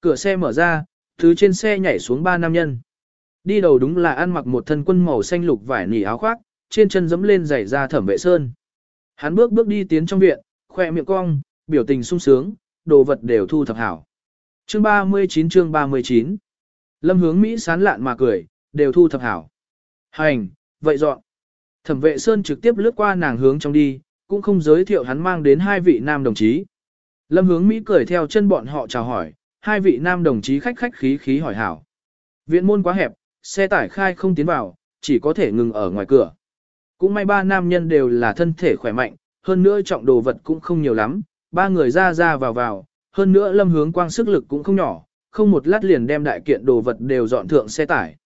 Cửa xe mở ra, thứ trên xe nhảy xuống ba nam nhân. Đi đầu đúng là ăn mặc một thân quân màu xanh lục vải nỉ áo khoác, trên chân dẫm lên giày da thẩm vệ sơn. Hắn bước bước đi tiến trong viện, khoe miệng cong, biểu tình sung sướng, đồ vật đều thu thập hảo. Chương 39 chương 39 Lâm hướng Mỹ sán lạn mà cười, đều thu thập hảo. Hành, vậy dọn. Thẩm vệ Sơn trực tiếp lướt qua nàng hướng trong đi, cũng không giới thiệu hắn mang đến hai vị nam đồng chí. Lâm hướng Mỹ cười theo chân bọn họ chào hỏi, hai vị nam đồng chí khách khách khí khí hỏi hảo. Viện môn quá hẹp, xe tải khai không tiến vào, chỉ có thể ngừng ở ngoài cửa. Cũng may ba nam nhân đều là thân thể khỏe mạnh, hơn nữa trọng đồ vật cũng không nhiều lắm, ba người ra ra vào vào, hơn nữa lâm hướng quang sức lực cũng không nhỏ, không một lát liền đem đại kiện đồ vật đều dọn thượng xe tải.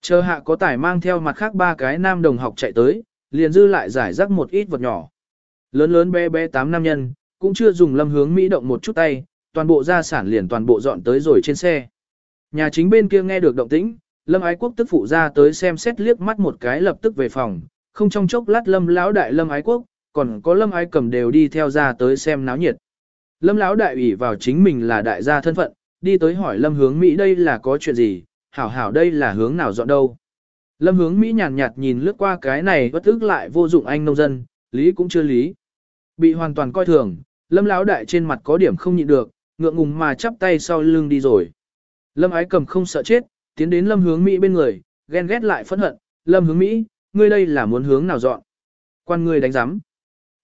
Chờ hạ có tải mang theo mặt khác ba cái nam đồng học chạy tới, liền dư lại giải rác một ít vật nhỏ. Lớn lớn bé bé tám nam nhân, cũng chưa dùng lâm hướng Mỹ động một chút tay, toàn bộ gia sản liền toàn bộ dọn tới rồi trên xe. Nhà chính bên kia nghe được động tĩnh, lâm ái quốc tức phụ ra tới xem xét liếc mắt một cái lập tức về phòng, không trong chốc lát lâm lão đại lâm ái quốc, còn có lâm ái cầm đều đi theo ra tới xem náo nhiệt. Lâm lão đại ủy vào chính mình là đại gia thân phận, đi tới hỏi lâm hướng Mỹ đây là có chuyện gì, hảo hảo đây là hướng nào dọn đâu. Lâm hướng Mỹ nhàn nhạt nhìn lướt qua cái này bất ức lại vô dụng anh nông dân, lý cũng chưa lý. Bị hoàn toàn coi thường, lâm lão đại trên mặt có điểm không nhịn được, ngượng ngùng mà chắp tay sau lưng đi rồi. Lâm ái cầm không sợ chết, tiến đến lâm hướng Mỹ bên người, ghen ghét lại phẫn hận, lâm hướng Mỹ, ngươi đây là muốn hướng nào dọn. Quan ngươi đánh giám.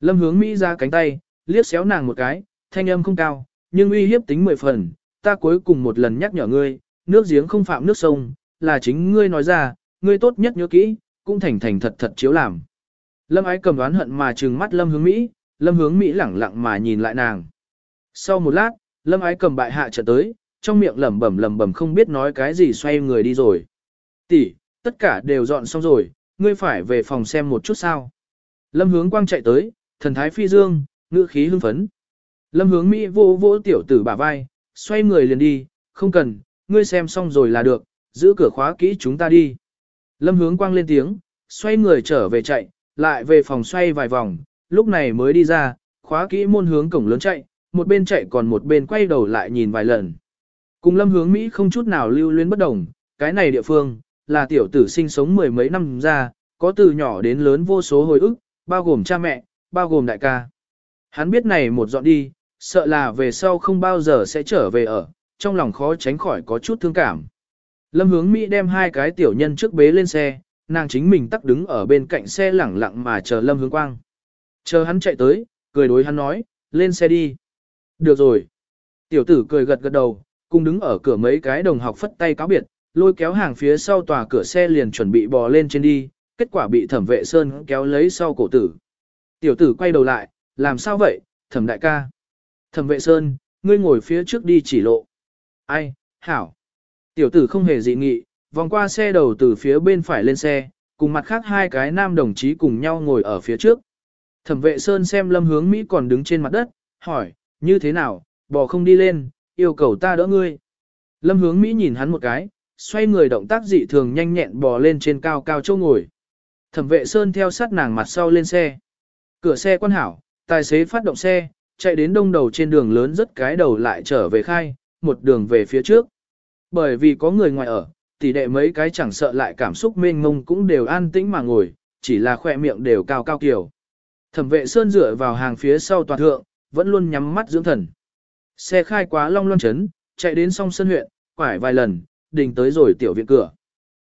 Lâm hướng Mỹ ra cánh tay, liếc xéo nàng một cái, thanh âm không cao, nhưng uy hiếp tính mười phần, ta cuối cùng một lần nhắc nhở ngươi, nước giếng không phạm nước sông, là chính ngươi nói ra, ngươi tốt nhất nhớ kỹ, cũng thành thành thật thật chiếu làm. Lâm ái cầm đoán hận mà trừng mắt Lâm hướng Mỹ, Lâm hướng Mỹ lẳng lặng mà nhìn lại nàng. Sau một lát, Lâm ái cầm bại hạ trở tới, trong miệng lẩm bẩm lẩm bẩm không biết nói cái gì xoay người đi rồi. Tỷ, tất cả đều dọn xong rồi, ngươi phải về phòng xem một chút sao. Lâm hướng quang chạy tới, thần thái phi dương, ngữ khí hưng phấn. Lâm hướng Mỹ vô vỗ tiểu tử bả vai, xoay người liền đi, không cần, ngươi xem xong rồi là được, giữ cửa khóa kỹ chúng ta đi. Lâm hướng quang lên tiếng, xoay người trở về chạy, lại về phòng xoay vài vòng, lúc này mới đi ra, khóa kỹ môn hướng cổng lớn chạy, một bên chạy còn một bên quay đầu lại nhìn vài lần. Cùng lâm hướng Mỹ không chút nào lưu luyến bất đồng, cái này địa phương, là tiểu tử sinh sống mười mấy năm ra, có từ nhỏ đến lớn vô số hồi ức, bao gồm cha mẹ, bao gồm đại ca. Hắn biết này một dọn đi, sợ là về sau không bao giờ sẽ trở về ở, trong lòng khó tránh khỏi có chút thương cảm. Lâm hướng Mỹ đem hai cái tiểu nhân trước bế lên xe, nàng chính mình tắc đứng ở bên cạnh xe lẳng lặng mà chờ Lâm hướng quang. Chờ hắn chạy tới, cười đối hắn nói, lên xe đi. Được rồi. Tiểu tử cười gật gật đầu, cùng đứng ở cửa mấy cái đồng học phất tay cáo biệt, lôi kéo hàng phía sau tòa cửa xe liền chuẩn bị bò lên trên đi, kết quả bị thẩm vệ sơn kéo lấy sau cổ tử. Tiểu tử quay đầu lại, làm sao vậy, thẩm đại ca. Thẩm vệ sơn, ngươi ngồi phía trước đi chỉ lộ. Ai, hảo. Tiểu tử không hề dị nghị, vòng qua xe đầu từ phía bên phải lên xe, cùng mặt khác hai cái nam đồng chí cùng nhau ngồi ở phía trước. Thẩm vệ sơn xem lâm hướng Mỹ còn đứng trên mặt đất, hỏi, như thế nào, bò không đi lên, yêu cầu ta đỡ ngươi. Lâm hướng Mỹ nhìn hắn một cái, xoay người động tác dị thường nhanh nhẹn bò lên trên cao cao châu ngồi. Thẩm vệ sơn theo sát nàng mặt sau lên xe. Cửa xe quan hảo, tài xế phát động xe, chạy đến đông đầu trên đường lớn rất cái đầu lại trở về khai, một đường về phía trước. Bởi vì có người ngoài ở, tỷ đệ mấy cái chẳng sợ lại cảm xúc mênh mông cũng đều an tĩnh mà ngồi, chỉ là khỏe miệng đều cao cao kiểu. Thẩm vệ sơn dựa vào hàng phía sau toàn thượng, vẫn luôn nhắm mắt dưỡng thần. Xe khai quá long loan chấn, chạy đến song sân huyện, quải vài lần, đình tới rồi tiểu viện cửa.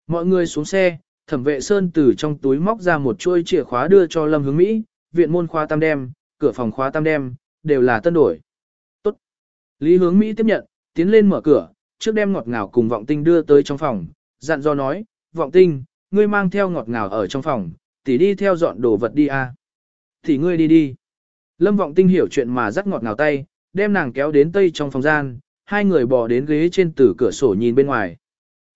Mọi người xuống xe, thẩm vệ sơn từ trong túi móc ra một chuôi chìa khóa đưa cho Lâm Hướng Mỹ, viện môn khóa tam đem, cửa phòng khóa tam đem, đều là tân đổi. Tốt. Lý Hướng Mỹ tiếp nhận, tiến lên mở cửa, trước đem ngọt ngào cùng vọng tinh đưa tới trong phòng, dặn dò nói, vọng tinh, ngươi mang theo ngọt ngào ở trong phòng, tỷ đi theo dọn đồ vật đi a. À. Thì ngươi đi đi. Lâm vọng tinh hiểu chuyện mà dắt ngọt ngào tay, đem nàng kéo đến tây trong phòng gian, hai người bò đến ghế trên tử cửa sổ nhìn bên ngoài.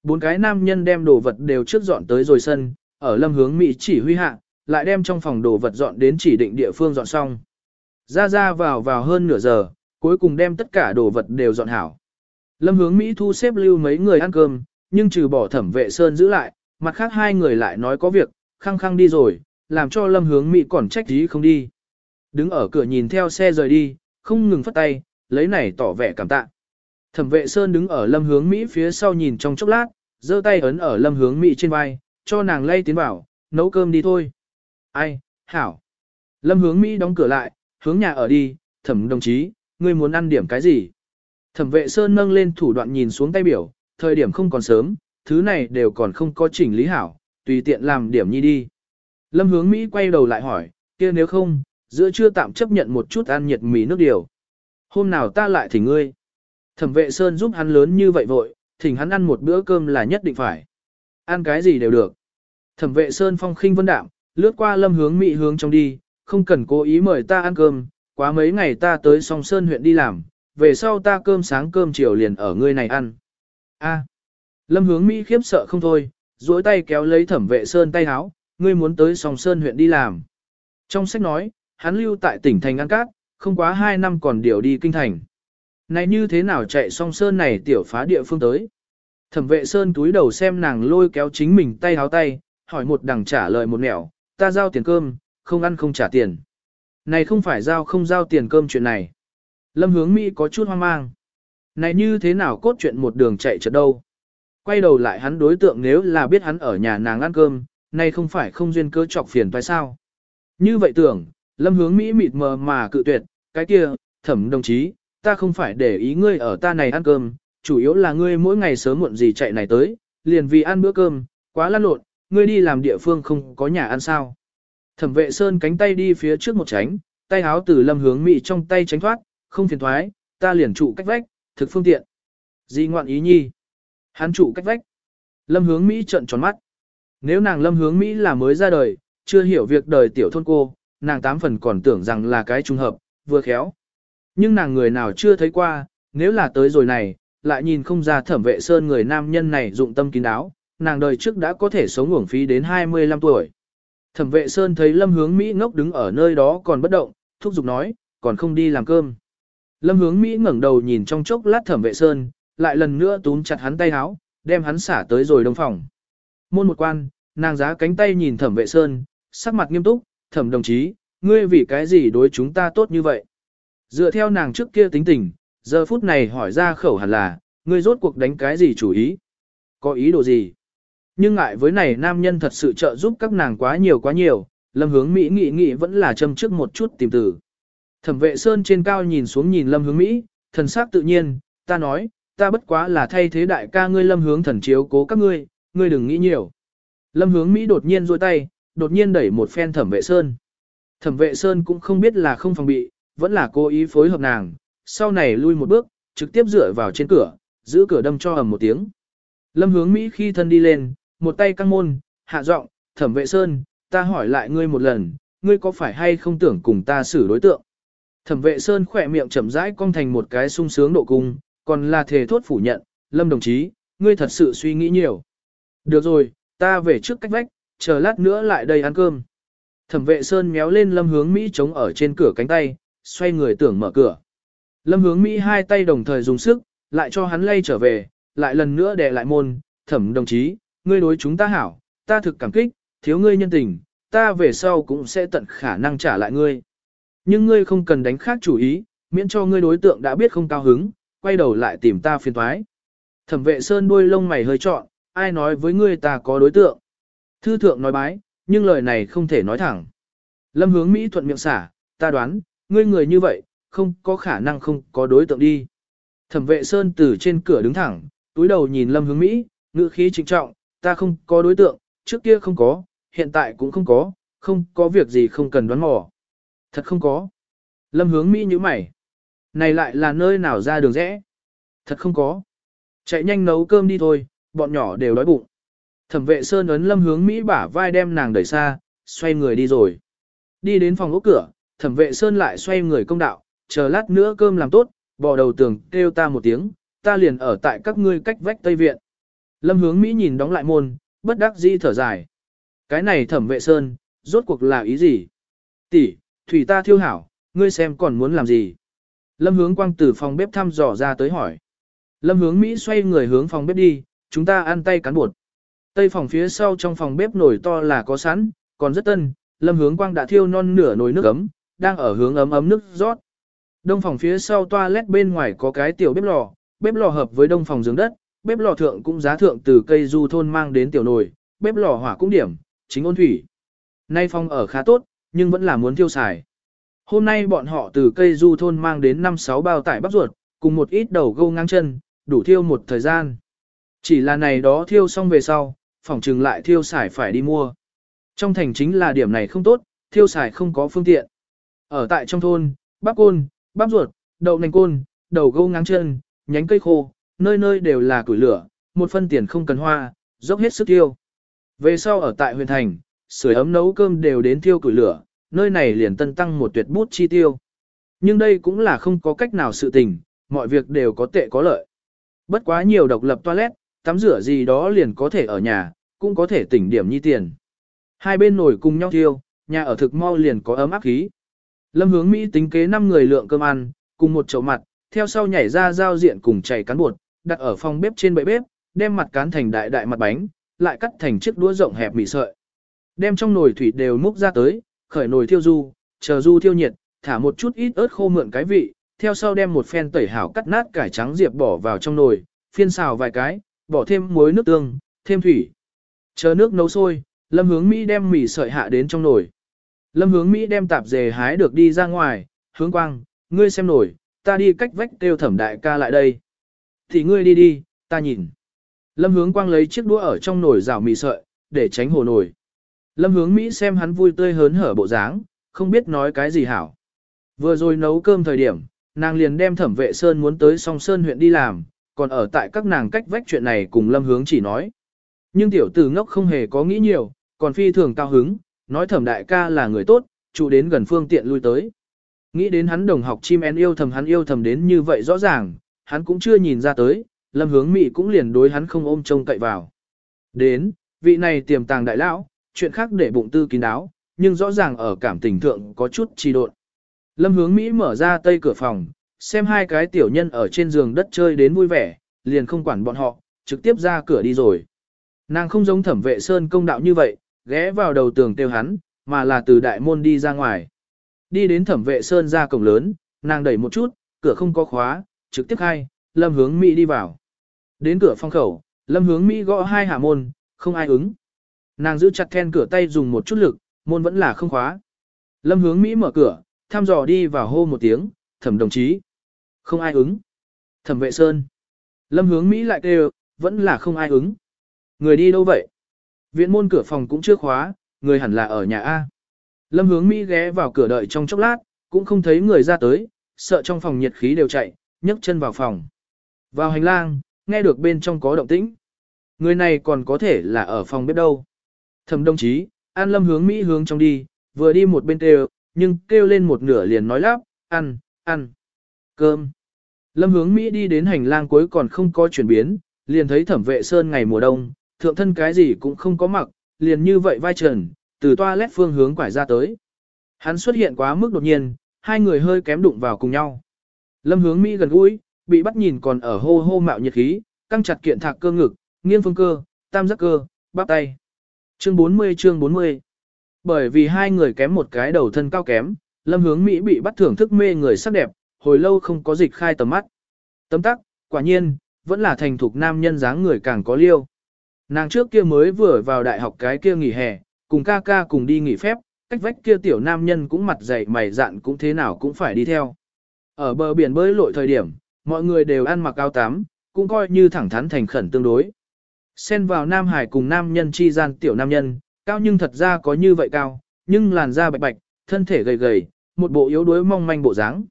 Bốn cái nam nhân đem đồ vật đều trước dọn tới rồi sân, ở lâm hướng Mỹ chỉ huy hạ, lại đem trong phòng đồ vật dọn đến chỉ định địa phương dọn xong. Ra ra vào vào hơn nửa giờ, cuối cùng đem tất cả đồ vật đều dọn hảo. Lâm hướng Mỹ thu xếp lưu mấy người ăn cơm, nhưng trừ bỏ thẩm vệ sơn giữ lại, mặt khác hai người lại nói có việc, khăng khăng đi rồi, làm cho lâm hướng Mỹ còn trách ý không đi. Đứng ở cửa nhìn theo xe rời đi, không ngừng phất tay, lấy này tỏ vẻ cảm tạ. Thẩm vệ Sơn đứng ở lâm hướng Mỹ phía sau nhìn trong chốc lát, giơ tay ấn ở lâm hướng Mỹ trên vai, cho nàng lay tiến vào, nấu cơm đi thôi. Ai, hảo. Lâm hướng Mỹ đóng cửa lại, hướng nhà ở đi, thẩm đồng chí, ngươi muốn ăn điểm cái gì? Thẩm vệ Sơn nâng lên thủ đoạn nhìn xuống tay biểu, thời điểm không còn sớm, thứ này đều còn không có chỉnh lý hảo, tùy tiện làm điểm nhi đi. Lâm hướng Mỹ quay đầu lại hỏi, kia nếu không, giữa trưa tạm chấp nhận một chút ăn nhiệt mì nước điều. Hôm nào ta lại thỉnh ngươi. Thẩm vệ Sơn giúp hắn lớn như vậy vội, thỉnh hắn ăn một bữa cơm là nhất định phải. Ăn cái gì đều được. Thẩm vệ Sơn phong khinh vân đạm, lướt qua lâm hướng Mỹ hướng trong đi, không cần cố ý mời ta ăn cơm, quá mấy ngày ta tới song Sơn huyện đi làm, về sau ta cơm sáng cơm chiều liền ở ngươi này ăn. A. Lâm hướng Mỹ khiếp sợ không thôi, duỗi tay kéo lấy thẩm vệ Sơn tay háo, ngươi muốn tới song Sơn huyện đi làm. Trong sách nói, hắn lưu tại tỉnh thành An Cát, không quá 2 năm còn điều đi kinh thành. Này như thế nào chạy song Sơn này tiểu phá địa phương tới. Thẩm vệ Sơn túi đầu xem nàng lôi kéo chính mình tay háo tay, hỏi một đằng trả lời một nẻo, ta giao tiền cơm, không ăn không trả tiền. Này không phải giao không giao tiền cơm chuyện này. Lâm hướng Mỹ có chút hoang mang. Này như thế nào cốt chuyện một đường chạy chợ đâu. Quay đầu lại hắn đối tượng nếu là biết hắn ở nhà nàng ăn cơm, này không phải không duyên cơ chọc phiền phải sao. Như vậy tưởng, lâm hướng Mỹ mịt mờ mà cự tuyệt, cái kia, thẩm đồng chí, ta không phải để ý ngươi ở ta này ăn cơm, chủ yếu là ngươi mỗi ngày sớm muộn gì chạy này tới, liền vì ăn bữa cơm, quá lăn lộn, ngươi đi làm địa phương không có nhà ăn sao. Thẩm vệ sơn cánh tay đi phía trước một tránh, tay háo từ lâm hướng Mỹ trong tay tránh thoát, không phiền thoái, ta liền trụ cách vách, thực phương tiện. Di ngoạn ý nhi. Hắn trụ cách vách. Lâm hướng Mỹ trợn tròn mắt. Nếu nàng lâm hướng Mỹ là mới ra đời, chưa hiểu việc đời tiểu thôn cô, nàng tám phần còn tưởng rằng là cái trùng hợp, vừa khéo. Nhưng nàng người nào chưa thấy qua, nếu là tới rồi này, lại nhìn không ra thẩm vệ sơn người nam nhân này dụng tâm kín đáo, nàng đời trước đã có thể sống uổng phí đến 25 tuổi. Thẩm vệ sơn thấy lâm hướng Mỹ ngốc đứng ở nơi đó còn bất động, thúc giục nói, còn không đi làm cơm. Lâm hướng Mỹ ngẩng đầu nhìn trong chốc lát thẩm vệ sơn, lại lần nữa túm chặt hắn tay áo, đem hắn xả tới rồi đông phòng. Môn một quan, nàng giá cánh tay nhìn thẩm vệ sơn, sắc mặt nghiêm túc, thẩm đồng chí, ngươi vì cái gì đối chúng ta tốt như vậy? Dựa theo nàng trước kia tính tình, giờ phút này hỏi ra khẩu hẳn là, ngươi rốt cuộc đánh cái gì chủ ý? Có ý đồ gì? Nhưng ngại với này nam nhân thật sự trợ giúp các nàng quá nhiều quá nhiều, lâm hướng Mỹ nghĩ nghĩ vẫn là châm trước một chút tìm từ. Thẩm vệ Sơn trên cao nhìn xuống nhìn lâm hướng Mỹ, thần sắc tự nhiên, ta nói, ta bất quá là thay thế đại ca ngươi lâm hướng thần chiếu cố các ngươi, ngươi đừng nghĩ nhiều. Lâm hướng Mỹ đột nhiên rôi tay, đột nhiên đẩy một phen thẩm vệ Sơn. Thẩm vệ Sơn cũng không biết là không phòng bị, vẫn là cố ý phối hợp nàng, sau này lui một bước, trực tiếp dựa vào trên cửa, giữ cửa đâm cho ầm một tiếng. Lâm hướng Mỹ khi thân đi lên, một tay căng môn, hạ giọng, thẩm vệ Sơn, ta hỏi lại ngươi một lần, ngươi có phải hay không tưởng cùng ta xử đối tượng? Thẩm vệ Sơn khỏe miệng chậm rãi cong thành một cái sung sướng độ cung, còn là thề thốt phủ nhận, Lâm đồng chí, ngươi thật sự suy nghĩ nhiều. Được rồi, ta về trước cách vách, chờ lát nữa lại đây ăn cơm. Thẩm vệ Sơn méo lên Lâm hướng Mỹ chống ở trên cửa cánh tay, xoay người tưởng mở cửa. Lâm hướng Mỹ hai tay đồng thời dùng sức, lại cho hắn lay trở về, lại lần nữa đè lại môn, thẩm đồng chí, ngươi đối chúng ta hảo, ta thực cảm kích, thiếu ngươi nhân tình, ta về sau cũng sẽ tận khả năng trả lại ngươi. Nhưng ngươi không cần đánh khác chủ ý, miễn cho ngươi đối tượng đã biết không cao hứng, quay đầu lại tìm ta phiền thoái. Thẩm vệ sơn đuôi lông mày hơi trọn, ai nói với ngươi ta có đối tượng. Thư thượng nói bái, nhưng lời này không thể nói thẳng. Lâm hướng Mỹ thuận miệng xả, ta đoán, ngươi người như vậy, không có khả năng không có đối tượng đi. Thẩm vệ sơn từ trên cửa đứng thẳng, túi đầu nhìn lâm hướng Mỹ, ngữ khí trịnh trọng, ta không có đối tượng, trước kia không có, hiện tại cũng không có, không có việc gì không cần đoán mò. Thật không có. Lâm hướng Mỹ như mày. Này lại là nơi nào ra đường rẽ? Thật không có. Chạy nhanh nấu cơm đi thôi, bọn nhỏ đều đói bụng. Thẩm vệ Sơn ấn lâm hướng Mỹ bả vai đem nàng đẩy xa, xoay người đi rồi. Đi đến phòng ốc cửa, thẩm vệ Sơn lại xoay người công đạo, chờ lát nữa cơm làm tốt, bỏ đầu tường kêu ta một tiếng, ta liền ở tại các ngươi cách vách Tây Viện. Lâm hướng Mỹ nhìn đóng lại môn, bất đắc dĩ thở dài. Cái này thẩm vệ Sơn, rốt cuộc là ý gì? Tỷ, thủy ta thiêu hảo, ngươi xem còn muốn làm gì? Lâm hướng quang từ phòng bếp thăm dò ra tới hỏi. Lâm hướng Mỹ xoay người hướng phòng bếp đi, chúng ta ăn tay cán bột. Tây phòng phía sau trong phòng bếp nồi to là có sẵn, còn rất tân, lâm hướng quang đã thiêu non nửa nồi nước ấm, đang ở hướng ấm ấm nước rót. Đông phòng phía sau toilet bên ngoài có cái tiểu bếp lò, bếp lò hợp với đông phòng giường đất, bếp lò thượng cũng giá thượng từ cây du thôn mang đến tiểu nồi, bếp lò hỏa cũng điểm, chính ôn thủy. Nay phòng ở khá tốt, nhưng vẫn là muốn tiêu xài. Hôm nay bọn họ từ cây du thôn mang đến 5-6 bao tải bắp ruột, cùng một ít đầu gâu ngang chân, đủ thiêu một thời gian. Chỉ là này đó thiêu xong về sau, phòng trừng lại thiêu xài phải đi mua. Trong thành chính là điểm này không tốt, thiêu xài không có phương tiện. Ở tại trong thôn, bắp côn, bắp ruột, đậu nành côn, đầu gâu ngáng chân, nhánh cây khô, nơi nơi đều là củi lửa, một phân tiền không cần hoa, dốc hết sức tiêu. Về sau ở tại huyện thành, sưởi ấm nấu cơm đều đến tiêu củi lửa, nơi này liền tân tăng một tuyệt bút chi tiêu. Nhưng đây cũng là không có cách nào sự tình, mọi việc đều có tệ có lợi. Bất quá nhiều độc lập toilet, tắm rửa gì đó liền có thể ở nhà, cũng có thể tỉnh điểm nhi tiền. Hai bên nổi cùng nhau thiêu, nhà ở thực mau liền có ấm áp khí. Lâm hướng Mỹ tính kế 5 người lượng cơm ăn, cùng một chậu mặt, theo sau nhảy ra giao diện cùng chảy cán bột, đặt ở phòng bếp trên bệ bếp, đem mặt cán thành đại đại mặt bánh, lại cắt thành chiếc đũa rộng hẹp mì sợi. Đem trong nồi thủy đều múc ra tới, khởi nồi thiêu du, chờ du thiêu nhiệt, thả một chút ít ớt khô mượn cái vị, theo sau đem một phen tẩy hảo cắt nát cải trắng diệp bỏ vào trong nồi, phiên xào vài cái, bỏ thêm muối nước tương, thêm thủy. Chờ nước nấu sôi, Lâm Hướng Mỹ đem mì sợi hạ đến trong nồi. Lâm Hướng Mỹ đem tạp dề hái được đi ra ngoài, hướng quang, ngươi xem nồi, ta đi cách vách kêu thẩm đại ca lại đây. Thì ngươi đi đi, ta nhìn. Lâm Hướng quang lấy chiếc đũa ở trong nồi rào mì sợi, để tránh hồ nồi. Lâm Hướng Mỹ xem hắn vui tươi hớn hở bộ dáng, không biết nói cái gì hảo. Vừa rồi nấu cơm thời điểm, nàng liền đem thẩm vệ sơn muốn tới song sơn huyện đi làm, còn ở tại các nàng cách vách chuyện này cùng lâm hướng chỉ nói. Nhưng tiểu tử ngốc không hề có nghĩ nhiều, còn phi thường cao hứng, nói thẩm đại ca là người tốt, chủ đến gần phương tiện lui tới. Nghĩ đến hắn đồng học chim én yêu thầm hắn yêu thầm đến như vậy rõ ràng, hắn cũng chưa nhìn ra tới, lâm hướng mị cũng liền đối hắn không ôm trông cậy vào. Đến, vị này tiềm tàng đại lão, chuyện khác để bụng tư kín đáo, nhưng rõ ràng ở cảm tình thượng có chút trì độn. Lâm hướng Mỹ mở ra tây cửa phòng, xem hai cái tiểu nhân ở trên giường đất chơi đến vui vẻ, liền không quản bọn họ, trực tiếp ra cửa đi rồi. Nàng không giống thẩm vệ sơn công đạo như vậy, ghé vào đầu tường tiêu hắn, mà là từ đại môn đi ra ngoài. Đi đến thẩm vệ sơn ra cổng lớn, nàng đẩy một chút, cửa không có khóa, trực tiếp khai, lâm hướng Mỹ đi vào. Đến cửa phong khẩu, lâm hướng Mỹ gõ hai hạ môn, không ai ứng. Nàng giữ chặt then cửa tay dùng một chút lực, môn vẫn là không khóa. Lâm hướng Mỹ mở cửa, thăm dò đi vào hô một tiếng, thẩm đồng chí. Không ai ứng. Thẩm vệ sơn. Lâm hướng Mỹ lại kêu, vẫn là không ai ứng. Người đi đâu vậy? Viện môn cửa phòng cũng chưa khóa, người hẳn là ở nhà A. Lâm hướng Mỹ ghé vào cửa đợi trong chốc lát, cũng không thấy người ra tới, sợ trong phòng nhiệt khí đều chạy, nhấc chân vào phòng. Vào hành lang, nghe được bên trong có động tĩnh. Người này còn có thể là ở phòng bếp đâu. Thẩm đồng chí, An Lâm hướng Mỹ hướng trong đi, vừa đi một bên kêu, nhưng kêu lên một nửa liền nói lắp, ăn, ăn, cơm. Lâm hướng Mỹ đi đến hành lang cuối còn không có chuyển biến, liền thấy thẩm vệ sơn ngày mùa đông, thượng thân cái gì cũng không có mặc, liền như vậy vai trần, từ toilet phương hướng quải ra tới. Hắn xuất hiện quá mức đột nhiên, hai người hơi kém đụng vào cùng nhau. Lâm hướng Mỹ gần gũi, bị bắt nhìn còn ở hô hô mạo nhiệt khí, căng chặt kiện thạc cơ ngực, nghiêng phương cơ, tam giác cơ, bắp tay. Chương 40 chương 40 Bởi vì hai người kém một cái đầu thân cao kém, Lâm Hướng Mỹ bị bắt thưởng thức mê người sắc đẹp, hồi lâu không có dịch khai tầm mắt. Tấm tắc, quả nhiên, vẫn là thành thục nam nhân dáng người càng có liêu. Nàng trước kia mới vừa vào đại học cái kia nghỉ hè, cùng ca ca cùng đi nghỉ phép, cách vách kia tiểu nam nhân cũng mặt dày mày dạn cũng thế nào cũng phải đi theo. Ở bờ biển bơi lội thời điểm, mọi người đều ăn mặc áo tắm, cũng coi như thẳng thắn thành khẩn tương đối. Xen vào Nam Hải cùng nam nhân chi gian tiểu nam nhân, cao nhưng thật ra có như vậy cao, nhưng làn da bạch bạch, thân thể gầy gầy, một bộ yếu đuối mong manh bộ dáng.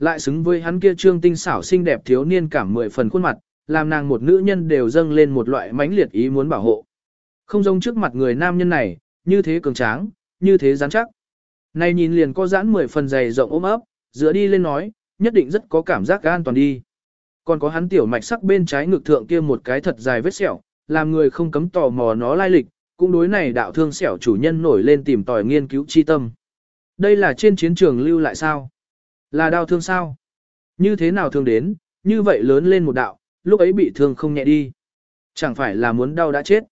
Lại xứng với hắn kia trương tinh xảo xinh đẹp thiếu niên cảm mười phần khuôn mặt, làm nàng một nữ nhân đều dâng lên một loại mãnh liệt ý muốn bảo hộ. Không giống trước mặt người nam nhân này, như thế cường tráng, như thế rắn chắc. Này nhìn liền có giãn mười phần dày rộng ôm ấp, dựa đi lên nói, nhất định rất có cảm giác an toàn đi. Còn có hắn tiểu mạch sắc bên trái ngực thượng kia một cái thật dài vết sẹo, làm người không cấm tò mò nó lai lịch, cũng đối này đạo thương sẹo chủ nhân nổi lên tìm tòi nghiên cứu chi tâm. Đây là trên chiến trường lưu lại sao? Là đau thương sao? Như thế nào thương đến, như vậy lớn lên một đạo, lúc ấy bị thương không nhẹ đi. Chẳng phải là muốn đau đã chết.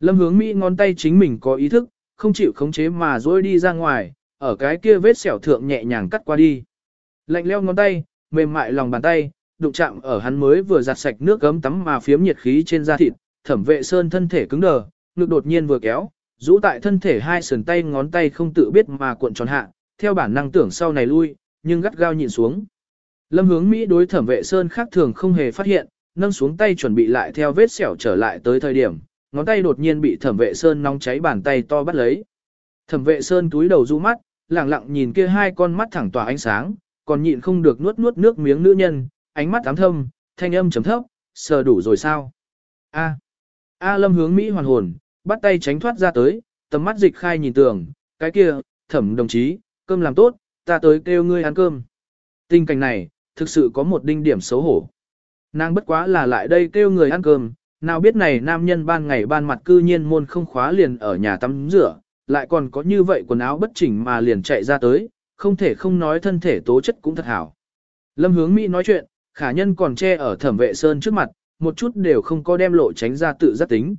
Lâm hướng Mỹ ngón tay chính mình có ý thức, không chịu khống chế mà dối đi ra ngoài, ở cái kia vết sẹo thượng nhẹ nhàng cắt qua đi. Lạnh leo ngón tay, mềm mại lòng bàn tay, đụng chạm ở hắn mới vừa giặt sạch nước gấm tắm mà phiếm nhiệt khí trên da thịt, thẩm vệ sơn thân thể cứng đờ, ngực đột nhiên vừa kéo, rũ tại thân thể hai sườn tay ngón tay không tự biết mà cuộn tròn hạ, theo bản năng tưởng sau này lui, nhưng gắt gao nhìn xuống. Lâm hướng Mỹ đối thẩm vệ sơn khác thường không hề phát hiện, nâng xuống tay chuẩn bị lại theo vết sẹo trở lại tới thời điểm, ngón tay đột nhiên bị thẩm vệ sơn nóng cháy bàn tay to bắt lấy. Thẩm vệ sơn túi đầu du mắt, lặng lặng nhìn kia hai con mắt thẳng tỏa ánh sáng, còn nhịn không được nuốt nuốt nước miếng nữ nhân, ánh mắt ám thâm, thanh âm chấm thấp, sờ đủ rồi sao? A. A Lâm hướng Mỹ hoàn hồn, bắt tay tránh thoát ra tới, tầm mắt dịch khai nhìn tường, cái kia, thẩm đồng chí, cơm làm tốt, ta tới kêu ngươi ăn cơm. Tình cảnh này, thực sự có một đinh điểm xấu hổ. Nàng bất quá là lại đây kêu người ăn cơm, nào biết này nam nhân ban ngày ban mặt cư nhiên môn không khóa liền ở nhà tắm rửa, lại còn có như vậy quần áo bất chỉnh mà liền chạy ra tới, không thể không nói thân thể tố chất cũng thật hảo. Lâm hướng Mỹ nói chuyện, khả nhân còn che ở thẩm vệ sơn trước mặt, một chút đều không có đem lộ tránh ra tự giác tính.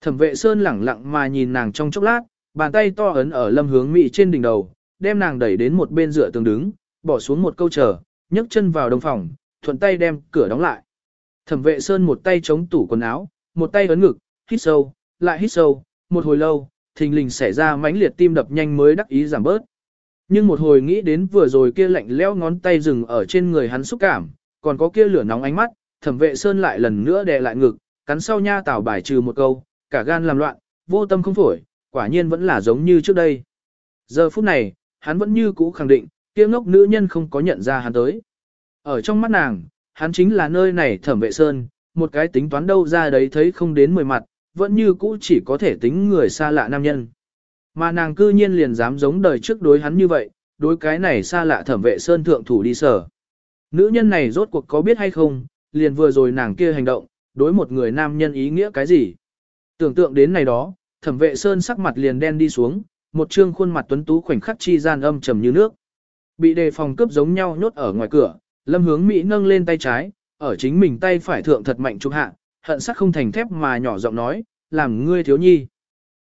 Thẩm vệ sơn lẳng lặng mà nhìn nàng trong chốc lát, bàn tay to ấn ở lâm hướng Mỹ trên đỉnh đầu, đem nàng đẩy đến một bên dựa tường đứng, bỏ xuống một câu chờ, nhấc chân vào đông phòng, thuận tay đem cửa đóng lại. Thẩm vệ sơn một tay chống tủ quần áo, một tay ấn ngực, hít sâu, lại hít sâu, một hồi lâu, thình lình xảy ra mãnh liệt tim đập nhanh mới đắc ý giảm bớt. Nhưng một hồi nghĩ đến vừa rồi kia lạnh leo ngón tay dừng ở trên người hắn xúc cảm, còn có kia lửa nóng ánh mắt, thẩm vệ sơn lại lần nữa đè lại ngực, cắn sau nha tảo bài trừ một câu, cả gan làm loạn, vô tâm không phổi, quả nhiên vẫn là giống như trước đây. Giờ phút này, hắn vẫn như cũ khẳng định, kia ngốc nữ nhân không có nhận ra hắn tới. Ở trong mắt nàng, hắn chính là nơi này thẩm vệ sơn, một cái tính toán đâu ra đấy thấy không đến mười mặt, vẫn như cũ chỉ có thể tính người xa lạ nam nhân. Mà nàng cư nhiên liền dám giống đời trước đối hắn như vậy, đối cái này xa lạ thẩm vệ sơn thượng thủ đi sở. Nữ nhân này rốt cuộc có biết hay không, liền vừa rồi nàng kia hành động, đối một người nam nhân ý nghĩa cái gì. Tưởng tượng đến này đó, thẩm vệ sơn sắc mặt liền đen đi xuống, một trương khuôn mặt tuấn tú khoảnh khắc chi gian âm trầm như nước. Bị đề phòng cướp giống nhau nhốt ở ngoài cửa, lâm hướng Mỹ nâng lên tay trái, ở chính mình tay phải thượng thật mạnh chụp hạ, hận sắc không thành thép mà nhỏ giọng nói, làm ngươi thiếu nhi.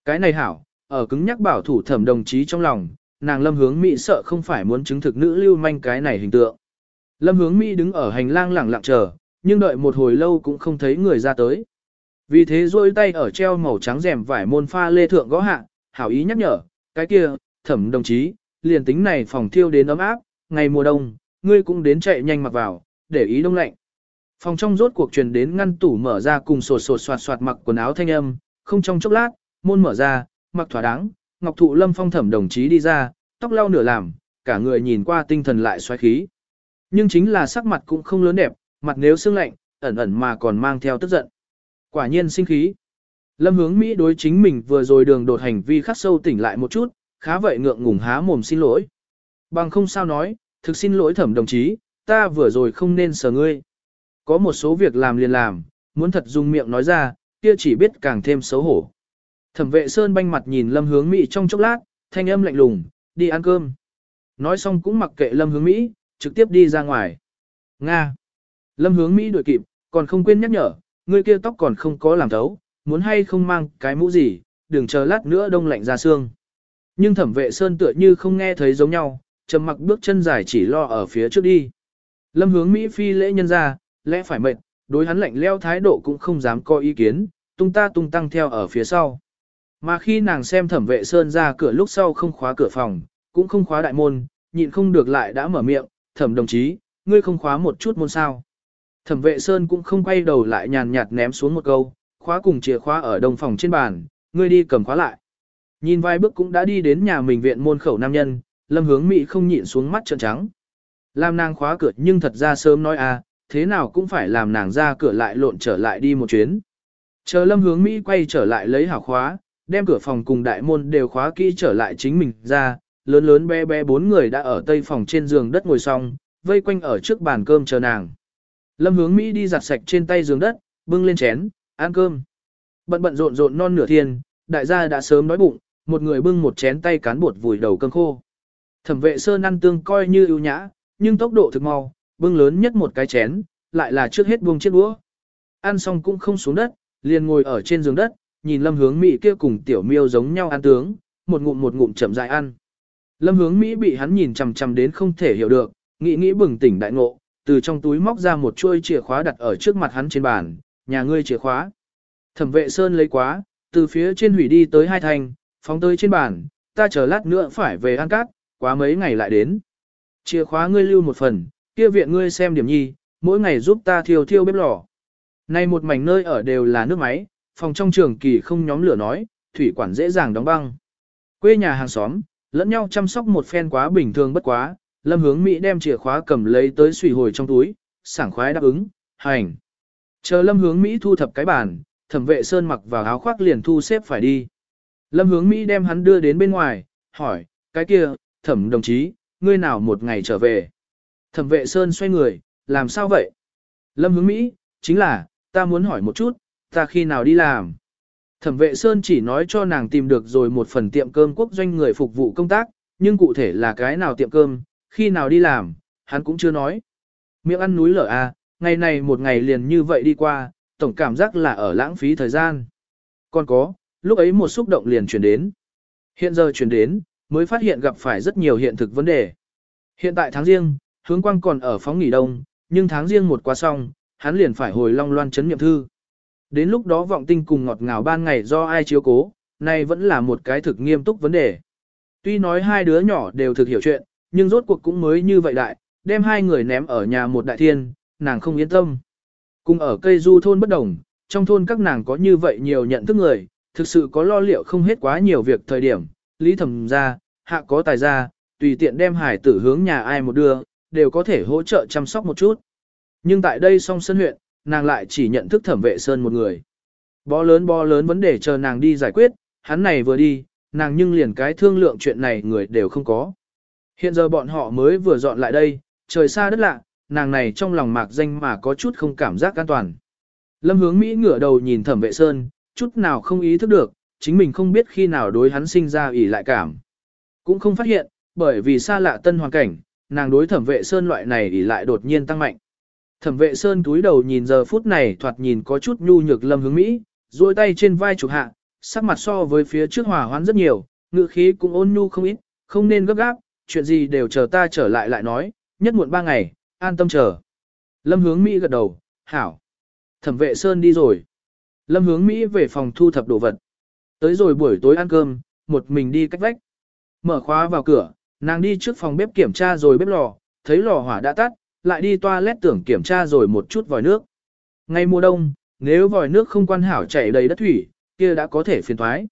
Cái này hảo, ở cứng nhắc bảo thủ thẩm đồng chí trong lòng, nàng lâm hướng Mỹ sợ không phải muốn chứng thực nữ lưu manh cái này hình tượng. Lâm hướng Mỹ đứng ở hành lang lẳng lặng chờ, nhưng đợi một hồi lâu cũng không thấy người ra tới. Vì thế duỗi tay ở treo màu trắng rèm vải môn pha lê thượng gõ hạ, hảo ý nhắc nhở, cái kia, thẩm đồng chí, liền tính này phòng thiêu đến ấm áp, ngày mùa đông, ngươi cũng đến chạy nhanh mặc vào, để ý đông lạnh. Phòng trong rốt cuộc truyền đến ngăn tủ mở ra cùng sột sột soạt soạt mặc quần áo thanh âm, không trong chốc lát, môn mở ra, mặc thỏa đáng, Ngọc Thụ Lâm Phong thẩm đồng chí đi ra, tóc lau nửa làm, cả người nhìn qua tinh thần lại xoáy khí. Nhưng chính là sắc mặt cũng không lớn đẹp, mặt nếu sương lạnh, ẩn ẩn mà còn mang theo tức giận. Quả nhiên sinh khí. Lâm hướng Mỹ đối chính mình vừa rồi đường đột hành vi khắc sâu tỉnh lại một chút, khá vậy ngượng ngùng há mồm xin lỗi. Bằng không sao nói, thực xin lỗi thẩm đồng chí, ta vừa rồi không nên sờ ngươi. Có một số việc làm liền làm, muốn thật dùng miệng nói ra, kia chỉ biết càng thêm xấu hổ. Thẩm vệ sơn banh mặt nhìn lâm hướng Mỹ trong chốc lát, thanh âm lạnh lùng, đi ăn cơm. Nói xong cũng mặc kệ lâm hướng Mỹ, trực tiếp đi ra ngoài. Nga. Lâm hướng Mỹ đuổi kịp, còn không quên nhắc nhở, người kia tóc còn không có làm thấu, muốn hay không mang cái mũ gì, đừng chờ lát nữa đông lạnh ra xương. Nhưng thẩm vệ sơn tựa như không nghe thấy giống nhau, trầm mặc bước chân dài chỉ lo ở phía trước đi. Lâm hướng Mỹ phi lễ nhân ra, lẽ phải mệt, đối hắn lạnh leo thái độ cũng không dám có ý kiến, tung ta tung tăng theo ở phía sau. Mà khi nàng xem thẩm vệ sơn ra cửa lúc sau không khóa cửa phòng, cũng không khóa đại môn, nhịn không được lại đã mở miệng, thẩm đồng chí, ngươi không khóa một chút môn sao. Thẩm vệ sơn cũng không quay đầu lại nhàn nhạt ném xuống một câu, khóa cùng chìa khóa ở đồng phòng trên bàn, ngươi đi cầm khóa lại. Nhìn vài bước cũng đã đi đến nhà mình viện môn khẩu nam nhân, lâm hướng Mỹ không nhịn xuống mắt trợn trắng. Làm nàng khóa cửa nhưng thật ra sớm nói à, thế nào cũng phải làm nàng ra cửa lại lộn trở lại đi một chuyến. Chờ lâm hướng Mỹ quay trở lại lấy hảo khóa, đem cửa phòng cùng đại môn đều khóa kỹ trở lại chính mình ra, lớn lớn bé bé bốn người đã ở tây phòng trên giường đất ngồi xong, vây quanh ở trước bàn cơm chờ nàng. Lâm hướng Mỹ đi giặt sạch trên tay giường đất, bưng lên chén, ăn cơm. Bận bận rộn rộn non nửa thiên, đại gia đã sớm đói bụng, một người bưng một chén tay cán bột vùi đầu cơm khô. Thẩm vệ sơ ăn tương coi như ưu nhã, nhưng tốc độ thực mau, bưng lớn nhất một cái chén, lại là trước hết buông chiếc đũa. Ăn xong cũng không xuống đất, liền ngồi ở trên giường đất, nhìn lâm hướng Mỹ kia cùng tiểu miêu giống nhau ăn tướng, một ngụm một ngụm chậm rãi ăn. Lâm hướng Mỹ bị hắn nhìn chằm chằm đến không thể hiểu được, nghĩ nghĩ bừng tỉnh đại ngộ, từ trong túi móc ra một chuôi chìa khóa đặt ở trước mặt hắn trên bàn, nhà ngươi chìa khóa. Thẩm vệ Sơn lấy quá, từ phía trên hủy đi tới hai thành, phóng tới trên bàn, ta chờ lát nữa phải về ăn cát, quá mấy ngày lại đến. Chìa khóa ngươi lưu một phần, kia viện ngươi xem điểm nhi, mỗi ngày giúp ta thiêu thiêu bếp lò. Nay một mảnh nơi ở đều là nước máy, phòng trong trường kỳ không nhóm lửa nói, thủy quản dễ dàng đóng băng. Quê nhà hàng xóm, lẫn nhau chăm sóc một phen quá bình thường bất quá, Lâm Hướng Mỹ đem chìa khóa cầm lấy tới sủy hồi trong túi, sảng khoái đáp ứng, hành. Chờ Lâm Hướng Mỹ thu thập cái bàn, thẩm vệ Sơn mặc vào áo khoác liền thu xếp phải đi. Lâm Hướng Mỹ đem hắn đưa đến bên ngoài, hỏi, cái kia, thẩm đồng chí, ngươi nào một ngày trở về. Thẩm vệ Sơn xoay người, làm sao vậy? Lâm Hướng Mỹ, chính là, ta muốn hỏi một chút, ta khi nào đi làm? Thẩm vệ Sơn chỉ nói cho nàng tìm được rồi một phần tiệm cơm quốc doanh người phục vụ công tác, nhưng cụ thể là cái nào tiệm cơm, khi nào đi làm, hắn cũng chưa nói. Miệng ăn núi lở a, à, ngày này một ngày liền như vậy đi qua, tổng cảm giác là ở lãng phí thời gian. Còn có, lúc ấy một xúc động liền chuyển đến. Hiện giờ chuyển đến, mới phát hiện gặp phải rất nhiều hiện thực vấn đề. Hiện tại tháng riêng, hướng quang còn ở phóng nghỉ đông, nhưng tháng riêng một qua xong, hắn liền phải hồi long loan chấn nhậm thư. Đến lúc đó vọng tinh cùng ngọt ngào ban ngày do ai chiếu cố, này vẫn là một cái thực nghiêm túc vấn đề. Tuy nói hai đứa nhỏ đều thực hiểu chuyện, nhưng rốt cuộc cũng mới như vậy đại, đem hai người ném ở nhà một đại thiên, nàng không yên tâm. Cùng ở cây du thôn bất đồng, trong thôn các nàng có như vậy nhiều nhận thức người, thực sự có lo liệu không hết quá nhiều việc thời điểm, lý Thẩm ra, hạ có tài ra, tùy tiện đem hải tử hướng nhà ai một đưa, đều có thể hỗ trợ chăm sóc một chút. Nhưng tại đây song sân huyện, nàng lại chỉ nhận thức thẩm vệ sơn một người. Bó lớn bó lớn vấn đề chờ nàng đi giải quyết, hắn này vừa đi, nàng nhưng liền cái thương lượng chuyện này người đều không có. Hiện giờ bọn họ mới vừa dọn lại đây, trời xa đất lạ, nàng này trong lòng mạc danh mà có chút không cảm giác an toàn. Lâm hướng Mỹ ngửa đầu nhìn thẩm vệ sơn, chút nào không ý thức được, chính mình không biết khi nào đối hắn sinh ra ỷ lại cảm. Cũng không phát hiện, bởi vì xa lạ tân hoàn cảnh, nàng đối thẩm vệ sơn loại này ỷ lại đột nhiên tăng mạnh. Thẩm vệ sơn túi đầu nhìn giờ phút này thoạt nhìn có chút nhu nhược lâm hướng Mỹ, duỗi tay trên vai chụp hạ, sắc mặt so với phía trước hòa hoãn rất nhiều, ngự khí cũng ôn nhu không ít, không nên gấp gáp, chuyện gì đều chờ ta trở lại lại nói, nhất muộn ba ngày, an tâm chờ. Lâm hướng Mỹ gật đầu, hảo. Thẩm vệ Sơn đi rồi. Lâm hướng Mỹ về phòng thu thập đồ vật. Tới rồi buổi tối ăn cơm, một mình đi cách vách. Mở khóa vào cửa, nàng đi trước phòng bếp kiểm tra rồi bếp lò, thấy lò hỏa đã tắt, lại đi toilet tưởng kiểm tra rồi một chút vòi nước. Ngay mùa đông, nếu vòi nước không quan hảo chảy đầy đất thủy, kia đã có thể phiền thoái.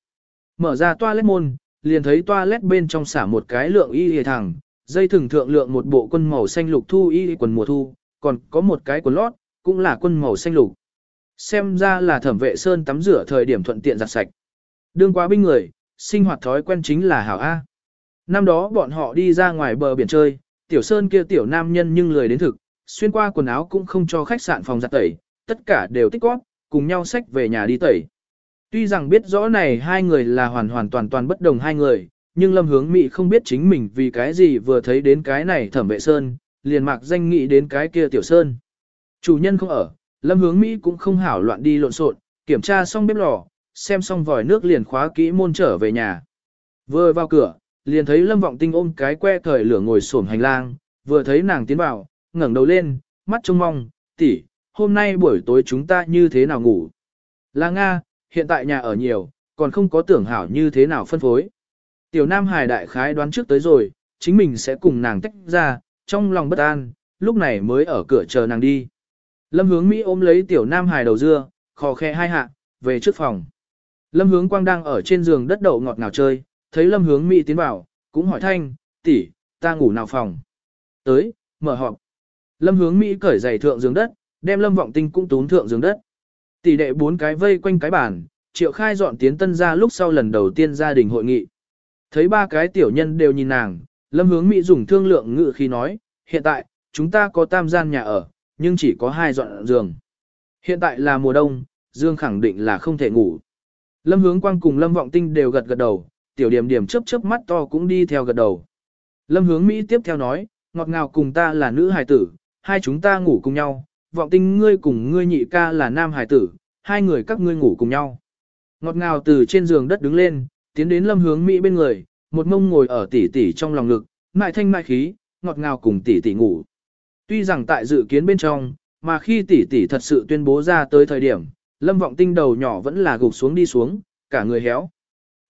Mở ra toilet môn, liền thấy toilet bên trong xả một cái lượng y hề thẳng, dây thừng thượng lượng một bộ quân màu xanh lục thu y quần mùa thu, còn có một cái quần lót, cũng là quân màu xanh lục. Xem ra là thẩm vệ sơn tắm rửa thời điểm thuận tiện giặt sạch. Đương quá binh người, sinh hoạt thói quen chính là hảo A. Năm đó bọn họ đi ra ngoài bờ biển chơi, tiểu sơn kia tiểu nam nhân nhưng lười đến thực, xuyên qua quần áo cũng không cho khách sạn phòng giặt tẩy, tất cả đều tích góp, cùng nhau xách về nhà đi tẩy. Tuy rằng biết rõ này hai người là hoàn hoàn toàn toàn bất đồng hai người, nhưng Lâm Hướng Mỹ không biết chính mình vì cái gì vừa thấy đến cái này thẩm vệ sơn, liền mạc danh nghĩ đến cái kia tiểu sơn. Chủ nhân không ở, Lâm Hướng Mỹ cũng không hảo loạn đi lộn xộn, kiểm tra xong bếp lò, xem xong vòi nước liền khóa kỹ môn trở về nhà. Vừa vào cửa, liền thấy Lâm Vọng Tinh ôm cái que thời lửa ngồi xổm hành lang, vừa thấy nàng tiến vào, ngẩng đầu lên, mắt trông mong, tỷ, hôm nay buổi tối chúng ta như thế nào ngủ? Là Nga, hiện tại nhà ở nhiều, còn không có tưởng hảo như thế nào phân phối. Tiểu Nam Hải đại khái đoán trước tới rồi, chính mình sẽ cùng nàng tách ra, trong lòng bất an, lúc này mới ở cửa chờ nàng đi. Lâm hướng Mỹ ôm lấy Tiểu Nam Hải đầu dưa, khò khe hai hạ, về trước phòng. Lâm hướng Quang đang ở trên giường đất đậu ngọt ngào chơi, thấy Lâm hướng Mỹ tiến vào, cũng hỏi thanh, tỷ, ta ngủ nào phòng. Tới, mở họp. Lâm hướng Mỹ cởi giày thượng giường đất, đem Lâm vọng tinh cũng tún thượng giường đất. Tỷ đệ bốn cái vây quanh cái bàn, triệu khai dọn tiến tân ra lúc sau lần đầu tiên gia đình hội nghị. Thấy ba cái tiểu nhân đều nhìn nàng, lâm hướng Mỹ dùng thương lượng ngự khi nói, hiện tại, chúng ta có tam gian nhà ở, nhưng chỉ có hai dọn giường. Hiện tại là mùa đông, Dương khẳng định là không thể ngủ. Lâm hướng quang cùng Lâm vọng tinh đều gật gật đầu, tiểu điểm điểm chớp chớp mắt to cũng đi theo gật đầu. Lâm hướng Mỹ tiếp theo nói, ngọt ngào cùng ta là nữ hài tử, hai chúng ta ngủ cùng nhau, vọng tinh ngươi cùng ngươi nhị ca là nam hài tử, hai người các ngươi ngủ cùng nhau. Ngọt ngào từ trên giường đất đứng lên, tiến đến lâm hướng Mỹ bên người, một mông ngồi ở tỷ tỷ trong lòng ngực, mại thanh mại khí, ngọt ngào cùng tỷ tỷ ngủ. Tuy rằng tại dự kiến bên trong, mà khi tỷ tỷ thật sự tuyên bố ra tới thời điểm, Lâm Vọng Tinh đầu nhỏ vẫn là gục xuống đi xuống, cả người héo.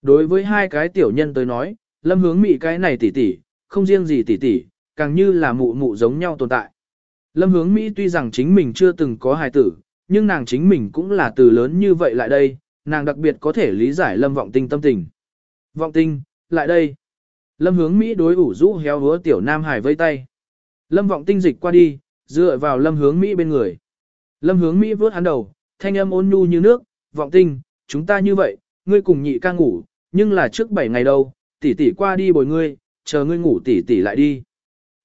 Đối với hai cái tiểu nhân tới nói, Lâm Hướng mỹ cái này tỷ tỷ, không riêng gì tỷ tỷ, càng như là mụ mụ giống nhau tồn tại. Lâm Hướng Mỹ tuy rằng chính mình chưa từng có hài tử, nhưng nàng chính mình cũng là từ lớn như vậy lại đây, nàng đặc biệt có thể lý giải Lâm Vọng Tinh tâm tình. Vọng Tinh, lại đây. Lâm Hướng Mỹ đối ủ rũ héo hứa tiểu Nam Hải vây tay. Lâm Vọng Tinh dịch qua đi, dựa vào Lâm Hướng Mỹ bên người. Lâm Hướng Mỹ vớt hắn đầu, thanh âm ôn nhu như nước, Vọng Tinh, chúng ta như vậy, ngươi cùng nhị ca ngủ, nhưng là trước 7 ngày đâu, tỷ tỷ qua đi bồi ngươi, chờ ngươi ngủ tỷ tỷ lại đi.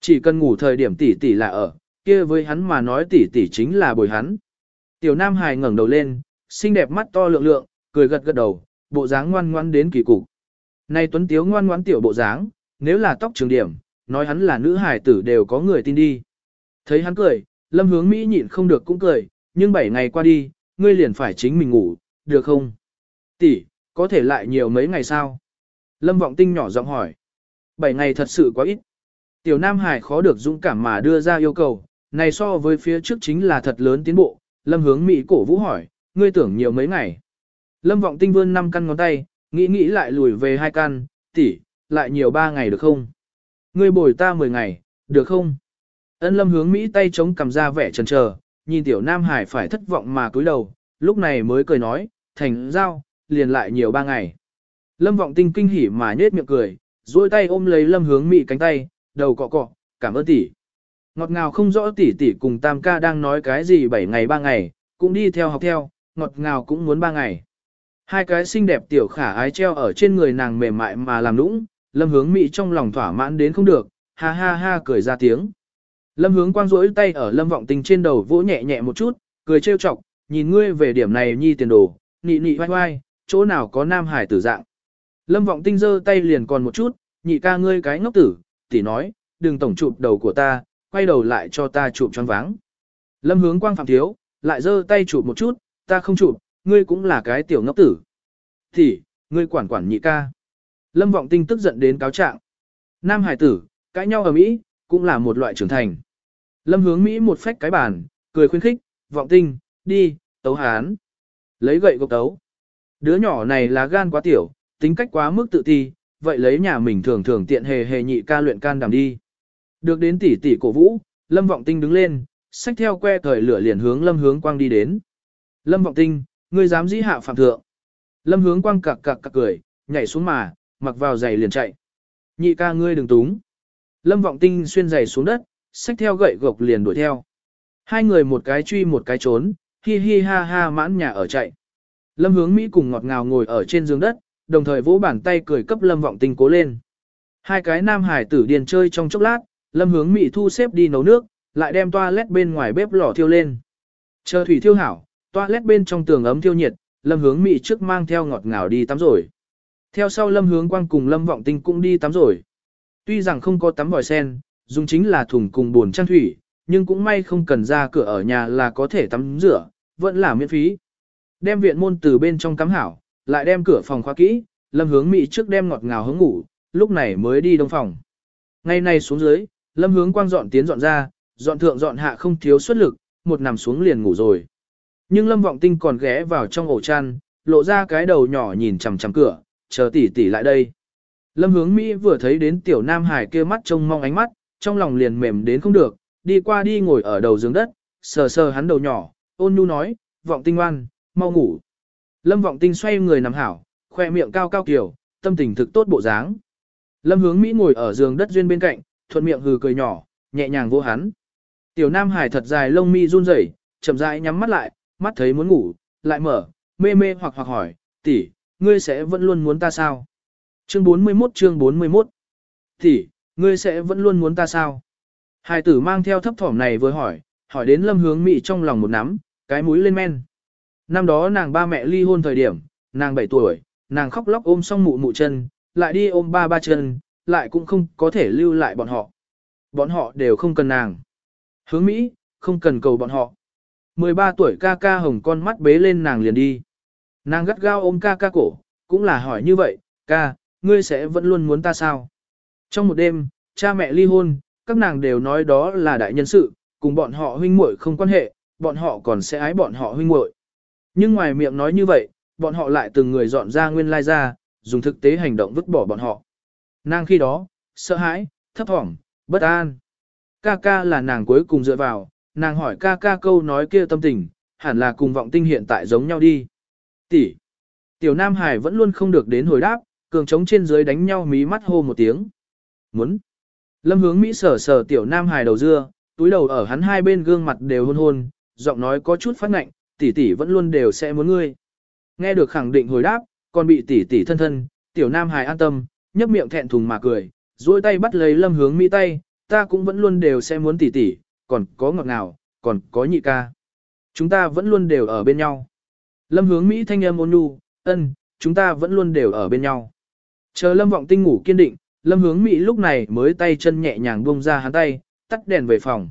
Chỉ cần ngủ thời điểm tỷ tỷ là ở, kia với hắn mà nói tỷ tỷ chính là bồi hắn. Tiểu Nam Hải ngẩng đầu lên, xinh đẹp mắt to lượng lượng, cười gật gật đầu, bộ dáng ngoan ngoan đến kỳ cục. Này Tuấn Tiếu ngoan ngoãn tiểu bộ dáng, nếu là tóc trường điểm, nói hắn là nữ hải tử đều có người tin đi. Thấy hắn cười, Lâm Hướng Mỹ nhịn không được cũng cười, nhưng 7 ngày qua đi, ngươi liền phải chính mình ngủ, được không? Tỷ, có thể lại nhiều mấy ngày sao? Lâm Vọng Tinh nhỏ giọng hỏi. 7 ngày thật sự quá ít. Tiểu Nam Hải khó được dũng cảm mà đưa ra yêu cầu, này so với phía trước chính là thật lớn tiến bộ. Lâm hướng Mỹ cổ vũ hỏi, ngươi tưởng nhiều mấy ngày. Lâm Vọng Tinh vươn 5 căn ngón tay, nghĩ nghĩ lại lùi về hai căn, tỷ, lại nhiều 3 ngày được không? Ngươi bồi ta 10 ngày, được không? Ân Lâm hướng Mỹ tay chống cầm ra vẻ trần chờ, nhìn Tiểu Nam Hải phải thất vọng mà cúi đầu, lúc này mới cười nói, thành giao, liền lại nhiều 3 ngày. Lâm Vọng Tinh kinh hỉ mà nhếch miệng cười, duỗi tay ôm lấy Lâm Hướng Mỹ cánh tay, đầu cọ cọ, cảm ơn tỷ. Ngọt ngào không rõ tỷ tỷ cùng Tam ca đang nói cái gì 7 ngày 3 ngày, cũng đi theo học theo, ngọt ngào cũng muốn ba ngày. Hai cái xinh đẹp tiểu khả ái treo ở trên người nàng mềm mại mà làm nũng, Lâm Hướng Mị trong lòng thỏa mãn đến không được, ha ha ha cười ra tiếng. Lâm Hướng quang rỗi tay ở Lâm Vọng Tinh trên đầu vỗ nhẹ nhẹ một chút, cười trêu chọc, nhìn ngươi về điểm này nhi tiền đồ, nị nị vai vai, chỗ nào có nam hải tử dạng. Lâm vọng tinh giơ tay liền còn một chút, nhị ca ngươi cái ngốc tử, tỷ nói, đừng tổng chụp đầu của ta, quay đầu lại cho ta chụp choáng váng. Lâm hướng quang phạm thiếu, lại giơ tay chụp một chút, ta không chụp, ngươi cũng là cái tiểu ngốc tử. Tỷ, ngươi quản quản nhị ca. Lâm vọng tinh tức giận đến cáo trạng. Nam hải tử, cãi nhau ở Mỹ, cũng là một loại trưởng thành. Lâm hướng Mỹ một phách cái bàn, cười khuyến khích, vọng tinh, đi, tấu hán. Lấy gậy gộc tấu. Đứa nhỏ này là gan quá tiểu, tính cách quá mức tự ti, vậy lấy nhà mình thường thường tiện hề hề nhị ca luyện can đảm đi. Được đến tỷ tỷ cổ vũ, Lâm Vọng Tinh đứng lên, xách theo que thời lửa liền hướng Lâm Hướng Quang đi đến. Lâm Vọng Tinh, ngươi dám dĩ hạ phạm thượng. Lâm Hướng Quang cặc cặc cặc cười, nhảy xuống mà, mặc vào giày liền chạy. Nhị ca ngươi đừng túng. Lâm Vọng Tinh xuyên giày xuống đất, xách theo gậy gộc liền đuổi theo. Hai người một cái truy một cái trốn, hi hi ha ha mãn nhà ở chạy. Lâm Hướng Mỹ cùng ngọt ngào ngồi ở trên giường đất, đồng thời vỗ bàn tay cười cấp Lâm Vọng Tinh cố lên. Hai cái nam hải tử điền chơi trong chốc lát, Lâm Hướng Mỹ thu xếp đi nấu nước, lại đem toilet bên ngoài bếp lò thiêu lên. Chờ thủy thiêu hảo, toilet bên trong tường ấm thiêu nhiệt, Lâm Hướng Mỹ trước mang theo ngọt ngào đi tắm rồi. Theo sau Lâm Hướng Quang cùng Lâm Vọng Tinh cũng đi tắm rồi. Tuy rằng không có tắm vòi sen, dùng chính là thùng cùng bồn trang thủy, nhưng cũng may không cần ra cửa ở nhà là có thể tắm rửa, vẫn là miễn phí. Đem viện môn từ bên trong cắm hảo, lại đem cửa phòng khóa kỹ, Lâm Hướng Mỹ trước đem ngọt ngào hướng ngủ, lúc này mới đi đông phòng. Ngày nay xuống dưới, Lâm Hướng quang dọn tiến dọn ra, dọn thượng dọn hạ không thiếu xuất lực, một nằm xuống liền ngủ rồi. Nhưng Lâm Vọng Tinh còn ghé vào trong ổ chăn, lộ ra cái đầu nhỏ nhìn chằm chằm cửa, chờ tỷ tỷ lại đây. Lâm Hướng Mỹ vừa thấy đến tiểu Nam Hải kia mắt trông mong ánh mắt, trong lòng liền mềm đến không được, đi qua đi ngồi ở đầu giường đất, sờ sờ hắn đầu nhỏ, ôn nhu nói, Vọng Tinh ngoan, mau ngủ. Lâm Vọng Tinh xoay người nằm hảo, khoe miệng cao cao kiểu, tâm tình thực tốt bộ dáng. Lâm Hướng Mỹ ngồi ở giường đất duyên bên cạnh, thuận miệng hừ cười nhỏ, nhẹ nhàng vô hắn. Tiểu Nam Hải thật dài lông mi run rẩy, chậm rãi nhắm mắt lại, mắt thấy muốn ngủ, lại mở, mê mê hoặc hoặc hỏi, tỷ, ngươi sẽ vẫn luôn muốn ta sao? Chương 41 chương 41 Tỷ, ngươi sẽ vẫn luôn muốn ta sao? Hải tử mang theo thấp thỏm này vừa hỏi, hỏi đến Lâm Hướng Mỹ trong lòng một nắm, cái mũi lên men. Năm đó nàng ba mẹ ly hôn thời điểm, nàng 7 tuổi, nàng khóc lóc ôm xong mụ mụ chân, lại đi ôm ba ba chân, lại cũng không có thể lưu lại bọn họ. Bọn họ đều không cần nàng. Hướng Mỹ, không cần cầu bọn họ. 13 tuổi ca ca hồng con mắt bế lên nàng liền đi. Nàng gắt gao ôm ca ca cổ, cũng là hỏi như vậy, ca, ngươi sẽ vẫn luôn muốn ta sao? Trong một đêm, cha mẹ ly hôn, các nàng đều nói đó là đại nhân sự, cùng bọn họ huynh muội không quan hệ, bọn họ còn sẽ ái bọn họ huynh muội. Nhưng ngoài miệng nói như vậy, bọn họ lại từng người dọn ra nguyên lai ra, dùng thực tế hành động vứt bỏ bọn họ. Nàng khi đó, sợ hãi, thấp thỏm, bất an. Ca ca là nàng cuối cùng dựa vào, nàng hỏi ca ca câu nói kia tâm tình, hẳn là cùng vọng tinh hiện tại giống nhau đi. Tỷ. Tiểu Nam Hải vẫn luôn không được đến hồi đáp, cường trống trên dưới đánh nhau mí mắt hô một tiếng. Muốn. Lâm hướng Mỹ sở sở tiểu Nam Hải đầu dưa, túi đầu ở hắn hai bên gương mặt đều hôn hôn, giọng nói có chút phát ngạnh, tỷ tỷ vẫn luôn đều sẽ muốn ngươi. Nghe được khẳng định hồi đáp, còn bị tỷ tỷ thân thân, tiểu Nam Hải an tâm, nhấp miệng thẹn thùng mà cười, duỗi tay bắt lấy lâm hướng Mỹ tay, ta cũng vẫn luôn đều sẽ muốn tỷ tỷ, còn có ngọt ngào, còn có nhị ca. Chúng ta vẫn luôn đều ở bên nhau. Lâm hướng Mỹ thanh âm ôn nhu, ân, chúng ta vẫn luôn đều ở bên nhau. Chờ lâm vọng tinh ngủ kiên định, lâm hướng Mỹ lúc này mới tay chân nhẹ nhàng buông ra hắn tay, tắt đèn về phòng.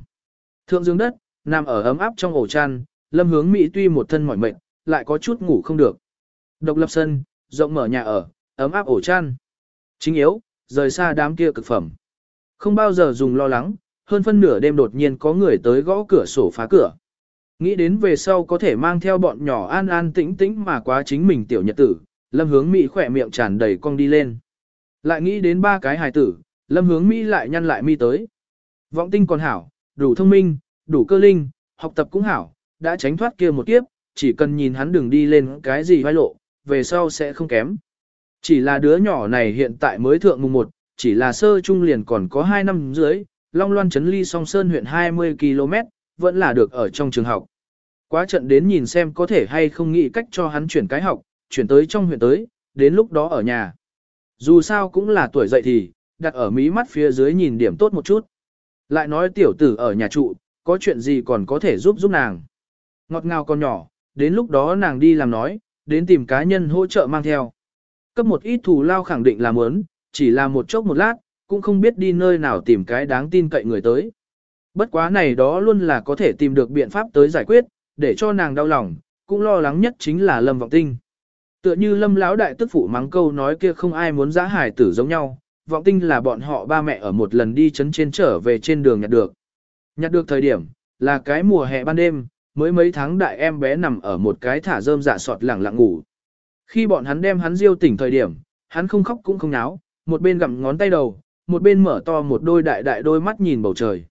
Thượng dương đất, nằm ở ấm áp trong ổ chăn, lâm hướng Mỹ tuy một thân mỏi mệt, lại có chút ngủ không được. Độc lập sân, rộng mở nhà ở, ấm áp ổ chăn. Chính yếu, rời xa đám kia cực phẩm. Không bao giờ dùng lo lắng, hơn phân nửa đêm đột nhiên có người tới gõ cửa sổ phá cửa. Nghĩ đến về sau có thể mang theo bọn nhỏ an an tĩnh tĩnh mà quá chính mình tiểu nhật tử, lâm hướng Mỹ khỏe miệng tràn đầy cong đi lên. Lại nghĩ đến ba cái hài tử, lâm hướng Mỹ lại nhăn lại mi tới. Vọng tinh còn hảo, đủ thông minh, đủ cơ linh, học tập cũng hảo, đã tránh thoát kia một kiếp, chỉ cần nhìn hắn đừng đi lên cái gì vai lộ, về sau sẽ không kém. Chỉ là đứa nhỏ này hiện tại mới thượng mùng 1, chỉ là sơ trung liền còn có 2 năm dưới, Long Loan Trấn Ly Song Sơn huyện 20 km, vẫn là được ở trong trường học. Quá trận đến nhìn xem có thể hay không nghĩ cách cho hắn chuyển cái học, chuyển tới trong huyện tới, đến lúc đó ở nhà. Dù sao cũng là tuổi dậy thì, đặt ở mí mắt phía dưới nhìn điểm tốt một chút. Lại nói tiểu tử ở nhà trụ, có chuyện gì còn có thể giúp giúp nàng. Ngọt ngào con nhỏ, đến lúc đó nàng đi làm nói, đến tìm cá nhân hỗ trợ mang theo. Cấp một ít thù lao khẳng định là muốn, chỉ là một chốc một lát, cũng không biết đi nơi nào tìm cái đáng tin cậy người tới. Bất quá này đó luôn là có thể tìm được biện pháp tới giải quyết, để cho nàng đau lòng, cũng lo lắng nhất chính là Lâm Vọng Tinh. Tựa như Lâm lão đại tức phụ mắng câu nói kia không ai muốn giã hải tử giống nhau, Vọng Tinh là bọn họ ba mẹ ở một lần đi chấn trên trở về trên đường nhặt được. Nhặt được thời điểm, là cái mùa hè ban đêm, mới mấy tháng đại em bé nằm ở một cái thả rơm dạ sọt lẳng lặng ngủ. Khi bọn hắn đem hắn diêu tỉnh thời điểm, hắn không khóc cũng không náo, một bên gặm ngón tay đầu, một bên mở to một đôi đại đại đôi mắt nhìn bầu trời.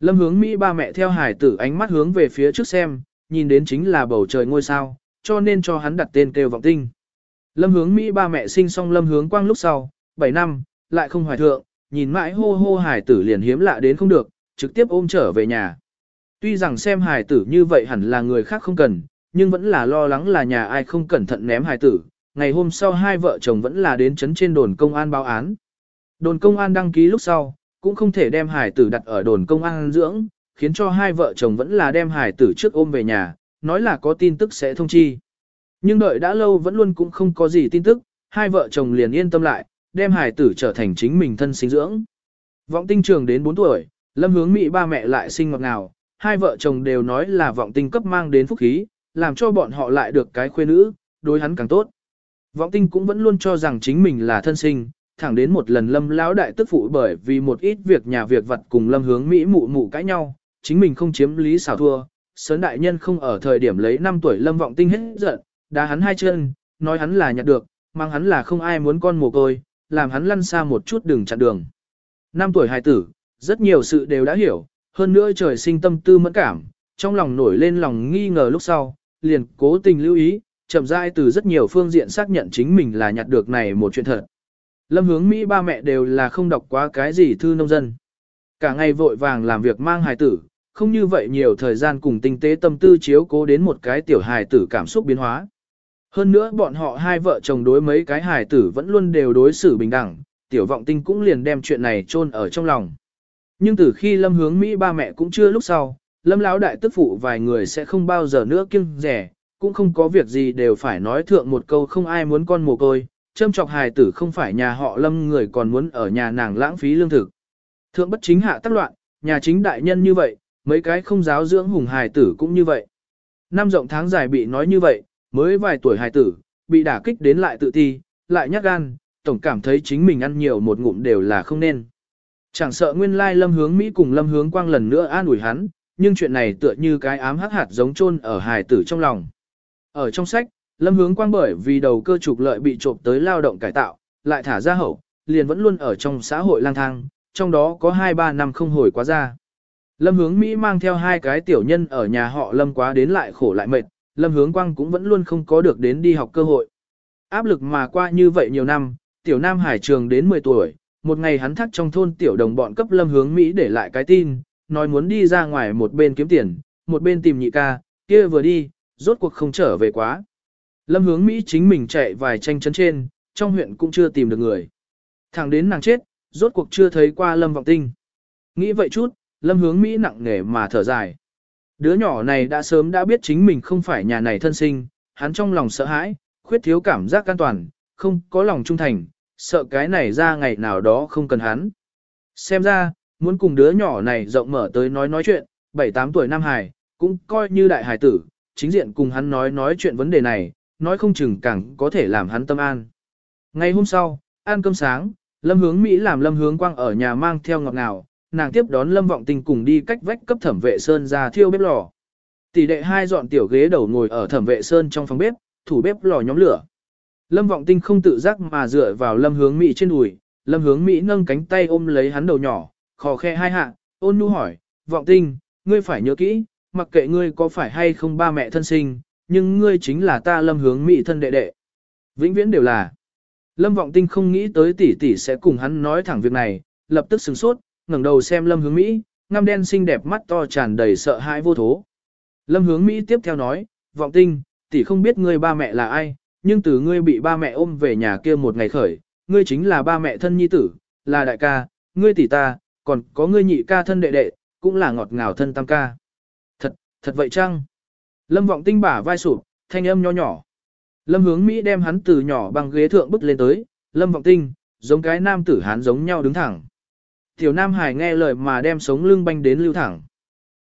Lâm hướng Mỹ ba mẹ theo hải tử ánh mắt hướng về phía trước xem, nhìn đến chính là bầu trời ngôi sao, cho nên cho hắn đặt tên kêu vọng tinh. Lâm hướng Mỹ ba mẹ sinh xong lâm hướng quang lúc sau, 7 năm, lại không hoài thượng, nhìn mãi hô hô hải tử liền hiếm lạ đến không được, trực tiếp ôm trở về nhà. Tuy rằng xem hải tử như vậy hẳn là người khác không cần, nhưng vẫn là lo lắng là nhà ai không cẩn thận ném hải tử. Ngày hôm sau hai vợ chồng vẫn là đến chấn trên đồn công an báo án. Đồn công an đăng ký lúc sau, cũng không thể đem hải tử đặt ở đồn công an dưỡng, khiến cho hai vợ chồng vẫn là đem hải tử trước ôm về nhà, nói là có tin tức sẽ thông chi. Nhưng đợi đã lâu vẫn luôn cũng không có gì tin tức, hai vợ chồng liền yên tâm lại, đem hải tử trở thành chính mình thân sinh dưỡng. Vọng tinh trường đến 4 tuổi, lâm hướng Mỹ ba mẹ lại sinh ngọt ngào, hai vợ chồng đều nói là vọng tinh cấp mang đến phúc khí, làm cho bọn họ lại được cái khuê nữ, đối hắn càng tốt. Vọng tinh cũng vẫn luôn cho rằng chính mình là thân sinh, thẳng đến một lần lâm lão đại tức phụ bởi vì một ít việc nhà việc vật cùng lâm hướng Mỹ mụ mụ cãi nhau, chính mình không chiếm lý xảo thua, sớn đại nhân không ở thời điểm lấy 5 tuổi lâm vọng tinh hết giận, đá hắn hai chân, nói hắn là nhặt được, mang hắn là không ai muốn con mồ côi, làm hắn lăn xa một chút đừng chặn đường. 5 tuổi hài tử, rất nhiều sự đều đã hiểu, hơn nữa trời sinh tâm tư mẫn cảm, trong lòng nổi lên lòng nghi ngờ lúc sau, liền cố tình lưu ý, chậm rãi từ rất nhiều phương diện xác nhận chính mình là nhặt được này một chuyện thật. Lâm hướng Mỹ ba mẹ đều là không đọc quá cái gì thư nông dân. Cả ngày vội vàng làm việc mang hài tử, không như vậy nhiều thời gian cùng tinh tế tâm tư chiếu cố đến một cái tiểu hài tử cảm xúc biến hóa. Hơn nữa bọn họ hai vợ chồng đối mấy cái hài tử vẫn luôn đều đối xử bình đẳng, tiểu vọng tinh cũng liền đem chuyện này chôn ở trong lòng. Nhưng từ khi lâm hướng Mỹ ba mẹ cũng chưa lúc sau, lâm lão đại tức phụ vài người sẽ không bao giờ nữa kiêng rẻ, cũng không có việc gì đều phải nói thượng một câu không ai muốn con mồ côi, châm chọc hài tử không phải nhà họ lâm người còn muốn ở nhà nàng lãng phí lương thực. Thượng bất chính hạ tác loạn, nhà chính đại nhân như vậy, mấy cái không giáo dưỡng hùng hài tử cũng như vậy. Năm rộng tháng dài bị nói như vậy, mới vài tuổi hài tử, bị đả kích đến lại tự ti, lại nhát gan, tổng cảm thấy chính mình ăn nhiều một ngụm đều là không nên. Chẳng sợ nguyên lai lâm hướng Mỹ cùng lâm hướng quang lần nữa an ủi hắn, nhưng chuyện này tựa như cái ám hắc hạt giống chôn ở hài tử trong lòng. Ở trong sách, Lâm Hướng Quang bởi vì đầu cơ trục lợi bị trộm tới lao động cải tạo, lại thả ra hậu, liền vẫn luôn ở trong xã hội lang thang, trong đó có 2-3 năm không hồi quá ra. Lâm Hướng Mỹ mang theo hai cái tiểu nhân ở nhà họ Lâm quá đến lại khổ lại mệt, Lâm Hướng Quang cũng vẫn luôn không có được đến đi học cơ hội. Áp lực mà qua như vậy nhiều năm, tiểu Nam Hải trường đến 10 tuổi, một ngày hắn thắt trong thôn tiểu đồng bọn cấp Lâm Hướng Mỹ để lại cái tin, nói muốn đi ra ngoài một bên kiếm tiền, một bên tìm nhị ca, kia vừa đi, rốt cuộc không trở về quá. Lâm Hướng Mỹ chính mình chạy vài tranh chấn trên, trong huyện cũng chưa tìm được người. Thẳng đến nàng chết, rốt cuộc chưa thấy qua Lâm Vọng Tinh. Nghĩ vậy chút, Lâm Hướng Mỹ nặng nề mà thở dài. Đứa nhỏ này đã sớm đã biết chính mình không phải nhà này thân sinh, hắn trong lòng sợ hãi, khuyết thiếu cảm giác an toàn, không có lòng trung thành, sợ cái này ra ngày nào đó không cần hắn. Xem ra, muốn cùng đứa nhỏ này rộng mở tới nói nói chuyện, 7-8 tuổi Nam Hải, cũng coi như đại hải tử, chính diện cùng hắn nói nói chuyện vấn đề này, nói không chừng càng có thể làm hắn tâm an. Ngày hôm sau, ăn cơm sáng, Lâm Hướng Mỹ làm Lâm Hướng Quang ở nhà mang theo ngọt ngào, nàng tiếp đón Lâm Vọng Tinh cùng đi cách vách cấp thẩm vệ sơn ra thiêu bếp lò. Tỷ đệ hai dọn tiểu ghế đầu ngồi ở thẩm vệ sơn trong phòng bếp, thủ bếp lò nhóm lửa. Lâm Vọng Tinh không tự giác mà dựa vào Lâm Hướng Mỹ trên đùi, Lâm Hướng Mỹ nâng cánh tay ôm lấy hắn đầu nhỏ, khò khe hai hạ, ôn nhu hỏi, Vọng Tinh, ngươi phải nhớ kỹ, mặc kệ ngươi có phải hay không ba mẹ thân sinh, nhưng ngươi chính là ta Lâm Hướng Mỹ thân đệ đệ. Vĩnh viễn đều là. Lâm Vọng Tinh không nghĩ tới tỷ tỷ sẽ cùng hắn nói thẳng việc này, lập tức sửng sốt, ngẩng đầu xem Lâm Hướng Mỹ, ngăm đen xinh đẹp mắt to tràn đầy sợ hãi vô thố. Lâm Hướng Mỹ tiếp theo nói, Vọng Tinh, tỷ không biết ngươi ba mẹ là ai, nhưng từ ngươi bị ba mẹ ôm về nhà kia một ngày khởi, ngươi chính là ba mẹ thân nhi tử, là đại ca, ngươi tỷ ta, còn có ngươi nhị ca thân đệ đệ, cũng là ngọt ngào thân tam ca. Thật, thật vậy chăng? Lâm Vọng Tinh bả vai sụp, thanh âm nho nhỏ. Lâm Hướng Mỹ đem hắn từ nhỏ bằng ghế thượng bước lên tới, Lâm Vọng Tinh, giống cái nam tử hán giống nhau đứng thẳng. Tiểu Nam Hải nghe lời mà đem sống lưng banh đến lưu thẳng.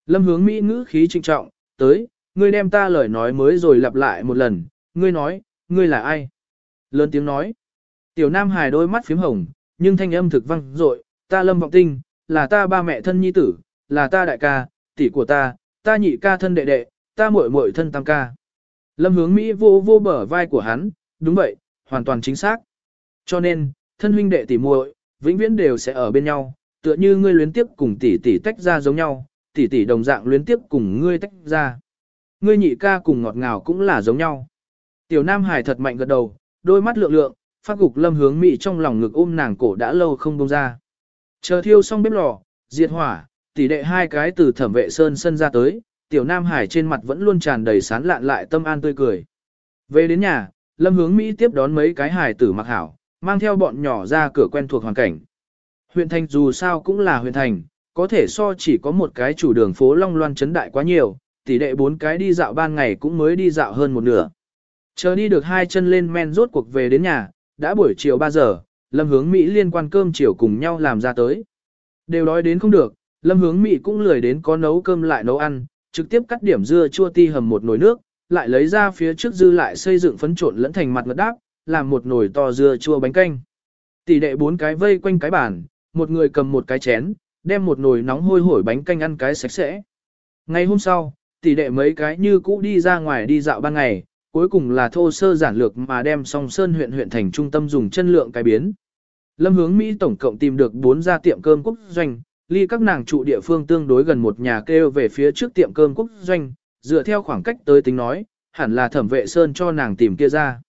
Lâm hướng Mỹ ngữ khí trinh trọng, tới, ngươi đem ta lời nói mới rồi lặp lại một lần, ngươi nói, ngươi là ai? Lớn tiếng nói. Tiểu Nam Hải đôi mắt phím hồng, nhưng thanh âm thực văng dội, ta Lâm Vọng Tinh, là ta ba mẹ thân nhi tử, là ta đại ca, tỷ của ta, ta nhị ca thân đệ đệ, ta muội muội thân tam ca. Lâm hướng Mỹ vô vô bờ vai của hắn, đúng vậy, hoàn toàn chính xác. Cho nên, thân huynh đệ tỷ muội, vĩnh viễn đều sẽ ở bên nhau, tựa như ngươi luyến tiếp cùng tỷ tỷ tách ra giống nhau, tỷ tỷ đồng dạng luyến tiếp cùng ngươi tách ra. Ngươi nhị ca cùng ngọt ngào cũng là giống nhau. Tiểu Nam Hải thật mạnh gật đầu, đôi mắt lượng lượng, phát gục lâm hướng Mỹ trong lòng ngực ôm nàng cổ đã lâu không buông ra. Chờ thiêu xong bếp lò, diệt hỏa, tỷ đệ hai cái từ thẩm vệ sơn sân ra tới, tiểu Nam Hải trên mặt vẫn luôn tràn đầy sán lạn lại tâm an tươi cười. Về đến nhà, lâm hướng Mỹ tiếp đón mấy cái hải tử mặc hảo, mang theo bọn nhỏ ra cửa quen thuộc hoàn cảnh. Huyện thành dù sao cũng là huyện thành, có thể so chỉ có một cái chủ đường phố Long Loan chấn đại quá nhiều, tỷ đệ bốn cái đi dạo ban ngày cũng mới đi dạo hơn một nửa. Chờ đi được hai chân lên men rốt cuộc về đến nhà, đã buổi chiều 3 giờ, Lâm Hướng Mỹ liên quan cơm chiều cùng nhau làm ra tới. Đều đói đến không được, Lâm Hướng Mỹ cũng lười đến có nấu cơm lại nấu ăn, trực tiếp cắt điểm dưa chua ti hầm một nồi nước, lại lấy ra phía trước dư lại xây dựng phấn trộn lẫn thành mặt ngật đáp, làm một nồi to dưa chua bánh canh. Tỷ đệ bốn cái vây quanh cái bàn, một người cầm một cái chén, đem một nồi nóng hôi hổi bánh canh ăn cái sạch sẽ. Ngày hôm sau, tỷ đệ mấy cái như cũ đi ra ngoài đi dạo ban ngày, cuối cùng là thô sơ giản lược mà đem song sơn huyện huyện thành trung tâm dùng chân lượng cái biến. Lâm hướng Mỹ tổng cộng tìm được 4 gia tiệm cơm quốc doanh, ly các nàng trụ địa phương tương đối gần một nhà kêu về phía trước tiệm cơm quốc doanh, dựa theo khoảng cách tới tính nói, hẳn là thẩm vệ sơn cho nàng tìm kia ra.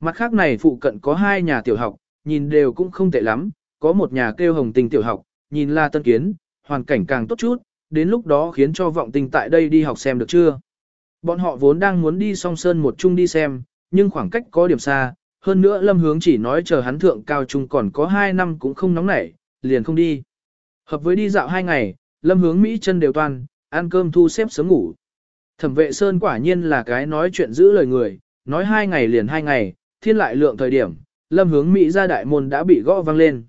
Mặt khác này phụ cận có hai nhà tiểu học, nhìn đều cũng không tệ lắm, có một nhà kêu hồng tình tiểu học, nhìn là tân kiến, hoàn cảnh càng tốt chút, đến lúc đó khiến cho vọng tình tại đây đi học xem được chưa. Bọn họ vốn đang muốn đi song sơn một chung đi xem, nhưng khoảng cách có điểm xa, hơn nữa lâm hướng chỉ nói chờ hắn thượng cao trung còn có 2 năm cũng không nóng nảy, liền không đi. Hợp với đi dạo hai ngày, lâm hướng Mỹ chân đều toàn, ăn cơm thu xếp sớm ngủ. Thẩm vệ Sơn quả nhiên là cái nói chuyện giữ lời người, nói hai ngày liền hai ngày, thiên lại lượng thời điểm, lâm hướng Mỹ ra đại môn đã bị gõ vang lên.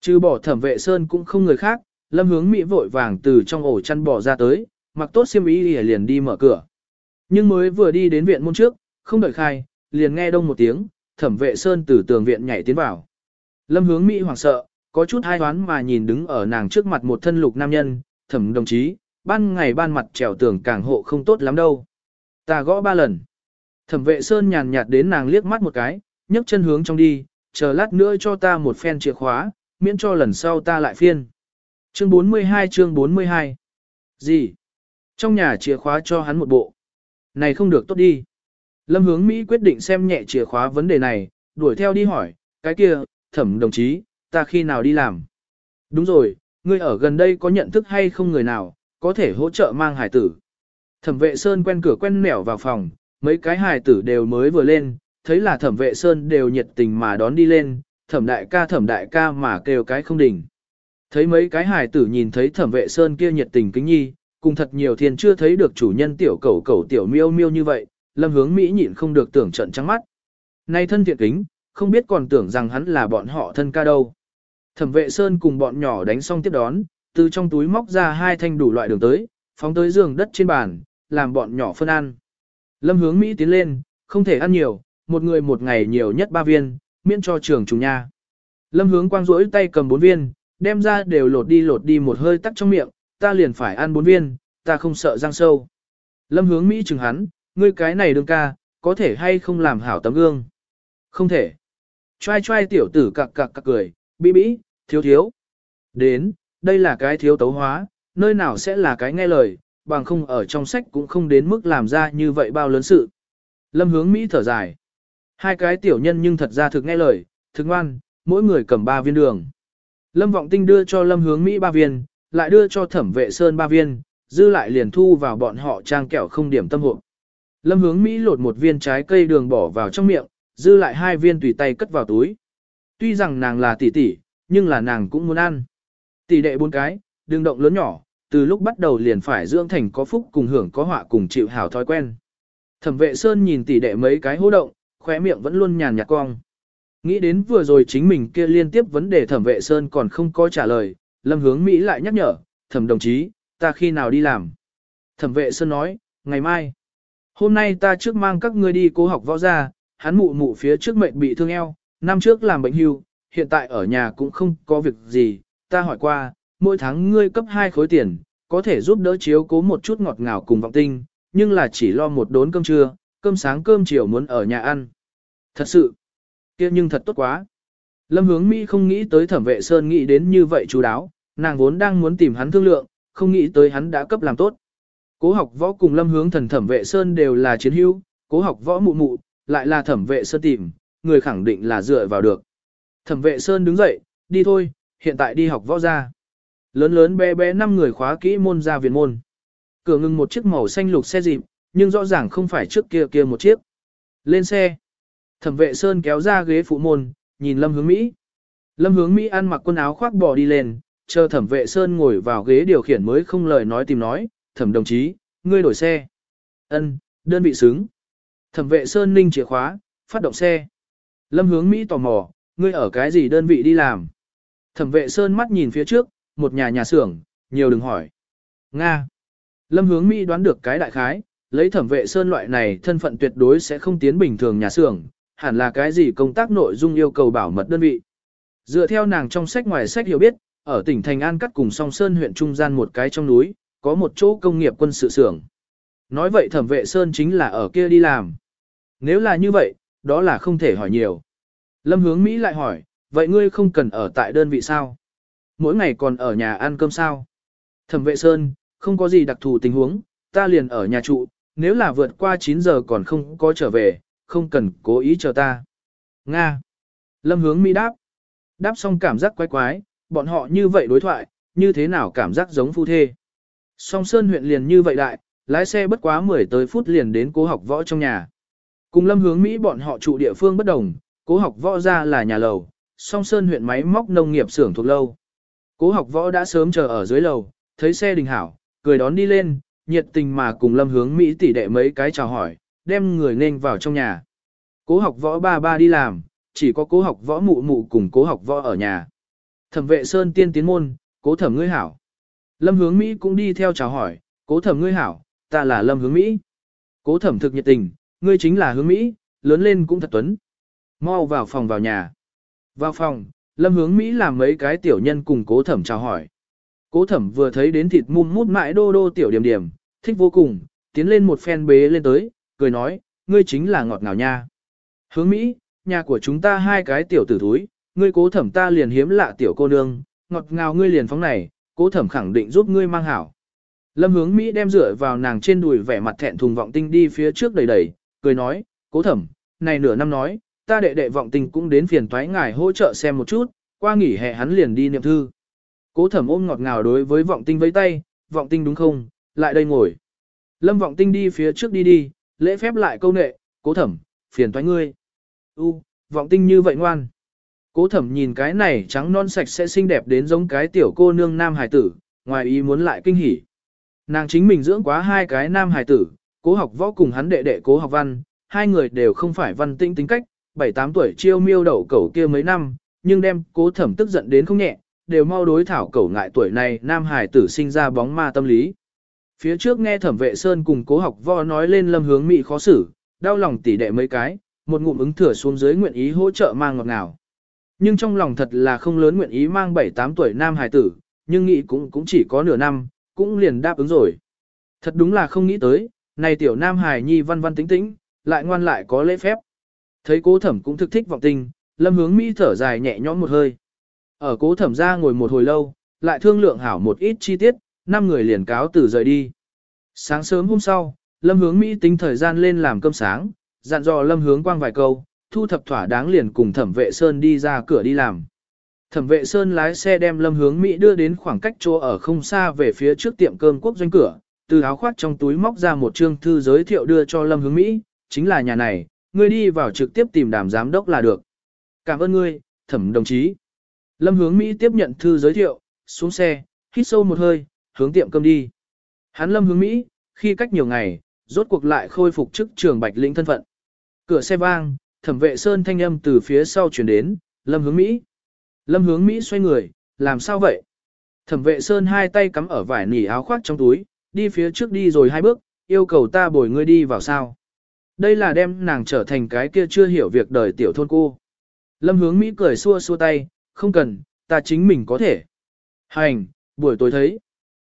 Trừ bỏ thẩm vệ sơn cũng không người khác, lâm hướng Mỹ vội vàng từ trong ổ chăn bỏ ra tới, mặc tốt xiêm y liền đi mở cửa. Nhưng mới vừa đi đến viện môn trước, không đợi khai, liền nghe đông một tiếng, thẩm vệ sơn từ tường viện nhảy tiến vào. Lâm hướng Mỹ hoảng sợ, có chút hai toán mà nhìn đứng ở nàng trước mặt một thân lục nam nhân, thẩm đồng chí, ban ngày ban mặt trèo tường càng hộ không tốt lắm đâu. Ta gõ ba lần. Thẩm vệ Sơn nhàn nhạt đến nàng liếc mắt một cái, nhấc chân hướng trong đi, chờ lát nữa cho ta một phen chìa khóa, miễn cho lần sau ta lại phiên. Chương 42 chương 42 Gì? Trong nhà chìa khóa cho hắn một bộ. Này không được tốt đi. Lâm hướng Mỹ quyết định xem nhẹ chìa khóa vấn đề này, đuổi theo đi hỏi, cái kia, thẩm đồng chí, ta khi nào đi làm? Đúng rồi, ngươi ở gần đây có nhận thức hay không người nào, có thể hỗ trợ mang hải tử. Thẩm vệ Sơn quen cửa quen nẻo vào phòng, mấy cái hải tử đều mới vừa lên, thấy là thẩm vệ Sơn đều nhiệt tình mà đón đi lên, thẩm đại ca thẩm đại ca mà kêu cái không đỉnh. Thấy mấy cái hải tử nhìn thấy thẩm vệ Sơn kia nhiệt tình kính nhi, cùng thật nhiều thiên chưa thấy được chủ nhân tiểu cầu cầu tiểu miêu miêu như vậy, lâm hướng Mỹ nhịn không được tưởng trận trắng mắt. Nay thân thiện kính, không biết còn tưởng rằng hắn là bọn họ thân ca đâu. Thẩm vệ Sơn cùng bọn nhỏ đánh xong tiếp đón, từ trong túi móc ra hai thanh đủ loại đường tới, phóng tới giường đất trên bàn, làm bọn nhỏ phân ăn. Lâm hướng Mỹ tiến lên, không thể ăn nhiều, một người một ngày nhiều nhất ba viên, miễn cho trường trùng nha. Lâm hướng quang rỗi tay cầm bốn viên, đem ra đều lột đi lột đi một hơi tắt trong miệng, ta liền phải ăn bốn viên, ta không sợ răng sâu. Lâm hướng Mỹ chừng hắn, ngươi cái này đương ca, có thể hay không làm hảo tấm gương. Không thể. Choai choai tiểu tử cặc cặc cặc cười, bí bí, thiếu thiếu. Đến, đây là cái thiếu tấu hóa, nơi nào sẽ là cái nghe lời, bằng không ở trong sách cũng không đến mức làm ra như vậy bao lớn sự. Lâm hướng Mỹ thở dài. Hai cái tiểu nhân nhưng thật ra thực nghe lời, thực ngoan, mỗi người cầm ba viên đường. Lâm Vọng Tinh đưa cho Lâm hướng Mỹ ba viên, lại đưa cho thẩm vệ Sơn ba viên, dư lại liền thu vào bọn họ trang kẹo không điểm tâm hộ. Lâm hướng Mỹ lột một viên trái cây đường bỏ vào trong miệng, dư lại hai viên tùy tay cất vào túi. Tuy rằng nàng là tỷ tỷ, nhưng là nàng cũng muốn ăn. Tỷ đệ bốn cái, đường động lớn nhỏ, từ lúc bắt đầu liền phải dưỡng thành có phúc cùng hưởng có họa cùng chịu hảo thói quen. Thẩm vệ Sơn nhìn tỷ đệ mấy cái hô động, khóe miệng vẫn luôn nhàn nhạt cong. Nghĩ đến vừa rồi chính mình kia liên tiếp vấn đề thẩm vệ Sơn còn không có trả lời, lâm hướng Mỹ lại nhắc nhở, thẩm đồng chí, ta khi nào đi làm. Thẩm vệ Sơn nói, ngày mai. Hôm nay ta trước mang các ngươi đi cố học võ ra. hắn mụ mụ phía trước mệnh bị thương eo, năm trước làm bệnh hưu, hiện tại ở nhà cũng không có việc gì, ta hỏi qua, mỗi tháng ngươi cấp 2 khối tiền, có thể giúp đỡ chiếu cố một chút ngọt ngào cùng vọng tinh, nhưng là chỉ lo một đốn cơm trưa, cơm sáng cơm chiều muốn ở nhà ăn. Thật sự, kia nhưng thật tốt quá. Lâm hướng Mỹ không nghĩ tới thẩm vệ Sơn nghĩ đến như vậy chú đáo, nàng vốn đang muốn tìm hắn thương lượng, không nghĩ tới hắn đã cấp làm tốt. Cố học võ cùng lâm hướng thần thẩm vệ Sơn đều là chiến hữu, cố học võ mụ mụ, lại là thẩm vệ Sơn tìm, người khẳng định là dựa vào được. Thẩm vệ Sơn đứng dậy, đi thôi, hiện tại đi học võ ra. Lớn lớn bé bé năm người khóa kỹ môn ra viện môn. Cửa ngừng một chiếc màu xanh lục xe dịp, nhưng rõ ràng không phải trước kia kia một chiếc. Lên xe. Thẩm vệ Sơn kéo ra ghế phụ môn, nhìn Lâm Hướng Mỹ. Lâm Hướng Mỹ ăn mặc quần áo khoác bò đi lên, chờ thẩm vệ Sơn ngồi vào ghế điều khiển mới không lời nói tìm nói, thẩm đồng chí, ngươi đổi xe. Ân, đơn vị xứng. Thẩm vệ Sơn ninh chìa khóa, phát động xe. Lâm Hướng Mỹ tò mò, ngươi ở cái gì đơn vị đi làm? Thẩm vệ Sơn mắt nhìn phía trước, một nhà nhà xưởng, nhiều đừng hỏi. Nga. Lâm hướng Mỹ đoán được cái đại khái, lấy thẩm vệ Sơn loại này thân phận tuyệt đối sẽ không tiến bình thường nhà xưởng, hẳn là cái gì công tác nội dung yêu cầu bảo mật đơn vị. Dựa theo nàng trong sách ngoài sách hiểu biết, ở tỉnh Thành An cắt cùng song Sơn huyện trung gian một cái trong núi, có một chỗ công nghiệp quân sự xưởng. Nói vậy thẩm vệ Sơn chính là ở kia đi làm. Nếu là như vậy, đó là không thể hỏi nhiều. Lâm hướng Mỹ lại hỏi, vậy ngươi không cần ở tại đơn vị sao? Mỗi ngày còn ở nhà ăn cơm sao? Thẩm vệ Sơn, không có gì đặc thù tình huống, ta liền ở nhà trụ, nếu là vượt qua 9 giờ còn không có trở về, không cần cố ý chờ ta. Nga. Lâm hướng Mỹ đáp. Đáp xong cảm giác quái quái, bọn họ như vậy đối thoại, như thế nào cảm giác giống phu thê. Song Sơn huyện liền như vậy đại, lái xe bất quá 10 tới phút liền đến cố học võ trong nhà. Cùng lâm hướng Mỹ bọn họ trụ địa phương bất đồng, cố học võ ra là nhà lầu, song sơn huyện máy móc nông nghiệp xưởng thuộc lâu. Cố học võ đã sớm chờ ở dưới lầu, thấy xe đình hảo, cười đón đi lên, nhiệt tình mà cùng lâm hướng Mỹ tỷ đệ mấy cái chào hỏi, đem người nên vào trong nhà. Cố học võ ba ba đi làm, chỉ có cố học võ mụ mụ cùng cố học võ ở nhà. Thẩm vệ sơn tiên tiến môn, cố thẩm ngươi hảo. Lâm hướng Mỹ cũng đi theo chào hỏi, cố thẩm ngươi hảo, ta là lâm hướng Mỹ. Cố thẩm thực nhiệt tình, ngươi chính là hướng Mỹ, lớn lên cũng thật tuấn. Mau vào phòng vào nhà. Vào phòng, Lâm Hướng Mỹ làm mấy cái tiểu nhân cùng cố thẩm chào hỏi. Cố thẩm vừa thấy đến thịt mum mút mãi đô đô tiểu điểm điểm, thích vô cùng, tiến lên một phen bế lên tới, cười nói, ngươi chính là ngọt ngào nha. Hướng Mỹ, nhà của chúng ta hai cái tiểu tử thúi, ngươi cố thẩm ta liền hiếm lạ tiểu cô nương, ngọt ngào ngươi liền phóng này, cố thẩm khẳng định giúp ngươi mang hảo. Lâm hướng Mỹ đem rửa vào nàng trên đùi vẻ mặt thẹn thùng vọng tinh đi phía trước đầy đầy, cười nói, cố thẩm, này nửa năm nói, ta đệ đệ vọng tinh cũng đến phiền toái ngài hỗ trợ xem một chút, qua nghỉ hè hắn liền đi niệm thư. Cố thẩm ôm ngọt ngào đối với vọng tinh với tay, vọng tinh đúng không, lại đây ngồi. Lâm vọng tinh đi phía trước đi đi, lễ phép lại câu nệ, cố thẩm, phiền toái ngươi. U, vọng tinh như vậy ngoan. Cố thẩm nhìn cái này trắng non sạch sẽ xinh đẹp đến giống cái tiểu cô nương nam hải tử, ngoài ý muốn lại kinh hỉ. Nàng chính mình dưỡng quá hai cái nam hải tử, cố học võ cùng hắn đệ đệ cố học văn, hai người đều không phải văn tinh tính cách, 7-8 tuổi chiêu miêu đậu cẩu kia mấy năm, nhưng đem cố thẩm tức giận đến không nhẹ, đều mau đối thảo cẩu ngại tuổi này nam hải tử sinh ra bóng ma tâm lý. Phía trước nghe thẩm vệ sơn cùng cố học võ nói lên lâm hướng mị khó xử, đau lòng tỉ đệ mấy cái, một ngụm ứng thừa xuống dưới nguyện ý hỗ trợ mang ngọt ngào. Nhưng trong lòng thật là không lớn nguyện ý mang 7-8 tuổi nam hải tử, nhưng nghĩ cũng cũng chỉ có nửa năm, cũng liền đáp ứng rồi. Thật đúng là không nghĩ tới, này tiểu nam hài nhi văn văn tính tĩnh, lại ngoan lại có lễ phép. Thấy cố thẩm cũng thực thích vọng tình, lâm hướng Mỹ thở dài nhẹ nhõm một hơi. Ở cố thẩm ra ngồi một hồi lâu, lại thương lượng hảo một ít chi tiết, năm người liền cáo từ rời đi. Sáng sớm hôm sau, lâm hướng Mỹ tính thời gian lên làm cơm sáng, dặn dò lâm hướng quang vài câu, thu thập thỏa đáng liền cùng thẩm vệ Sơn đi ra cửa đi làm. Thẩm vệ Sơn lái xe đem lâm hướng Mỹ đưa đến khoảng cách chỗ ở không xa về phía trước tiệm cơm quốc doanh cửa, từ áo khoác trong túi móc ra một chương thư giới thiệu đưa cho lâm hướng Mỹ, chính là nhà này, ngươi đi vào trực tiếp tìm đàm giám đốc là được. Cảm ơn ngươi, thẩm đồng chí. Lâm hướng Mỹ tiếp nhận thư giới thiệu, xuống xe, hít sâu một hơi, hướng tiệm cơm đi. Hắn lâm hướng Mỹ, khi cách nhiều ngày, rốt cuộc lại khôi phục chức trường bạch lĩnh thân phận. Cửa xe vang, thẩm vệ sơn thanh âm từ phía sau chuyển đến, lâm hướng Mỹ. Lâm hướng Mỹ xoay người, làm sao vậy? Thẩm vệ sơn hai tay cắm ở vải nỉ áo khoác trong túi, đi phía trước đi rồi hai bước, yêu cầu ta bồi ngươi đi vào sao. Đây là đem nàng trở thành cái kia chưa hiểu việc đời tiểu thôn cô. Lâm hướng Mỹ cười xua xua tay, không cần, ta chính mình có thể. Hành, buổi tối thấy.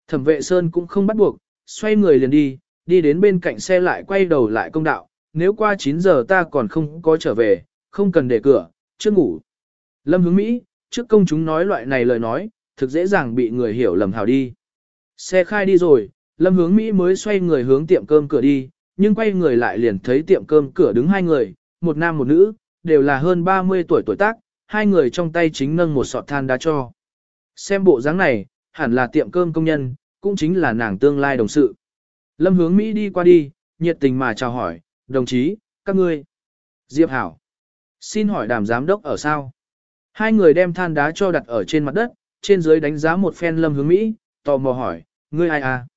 Thẩm vệ Sơn cũng không bắt buộc, xoay người liền đi, đi đến bên cạnh xe lại quay đầu lại công đạo, nếu qua 9 giờ ta còn không có trở về, không cần để cửa, chưa ngủ. Lâm hướng Mỹ, trước công chúng nói loại này lời nói, thực dễ dàng bị người hiểu lầm hào đi. Xe khai đi rồi, Lâm hướng Mỹ mới xoay người hướng tiệm cơm cửa đi, nhưng quay người lại liền thấy tiệm cơm cửa đứng hai người, một nam một nữ, đều là hơn 30 tuổi tuổi tác, hai người trong tay chính nâng một sọt than đá cho. Xem bộ dáng này, hẳn là tiệm cơm công nhân, cũng chính là nàng tương lai đồng sự. Lâm hướng Mỹ đi qua đi, nhiệt tình mà chào hỏi, đồng chí, các ngươi. Diệp Hảo. Xin hỏi đàm giám đốc ở sao? Hai người đem than đá cho đặt ở trên mặt đất, trên dưới đánh giá một phen lâm hướng Mỹ, tò mò hỏi, ngươi ai à?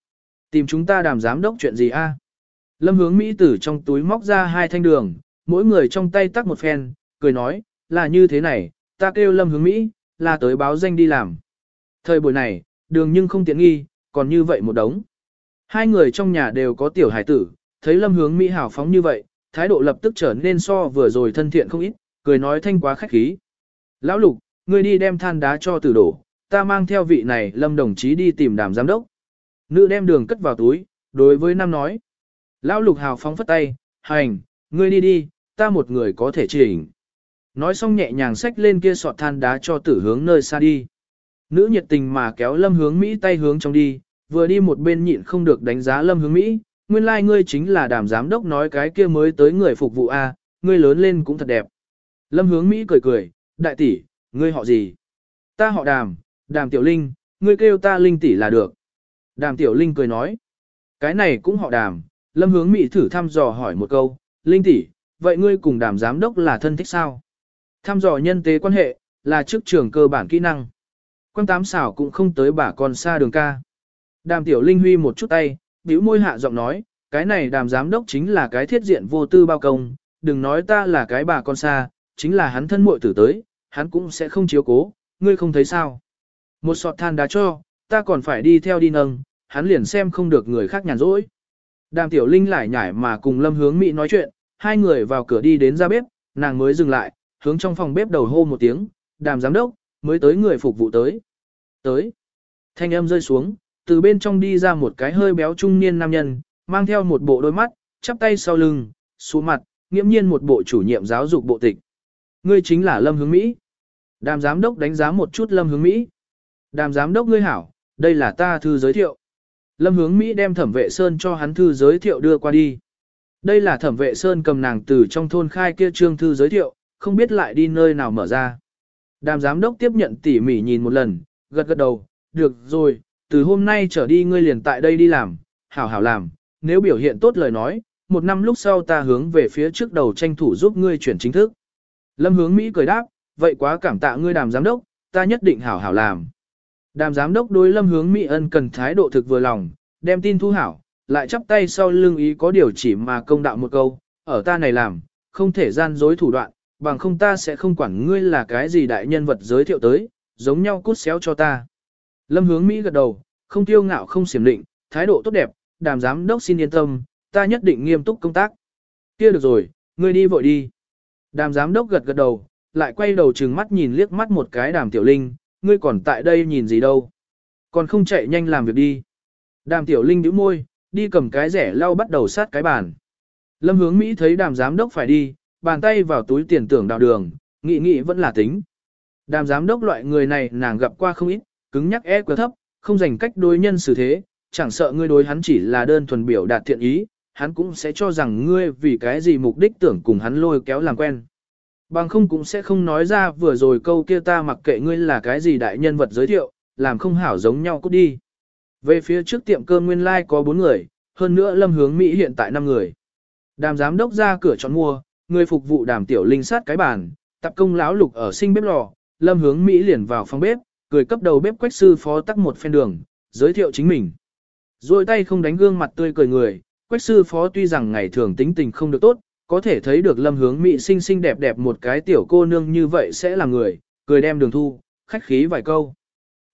Tìm chúng ta đàm giám đốc chuyện gì a? À? Lâm hướng Mỹ tử trong túi móc ra hai thanh đường, mỗi người trong tay tắt một phen, cười nói, là như thế này, ta kêu Lâm hướng Mỹ, là tới báo danh đi làm. Thời buổi này, đường nhưng không tiện nghi, còn như vậy một đống. Hai người trong nhà đều có tiểu hải tử, thấy Lâm hướng Mỹ hào phóng như vậy, thái độ lập tức trở nên so vừa rồi thân thiện không ít, cười nói thanh quá khách khí. Lão Lục, ngươi đi đem than đá cho tử đổ, ta mang theo vị này Lâm đồng chí đi tìm đàm giám đốc. Nữ đem đường cất vào túi, đối với Nam nói. Lão lục hào phóng phất tay, hành, ngươi đi đi, ta một người có thể chỉnh. Nói xong nhẹ nhàng xách lên kia sọt than đá cho tử hướng nơi xa đi. Nữ nhiệt tình mà kéo lâm hướng Mỹ tay hướng trong đi, vừa đi một bên nhịn không được đánh giá lâm hướng Mỹ. Nguyên lai like ngươi chính là đàm giám đốc nói cái kia mới tới người phục vụ A, ngươi lớn lên cũng thật đẹp. Lâm hướng Mỹ cười cười, đại tỷ, ngươi họ gì? Ta họ đàm, đàm tiểu linh, ngươi kêu ta linh tỷ là được. Đàm tiểu linh cười nói, cái này cũng họ đàm, Lâm hướng Mỹ thử thăm dò hỏi một câu, Linh tỷ, vậy ngươi cùng đàm giám đốc là thân thích sao? Thăm dò nhân tế quan hệ, là chức trường cơ bản kỹ năng. Quan tám xảo cũng không tới bà con xa đường ca. Đàm tiểu Linh huy một chút tay, bĩu môi hạ giọng nói, cái này đàm giám đốc chính là cái thiết diện vô tư bao công, đừng nói ta là cái bà con xa, chính là hắn thân muội tử tới, hắn cũng sẽ không chiếu cố, ngươi không thấy sao. Một sọt than đá cho, ta còn phải đi theo đi nâng, hắn liền xem không được người khác nhàn rỗi. Đàm tiểu linh lại nhảy mà cùng lâm hướng Mỹ nói chuyện, hai người vào cửa đi đến ra bếp, nàng mới dừng lại, hướng trong phòng bếp đầu hô một tiếng, đàm giám đốc, mới tới người phục vụ tới. Tới. Thanh âm rơi xuống, từ bên trong đi ra một cái hơi béo trung niên nam nhân, mang theo một bộ đôi mắt, chắp tay sau lưng, xuống mặt, nghiễm nhiên một bộ chủ nhiệm giáo dục bộ tịch. Ngươi chính là Lâm Hướng Mỹ. Đàm giám đốc đánh giá một chút Lâm Hướng Mỹ. Đàm giám đốc ngươi hảo, đây là ta thư giới thiệu. Lâm Hướng Mỹ đem thẩm vệ Sơn cho hắn thư giới thiệu đưa qua đi. Đây là thẩm vệ Sơn cầm nàng từ trong thôn khai kia trương thư giới thiệu, không biết lại đi nơi nào mở ra. Đàm giám đốc tiếp nhận tỉ mỉ nhìn một lần, gật gật đầu, được rồi, từ hôm nay trở đi ngươi liền tại đây đi làm, hảo hảo làm, nếu biểu hiện tốt lời nói, một năm lúc sau ta hướng về phía trước đầu tranh thủ giúp ngươi chuyển chính thức. Lâm hướng Mỹ cười đáp, vậy quá cảm tạ ngươi đàm giám đốc, ta nhất định hảo hảo làm. Đàm giám đốc đối lâm hướng Mỹ ân cần thái độ thực vừa lòng, đem tin thu hảo, lại chắp tay sau lưng ý có điều chỉ mà công đạo một câu, ở ta này làm, không thể gian dối thủ đoạn, bằng không ta sẽ không quản ngươi là cái gì đại nhân vật giới thiệu tới, giống nhau cút xéo cho ta. Lâm hướng Mỹ gật đầu, không tiêu ngạo không xiểm định, thái độ tốt đẹp, đàm giám đốc xin yên tâm, ta nhất định nghiêm túc công tác. kia được rồi, ngươi đi vội đi. Đàm giám đốc gật gật đầu, lại quay đầu trừng mắt nhìn liếc mắt một cái đàm tiểu linh, ngươi còn tại đây nhìn gì đâu. Còn không chạy nhanh làm việc đi. Đàm tiểu linh nhíu môi, đi cầm cái rẻ lau bắt đầu sát cái bàn. Lâm hướng Mỹ thấy đàm giám đốc phải đi, bàn tay vào túi tiền tưởng đào đường, nghĩ nghĩ vẫn là tính. Đàm giám đốc loại người này nàng gặp qua không ít, cứng nhắc e quá thấp, không dành cách đối nhân xử thế, chẳng sợ ngươi đối hắn chỉ là đơn thuần biểu đạt thiện ý, hắn cũng sẽ cho rằng ngươi vì cái gì mục đích tưởng cùng hắn lôi kéo làm quen. Bằng không cũng sẽ không nói ra vừa rồi câu kia ta mặc kệ ngươi là cái gì đại nhân vật giới thiệu, làm không hảo giống nhau cút đi. Về phía trước tiệm cơm nguyên lai like có 4 người, hơn nữa lâm hướng Mỹ hiện tại 5 người. Đàm giám đốc ra cửa chọn mua, người phục vụ đàm tiểu linh sát cái bàn, tập công lão lục ở sinh bếp lò, lâm hướng Mỹ liền vào phòng bếp, cười cấp đầu bếp quách sư phó tắc một phen đường, giới thiệu chính mình. Rồi tay không đánh gương mặt tươi cười người, quách sư phó tuy rằng ngày thường tính tình không được tốt, có thể thấy được lâm hướng Mỹ xinh xinh đẹp đẹp một cái tiểu cô nương như vậy sẽ là người, cười đem đường thu, khách khí vài câu.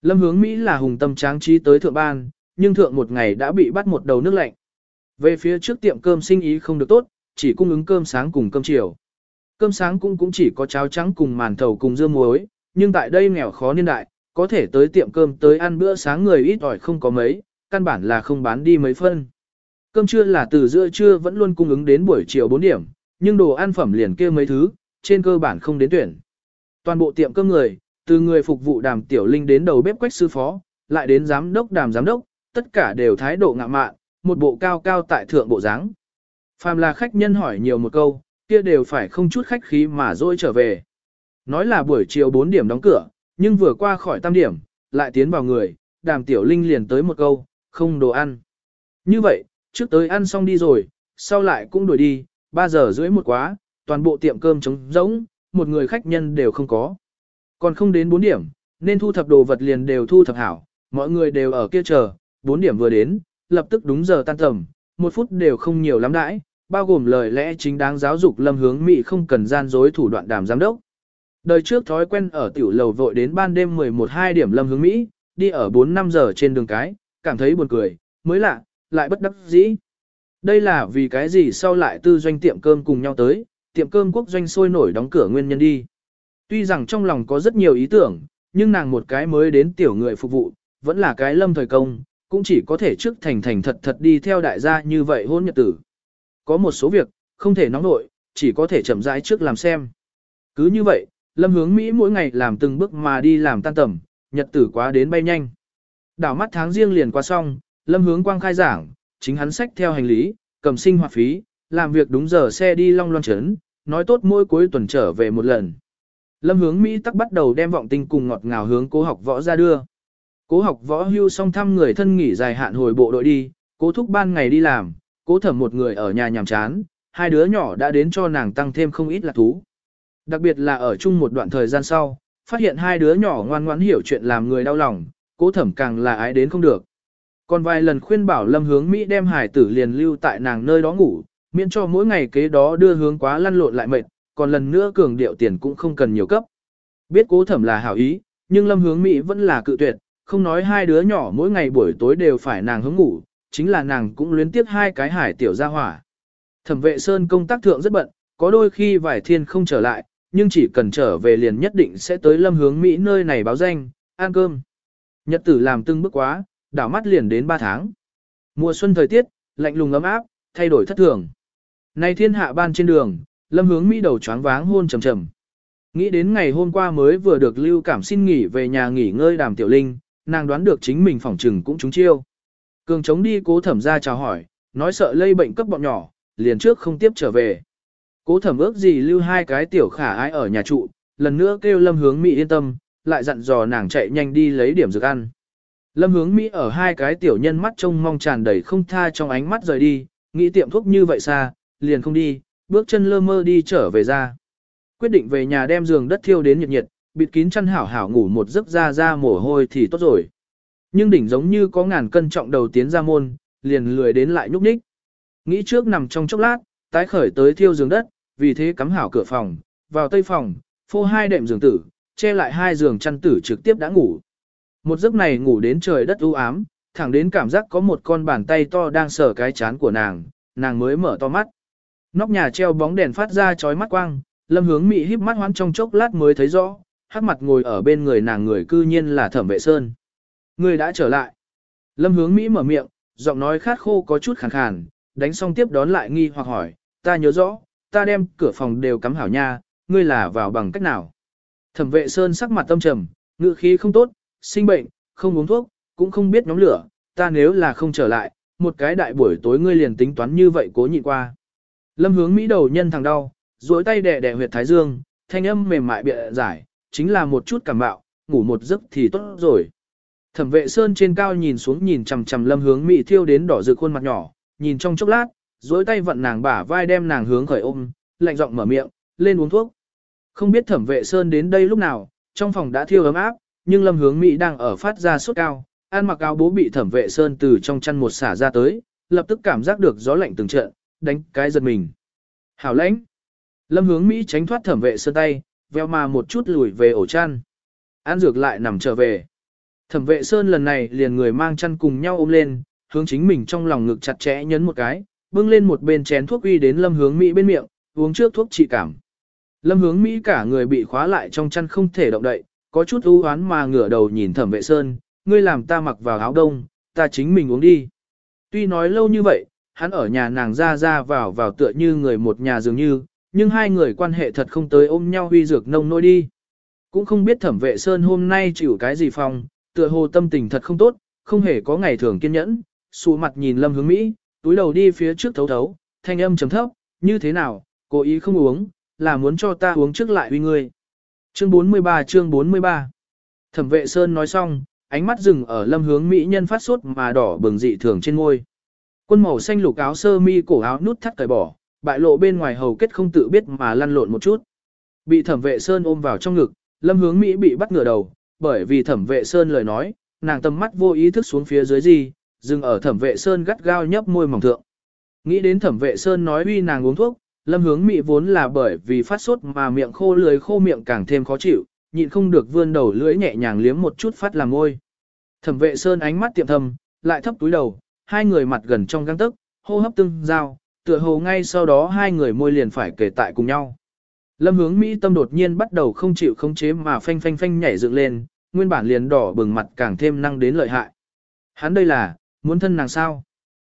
Lâm hướng Mỹ là hùng tâm tráng trí tới thượng ban, nhưng thượng một ngày đã bị bắt một đầu nước lạnh. Về phía trước tiệm cơm sinh ý không được tốt, chỉ cung ứng cơm sáng cùng cơm chiều. Cơm sáng cũng cũng chỉ có cháo trắng cùng màn thầu cùng dưa muối, nhưng tại đây nghèo khó niên đại, có thể tới tiệm cơm tới ăn bữa sáng người ít ỏi không có mấy, căn bản là không bán đi mấy phân. Cơm trưa là từ giữa trưa vẫn luôn cung ứng đến buổi chiều 4 điểm, nhưng đồ ăn phẩm liền kia mấy thứ, trên cơ bản không đến tuyển. Toàn bộ tiệm cơm người, từ người phục vụ đàm tiểu linh đến đầu bếp quách sư phó, lại đến giám đốc đàm giám đốc, tất cả đều thái độ ngạ mạn, một bộ cao cao tại thượng bộ dáng. Phàm là khách nhân hỏi nhiều một câu, kia đều phải không chút khách khí mà dôi trở về. Nói là buổi chiều 4 điểm đóng cửa, nhưng vừa qua khỏi tam điểm, lại tiến vào người, đàm tiểu linh liền tới một câu, không đồ ăn. Như vậy, trước tới ăn xong đi rồi, sau lại cũng đuổi đi, 3 giờ rưỡi một quá, toàn bộ tiệm cơm trống rỗng, một người khách nhân đều không có. Còn không đến 4 điểm, nên thu thập đồ vật liền đều thu thập hảo, mọi người đều ở kia chờ, 4 điểm vừa đến, lập tức đúng giờ tan tầm, một phút đều không nhiều lắm đãi, bao gồm lời lẽ chính đáng giáo dục lâm hướng Mỹ không cần gian dối thủ đoạn đàm giám đốc. Đời trước thói quen ở tiểu lầu vội đến ban đêm 11-2 điểm lâm hướng Mỹ, đi ở 4-5 giờ trên đường cái, cảm thấy buồn cười, mới lạ, lại bất đắc dĩ. Đây là vì cái gì sau lại tư doanh tiệm cơm cùng nhau tới, tiệm cơm quốc doanh sôi nổi đóng cửa nguyên nhân đi. Tuy rằng trong lòng có rất nhiều ý tưởng, nhưng nàng một cái mới đến tiểu người phục vụ, vẫn là cái lâm thời công, cũng chỉ có thể trước thành thành thật thật đi theo đại gia như vậy hôn nhật tử. Có một số việc, không thể nóng nội, chỉ có thể chậm rãi trước làm xem. Cứ như vậy, lâm hướng Mỹ mỗi ngày làm từng bước mà đi làm tan tầm, nhật tử quá đến bay nhanh. Đảo mắt tháng riêng liền qua xong, lâm hướng quang khai giảng, chính hắn sách theo hành lý, cầm sinh hoạt phí, làm việc đúng giờ xe đi long loan Trấn, nói tốt mỗi cuối tuần trở về một lần. Lâm hướng Mỹ tắc bắt đầu đem vọng tinh cùng ngọt ngào hướng cố học võ ra đưa. Cố học võ hưu xong thăm người thân nghỉ dài hạn hồi bộ đội đi, cố thúc ban ngày đi làm, cố thẩm một người ở nhà nhàm chán, hai đứa nhỏ đã đến cho nàng tăng thêm không ít là thú. Đặc biệt là ở chung một đoạn thời gian sau, phát hiện hai đứa nhỏ ngoan ngoãn hiểu chuyện làm người đau lòng, cố thẩm càng là ái đến không được. Còn vài lần khuyên bảo lâm hướng Mỹ đem hải tử liền lưu tại nàng nơi đó ngủ, miễn cho mỗi ngày kế đó đưa hướng quá lăn lộn lại mệt, còn lần nữa cường điệu tiền cũng không cần nhiều cấp. Biết cố thẩm là hảo ý, nhưng lâm hướng Mỹ vẫn là cự tuyệt, không nói hai đứa nhỏ mỗi ngày buổi tối đều phải nàng hướng ngủ, chính là nàng cũng luyến tiếp hai cái hải tiểu ra hỏa. Thẩm vệ Sơn công tác thượng rất bận, có đôi khi vải thiên không trở lại, nhưng chỉ cần trở về liền nhất định sẽ tới lâm hướng Mỹ nơi này báo danh, ăn cơm. Nhật tử làm từng bước quá, đảo mắt liền đến 3 tháng. Mùa xuân thời tiết, lạnh lùng ấm áp, thay đổi thất thường. Nay thiên hạ ban trên đường, lâm hướng Mỹ đầu choáng váng hôn trầm trầm. Nghĩ đến ngày hôm qua mới vừa được lưu cảm xin nghỉ về nhà nghỉ ngơi đàm tiểu linh, nàng đoán được chính mình phỏng trừng cũng trúng chiêu. Cường chống đi cố thẩm ra chào hỏi, nói sợ lây bệnh cấp bọn nhỏ, liền trước không tiếp trở về. Cố thẩm ước gì lưu hai cái tiểu khả ái ở nhà trụ, lần nữa kêu lâm hướng Mỹ yên tâm, lại dặn dò nàng chạy nhanh đi lấy điểm dược ăn. Lâm hướng Mỹ ở hai cái tiểu nhân mắt trông mong tràn đầy không tha trong ánh mắt rời đi, nghĩ tiệm thuốc như vậy xa, liền không đi, bước chân lơ mơ đi trở về ra. Quyết định về nhà đem giường đất thiêu đến nhiệt nhiệt, bịt kín chăn hảo hảo ngủ một giấc ra ra mồ hôi thì tốt rồi. Nhưng đỉnh giống như có ngàn cân trọng đầu tiến ra môn, liền lười đến lại nhúc nhích. Nghĩ trước nằm trong chốc lát, tái khởi tới thiêu giường đất, vì thế cắm hảo cửa phòng, vào tây phòng, phô hai đệm giường tử, che lại hai giường chăn tử trực tiếp đã ngủ. Một giấc này ngủ đến trời đất u ám, thẳng đến cảm giác có một con bàn tay to đang sờ cái chán của nàng, nàng mới mở to mắt. Nóc nhà treo bóng đèn phát ra chói mắt quang, lâm hướng mị híp mắt hoán trong chốc lát mới thấy rõ, hắc mặt ngồi ở bên người nàng người cư nhiên là thẩm vệ sơn. Người đã trở lại. Lâm hướng Mỹ mở miệng, giọng nói khát khô có chút khàn khàn, đánh xong tiếp đón lại nghi hoặc hỏi, ta nhớ rõ, ta đem cửa phòng đều cắm hảo nha, ngươi là vào bằng cách nào. Thẩm vệ sơn sắc mặt tâm trầm, ngự khí không tốt, sinh bệnh, không uống thuốc, cũng không biết nhóm lửa, ta nếu là không trở lại, một cái đại buổi tối ngươi liền tính toán như vậy cố nhịn qua. Lâm hướng Mỹ đầu nhân thằng đau, duỗi tay đè đè huyệt thái dương, thanh âm mềm mại bịa giải, chính là một chút cảm bạo, ngủ một giấc thì tốt rồi. Thẩm vệ sơn trên cao nhìn xuống nhìn chằm chằm lâm hướng Mỹ thiêu đến đỏ rực khuôn mặt nhỏ, nhìn trong chốc lát, duỗi tay vận nàng bả vai đem nàng hướng khởi ôm, lạnh giọng mở miệng, lên uống thuốc. Không biết thẩm vệ sơn đến đây lúc nào, trong phòng đã thiêu ấm áp, nhưng lâm hướng Mỹ đang ở phát ra sốt cao, an mặc áo bố bị thẩm vệ sơn từ trong chăn một xả ra tới, lập tức cảm giác được gió lạnh từng trận, đánh cái giật mình. Hảo lãnh. Lâm hướng Mỹ tránh thoát thẩm vệ sơn tay, veo mà một chút lùi về ổ chăn. An dược lại nằm trở về. Thẩm vệ sơn lần này liền người mang chăn cùng nhau ôm lên, hướng chính mình trong lòng ngực chặt chẽ nhấn một cái, bưng lên một bên chén thuốc uy đến lâm hướng Mỹ bên miệng, uống trước thuốc trị cảm. Lâm hướng Mỹ cả người bị khóa lại trong chăn không thể động đậy, có chút ưu hoán mà ngửa đầu nhìn thẩm vệ sơn, ngươi làm ta mặc vào áo đông, ta chính mình uống đi. Tuy nói lâu như vậy, hắn ở nhà nàng ra ra vào vào tựa như người một nhà dường như, nhưng hai người quan hệ thật không tới ôm nhau huy dược nông nỗi đi. Cũng không biết thẩm vệ sơn hôm nay chịu cái gì phòng, tựa hồ tâm tình thật không tốt, không hề có ngày thường kiên nhẫn, xù mặt nhìn lâm hướng Mỹ, túi đầu đi phía trước thấu thấu, thanh âm chấm thấp, như thế nào, cố ý không uống, là muốn cho ta uống trước lại uy ngươi. Chương 43 chương 43 Thẩm vệ Sơn nói xong, ánh mắt dừng ở lâm hướng Mỹ nhân phát sốt mà đỏ bừng dị thường trên ngôi. Quân màu xanh lục áo sơ mi cổ áo nút thắt cởi bỏ, bại lộ bên ngoài hầu kết không tự biết mà lăn lộn một chút. Bị thẩm vệ Sơn ôm vào trong ngực, lâm hướng Mỹ bị bắt ngửa đầu, bởi vì thẩm vệ Sơn lời nói, nàng tầm mắt vô ý thức xuống phía dưới gì, dừng ở thẩm vệ Sơn gắt gao nhấp môi mỏng thượng. Nghĩ đến thẩm vệ Sơn nói uy nàng uống thuốc, lâm hướng Mỹ vốn là bởi vì phát sốt mà miệng khô lưới khô miệng càng thêm khó chịu, nhịn không được vươn đầu lưỡi nhẹ nhàng liếm một chút phát làm môi. Thẩm vệ Sơn ánh mắt tiệm thầm, lại thấp túi đầu, hai người mặt gần trong găng tức, hô hấp tương giao, tựa hồ ngay sau đó hai người môi liền phải kể tại cùng nhau. Lâm hướng Mỹ tâm đột nhiên bắt đầu không chịu khống chế mà phanh phanh phanh nhảy dựng lên, nguyên bản liền đỏ bừng mặt càng thêm năng đến lợi hại. Hắn đây là, muốn thân nàng sao?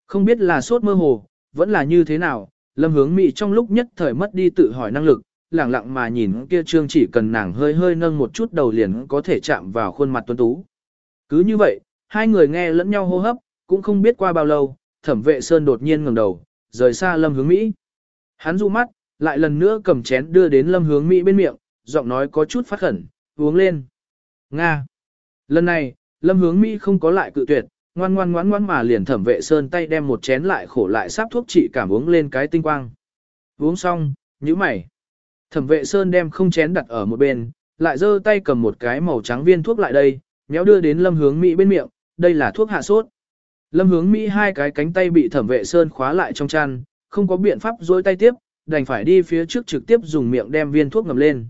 Không biết là sốt mơ hồ, vẫn là như thế nào, lâm hướng Mỹ trong lúc nhất thời mất đi tự hỏi năng lực, lẳng lặng mà nhìn kia trương chỉ cần nàng hơi hơi nâng một chút đầu liền có thể chạm vào khuôn mặt tuấn tú. Cứ như vậy, hai người nghe lẫn nhau hô hấp, cũng không biết qua bao lâu, thẩm vệ sơn đột nhiên ngẩng đầu, rời xa lâm hướng Mỹ. Hắn du mắt, lại lần nữa cầm chén đưa đến lâm hướng Mỹ bên miệng, giọng nói có chút phát khẩn, uống lên. Nga. Lần này, lâm hướng Mỹ không có lại cự tuyệt, ngoan ngoan ngoan ngoan mà liền thẩm vệ sơn tay đem một chén lại khổ lại sắp thuốc trị cảm uống lên cái tinh quang. Uống xong, nhíu mày. Thẩm vệ sơn đem không chén đặt ở một bên, lại giơ tay cầm một cái màu trắng viên thuốc lại đây, méo đưa đến lâm hướng Mỹ bên miệng, đây là thuốc hạ sốt. Lâm hướng Mỹ hai cái cánh tay bị thẩm vệ sơn khóa lại trong chăn, không có biện pháp dối tay tiếp, đành phải đi phía trước trực tiếp dùng miệng đem viên thuốc ngầm lên.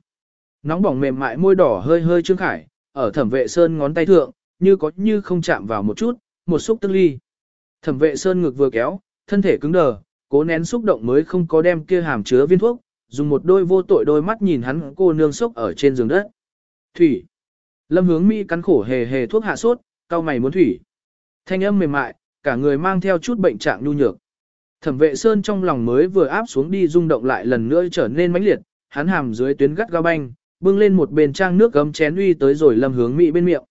Nóng bỏng mềm mại môi đỏ hơi hơi trương khải, ở thẩm vệ sơn ngón tay thượng, như có như không chạm vào một chút, một xúc tức ly. Thẩm vệ sơn ngực vừa kéo, thân thể cứng đờ, cố nén xúc động mới không có đem kia hàm chứa viên thuốc, dùng một đôi vô tội đôi mắt nhìn hắn cô nương sốc ở trên giường đất. Thủy. Lâm hướng Mỹ cắn khổ hề hề thuốc hạ sốt, cao mày muốn thủy. Thanh âm mềm mại, cả người mang theo chút bệnh trạng nhu nhược. Thẩm vệ sơn trong lòng mới vừa áp xuống đi rung động lại lần nữa trở nên mãnh liệt, hắn hàm dưới tuyến gắt gao banh, bưng lên một bên trang nước gấm chén uy tới rồi lâm hướng mỹ bên miệng.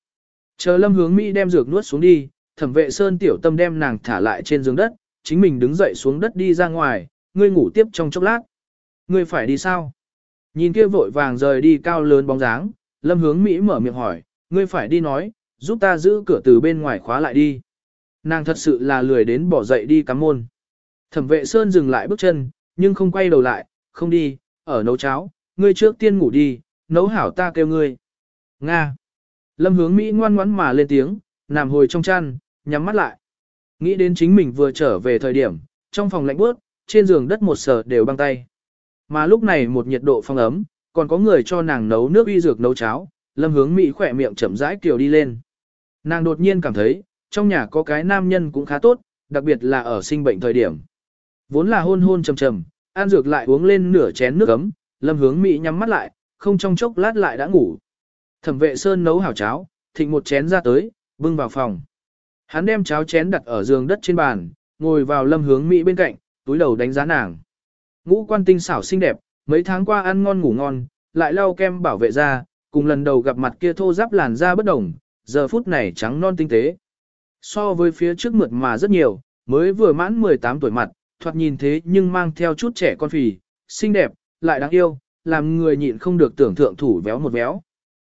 Chờ lâm hướng mỹ đem dược nuốt xuống đi, thẩm vệ sơn tiểu tâm đem nàng thả lại trên giường đất, chính mình đứng dậy xuống đất đi ra ngoài, ngươi ngủ tiếp trong chốc lát. Ngươi phải đi sao? Nhìn kia vội vàng rời đi cao lớn bóng dáng, lâm hướng Mỹ mở miệng hỏi, ngươi phải đi nói, giúp ta giữ cửa từ bên ngoài khóa lại đi. Nàng thật sự là lười đến bỏ dậy đi cắm môn. Thẩm vệ Sơn dừng lại bước chân, nhưng không quay đầu lại, không đi, ở nấu cháo, ngươi trước tiên ngủ đi, nấu hảo ta kêu ngươi. Nga. Lâm hướng Mỹ ngoan ngoãn mà lên tiếng, nằm hồi trong chăn, nhắm mắt lại. Nghĩ đến chính mình vừa trở về thời điểm, trong phòng lạnh bước, trên giường đất một sờ đều băng tay. Mà lúc này một nhiệt độ phong ấm, còn có người cho nàng nấu nước uy dược nấu cháo, lâm hướng Mỹ khỏe miệng chậm rãi kiều đi lên. Nàng đột nhiên cảm thấy, trong nhà có cái nam nhân cũng khá tốt, đặc biệt là ở sinh bệnh thời điểm. Vốn là hôn hôn trầm trầm, an dược lại uống lên nửa chén nước ấm, lâm hướng Mỹ nhắm mắt lại, không trong chốc lát lại đã ngủ. Thẩm vệ sơn nấu hảo cháo, thịnh một chén ra tới, bưng vào phòng. Hắn đem cháo chén đặt ở giường đất trên bàn, ngồi vào lâm hướng Mỹ bên cạnh, túi đầu đánh giá nàng. Ngũ quan tinh xảo xinh đẹp, mấy tháng qua ăn ngon ngủ ngon, lại lau kem bảo vệ da, cùng lần đầu gặp mặt kia thô giáp làn da bất đồng, giờ phút này trắng non tinh tế. So với phía trước mượt mà rất nhiều, mới vừa mãn 18 tuổi mặt, thoạt nhìn thế nhưng mang theo chút trẻ con phì, xinh đẹp, lại đáng yêu, làm người nhịn không được tưởng thượng thủ véo một véo.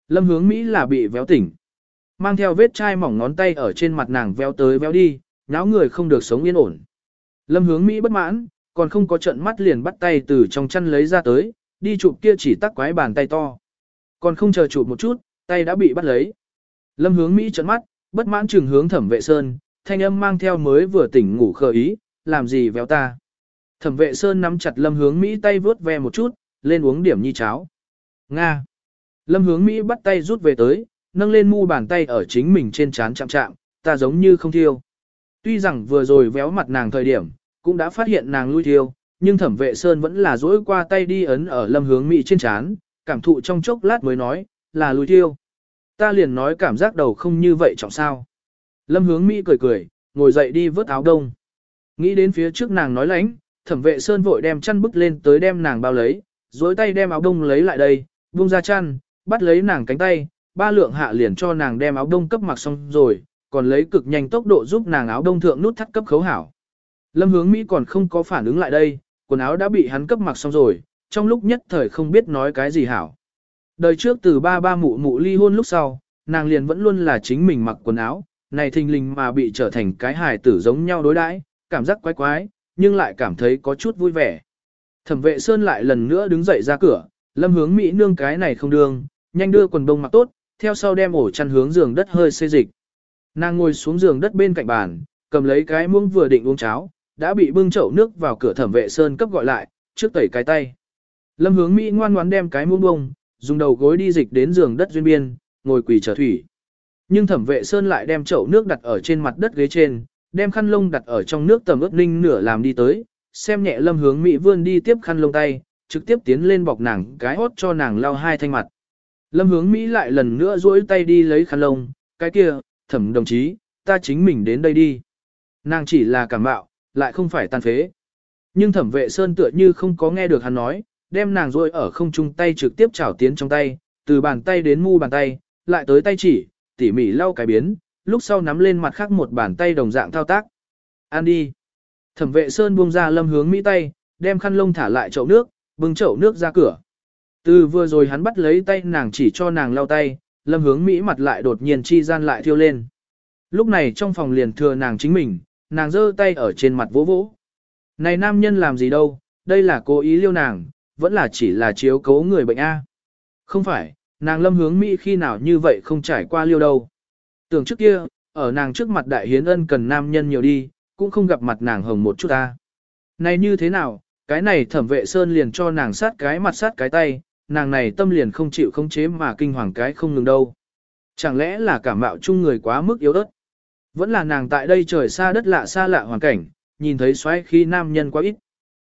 Lâm hướng Mỹ là bị véo tỉnh. Mang theo vết chai mỏng ngón tay ở trên mặt nàng véo tới véo đi, náo người không được sống yên ổn. Lâm hướng Mỹ bất mãn, còn không có trận mắt liền bắt tay từ trong chăn lấy ra tới, đi chụp kia chỉ tắc quái bàn tay to. Còn không chờ chụp một chút, tay đã bị bắt lấy. Lâm hướng Mỹ trận mắt, bất mãn trừng hướng thẩm vệ sơn, thanh âm mang theo mới vừa tỉnh ngủ khờ ý, làm gì véo ta. Thẩm vệ sơn nắm chặt lâm hướng Mỹ tay vướt ve một chút, lên uống điểm nhi cháo. Nga. Lâm hướng Mỹ bắt tay rút về tới, nâng lên mu bàn tay ở chính mình trên trán chạm chạm, ta giống như không thiêu. Tuy rằng vừa rồi véo mặt nàng thời điểm, cũng đã phát hiện nàng lui thiêu, nhưng thẩm vệ sơn vẫn là dỗi qua tay đi ấn ở lâm hướng Mỹ trên trán, cảm thụ trong chốc lát mới nói, là lui thiêu. Ta liền nói cảm giác đầu không như vậy trọng sao. Lâm hướng Mỹ cười cười, ngồi dậy đi vớt áo đông. Nghĩ đến phía trước nàng nói lánh, thẩm vệ sơn vội đem chăn bức lên tới đem nàng bao lấy, dối tay đem áo đông lấy lại đây, buông ra chăn, bắt lấy nàng cánh tay, ba lượng hạ liền cho nàng đem áo đông cấp mặc xong rồi, còn lấy cực nhanh tốc độ giúp nàng áo đông thượng nút thắt cấp khấu hảo. Lâm hướng Mỹ còn không có phản ứng lại đây, quần áo đã bị hắn cấp mặc xong rồi, trong lúc nhất thời không biết nói cái gì hảo. Đời trước từ ba ba mụ mụ ly hôn lúc sau, nàng liền vẫn luôn là chính mình mặc quần áo, này thình lình mà bị trở thành cái hài tử giống nhau đối đãi, cảm giác quái quái, nhưng lại cảm thấy có chút vui vẻ. Thẩm vệ Sơn lại lần nữa đứng dậy ra cửa, lâm hướng Mỹ nương cái này không đương, nhanh đưa quần đông mặc tốt, theo sau đem ổ chăn hướng giường đất hơi xê dịch. Nàng ngồi xuống giường đất bên cạnh bàn, cầm lấy cái muỗng vừa định uống cháo, đã bị bưng chậu nước vào cửa thẩm vệ Sơn cấp gọi lại, trước tẩy cái tay. Lâm hướng Mỹ ngoan ngoãn đem cái muỗng bông, dùng đầu gối đi dịch đến giường đất duyên biên, ngồi quỳ chờ thủy. Nhưng thẩm vệ Sơn lại đem chậu nước đặt ở trên mặt đất ghế trên, đem khăn lông đặt ở trong nước tầm ướp ninh nửa làm đi tới, xem nhẹ lâm hướng Mỹ vươn đi tiếp khăn lông tay, trực tiếp tiến lên bọc nàng cái hốt cho nàng lau hai thanh mặt. Lâm hướng Mỹ lại lần nữa duỗi tay đi lấy khăn lông, cái kia, thẩm đồng chí, ta chính mình đến đây đi. Nàng chỉ là cảm bạo, lại không phải tàn phế. Nhưng thẩm vệ sơn tựa như không có nghe được hắn nói, đem nàng duỗi ở không trung tay trực tiếp chảo tiến trong tay, từ bàn tay đến mu bàn tay, lại tới tay chỉ, tỉ mỉ lau cái biến, lúc sau nắm lên mặt khác một bàn tay đồng dạng thao tác. an đi. Thẩm vệ sơn buông ra lâm hướng Mỹ tay, đem khăn lông thả lại chậu nước, bưng chậu nước ra cửa. Từ vừa rồi hắn bắt lấy tay nàng chỉ cho nàng lau tay, lâm hướng Mỹ mặt lại đột nhiên chi gian lại thiêu lên. Lúc này trong phòng liền thừa nàng chính mình, nàng giơ tay ở trên mặt vỗ vỗ. Này nam nhân làm gì đâu, đây là cố ý liêu nàng, vẫn là chỉ là chiếu cố người bệnh A. Không phải, nàng lâm hướng Mỹ khi nào như vậy không trải qua liêu đâu. Tưởng trước kia, ở nàng trước mặt đại hiến ân cần nam nhân nhiều đi, cũng không gặp mặt nàng hồng một chút ta. Này như thế nào, cái này thẩm vệ sơn liền cho nàng sát cái mặt sát cái tay, nàng này tâm liền không chịu không chế mà kinh hoàng cái không ngừng đâu. Chẳng lẽ là cảm mạo chung người quá mức yếu ớt? Vẫn là nàng tại đây trời xa đất lạ xa lạ hoàn cảnh, nhìn thấy xoáy khi nam nhân quá ít.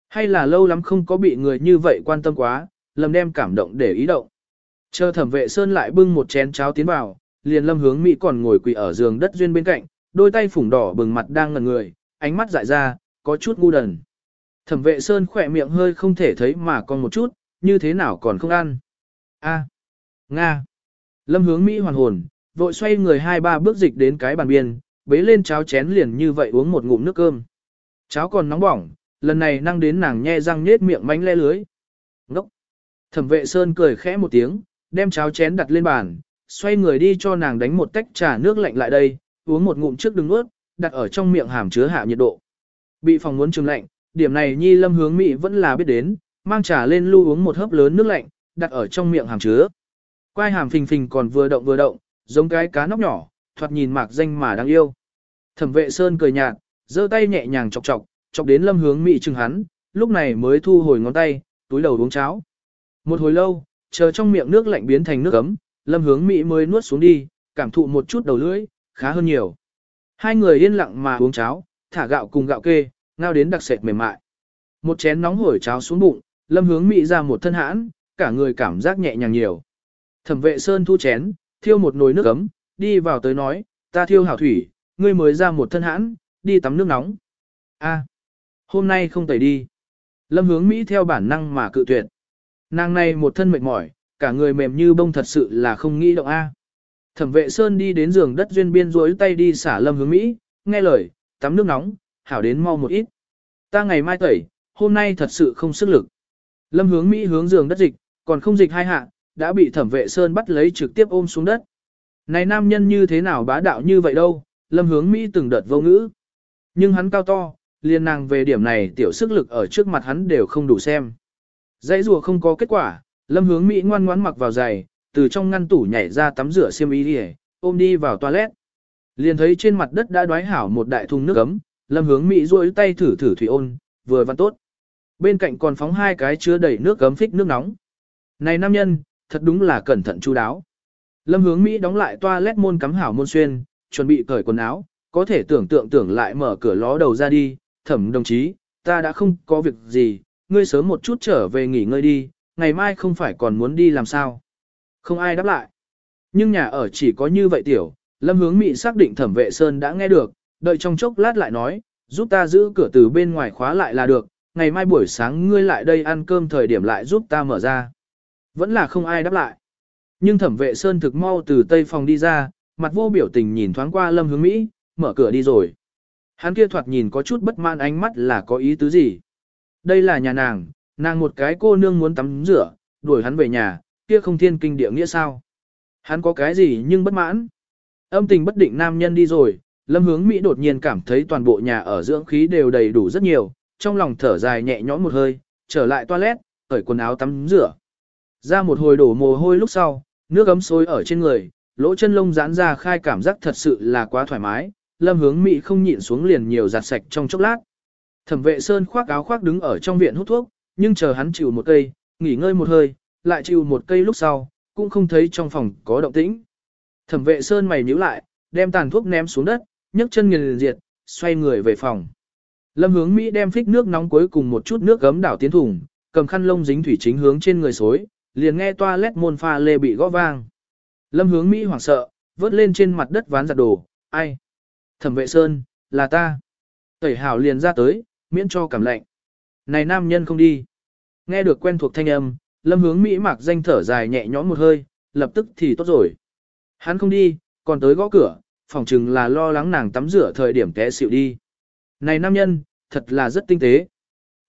Hay là lâu lắm không có bị người như vậy quan tâm quá, lầm đem cảm động để ý động. Chờ thẩm vệ sơn lại bưng một chén cháo tiến vào, liền lâm hướng Mỹ còn ngồi quỳ ở giường đất duyên bên cạnh, đôi tay phủng đỏ bừng mặt đang ngẩn người, ánh mắt dại ra, có chút ngu đần. Thẩm vệ sơn khỏe miệng hơi không thể thấy mà còn một chút, như thế nào còn không ăn. A. Nga. Lâm hướng Mỹ hoàn hồn, vội xoay người hai ba bước dịch đến cái bàn biên, bế lên cháo chén liền như vậy uống một ngụm nước cơm. Cháo còn nóng bỏng, lần này năng đến nàng nhe răng nhết miệng mánh le lưới. Ngốc! Thẩm vệ Sơn cười khẽ một tiếng, đem cháo chén đặt lên bàn, xoay người đi cho nàng đánh một tách trà nước lạnh lại đây, uống một ngụm trước đừng nuốt, đặt ở trong miệng hàm chứa hạ nhiệt độ. Bị phòng muốn trường lạnh, điểm này Nhi Lâm hướng Mỹ vẫn là biết đến, mang trà lên lưu uống một hớp lớn nước lạnh, đặt ở trong miệng hàm chứa. Quai hàm phình phình còn vừa động vừa động, giống cái cá nóc nhỏ, thoạt nhìn mạc danh mà đáng yêu. Thẩm vệ Sơn cười nhạt, giơ tay nhẹ nhàng chọc chọc, chọc đến lâm hướng mị chừng hắn, lúc này mới thu hồi ngón tay, túi đầu uống cháo. Một hồi lâu, chờ trong miệng nước lạnh biến thành nước ấm, lâm hướng mị mới nuốt xuống đi, cảm thụ một chút đầu lưỡi, khá hơn nhiều. Hai người yên lặng mà uống cháo, thả gạo cùng gạo kê, ngao đến đặc sệt mềm mại. Một chén nóng hổi cháo xuống bụng, lâm hướng mị ra một thân hãn, cả người cảm giác nhẹ nhàng nhiều. Thẩm vệ sơn thu chén, thiêu một nồi nước ấm, đi vào tới nói, ta thiêu hảo thủy, ngươi mới ra một thân hãn, đi tắm nước nóng. A, hôm nay không tẩy đi. Lâm hướng Mỹ theo bản năng mà cự tuyệt. Nàng này một thân mệt mỏi, cả người mềm như bông thật sự là không nghĩ động A. Thẩm vệ Sơn đi đến giường đất duyên biên rối tay đi xả lâm hướng Mỹ, nghe lời, tắm nước nóng, hảo đến mau một ít. Ta ngày mai tẩy, hôm nay thật sự không sức lực. Lâm hướng Mỹ hướng giường đất dịch, còn không dịch hai hạ, đã bị thẩm vệ Sơn bắt lấy trực tiếp ôm xuống đất. Này nam nhân như thế nào bá đạo như vậy đâu, lâm hướng Mỹ từng đợt vô ngữ. Nhưng hắn cao to, liên nàng về điểm này tiểu sức lực ở trước mặt hắn đều không đủ xem. Dãy rùa không có kết quả, lâm hướng Mỹ ngoan ngoãn mặc vào giày, từ trong ngăn tủ nhảy ra tắm rửa xiêm y đi ôm đi vào toilet. Liền thấy trên mặt đất đã đoái hảo một đại thùng nước ấm, lâm hướng Mỹ duỗi tay thử thử thủy ôn, vừa văn tốt. Bên cạnh còn phóng hai cái chứa đầy nước gấm phích nước nóng. Này nam nhân, thật đúng là cẩn thận chu đáo. Lâm hướng Mỹ đóng lại toa lét môn cắm hảo môn xuyên, chuẩn bị cởi quần áo, có thể tưởng tượng tưởng lại mở cửa ló đầu ra đi, thẩm đồng chí, ta đã không có việc gì, ngươi sớm một chút trở về nghỉ ngơi đi, ngày mai không phải còn muốn đi làm sao. Không ai đáp lại. Nhưng nhà ở chỉ có như vậy tiểu, lâm hướng Mỹ xác định thẩm vệ Sơn đã nghe được, đợi trong chốc lát lại nói, giúp ta giữ cửa từ bên ngoài khóa lại là được, ngày mai buổi sáng ngươi lại đây ăn cơm thời điểm lại giúp ta mở ra. Vẫn là không ai đáp lại. Nhưng thẩm vệ Sơn thực mau từ tây phòng đi ra, mặt vô biểu tình nhìn thoáng qua lâm hướng Mỹ, mở cửa đi rồi. Hắn kia thoạt nhìn có chút bất mãn ánh mắt là có ý tứ gì. Đây là nhà nàng, nàng một cái cô nương muốn tắm rửa, đuổi hắn về nhà, kia không thiên kinh địa nghĩa sao. Hắn có cái gì nhưng bất mãn. Âm tình bất định nam nhân đi rồi, lâm hướng Mỹ đột nhiên cảm thấy toàn bộ nhà ở dưỡng khí đều đầy đủ rất nhiều, trong lòng thở dài nhẹ nhõm một hơi, trở lại toilet, cởi quần áo tắm rửa. Ra một hồi đổ mồ hôi lúc sau, nước ấm sôi ở trên người, lỗ chân lông giãn ra khai cảm giác thật sự là quá thoải mái, lâm hướng Mỹ không nhịn xuống liền nhiều giặt sạch trong chốc lát. Thẩm vệ Sơn khoác áo khoác đứng ở trong viện hút thuốc, nhưng chờ hắn chịu một cây, nghỉ ngơi một hơi, lại chịu một cây lúc sau, cũng không thấy trong phòng có động tĩnh. Thẩm vệ Sơn mày nhíu lại, đem tàn thuốc ném xuống đất, nhấc chân nghiền diệt, xoay người về phòng. Lâm hướng Mỹ đem phích nước nóng cuối cùng một chút nước gấm đảo tiến thùng, cầm khăn lông dính thủy chính hướng trên người xối, liền nghe toilet môn pha lê bị gõ vang. Lâm hướng Mỹ hoảng sợ, vớt lên trên mặt đất ván giặt đồ, ai? Thẩm vệ Sơn, là ta. Tẩy hảo liền ra tới, miễn cho cảm lạnh. Này nam nhân không đi. Nghe được quen thuộc thanh âm, lâm hướng Mỹ mặc danh thở dài nhẹ nhõm một hơi, lập tức thì tốt rồi. Hắn không đi, còn tới gõ cửa, phòng chừng là lo lắng nàng tắm rửa thời điểm té xịu đi. Này nam nhân, thật là rất tinh tế.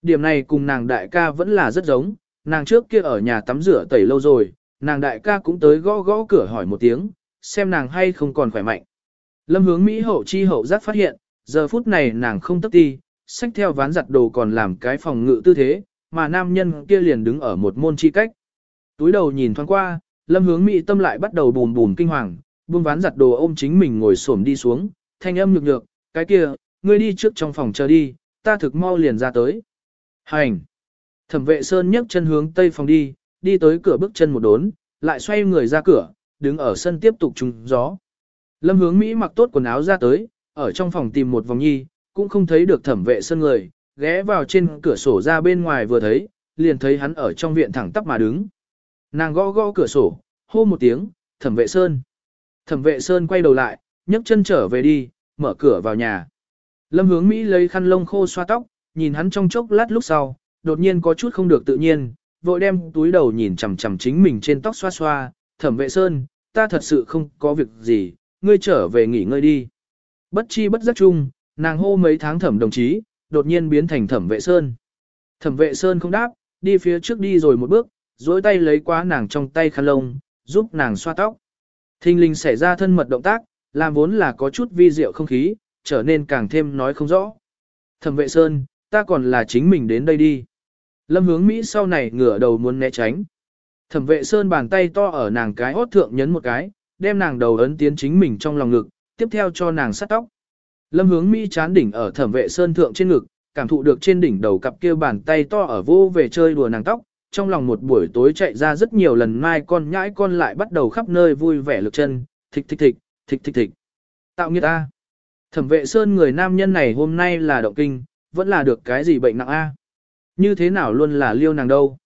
Điểm này cùng nàng đại ca vẫn là rất giống, nàng trước kia ở nhà tắm rửa tẩy lâu rồi, nàng đại ca cũng tới gõ gõ cửa hỏi một tiếng, xem nàng hay không còn khỏe mạnh. Lâm hướng Mỹ hậu chi hậu giác phát hiện, giờ phút này nàng không tấp ti, sách theo ván giặt đồ còn làm cái phòng ngự tư thế, mà nam nhân kia liền đứng ở một môn chi cách. Túi đầu nhìn thoáng qua, lâm hướng Mỹ tâm lại bắt đầu bùn bùn kinh hoàng, buông ván giặt đồ ôm chính mình ngồi xổm đi xuống, thanh âm nhược nhược, cái kia, ngươi đi trước trong phòng chờ đi, ta thực mau liền ra tới. Hành! Thẩm vệ Sơn nhấc chân hướng tây phòng đi, đi tới cửa bước chân một đốn, lại xoay người ra cửa, đứng ở sân tiếp tục trùng gió. Lâm hướng Mỹ mặc tốt quần áo ra tới, ở trong phòng tìm một vòng nhi, cũng không thấy được thẩm vệ sơn người, ghé vào trên cửa sổ ra bên ngoài vừa thấy, liền thấy hắn ở trong viện thẳng tắp mà đứng. Nàng gõ gõ cửa sổ, hô một tiếng, thẩm vệ sơn. Thẩm vệ Sơn quay đầu lại, nhấc chân trở về đi, mở cửa vào nhà. Lâm hướng Mỹ lấy khăn lông khô xoa tóc, nhìn hắn trong chốc lát lúc sau, đột nhiên có chút không được tự nhiên, vội đem túi đầu nhìn chằm chằm chính mình trên tóc xoa xoa, thẩm vệ Sơn, ta thật sự không có việc gì, ngươi trở về nghỉ ngơi đi. Bất chi bất giác chung, nàng hô mấy tháng thẩm đồng chí, đột nhiên biến thành thẩm vệ Sơn. Thẩm vệ Sơn không đáp, đi phía trước đi rồi một bước, duỗi tay lấy quá nàng trong tay khăn lông, giúp nàng xoa tóc. thình linh xảy ra thân mật động tác, làm vốn là có chút vi diệu không khí, trở nên càng thêm nói không rõ. Thẩm vệ Sơn, ta còn là chính mình đến đây đi. Lâm hướng Mỹ sau này ngửa đầu muốn né tránh. Thẩm vệ Sơn bàn tay to ở nàng cái hốt thượng nhấn một cái, đem nàng đầu ấn tiến chính mình trong lòng ngực, tiếp theo cho nàng sắt tóc. Lâm hướng Mỹ chán đỉnh ở thẩm vệ Sơn thượng trên ngực, cảm thụ được trên đỉnh đầu cặp kia bàn tay to ở vô về chơi đùa nàng tóc, trong lòng một buổi tối chạy ra rất nhiều lần mai con nhãi con lại bắt đầu khắp nơi vui vẻ lực chân, thịch thịch thịch, thịch thịch thịch. Tạo nghiệt A. Thẩm vệ Sơn người nam nhân này hôm nay là động kinh, vẫn là được cái gì bệnh nặng A. Như thế nào luôn là liêu nàng đâu.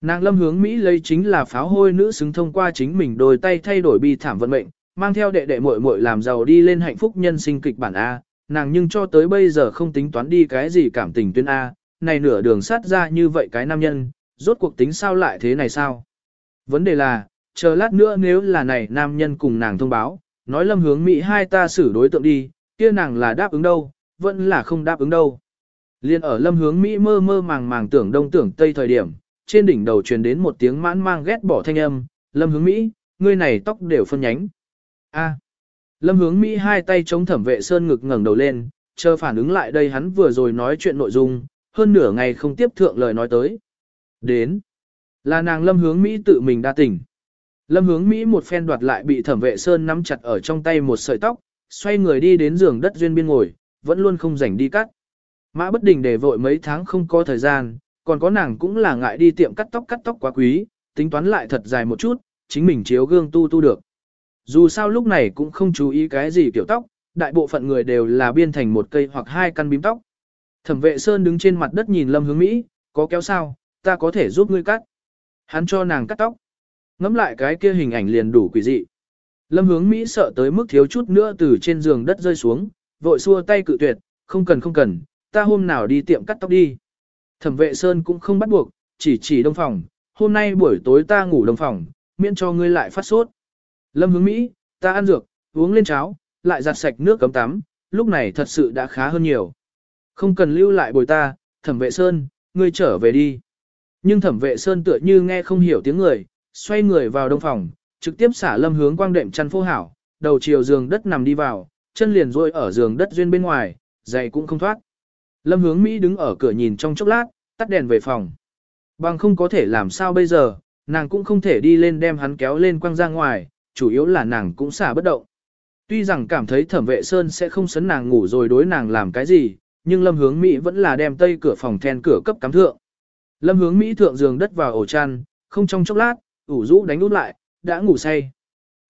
Nàng lâm hướng Mỹ lấy chính là pháo hôi nữ xứng thông qua chính mình đôi tay thay đổi bi thảm vận mệnh, mang theo đệ đệ muội muội làm giàu đi lên hạnh phúc nhân sinh kịch bản A, nàng nhưng cho tới bây giờ không tính toán đi cái gì cảm tình tuyên A, này nửa đường sát ra như vậy cái nam nhân, rốt cuộc tính sao lại thế này sao? Vấn đề là, chờ lát nữa nếu là này nam nhân cùng nàng thông báo, nói lâm hướng Mỹ hai ta xử đối tượng đi, kia nàng là đáp ứng đâu, vẫn là không đáp ứng đâu. Liên ở lâm hướng Mỹ mơ mơ màng màng tưởng đông tưởng tây thời điểm, trên đỉnh đầu truyền đến một tiếng mãn mang ghét bỏ thanh âm, lâm hướng Mỹ, ngươi này tóc đều phân nhánh. A. Lâm hướng Mỹ hai tay chống thẩm vệ sơn ngực ngẩng đầu lên, chờ phản ứng lại đây hắn vừa rồi nói chuyện nội dung, hơn nửa ngày không tiếp thượng lời nói tới. Đến. Là nàng lâm hướng Mỹ tự mình đa tỉnh. Lâm hướng Mỹ một phen đoạt lại bị thẩm vệ sơn nắm chặt ở trong tay một sợi tóc, xoay người đi đến giường đất duyên biên ngồi, vẫn luôn không rảnh đi cắt. Mã bất đình để vội mấy tháng không có thời gian, còn có nàng cũng là ngại đi tiệm cắt tóc cắt tóc quá quý, tính toán lại thật dài một chút, chính mình chiếu gương tu tu được. Dù sao lúc này cũng không chú ý cái gì kiểu tóc, đại bộ phận người đều là biên thành một cây hoặc hai căn bím tóc. Thẩm vệ Sơn đứng trên mặt đất nhìn Lâm Hướng Mỹ, có kéo sao, ta có thể giúp ngươi cắt. Hắn cho nàng cắt tóc. Ngắm lại cái kia hình ảnh liền đủ quỷ dị. Lâm Hướng Mỹ sợ tới mức thiếu chút nữa từ trên giường đất rơi xuống, vội xua tay cự tuyệt, không cần không cần, ta hôm nào đi tiệm cắt tóc đi. Thẩm vệ Sơn cũng không bắt buộc, chỉ chỉ đông phòng, hôm nay buổi tối ta ngủ đông phòng, miễn cho ngươi lại phát sốt. Lâm hướng Mỹ, ta ăn dược, uống lên cháo, lại giặt sạch nước cấm tắm, lúc này thật sự đã khá hơn nhiều. Không cần lưu lại bồi ta, thẩm vệ Sơn, ngươi trở về đi. Nhưng thẩm vệ Sơn tựa như nghe không hiểu tiếng người, xoay người vào đông phòng, trực tiếp xả lâm hướng quang đệm chăn phô hảo, đầu chiều giường đất nằm đi vào, chân liền rôi ở giường đất duyên bên ngoài, giày cũng không thoát. Lâm hướng Mỹ đứng ở cửa nhìn trong chốc lát, tắt đèn về phòng. Bằng không có thể làm sao bây giờ, nàng cũng không thể đi lên đem hắn kéo lên quăng ra ngoài, chủ yếu là nàng cũng xả bất động. Tuy rằng cảm thấy thẩm vệ Sơn sẽ không sấn nàng ngủ rồi đối nàng làm cái gì, nhưng lâm hướng Mỹ vẫn là đem tây cửa phòng then cửa cấp cắm thượng. Lâm hướng Mỹ thượng giường đất vào ổ chăn, không trong chốc lát, ủ rũ đánh út lại, đã ngủ say.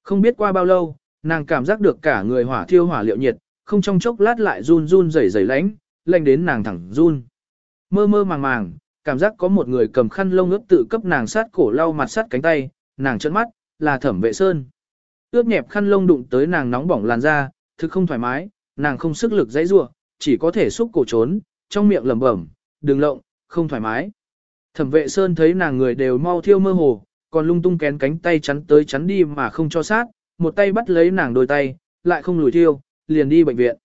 Không biết qua bao lâu, nàng cảm giác được cả người hỏa thiêu hỏa liệu nhiệt, không trong chốc lát lại run run rẩy rẩy lánh, lạnh đến nàng thẳng run. Mơ mơ màng màng, cảm giác có một người cầm khăn lông ướt tự cấp nàng sát cổ lau mặt sát cánh tay, nàng trợn mắt, là thẩm vệ sơn. Ướt nhẹp khăn lông đụng tới nàng nóng bỏng làn da, thực không thoải mái, nàng không sức lực dãy rủa, chỉ có thể xúc cổ trốn, trong miệng lẩm bẩm, đừng lộng, không thoải mái. Thẩm vệ sơn thấy nàng người đều mau thiêu mơ hồ, còn lung tung kén cánh tay chắn tới chắn đi mà không cho sát, một tay bắt lấy nàng đôi tay, lại không lùi thiêu, liền đi bệnh viện.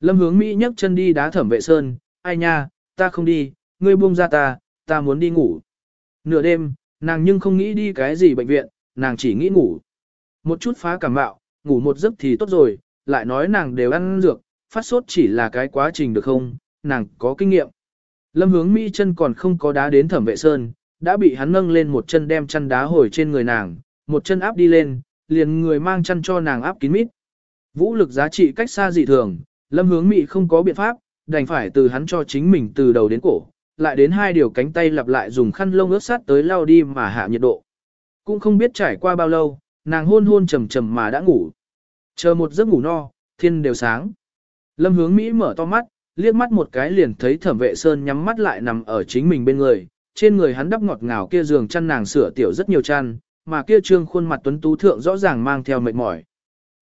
Lâm hướng Mỹ nhấc chân đi đá thẩm vệ sơn, ai nha, ta không đi, ngươi buông ra ta, ta muốn đi ngủ. Nửa đêm, nàng nhưng không nghĩ đi cái gì bệnh viện, nàng chỉ nghĩ ngủ. Một chút phá cảm bạo, ngủ một giấc thì tốt rồi, lại nói nàng đều ăn dược, phát sốt chỉ là cái quá trình được không, nàng có kinh nghiệm. Lâm hướng Mỹ chân còn không có đá đến thẩm vệ sơn, đã bị hắn nâng lên một chân đem chân đá hồi trên người nàng, một chân áp đi lên, liền người mang chân cho nàng áp kín mít. Vũ lực giá trị cách xa dị thường, lâm hướng Mỹ không có biện pháp, đành phải từ hắn cho chính mình từ đầu đến cổ, lại đến hai điều cánh tay lặp lại dùng khăn lông ướt sát tới lao đi mà hạ nhiệt độ. Cũng không biết trải qua bao lâu, nàng hôn hôn trầm trầm mà đã ngủ. Chờ một giấc ngủ no, thiên đều sáng. Lâm hướng Mỹ mở to mắt, liếc mắt một cái liền thấy thẩm vệ sơn nhắm mắt lại nằm ở chính mình bên người, trên người hắn đắp ngọt ngào kia giường chăn nàng sửa tiểu rất nhiều chăn, mà kia trương khuôn mặt tuấn tú thượng rõ ràng mang theo mệt mỏi.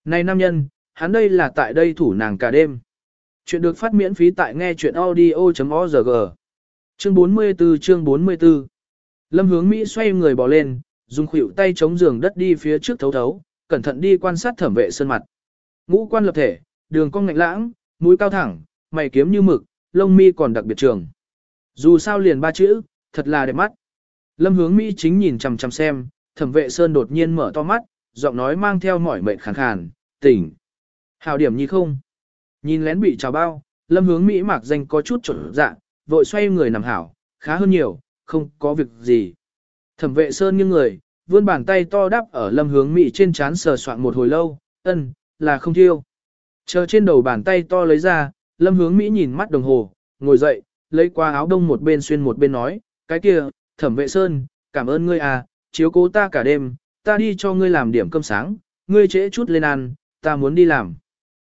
Này nam nhân, hắn đây là tại đây thủ nàng cả đêm. Chuyện được phát miễn phí tại nghe chuyện audio.org. Chương 44 chương 44 Lâm hướng Mỹ xoay người bỏ lên, dùng khuỷu tay chống giường đất đi phía trước thấu thấu, cẩn thận đi quan sát thẩm vệ sơn mặt. Ngũ quan lập thể, đường cong ngạnh lãng, mũi cao thẳng, mày kiếm như mực, lông mi còn đặc biệt trường. Dù sao liền ba chữ, thật là đẹp mắt. Lâm hướng Mỹ chính nhìn chằm chằm xem, thẩm vệ sơn đột nhiên mở to mắt, giọng nói mang theo mỏi mệt khàn khàn, tỉnh. Hào điểm như không. Nhìn lén bị trào bao, lâm hướng Mỹ mạc danh có chút trở dạ, vội xoay người nằm hảo, khá hơn nhiều, không có việc gì. Thẩm vệ sơn nghiêng người, vươn bàn tay to đắp ở lâm hướng Mỹ trên chán sờ soạn một hồi lâu, ân, là không thiêu. Chờ trên đầu bàn tay to lấy ra, lâm hướng Mỹ nhìn mắt đồng hồ, ngồi dậy, lấy qua áo đông một bên xuyên một bên nói, cái kia, thẩm vệ sơn, cảm ơn ngươi à, chiếu cố ta cả đêm, ta đi cho ngươi làm điểm cơm sáng, ngươi trễ chút lên ăn, ta muốn đi làm.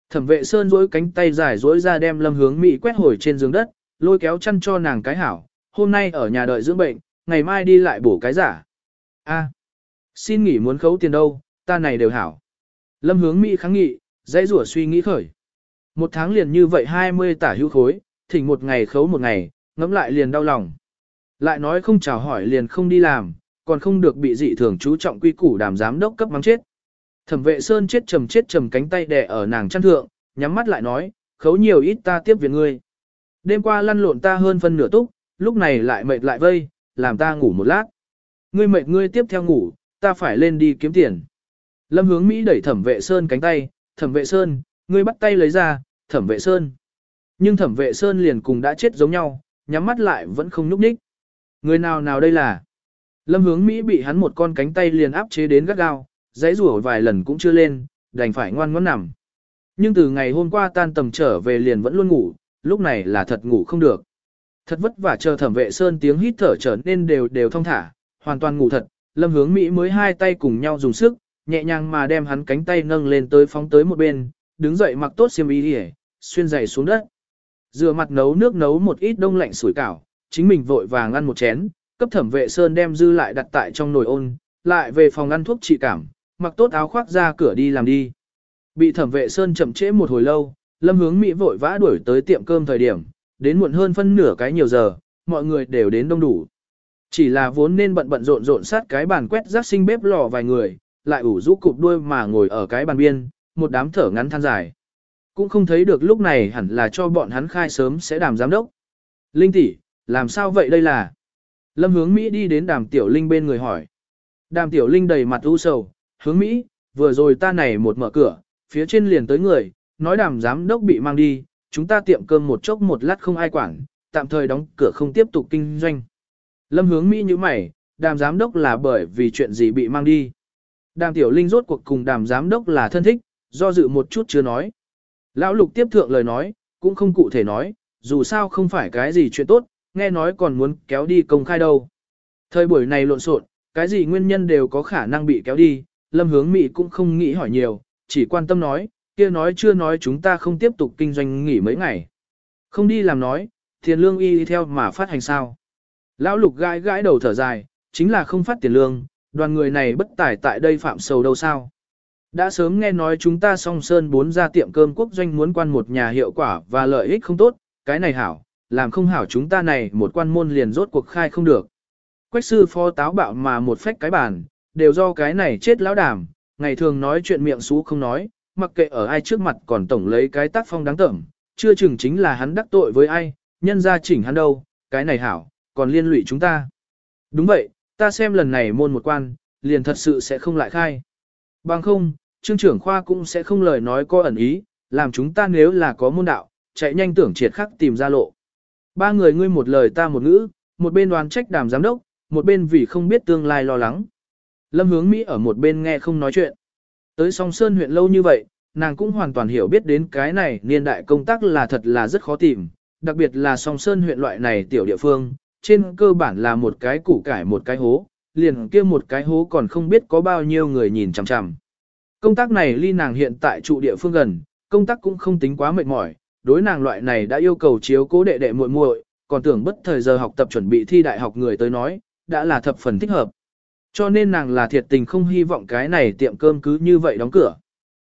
Thẩm vệ sơn dối cánh tay dài dối ra đem lâm hướng Mỹ quét hồi trên giường đất, lôi kéo chăn cho nàng cái hảo, hôm nay ở nhà đợi dưỡng bệnh, ngày mai đi lại bổ cái giả. A, xin nghỉ muốn khấu tiền đâu, ta này đều hảo. Lâm hướng Mỹ kháng nghị, dãy rủa suy nghĩ khởi. Một tháng liền như vậy 20 tả hữu khối, thỉnh một ngày khấu một ngày, ngẫm lại liền đau lòng. Lại nói không chào hỏi liền không đi làm, còn không được bị dị thường chú trọng quy củ đàm giám đốc cấp mắng chết. Thẩm vệ sơn chết trầm chết trầm cánh tay đè ở nàng chăn thượng, nhắm mắt lại nói, khấu nhiều ít ta tiếp viện ngươi. Đêm qua lăn lộn ta hơn phân nửa túc, lúc này lại mệt lại vây, làm ta ngủ một lát. Ngươi mệt ngươi tiếp theo ngủ, ta phải lên đi kiếm tiền. Lâm hướng Mỹ đẩy thẩm vệ sơn cánh tay, thẩm vệ sơn, ngươi bắt tay lấy ra, thẩm vệ sơn. Nhưng thẩm vệ sơn liền cùng đã chết giống nhau, nhắm mắt lại vẫn không nhúc nhích. Người nào nào đây là? Lâm hướng Mỹ bị hắn một con cánh tay liền áp chế đến gắt gao, giấy rủa vài lần cũng chưa lên, đành phải ngoan ngoãn nằm. Nhưng từ ngày hôm qua tan tầm trở về liền vẫn luôn ngủ, lúc này là thật ngủ không được. Thật vất vả chờ thẩm vệ sơn tiếng hít thở trở nên đều đều thong thả, hoàn toàn ngủ thật, lâm hướng Mỹ mới hai tay cùng nhau dùng sức, nhẹ nhàng mà đem hắn cánh tay nâng lên tới phóng tới một bên, đứng dậy mặc tốt xiêm y đi xuyên giày xuống đất. Rửa mặt nấu nước nấu một ít đông lạnh sủi cảo, chính mình vội vàng ăn một chén, cấp thẩm vệ sơn đem dư lại đặt tại trong nồi ôn, lại về phòng ăn thuốc trị cảm, mặc tốt áo khoác ra cửa đi làm đi. Bị thẩm vệ sơn chậm trễ một hồi lâu, lâm hướng Mỹ vội vã đuổi tới tiệm cơm thời điểm, đến muộn hơn phân nửa cái nhiều giờ, mọi người đều đến đông đủ. Chỉ là vốn nên bận bận rộn rộn sát cái bàn quét rác sinh bếp lò vài người, lại ủ rũ cụp đuôi mà ngồi ở cái bàn biên, một đám thở ngắn than dài. Cũng không thấy được lúc này hẳn là cho bọn hắn khai sớm sẽ đàm giám đốc. Linh tỷ, làm sao vậy đây là? Lâm hướng Mỹ đi đến đàm tiểu linh bên người hỏi. Đàm tiểu linh đầy mặt u sầu, hướng Mỹ, vừa rồi ta này một mở cửa, phía trên liền tới người, nói đàm giám đốc bị mang đi, chúng ta tiệm cơm một chốc một lát không ai quản, tạm thời đóng cửa không tiếp tục kinh doanh. Lâm hướng Mỹ như mày, đàm giám đốc là bởi vì chuyện gì bị mang đi. Đàm tiểu linh rốt cuộc cùng đàm giám đốc là thân thích, do dự một chút chưa nói. Lão lục tiếp thượng lời nói, cũng không cụ thể nói, dù sao không phải cái gì chuyện tốt, nghe nói còn muốn kéo đi công khai đâu. Thời buổi này lộn xộn, cái gì nguyên nhân đều có khả năng bị kéo đi, lâm hướng Mỹ cũng không nghĩ hỏi nhiều, chỉ quan tâm nói, kia nói chưa nói chúng ta không tiếp tục kinh doanh nghỉ mấy ngày. Không đi làm nói, tiền lương y theo mà phát hành sao. Lão lục gãi gãi đầu thở dài, chính là không phát tiền lương, đoàn người này bất tải tại đây phạm sầu đâu sao. Đã sớm nghe nói chúng ta song sơn bốn ra tiệm cơm quốc doanh muốn quan một nhà hiệu quả và lợi ích không tốt, cái này hảo, làm không hảo chúng ta này một quan môn liền rốt cuộc khai không được. Quách sư phó táo bạo mà một phách cái bàn, đều do cái này chết lão đảm. ngày thường nói chuyện miệng xú không nói, mặc kệ ở ai trước mặt còn tổng lấy cái tác phong đáng tởm, chưa chừng chính là hắn đắc tội với ai, nhân ra chỉnh hắn đâu, cái này hảo, còn liên lụy chúng ta. Đúng vậy, ta xem lần này môn một quan, liền thật sự sẽ không lại khai. Bằng không, trương trưởng khoa cũng sẽ không lời nói có ẩn ý, làm chúng ta nếu là có môn đạo, chạy nhanh tưởng triệt khắc tìm ra lộ. Ba người ngươi một lời ta một ngữ, một bên đoàn trách đàm giám đốc, một bên vì không biết tương lai lo lắng. Lâm hướng Mỹ ở một bên nghe không nói chuyện. Tới song sơn huyện lâu như vậy, nàng cũng hoàn toàn hiểu biết đến cái này niên đại công tác là thật là rất khó tìm, đặc biệt là song sơn huyện loại này tiểu địa phương, trên cơ bản là một cái củ cải một cái hố, liền kia một cái hố còn không biết có bao nhiêu người nhìn chằm chằm. Công tác này ly nàng hiện tại trụ địa phương gần, công tác cũng không tính quá mệt mỏi, đối nàng loại này đã yêu cầu chiếu cố đệ đệ muội muội, còn tưởng bất thời giờ học tập chuẩn bị thi đại học người tới nói, đã là thập phần thích hợp. Cho nên nàng là thiệt tình không hy vọng cái này tiệm cơm cứ như vậy đóng cửa.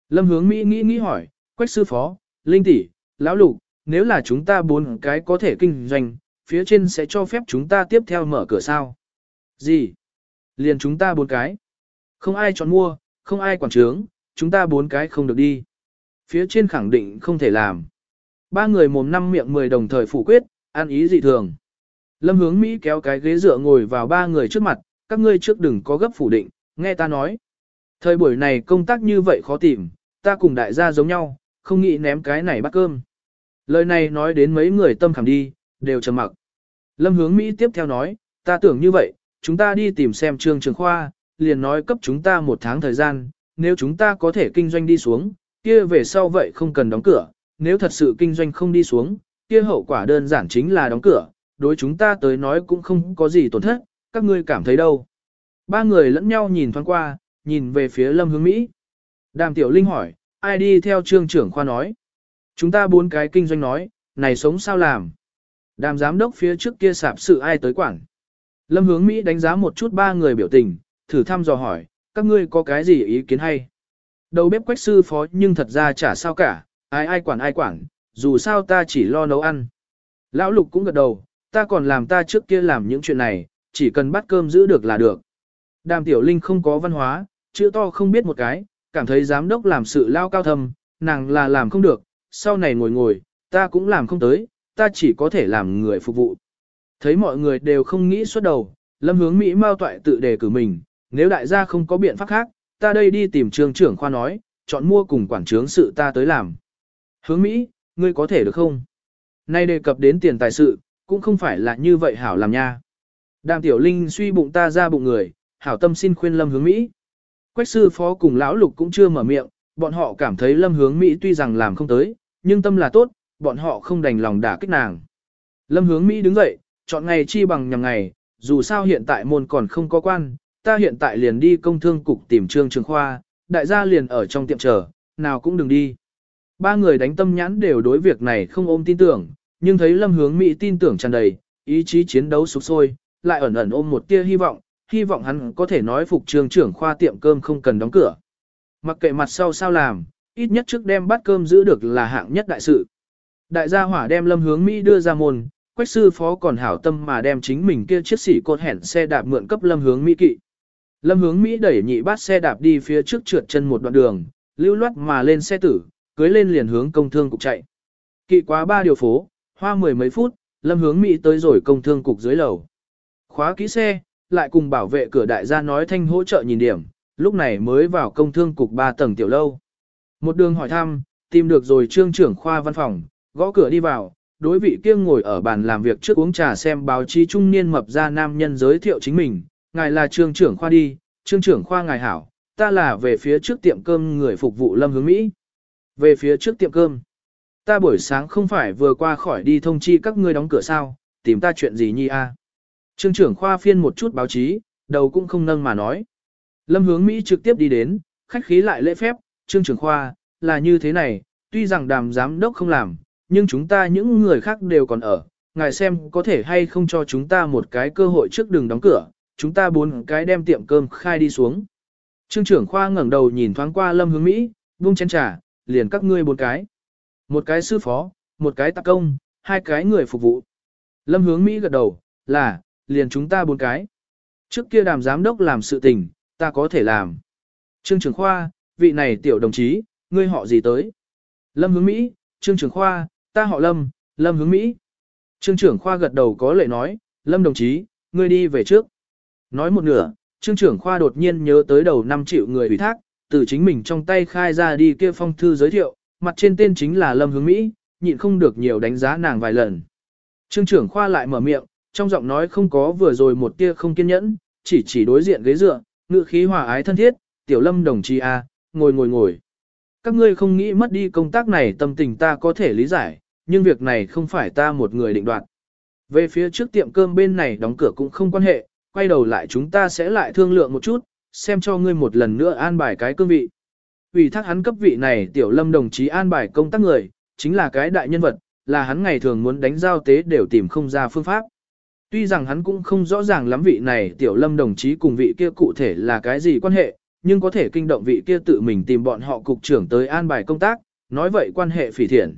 Lâm hướng Mỹ nghĩ nghĩ hỏi, quách sư phó, linh tỷ, lão lục, nếu là chúng ta bốn cái có thể kinh doanh, phía trên sẽ cho phép chúng ta tiếp theo mở cửa sao? Gì? Liền chúng ta bốn cái. Không ai chọn mua, không ai quản trướng, chúng ta bốn cái không được đi. Phía trên khẳng định không thể làm. Ba người mồm năm miệng mười đồng thời phủ quyết, ăn ý dị thường. Lâm hướng Mỹ kéo cái ghế dựa ngồi vào ba người trước mặt, các ngươi trước đừng có gấp phủ định, nghe ta nói. Thời buổi này công tác như vậy khó tìm, ta cùng đại gia giống nhau, không nghĩ ném cái này bắt cơm. Lời này nói đến mấy người tâm khảm đi, đều trầm mặc. Lâm hướng Mỹ tiếp theo nói, ta tưởng như vậy, chúng ta đi tìm xem trương trường khoa, liền nói cấp chúng ta một tháng thời gian, nếu chúng ta có thể kinh doanh đi xuống, kia về sau vậy không cần đóng cửa, nếu thật sự kinh doanh không đi xuống, kia hậu quả đơn giản chính là đóng cửa, đối chúng ta tới nói cũng không có gì tổn thất, các ngươi cảm thấy đâu. Ba người lẫn nhau nhìn thoáng qua, nhìn về phía lâm hướng Mỹ. Đàm Tiểu Linh hỏi, ai đi theo trương trưởng khoa nói. Chúng ta bốn cái kinh doanh nói, này sống sao làm. Đàm giám đốc phía trước kia sạp sự ai tới quản. Lâm hướng Mỹ đánh giá một chút ba người biểu tình, thử thăm dò hỏi, các ngươi có cái gì ý kiến hay? Đầu bếp quách sư phó nhưng thật ra chả sao cả, ai ai quản ai quản, dù sao ta chỉ lo nấu ăn. Lão lục cũng gật đầu, ta còn làm ta trước kia làm những chuyện này, chỉ cần bắt cơm giữ được là được. Đàm tiểu linh không có văn hóa, chữ to không biết một cái, cảm thấy giám đốc làm sự lao cao thầm, nàng là làm không được, sau này ngồi ngồi, ta cũng làm không tới, ta chỉ có thể làm người phục vụ. Thấy mọi người đều không nghĩ suốt đầu, lâm hướng Mỹ mau toại tự đề cử mình, nếu đại gia không có biện pháp khác, ta đây đi tìm trường trưởng khoa nói, chọn mua cùng quản trướng sự ta tới làm. Hướng Mỹ, ngươi có thể được không? Nay đề cập đến tiền tài sự, cũng không phải là như vậy hảo làm nha. Đàm tiểu linh suy bụng ta ra bụng người, hảo tâm xin khuyên lâm hướng Mỹ. Quách sư phó cùng lão lục cũng chưa mở miệng, bọn họ cảm thấy lâm hướng Mỹ tuy rằng làm không tới, nhưng tâm là tốt, bọn họ không đành lòng đả kích nàng. Lâm hướng Mỹ đứng dậy, chọn ngày chi bằng nhằm ngày, dù sao hiện tại môn còn không có quan, ta hiện tại liền đi công thương cục tìm trương trường khoa, đại gia liền ở trong tiệm chờ, nào cũng đừng đi. Ba người đánh tâm nhãn đều đối việc này không ôm tin tưởng, nhưng thấy lâm hướng Mỹ tin tưởng tràn đầy, ý chí chiến đấu sục sôi, lại ẩn ẩn ôm một tia hy vọng, hy vọng hắn có thể nói phục trường trưởng khoa tiệm cơm không cần đóng cửa. Mặc kệ mặt sau sao làm, ít nhất trước đem bát cơm giữ được là hạng nhất đại sự. Đại gia hỏa đem lâm hướng Mỹ đưa ra môn, quách sư phó còn hảo tâm mà đem chính mình kia chiếc xỉ cột hẹn xe đạp mượn cấp lâm hướng Mỹ kỵ. Lâm hướng Mỹ đẩy nhị bát xe đạp đi phía trước trượt chân một đoạn đường, lưu loát mà lên xe tử, cưới lên liền hướng công thương cục chạy. Kỵ quá ba điều phố, hoa mười mấy phút, lâm hướng Mỹ tới rồi công thương cục dưới lầu. Khóa kỹ xe, lại cùng bảo vệ cửa đại gia nói thanh hỗ trợ nhìn điểm, lúc này mới vào công thương cục ba tầng tiểu lâu. Một đường hỏi thăm, tìm được rồi trương trưởng khoa văn phòng, gõ cửa đi vào, đối vị kia ngồi ở bàn làm việc trước uống trà xem báo chí trung niên mập ra nam nhân giới thiệu chính mình, ngài là trương trưởng khoa đi, trương trưởng khoa ngài hảo, ta là về phía trước tiệm cơm người phục vụ lâm hướng Mỹ. Về phía trước tiệm cơm, ta buổi sáng không phải vừa qua khỏi đi thông chi các ngươi đóng cửa sao, tìm ta chuyện gì nhi a? Trương trưởng khoa phiên một chút báo chí, đầu cũng không nâng mà nói. Lâm hướng Mỹ trực tiếp đi đến, khách khí lại lễ phép, trương trưởng khoa, là như thế này, tuy rằng đàm giám đốc không làm, nhưng chúng ta những người khác đều còn ở, ngài xem có thể hay không cho chúng ta một cái cơ hội trước đường đóng cửa, chúng ta bốn cái đem tiệm cơm khai đi xuống. Trương trưởng khoa ngẩng đầu nhìn thoáng qua lâm hướng Mỹ, buông chén trà, liền các ngươi bốn cái. Một cái sư phó, một cái tạc công, hai cái người phục vụ. Lâm hướng Mỹ gật đầu, là, liền chúng ta bốn cái. Trước kia đàm giám đốc làm sự tình, ta có thể làm. Trương Trường khoa, vị này tiểu đồng chí, ngươi họ gì tới? Lâm hướng Mỹ, Trương Trường khoa, ta họ Lâm, Lâm hướng Mỹ. Trương Trường khoa gật đầu có lệ nói, Lâm đồng chí, ngươi đi về trước. Nói một nửa, trương Trường khoa đột nhiên nhớ tới đầu năm triệu người ủy thác, từ chính mình trong tay khai ra đi kia phong thư giới thiệu, mặt trên tên chính là Lâm hướng Mỹ, nhịn không được nhiều đánh giá nàng vài lần. Trương trưởng khoa lại mở miệng, trong giọng nói không có vừa rồi một tia không kiên nhẫn, chỉ chỉ đối diện ghế dựa, ngữ khí hòa ái thân thiết, tiểu lâm đồng chí a, ngồi ngồi ngồi. Các ngươi không nghĩ mất đi công tác này tâm tình ta có thể lý giải, nhưng việc này không phải ta một người định đoạt. Về phía trước tiệm cơm bên này đóng cửa cũng không quan hệ, quay đầu lại chúng ta sẽ lại thương lượng một chút, xem cho ngươi một lần nữa an bài cái cương vị. Vì thác hắn cấp vị này tiểu lâm đồng chí an bài công tác người, chính là cái đại nhân vật, là hắn ngày thường muốn đánh giao tế đều tìm không ra phương pháp. Tuy rằng hắn cũng không rõ ràng lắm vị này tiểu lâm đồng chí cùng vị kia cụ thể là cái gì quan hệ, nhưng có thể kinh động vị kia tự mình tìm bọn họ cục trưởng tới an bài công tác, nói vậy quan hệ phỉ thiện.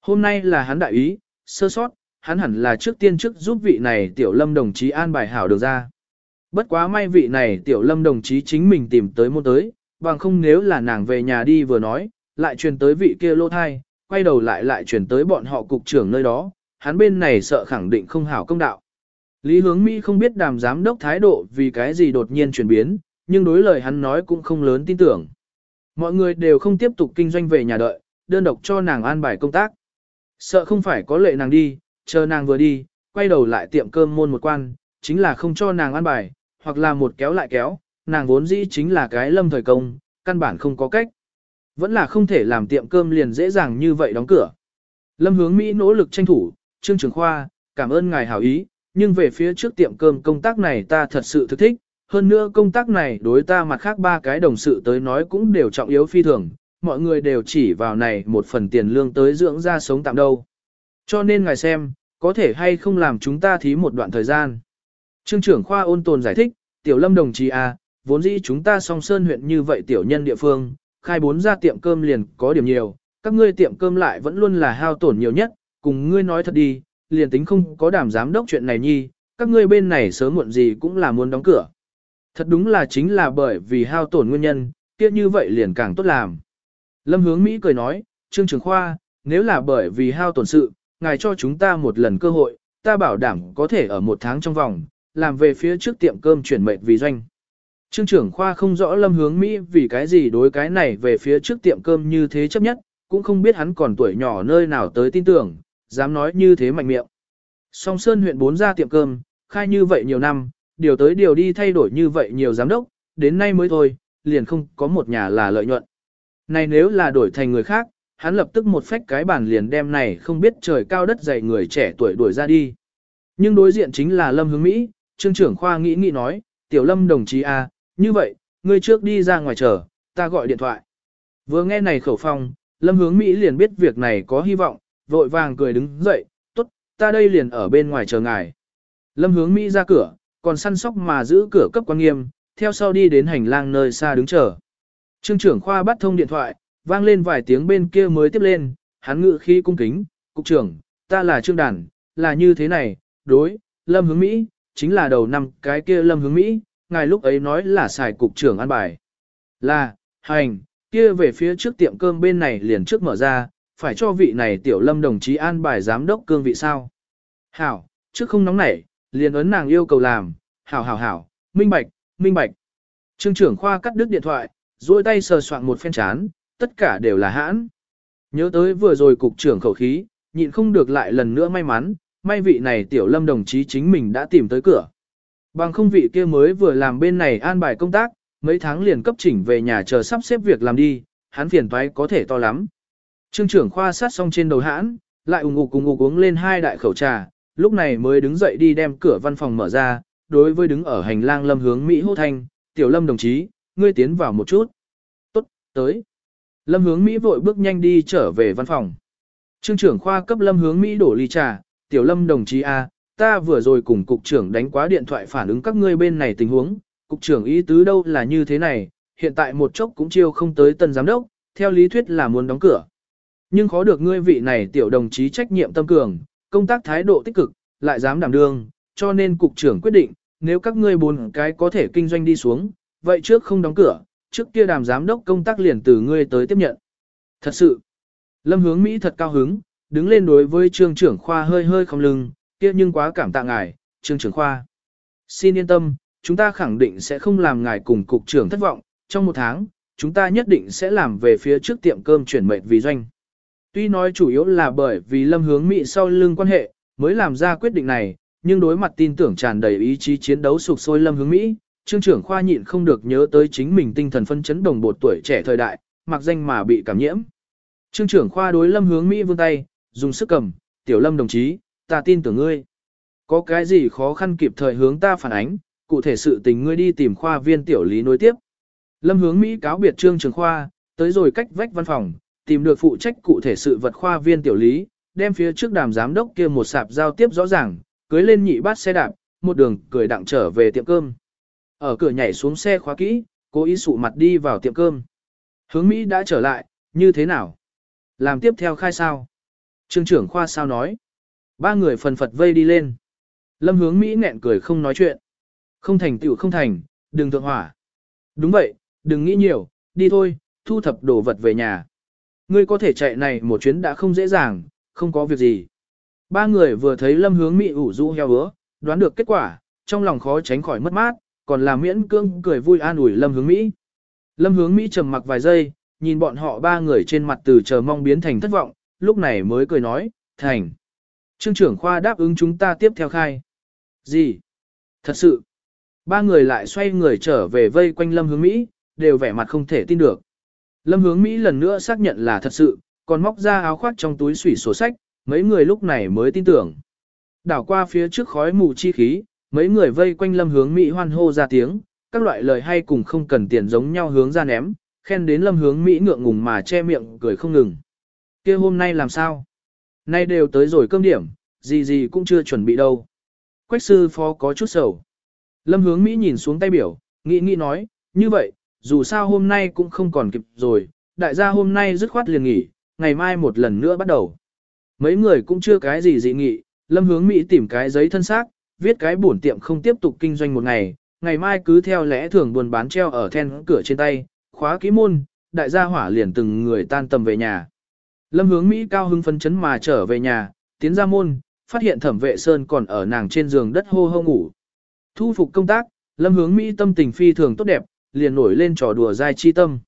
Hôm nay là hắn đại ý, sơ sót, hắn hẳn là trước tiên trước giúp vị này tiểu lâm đồng chí an bài hảo được ra. Bất quá may vị này tiểu lâm đồng chí chính mình tìm tới môn tới, bằng không nếu là nàng về nhà đi vừa nói, lại truyền tới vị kia lô thai, quay đầu lại lại truyền tới bọn họ cục trưởng nơi đó, hắn bên này sợ khẳng định không hảo công đạo. Lý hướng Mỹ không biết đàm giám đốc thái độ vì cái gì đột nhiên chuyển biến, nhưng đối lời hắn nói cũng không lớn tin tưởng. Mọi người đều không tiếp tục kinh doanh về nhà đợi, đơn độc cho nàng an bài công tác. Sợ không phải có lệ nàng đi, chờ nàng vừa đi, quay đầu lại tiệm cơm môn một quan, chính là không cho nàng an bài, hoặc là một kéo lại kéo, nàng vốn dĩ chính là cái lâm thời công, căn bản không có cách. Vẫn là không thể làm tiệm cơm liền dễ dàng như vậy đóng cửa. Lâm hướng Mỹ nỗ lực tranh thủ, Trương Trường Khoa, cảm ơn ngài hảo ý, nhưng về phía trước tiệm cơm công tác này ta thật sự thực thích, hơn nữa công tác này đối ta mặt khác ba cái đồng sự tới nói cũng đều trọng yếu phi thường, mọi người đều chỉ vào này một phần tiền lương tới dưỡng ra sống tạm đâu. Cho nên ngài xem, có thể hay không làm chúng ta thí một đoạn thời gian. Trương trưởng khoa ôn tồn giải thích, tiểu lâm đồng chí à, vốn dĩ chúng ta song sơn huyện như vậy tiểu nhân địa phương, khai bốn ra tiệm cơm liền có điểm nhiều, các ngươi tiệm cơm lại vẫn luôn là hao tổn nhiều nhất, cùng ngươi nói thật đi, liền tính không có đảm giám đốc chuyện này nhi, các ngươi bên này sớm muộn gì cũng là muốn đóng cửa. Thật đúng là chính là bởi vì hao tổn nguyên nhân, kia như vậy liền càng tốt làm. Lâm hướng Mỹ cười nói, Trương Trường Khoa, nếu là bởi vì hao tổn sự, ngài cho chúng ta một lần cơ hội, ta bảo đảm có thể ở một tháng trong vòng, làm về phía trước tiệm cơm chuyển mệnh vì doanh. Trương trưởng khoa không rõ lâm hướng Mỹ vì cái gì đối cái này về phía trước tiệm cơm như thế chấp nhất, cũng không biết hắn còn tuổi nhỏ nơi nào tới tin tưởng, dám nói như thế mạnh miệng. Song Sơn huyện bốn ra tiệm cơm, khai như vậy nhiều năm, điều tới điều đi thay đổi như vậy nhiều giám đốc, đến nay mới thôi, liền không có một nhà là lợi nhuận. Này nếu là đổi thành người khác, hắn lập tức một phách cái bản liền đem này không biết trời cao đất dày người trẻ tuổi đuổi ra đi. Nhưng đối diện chính là Lâm Hướng Mỹ, trương trưởng khoa nghĩ nghĩ nói, tiểu Lâm đồng chí a, à, như vậy, ngươi trước đi ra ngoài chờ, ta gọi điện thoại. Vừa nghe này khẩu phong, Lâm Hướng Mỹ liền biết việc này có hy vọng, vội vàng cười đứng dậy, tốt, ta đây liền ở bên ngoài chờ ngài. Lâm Hướng Mỹ ra cửa, còn săn sóc mà giữ cửa cấp quan nghiêm, theo sau đi đến hành lang nơi xa đứng chờ. Trương trưởng khoa bắt thông điện thoại, vang lên vài tiếng bên kia mới tiếp lên, hắn ngự khí cung kính, cục trưởng, ta là trương Đản, là như thế này, đối, lâm hướng Mỹ, chính là đầu năm cái kia lâm hướng Mỹ, ngài lúc ấy nói là xài cục trưởng ăn bài. Là, hành, kia về phía trước tiệm cơm bên này liền trước mở ra, phải cho vị này tiểu lâm đồng chí an bài giám đốc cương vị sao. Hảo, trước không nóng nảy, liền ấn nàng yêu cầu làm, hảo hảo hảo, minh bạch, minh bạch. Trương trưởng khoa cắt đứt điện thoại, duỗi tay sờ soạn một phen chán, tất cả đều là hãn. Nhớ tới vừa rồi cục trưởng khẩu khí, nhịn không được lại lần nữa may mắn, may vị này tiểu lâm đồng chí chính mình đã tìm tới cửa. Bằng không vị kia mới vừa làm bên này an bài công tác, mấy tháng liền cấp chỉnh về nhà chờ sắp xếp việc làm đi, hắn phiền toái có thể to lắm. Trương trưởng khoa sát xong trên đầu hãn, lại ủng ục cùng ục uống lên hai đại khẩu trà, lúc này mới đứng dậy đi đem cửa văn phòng mở ra, đối với đứng ở hành lang lâm hướng Mỹ hô thanh, tiểu lâm đồng chí, ngươi tiến vào một chút. Tốt, tới. Lâm hướng Mỹ vội bước nhanh đi trở về văn phòng. Trương trưởng khoa cấp lâm hướng Mỹ đổ ly trà, tiểu lâm đồng chí A, ta vừa rồi cùng cục trưởng đánh quá điện thoại phản ứng các ngươi bên này tình huống, cục trưởng ý tứ đâu là như thế này, hiện tại một chốc cũng chiêu không tới tân giám đốc, theo lý thuyết là muốn đóng cửa. Nhưng khó được ngươi vị này tiểu đồng chí trách nhiệm tâm cường, công tác thái độ tích cực, lại dám đảm đương, cho nên cục trưởng quyết định, nếu các ngươi bốn cái có thể kinh doanh đi xuống, vậy trước không đóng cửa, trước kia đàm giám đốc công tác liền từ ngươi tới tiếp nhận. Thật sự, Lâm hướng Mỹ thật cao hứng, đứng lên đối với trương trưởng khoa hơi hơi không lưng, kia nhưng quá cảm tạ ngài, trương trưởng khoa. Xin yên tâm, chúng ta khẳng định sẽ không làm ngài cùng cục trưởng thất vọng, trong một tháng, chúng ta nhất định sẽ làm về phía trước tiệm cơm chuyển mệnh vì doanh. Tuy nói chủ yếu là bởi vì lâm hướng Mỹ sau lưng quan hệ, mới làm ra quyết định này, nhưng đối mặt tin tưởng tràn đầy ý chí chiến đấu sục sôi lâm hướng Mỹ, trương trưởng khoa nhịn không được nhớ tới chính mình tinh thần phân chấn đồng bột tuổi trẻ thời đại, mặc danh mà bị cảm nhiễm. Trương trưởng khoa đối lâm hướng Mỹ vươn tay, dùng sức cầm, tiểu lâm đồng chí, ta tin tưởng ngươi. Có cái gì khó khăn kịp thời hướng ta phản ánh, cụ thể sự tình ngươi đi tìm khoa viên tiểu lý nối tiếp. Lâm hướng Mỹ cáo biệt trương trường khoa, tới rồi cách vách văn phòng, tìm được phụ trách cụ thể sự vật khoa viên tiểu lý, đem phía trước đàm giám đốc kia một sạp giao tiếp rõ ràng, cưới lên nhị bát xe đạp, một đường cười đặng trở về tiệm cơm. Ở cửa nhảy xuống xe khóa kỹ, cố ý sụ mặt đi vào tiệm cơm. Hướng Mỹ đã trở lại, như thế nào? Làm tiếp theo khai sao? Trương trưởng khoa sao nói? Ba người phần phật vây đi lên. Lâm hướng Mỹ nghẹn cười không nói chuyện. Không thành tựu không thành, đừng thượng hỏa. Đúng vậy, đừng nghĩ nhiều, đi thôi, thu thập đồ vật về nhà. Ngươi có thể chạy này một chuyến đã không dễ dàng, không có việc gì. Ba người vừa thấy lâm hướng Mỹ ủ rũ heo hứa, đoán được kết quả, trong lòng khó tránh khỏi mất mát, còn là miễn cương cười vui an ủi lâm hướng Mỹ. Lâm hướng Mỹ trầm mặc vài giây, nhìn bọn họ ba người trên mặt từ chờ mong biến thành thất vọng, lúc này mới cười nói, thành. Trương trưởng khoa đáp ứng chúng ta tiếp theo khai. Gì? Thật sự. Ba người lại xoay người trở về vây quanh Lâm Hướng Mỹ, đều vẻ mặt không thể tin được. Lâm Hướng Mỹ lần nữa xác nhận là thật sự, còn móc ra áo khoác trong túi sủy sổ sách, mấy người lúc này mới tin tưởng. Đảo qua phía trước khói mù chi khí, mấy người vây quanh Lâm Hướng Mỹ hoan hô ra tiếng, các loại lời hay cùng không cần tiền giống nhau hướng ra ném, khen đến Lâm Hướng Mỹ ngượng ngùng mà che miệng cười không ngừng kia hôm nay làm sao? Nay đều tới rồi cơm điểm, gì gì cũng chưa chuẩn bị đâu. Quách sư phó có chút sầu. Lâm hướng Mỹ nhìn xuống tay biểu, nghĩ nghĩ nói, như vậy, dù sao hôm nay cũng không còn kịp rồi, đại gia hôm nay dứt khoát liền nghỉ, ngày mai một lần nữa bắt đầu. Mấy người cũng chưa cái gì dị nghị, Lâm hướng Mỹ tìm cái giấy thân xác, viết cái bổn tiệm không tiếp tục kinh doanh một ngày, ngày mai cứ theo lẽ thường buồn bán treo ở then cửa trên tay, khóa ký môn, đại gia hỏa liền từng người tan tầm về nhà. Lâm hướng Mỹ cao hưng phấn chấn mà trở về nhà, tiến ra môn, phát hiện thẩm vệ sơn còn ở nàng trên giường đất hô hô ngủ. Thu phục công tác, lâm hướng Mỹ tâm tình phi thường tốt đẹp, liền nổi lên trò đùa dai chi tâm.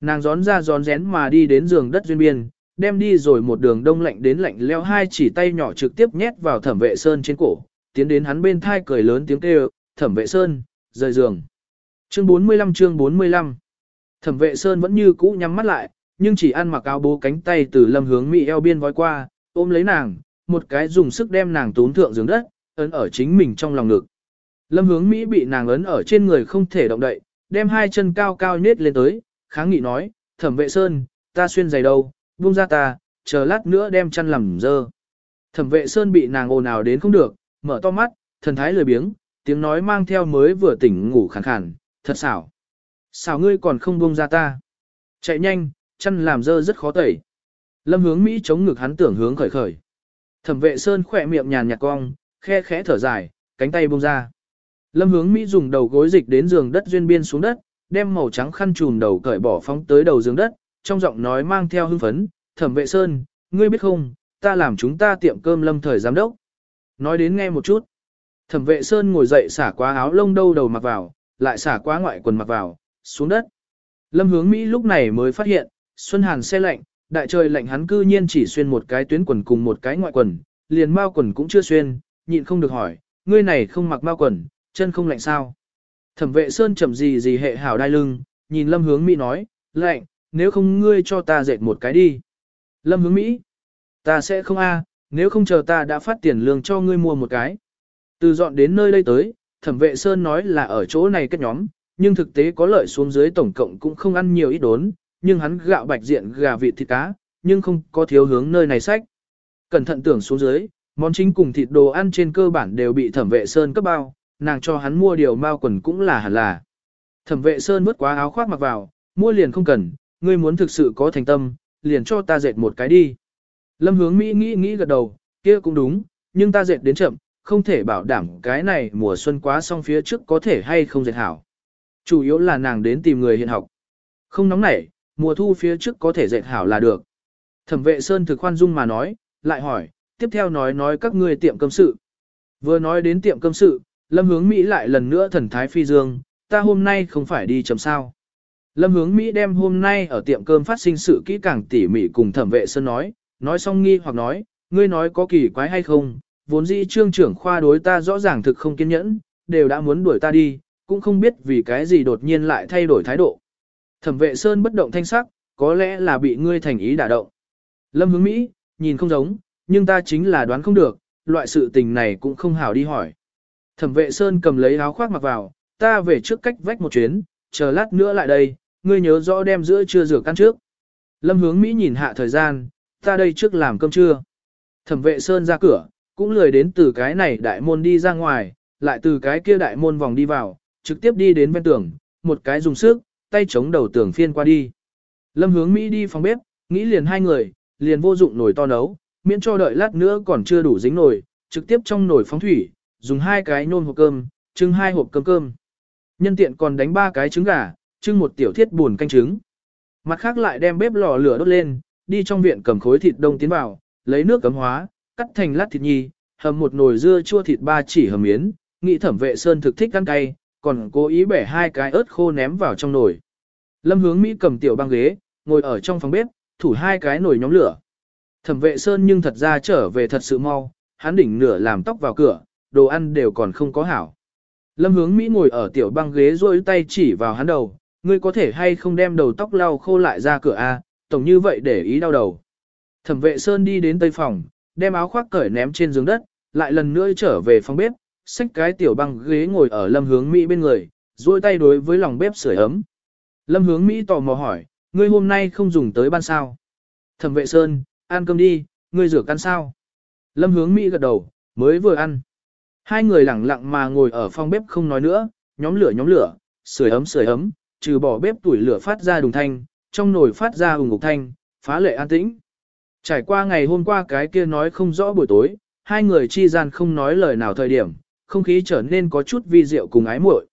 Nàng gión ra gión rén mà đi đến giường đất duyên biên, đem đi rồi một đường đông lạnh đến lạnh leo hai chỉ tay nhỏ trực tiếp nhét vào thẩm vệ sơn trên cổ, tiến đến hắn bên thai cười lớn tiếng kêu, thẩm vệ sơn, rời giường. Chương 45 chương 45 Thẩm vệ sơn vẫn như cũ nhắm mắt lại, nhưng chỉ ăn mặc áo bố cánh tay từ lâm hướng Mỹ eo biên vói qua, ôm lấy nàng, một cái dùng sức đem nàng tốn thượng giường đất, ấn ở chính mình trong lòng ngực. Lâm hướng Mỹ bị nàng ấn ở trên người không thể động đậy, đem hai chân cao cao nết lên tới, kháng nghị nói, thẩm vệ sơn, ta xuyên giày đâu, buông ra ta, chờ lát nữa đem chăn làm dơ. Thẩm vệ sơn bị nàng ồn ào đến không được, mở to mắt, thần thái lười biếng, tiếng nói mang theo mới vừa tỉnh ngủ khàn khàn, thật xảo. Xảo ngươi còn không buông ra ta. Chạy nhanh, chăn làm dơ rất khó tẩy. Lâm hướng Mỹ chống ngực hắn tưởng hướng khởi khởi. Thẩm vệ sơn khỏe miệng nhàn nhạt cong, khe khẽ thở dài, cánh tay buông ra. Lâm hướng Mỹ dùng đầu gối dịch đến giường đất duyên biên xuống đất, đem màu trắng khăn trùm đầu cởi bỏ phóng tới đầu giường đất, trong giọng nói mang theo hưng phấn, thẩm vệ sơn, ngươi biết không, ta làm chúng ta tiệm cơm lâm thời giám đốc. Nói đến nghe một chút. Thẩm vệ sơn ngồi dậy xả quá áo lông đâu đầu mặc vào, lại xả quá ngoại quần mặc vào, xuống đất. Lâm hướng Mỹ lúc này mới phát hiện, Xuân Hàn xe lạnh, đại trời lạnh hắn cư nhiên chỉ xuyên một cái tuyến quần cùng một cái ngoại quần, liền mao quần cũng chưa xuyên, nhịn không được hỏi, ngươi này không mặc mao quần, chân không lạnh sao? Thẩm vệ sơn chậm gì gì hệ hảo đai lưng, nhìn lâm hướng Mỹ nói, lạnh, nếu không ngươi cho ta dệt một cái đi. Lâm hướng Mỹ, ta sẽ không a, nếu không chờ ta đã phát tiền lương cho ngươi mua một cái. Từ dọn đến nơi đây tới, thẩm vệ sơn nói là ở chỗ này kết nhóm, nhưng thực tế có lợi xuống dưới tổng cộng cũng không ăn nhiều ít đốn, nhưng hắn gạo bạch diện gà vịt thịt cá, nhưng không có thiếu hướng nơi này sách. Cẩn thận tưởng xuống dưới, món chính cùng thịt đồ ăn trên cơ bản đều bị thẩm vệ sơn cấp bao, nàng cho hắn mua điều mao quần cũng là hẳn là. Thẩm vệ sơn vứt quá áo khoác mặc vào, mua liền không cần, ngươi muốn thực sự có thành tâm, liền cho ta dệt một cái đi. Lâm hướng Mỹ nghĩ nghĩ gật đầu, kia cũng đúng, nhưng ta dệt đến chậm, không thể bảo đảm cái này mùa xuân quá xong phía trước có thể hay không dệt hảo. Chủ yếu là nàng đến tìm người hiện học. Không nóng nảy, mùa thu phía trước có thể dệt hảo là được. Thẩm vệ Sơn thực khoan dung mà nói, lại hỏi, tiếp theo nói nói các ngươi tiệm cơm sự. Vừa nói đến tiệm cơm sự, Lâm hướng Mỹ lại lần nữa thần thái phi dương, ta hôm nay không phải đi chấm sao. Lâm hướng Mỹ đem hôm nay ở tiệm cơm phát sinh sự kỹ càng tỉ mỉ cùng thẩm vệ Sơn nói, nói xong nghi hoặc nói, ngươi nói có kỳ quái hay không, vốn dĩ trương trưởng khoa đối ta rõ ràng thực không kiên nhẫn, đều đã muốn đuổi ta đi, cũng không biết vì cái gì đột nhiên lại thay đổi thái độ. Thẩm vệ Sơn bất động thanh sắc, có lẽ là bị ngươi thành ý đả động. Lâm hướng Mỹ, nhìn không giống, nhưng ta chính là đoán không được, loại sự tình này cũng không hảo đi hỏi. Thẩm vệ Sơn cầm lấy áo khoác mặc vào, ta về trước cách vách một chuyến, chờ lát nữa lại đây, ngươi nhớ rõ đem giữa trưa rửa căn trước. Lâm hướng Mỹ nhìn hạ thời gian, ta đây trước làm cơm trưa. Thẩm vệ Sơn ra cửa, cũng lười đến từ cái này đại môn đi ra ngoài, lại từ cái kia đại môn vòng đi vào, trực tiếp đi đến bên tường, một cái dùng sức, tay chống đầu tường phiên qua đi. Lâm hướng Mỹ đi phòng bếp, nghĩ liền hai người, liền vô dụng nồi to nấu, miễn cho đợi lát nữa còn chưa đủ dính nồi, trực tiếp trong nồi phóng thủy, dùng hai cái nôn hộp cơm, trưng hai hộp cơm cơm. Nhân tiện còn đánh ba cái trứng gà, trưng một tiểu thiết buồn canh trứng. Mặt khác lại đem bếp lò lửa đốt lên, đi trong viện cầm khối thịt đông tiến vào, lấy nước cấm hóa, cắt thành lát thịt nhi, hầm một nồi dưa chua thịt ba chỉ hầm miến, nghĩ thẩm vệ sơn thực thích ăn cay, còn cố ý bẻ hai cái ớt khô ném vào trong nồi. Lâm hướng Mỹ cầm tiểu băng ghế, ngồi ở trong phòng bếp, thủ hai cái nồi nhóm lửa. Thẩm vệ sơn nhưng thật ra trở về thật sự mau, hắn đỉnh nửa làm tóc vào cửa, đồ ăn đều còn không có hảo. Lâm hướng Mỹ ngồi ở tiểu băng ghế rôi tay chỉ vào hắn đầu, ngươi có thể hay không đem đầu tóc lau khô lại ra cửa A, tổng như vậy để ý đau đầu. Thẩm vệ Sơn đi đến tây phòng, đem áo khoác cởi ném trên giường đất, lại lần nữa trở về phòng bếp, xách cái tiểu băng ghế ngồi ở lâm hướng Mỹ bên người, duỗi tay đối với lòng bếp sưởi ấm. Lâm hướng Mỹ tò mò hỏi, ngươi hôm nay không dùng tới ban sao. Thẩm vệ Sơn, ăn cơm đi, ngươi rửa căn sao. Lâm hướng Mỹ gật đầu, mới vừa ăn. Hai người lặng lặng mà ngồi ở phòng bếp không nói nữa, nhóm lửa nhóm lửa, sưởi ấm sưởi ấm, trừ bỏ bếp tuổi lửa phát ra đùng thanh, trong nồi phát ra ủng ngục thanh, phá lệ an tĩnh. Trải qua ngày hôm qua cái kia nói không rõ buổi tối, hai người chi gian không nói lời nào thời điểm, không khí trở nên có chút vi diệu cùng ái muội.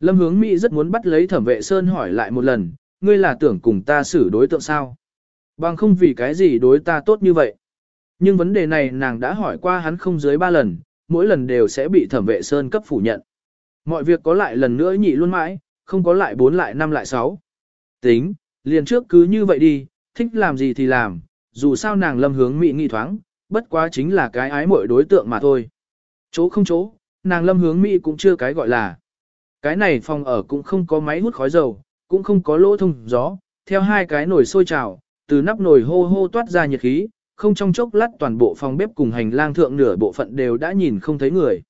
Lâm hướng Mỹ rất muốn bắt lấy thẩm vệ Sơn hỏi lại một lần, ngươi là tưởng cùng ta xử đối tượng sao? Bằng không vì cái gì đối ta tốt như vậy. Nhưng vấn đề này nàng đã hỏi qua hắn không dưới ba lần, mỗi lần đều sẽ bị thẩm vệ Sơn cấp phủ nhận. Mọi việc có lại lần nữa nhị luôn mãi, không có lại bốn lại năm lại sáu. Tính, liền trước cứ như vậy đi, thích làm gì thì làm, dù sao nàng lâm hướng Mỹ nghi thoáng, bất quá chính là cái ái mỗi đối tượng mà thôi. Chỗ không chỗ, nàng lâm hướng Mỹ cũng chưa cái gọi là. Cái này phòng ở cũng không có máy hút khói dầu, cũng không có lỗ thông gió, theo hai cái nồi sôi trào, từ nắp nồi hô hô toát ra nhiệt khí, không trong chốc lát toàn bộ phòng bếp cùng hành lang thượng nửa bộ phận đều đã nhìn không thấy người.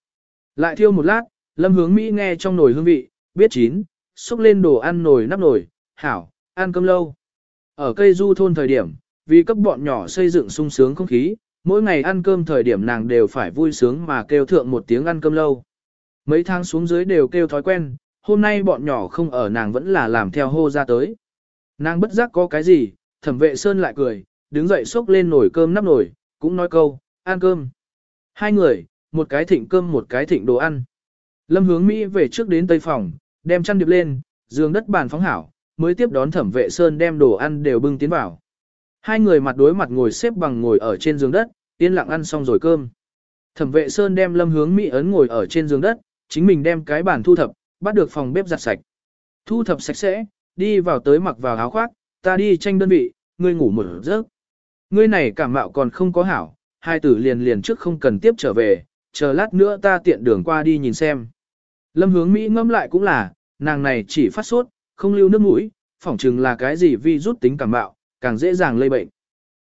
Lại thiêu một lát, lâm hướng Mỹ nghe trong nồi hương vị, biết chín, xúc lên đồ ăn nồi nắp nồi, hảo, ăn cơm lâu. Ở cây du thôn thời điểm, vì cấp bọn nhỏ xây dựng sung sướng không khí, mỗi ngày ăn cơm thời điểm nàng đều phải vui sướng mà kêu thượng một tiếng ăn cơm lâu. Mấy tháng xuống dưới đều kêu thói quen, hôm nay bọn nhỏ không ở nàng vẫn là làm theo hô ra tới. Nàng bất giác có cái gì, thẩm vệ sơn lại cười, đứng dậy xốc lên nồi cơm nắp nồi, cũng nói câu, ăn cơm. Hai người, một cái thịnh cơm một cái thịnh đồ ăn. Lâm hướng Mỹ về trước đến tây phòng, đem chăn điệp lên, giường đất bàn phóng hảo, mới tiếp đón thẩm vệ sơn đem đồ ăn đều bưng tiến vào. Hai người mặt đối mặt ngồi xếp bằng ngồi ở trên giường đất, yên lặng ăn xong rồi cơm. Thẩm vệ sơn đem lâm hướng Mỹ ấn ngồi ở trên giường đất, chính mình đem cái bàn thu thập, bắt được phòng bếp giặt sạch. Thu thập sạch sẽ, đi vào tới mặc vào áo khoác, ta đi tranh đơn vị, ngươi ngủ một giấc. Ngươi này cảm mạo còn không có hảo, hai tử liền liền trước không cần tiếp trở về, chờ lát nữa ta tiện đường qua đi nhìn xem. Lâm hướng Mỹ ngâm lại cũng là, nàng này chỉ phát sốt, không lưu nước mũi, phỏng chừng là cái gì vi rút tính cảm mạo càng dễ dàng lây bệnh.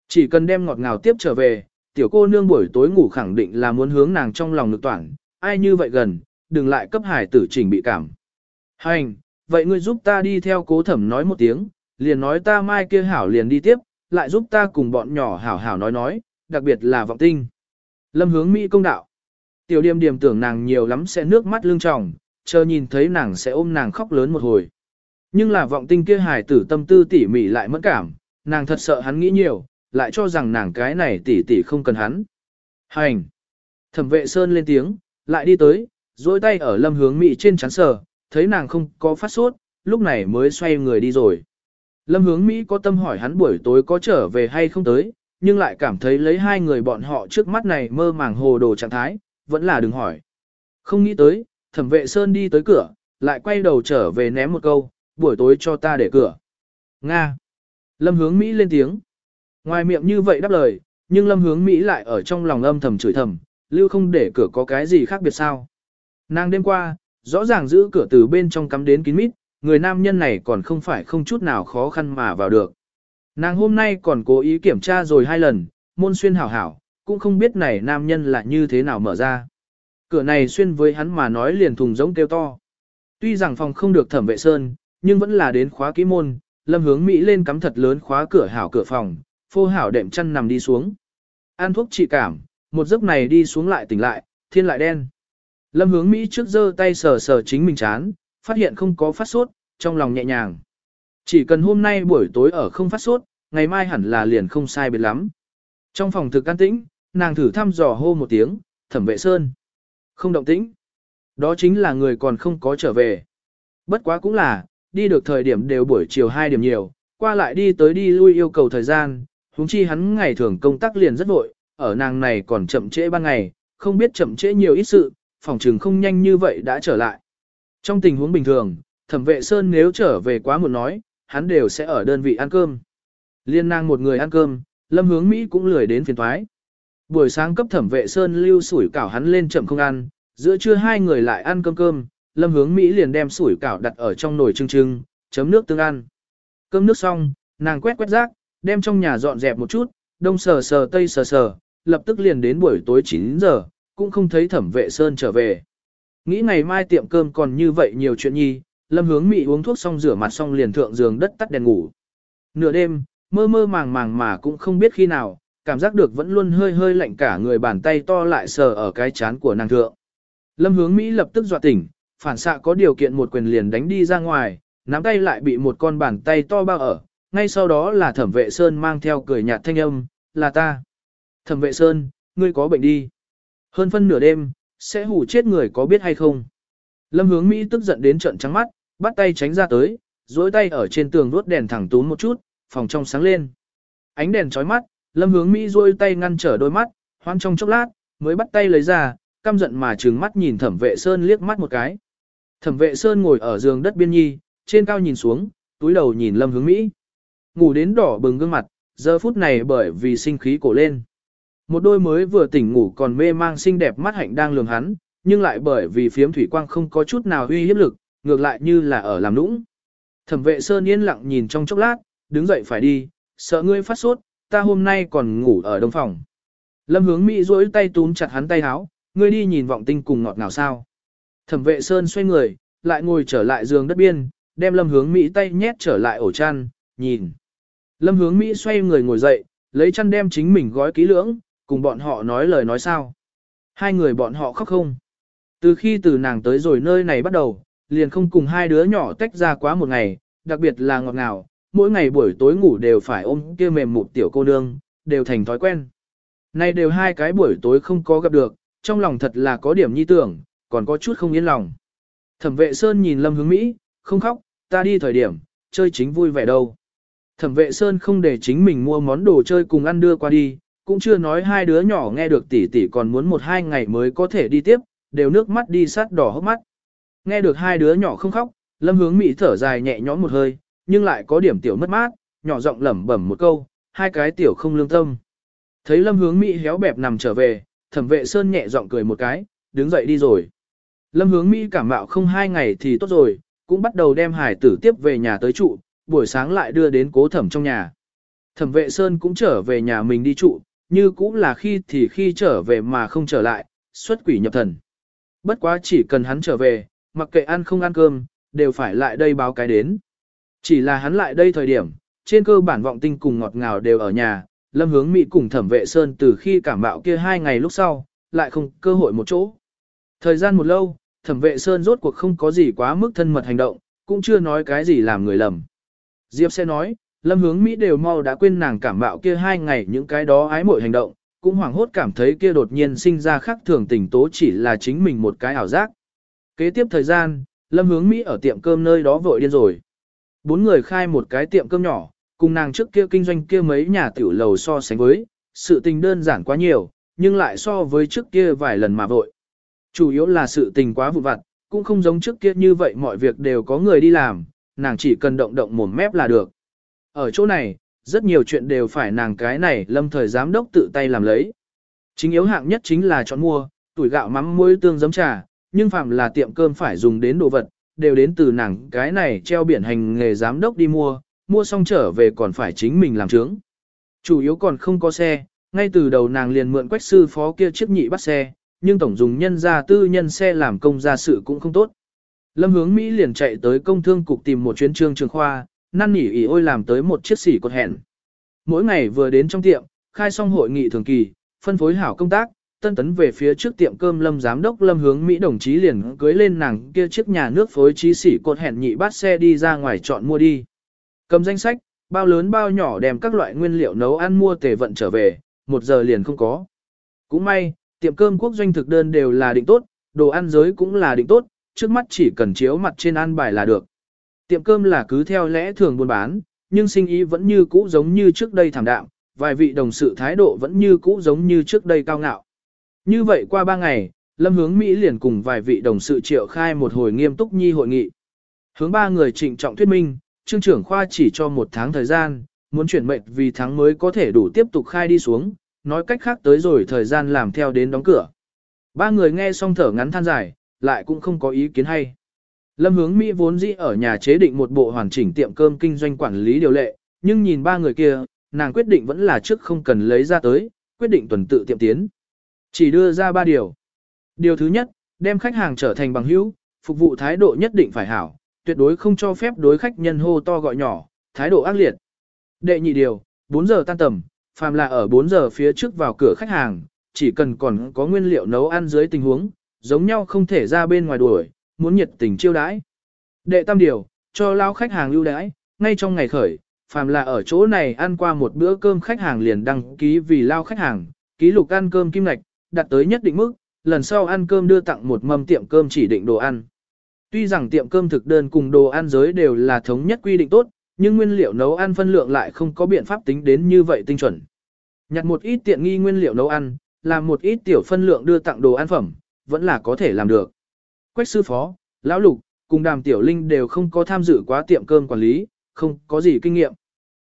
Chỉ cần đem ngọt ngào tiếp trở về, tiểu cô nương buổi tối ngủ khẳng định là muốn hướng nàng trong lòng lực toản, ai như vậy gần, đừng lại cấp hải tử trình bị cảm. Hành, vậy ngươi giúp ta đi theo cố thẩm nói một tiếng, liền nói ta mai kia hảo liền đi tiếp, lại giúp ta cùng bọn nhỏ hảo hảo nói nói, đặc biệt là vọng tinh. Lâm hướng Mỹ công đạo. Tiểu điềm điềm tưởng nàng nhiều lắm sẽ nước mắt lưng tròng, chờ nhìn thấy nàng sẽ ôm nàng khóc lớn một hồi. Nhưng là vọng tinh kia hài tử tâm tư tỉ mỉ lại mẫn cảm, nàng thật sợ hắn nghĩ nhiều, lại cho rằng nàng cái này tỉ tỉ không cần hắn. Hành! Thẩm vệ Sơn lên tiếng, lại đi tới, dối tay ở lâm hướng Mỹ trên chán sờ, thấy nàng không có phát sốt, lúc này mới xoay người đi rồi. Lâm hướng Mỹ có tâm hỏi hắn buổi tối có trở về hay không tới, nhưng lại cảm thấy lấy hai người bọn họ trước mắt này mơ màng hồ đồ trạng thái, vẫn là đừng hỏi. Không nghĩ tới, thẩm vệ Sơn đi tới cửa, lại quay đầu trở về ném một câu, buổi tối cho ta để cửa. Nga. Lâm hướng Mỹ lên tiếng. Ngoài miệng như vậy đáp lời, nhưng lâm hướng Mỹ lại ở trong lòng âm thầm chửi thầm, lưu không để cửa có cái gì khác biệt sao. Nàng đêm qua, rõ ràng giữ cửa từ bên trong cắm đến kín mít, người nam nhân này còn không phải không chút nào khó khăn mà vào được. Nàng hôm nay còn cố ý kiểm tra rồi hai lần, môn xuyên hảo hảo, cũng không biết này nam nhân là như thế nào mở ra. Cửa này xuyên với hắn mà nói liền thùng giống kêu to. Tuy rằng phòng không được thẩm vệ sơn, nhưng vẫn là đến khóa kỹ môn, lâm hướng Mỹ lên cắm thật lớn khóa cửa hảo cửa phòng, phô hảo đệm chăn nằm đi xuống. An thuốc trị cảm, một giấc này đi xuống lại tỉnh lại, thiên lại đen. Lâm hướng Mỹ trước giơ tay sờ sờ chính mình chán, phát hiện không có phát sốt, trong lòng nhẹ nhàng. Chỉ cần hôm nay buổi tối ở không phát sốt, ngày mai hẳn là liền không sai biệt lắm. Trong phòng thực an tĩnh, nàng thử thăm dò hô một tiếng, thẩm vệ sơn. Không động tĩnh. Đó chính là người còn không có trở về. Bất quá cũng là, đi được thời điểm đều buổi chiều 2 điểm nhiều, qua lại đi tới đi lui yêu cầu thời gian, huống chi hắn ngày thường công tác liền rất vội, ở nàng này còn chậm trễ ban ngày, không biết chậm trễ nhiều ít sự, phòng trường không nhanh như vậy đã trở lại. Trong tình huống bình thường, thẩm vệ Sơn nếu trở về quá muộn nói, hắn đều sẽ ở đơn vị ăn cơm. Liên nàng một người ăn cơm, lâm hướng Mỹ cũng lười đến phiền thoái. Buổi sáng cấp thẩm vệ Sơn lưu sủi cảo hắn lên chậm không ăn, giữa trưa hai người lại ăn cơm cơm, lâm hướng Mỹ liền đem sủi cảo đặt ở trong nồi trưng trưng, chấm nước tương ăn. Cơm nước xong, nàng quét quét rác, đem trong nhà dọn dẹp một chút, đông sờ sờ tây sờ sờ, lập tức liền đến buổi tối 9 giờ, cũng không thấy thẩm vệ Sơn trở về. Nghĩ ngày mai tiệm cơm còn như vậy nhiều chuyện nhi, lâm hướng Mỹ uống thuốc xong rửa mặt xong liền thượng giường đất tắt đèn ngủ. Nửa đêm, mơ mơ màng màng mà cũng không biết khi nào, cảm giác được vẫn luôn hơi hơi lạnh cả người bàn tay to lại sờ ở cái chán của nàng thượng. Lâm hướng Mỹ lập tức dọa tỉnh, phản xạ có điều kiện một quyền liền đánh đi ra ngoài, nắm tay lại bị một con bàn tay to bao ở, ngay sau đó là thẩm vệ Sơn mang theo cười nhạt thanh âm, là ta. Thẩm vệ Sơn, ngươi có bệnh đi. Hơn phân nửa đêm, sẽ hủ chết người có biết hay không. Lâm hướng Mỹ tức giận đến trận trắng mắt, bắt tay tránh ra tới, dối tay ở trên tường đốt đèn thẳng tún một chút, phòng trong sáng lên. Ánh đèn chói mắt, lâm hướng Mỹ dôi tay ngăn trở đôi mắt, hoan trong chốc lát, mới bắt tay lấy ra, căm giận mà trừng mắt nhìn thẩm vệ Sơn liếc mắt một cái. Thẩm vệ Sơn ngồi ở giường đất biên nhi, trên cao nhìn xuống, túi đầu nhìn lâm hướng Mỹ. Ngủ đến đỏ bừng gương mặt, giờ phút này bởi vì sinh khí cổ lên. Một đôi mới vừa tỉnh ngủ còn mê mang xinh đẹp mắt hạnh đang lường hắn, nhưng lại bởi vì phiếm thủy quang không có chút nào uy hiếp lực, ngược lại như là ở làm nũng. Thẩm vệ Sơn yên lặng nhìn trong chốc lát, đứng dậy phải đi, sợ ngươi phát sốt, ta hôm nay còn ngủ ở đông phòng. Lâm hướng Mỹ duỗi tay túm chặt hắn tay háo, ngươi đi nhìn vọng tinh cùng ngọt ngào sao. Thẩm vệ Sơn xoay người, lại ngồi trở lại giường đất biên, đem lâm hướng Mỹ tay nhét trở lại ổ chăn, nhìn. Lâm hướng Mỹ xoay người ngồi dậy, lấy chăn đem chính mình gói kỹ lưỡng, cùng bọn họ nói lời nói sao. Hai người bọn họ khóc không. Từ khi từ nàng tới rồi nơi này bắt đầu, liền không cùng hai đứa nhỏ tách ra quá một ngày, đặc biệt là ngọt ngào, mỗi ngày buổi tối ngủ đều phải ôm kia mềm mụt tiểu cô nương, đều thành thói quen. Nay đều hai cái buổi tối không có gặp được, trong lòng thật là có điểm nhi tưởng, còn có chút không yên lòng. Thẩm vệ Sơn nhìn Lâm Hướng Mỹ, không khóc, ta đi thời điểm, chơi chính vui vẻ đâu. Thẩm vệ Sơn không để chính mình mua món đồ chơi cùng ăn đưa qua đi, cũng chưa nói hai đứa nhỏ nghe được tỷ tỷ còn muốn một hai ngày mới có thể đi tiếp, đều nước mắt đi sát đỏ hốc mắt. Nghe được hai đứa nhỏ không khóc, Lâm Hướng Mỹ thở dài nhẹ nhõm một hơi, nhưng lại có điểm tiểu mất mát, nhỏ giọng lẩm bẩm một câu, hai cái tiểu không lương tâm. Thấy Lâm Hướng Mỹ héo bẹp nằm trở về, Thẩm Vệ Sơn nhẹ giọng cười một cái, đứng dậy đi rồi. Lâm Hướng Mỹ cảm mạo không hai ngày thì tốt rồi, cũng bắt đầu đem hải tử tiếp về nhà tới trụ, buổi sáng lại đưa đến cố thẩm trong nhà. Thẩm Vệ Sơn cũng trở về nhà mình đi trụ, như cũng là khi thì khi trở về mà không trở lại, xuất quỷ nhập thần. Bất quá chỉ cần hắn trở về, mặc kệ ăn không ăn cơm, đều phải lại đây báo cái đến. Chỉ là hắn lại đây thời điểm, trên cơ bản vọng tinh cùng ngọt ngào đều ở nhà, lâm hướng Mỹ cùng thẩm vệ Sơn từ khi cảm bạo kia hai ngày lúc sau, lại không cơ hội một chỗ. Thời gian một lâu, thẩm vệ Sơn rốt cuộc không có gì quá mức thân mật hành động, cũng chưa nói cái gì làm người lầm. Diệp sẽ nói, lâm hướng Mỹ đều mau đã quên nàng cảm mạo kia hai ngày những cái đó ái mội hành động, cũng hoảng hốt cảm thấy kia đột nhiên sinh ra khác thường tình tố chỉ là chính mình một cái ảo giác. Kế tiếp thời gian, Lâm Hướng Mỹ ở tiệm cơm nơi đó vội điên rồi. Bốn người khai một cái tiệm cơm nhỏ, cùng nàng trước kia kinh doanh kia mấy nhà tiểu lầu so sánh với, sự tình đơn giản quá nhiều, nhưng lại so với trước kia vài lần mà vội. Chủ yếu là sự tình quá vụ vặt, cũng không giống trước kia như vậy mọi việc đều có người đi làm, nàng chỉ cần động động mồm mép là được. Ở chỗ này, rất nhiều chuyện đều phải nàng cái này lâm thời giám đốc tự tay làm lấy. Chính yếu hạng nhất chính là chọn mua, tuổi gạo mắm muối tương giấm trà, nhưng phạm là tiệm cơm phải dùng đến đồ vật, đều đến từ nàng cái này treo biển hành nghề giám đốc đi mua, mua xong trở về còn phải chính mình làm trướng. Chủ yếu còn không có xe, ngay từ đầu nàng liền mượn quách sư phó kia chiếc nhị bắt xe, nhưng tổng dùng nhân gia tư nhân xe làm công gia sự cũng không tốt. Lâm hướng Mỹ liền chạy tới công thương cục tìm một chuyến trương trường khoa, năn nỉ ỉ ôi làm tới một chiếc xỉ cột hẹn. Mỗi ngày vừa đến trong tiệm, khai xong hội nghị thường kỳ, phân phối hảo công tác, tân tấn về phía trước tiệm cơm lâm giám đốc lâm hướng Mỹ đồng chí liền cưới lên nàng kia chiếc nhà nước phối trí xỉ cột hẹn nhị bát xe đi ra ngoài chọn mua đi. Cầm danh sách, bao lớn bao nhỏ đem các loại nguyên liệu nấu ăn mua tề vận trở về, một giờ liền không có. Cũng may, tiệm cơm quốc doanh thực đơn đều là định tốt, đồ ăn giới cũng là định tốt, trước mắt chỉ cần chiếu mặt trên ăn bài là được. Tiệm cơm là cứ theo lẽ thường buôn bán, nhưng sinh ý vẫn như cũ giống như trước đây thảm đạm, vài vị đồng sự thái độ vẫn như cũ giống như trước đây cao ngạo. Như vậy qua ba ngày, Lâm Hướng Mỹ liền cùng vài vị đồng sự triệu khai một hồi nghiêm túc nhi hội nghị. Hướng ba người trịnh trọng thuyết minh, trương trưởng khoa chỉ cho một tháng thời gian, muốn chuyển mệnh vì tháng mới có thể đủ tiếp tục khai đi xuống, nói cách khác tới rồi thời gian làm theo đến đóng cửa. Ba người nghe xong thở ngắn than dài, lại cũng không có ý kiến hay. Lâm hướng Mỹ vốn dĩ ở nhà chế định một bộ hoàn chỉnh tiệm cơm kinh doanh quản lý điều lệ, nhưng nhìn ba người kia, nàng quyết định vẫn là trước không cần lấy ra tới, quyết định tuần tự tiệm tiến. Chỉ đưa ra ba điều. Điều thứ nhất, đem khách hàng trở thành bằng hữu, phục vụ thái độ nhất định phải hảo, tuyệt đối không cho phép đối khách nhân hô to gọi nhỏ, thái độ ác liệt. Đệ nhị điều, 4 giờ tan tầm, phàm là ở 4 giờ phía trước vào cửa khách hàng, chỉ cần còn có nguyên liệu nấu ăn dưới tình huống, giống nhau không thể ra bên ngoài đuổi, muốn nhiệt tình chiêu đãi. Đệ tam điều, cho lao khách hàng lưu đãi, ngay trong ngày khởi, phàm là ở chỗ này ăn qua một bữa cơm khách hàng liền đăng ký vì lao khách hàng, ký lục ăn cơm kim ngạch, đặt tới nhất định mức, lần sau ăn cơm đưa tặng một mâm tiệm cơm chỉ định đồ ăn. Tuy rằng tiệm cơm thực đơn cùng đồ ăn giới đều là thống nhất quy định tốt, nhưng nguyên liệu nấu ăn phân lượng lại không có biện pháp tính đến như vậy tinh chuẩn. Nhặt một ít tiện nghi nguyên liệu nấu ăn, làm một ít tiểu phân lượng đưa tặng đồ ăn phẩm, vẫn là có thể làm được. Quách sư phó, lão lục, cùng đàm tiểu linh đều không có tham dự quá tiệm cơm quản lý, không có gì kinh nghiệm.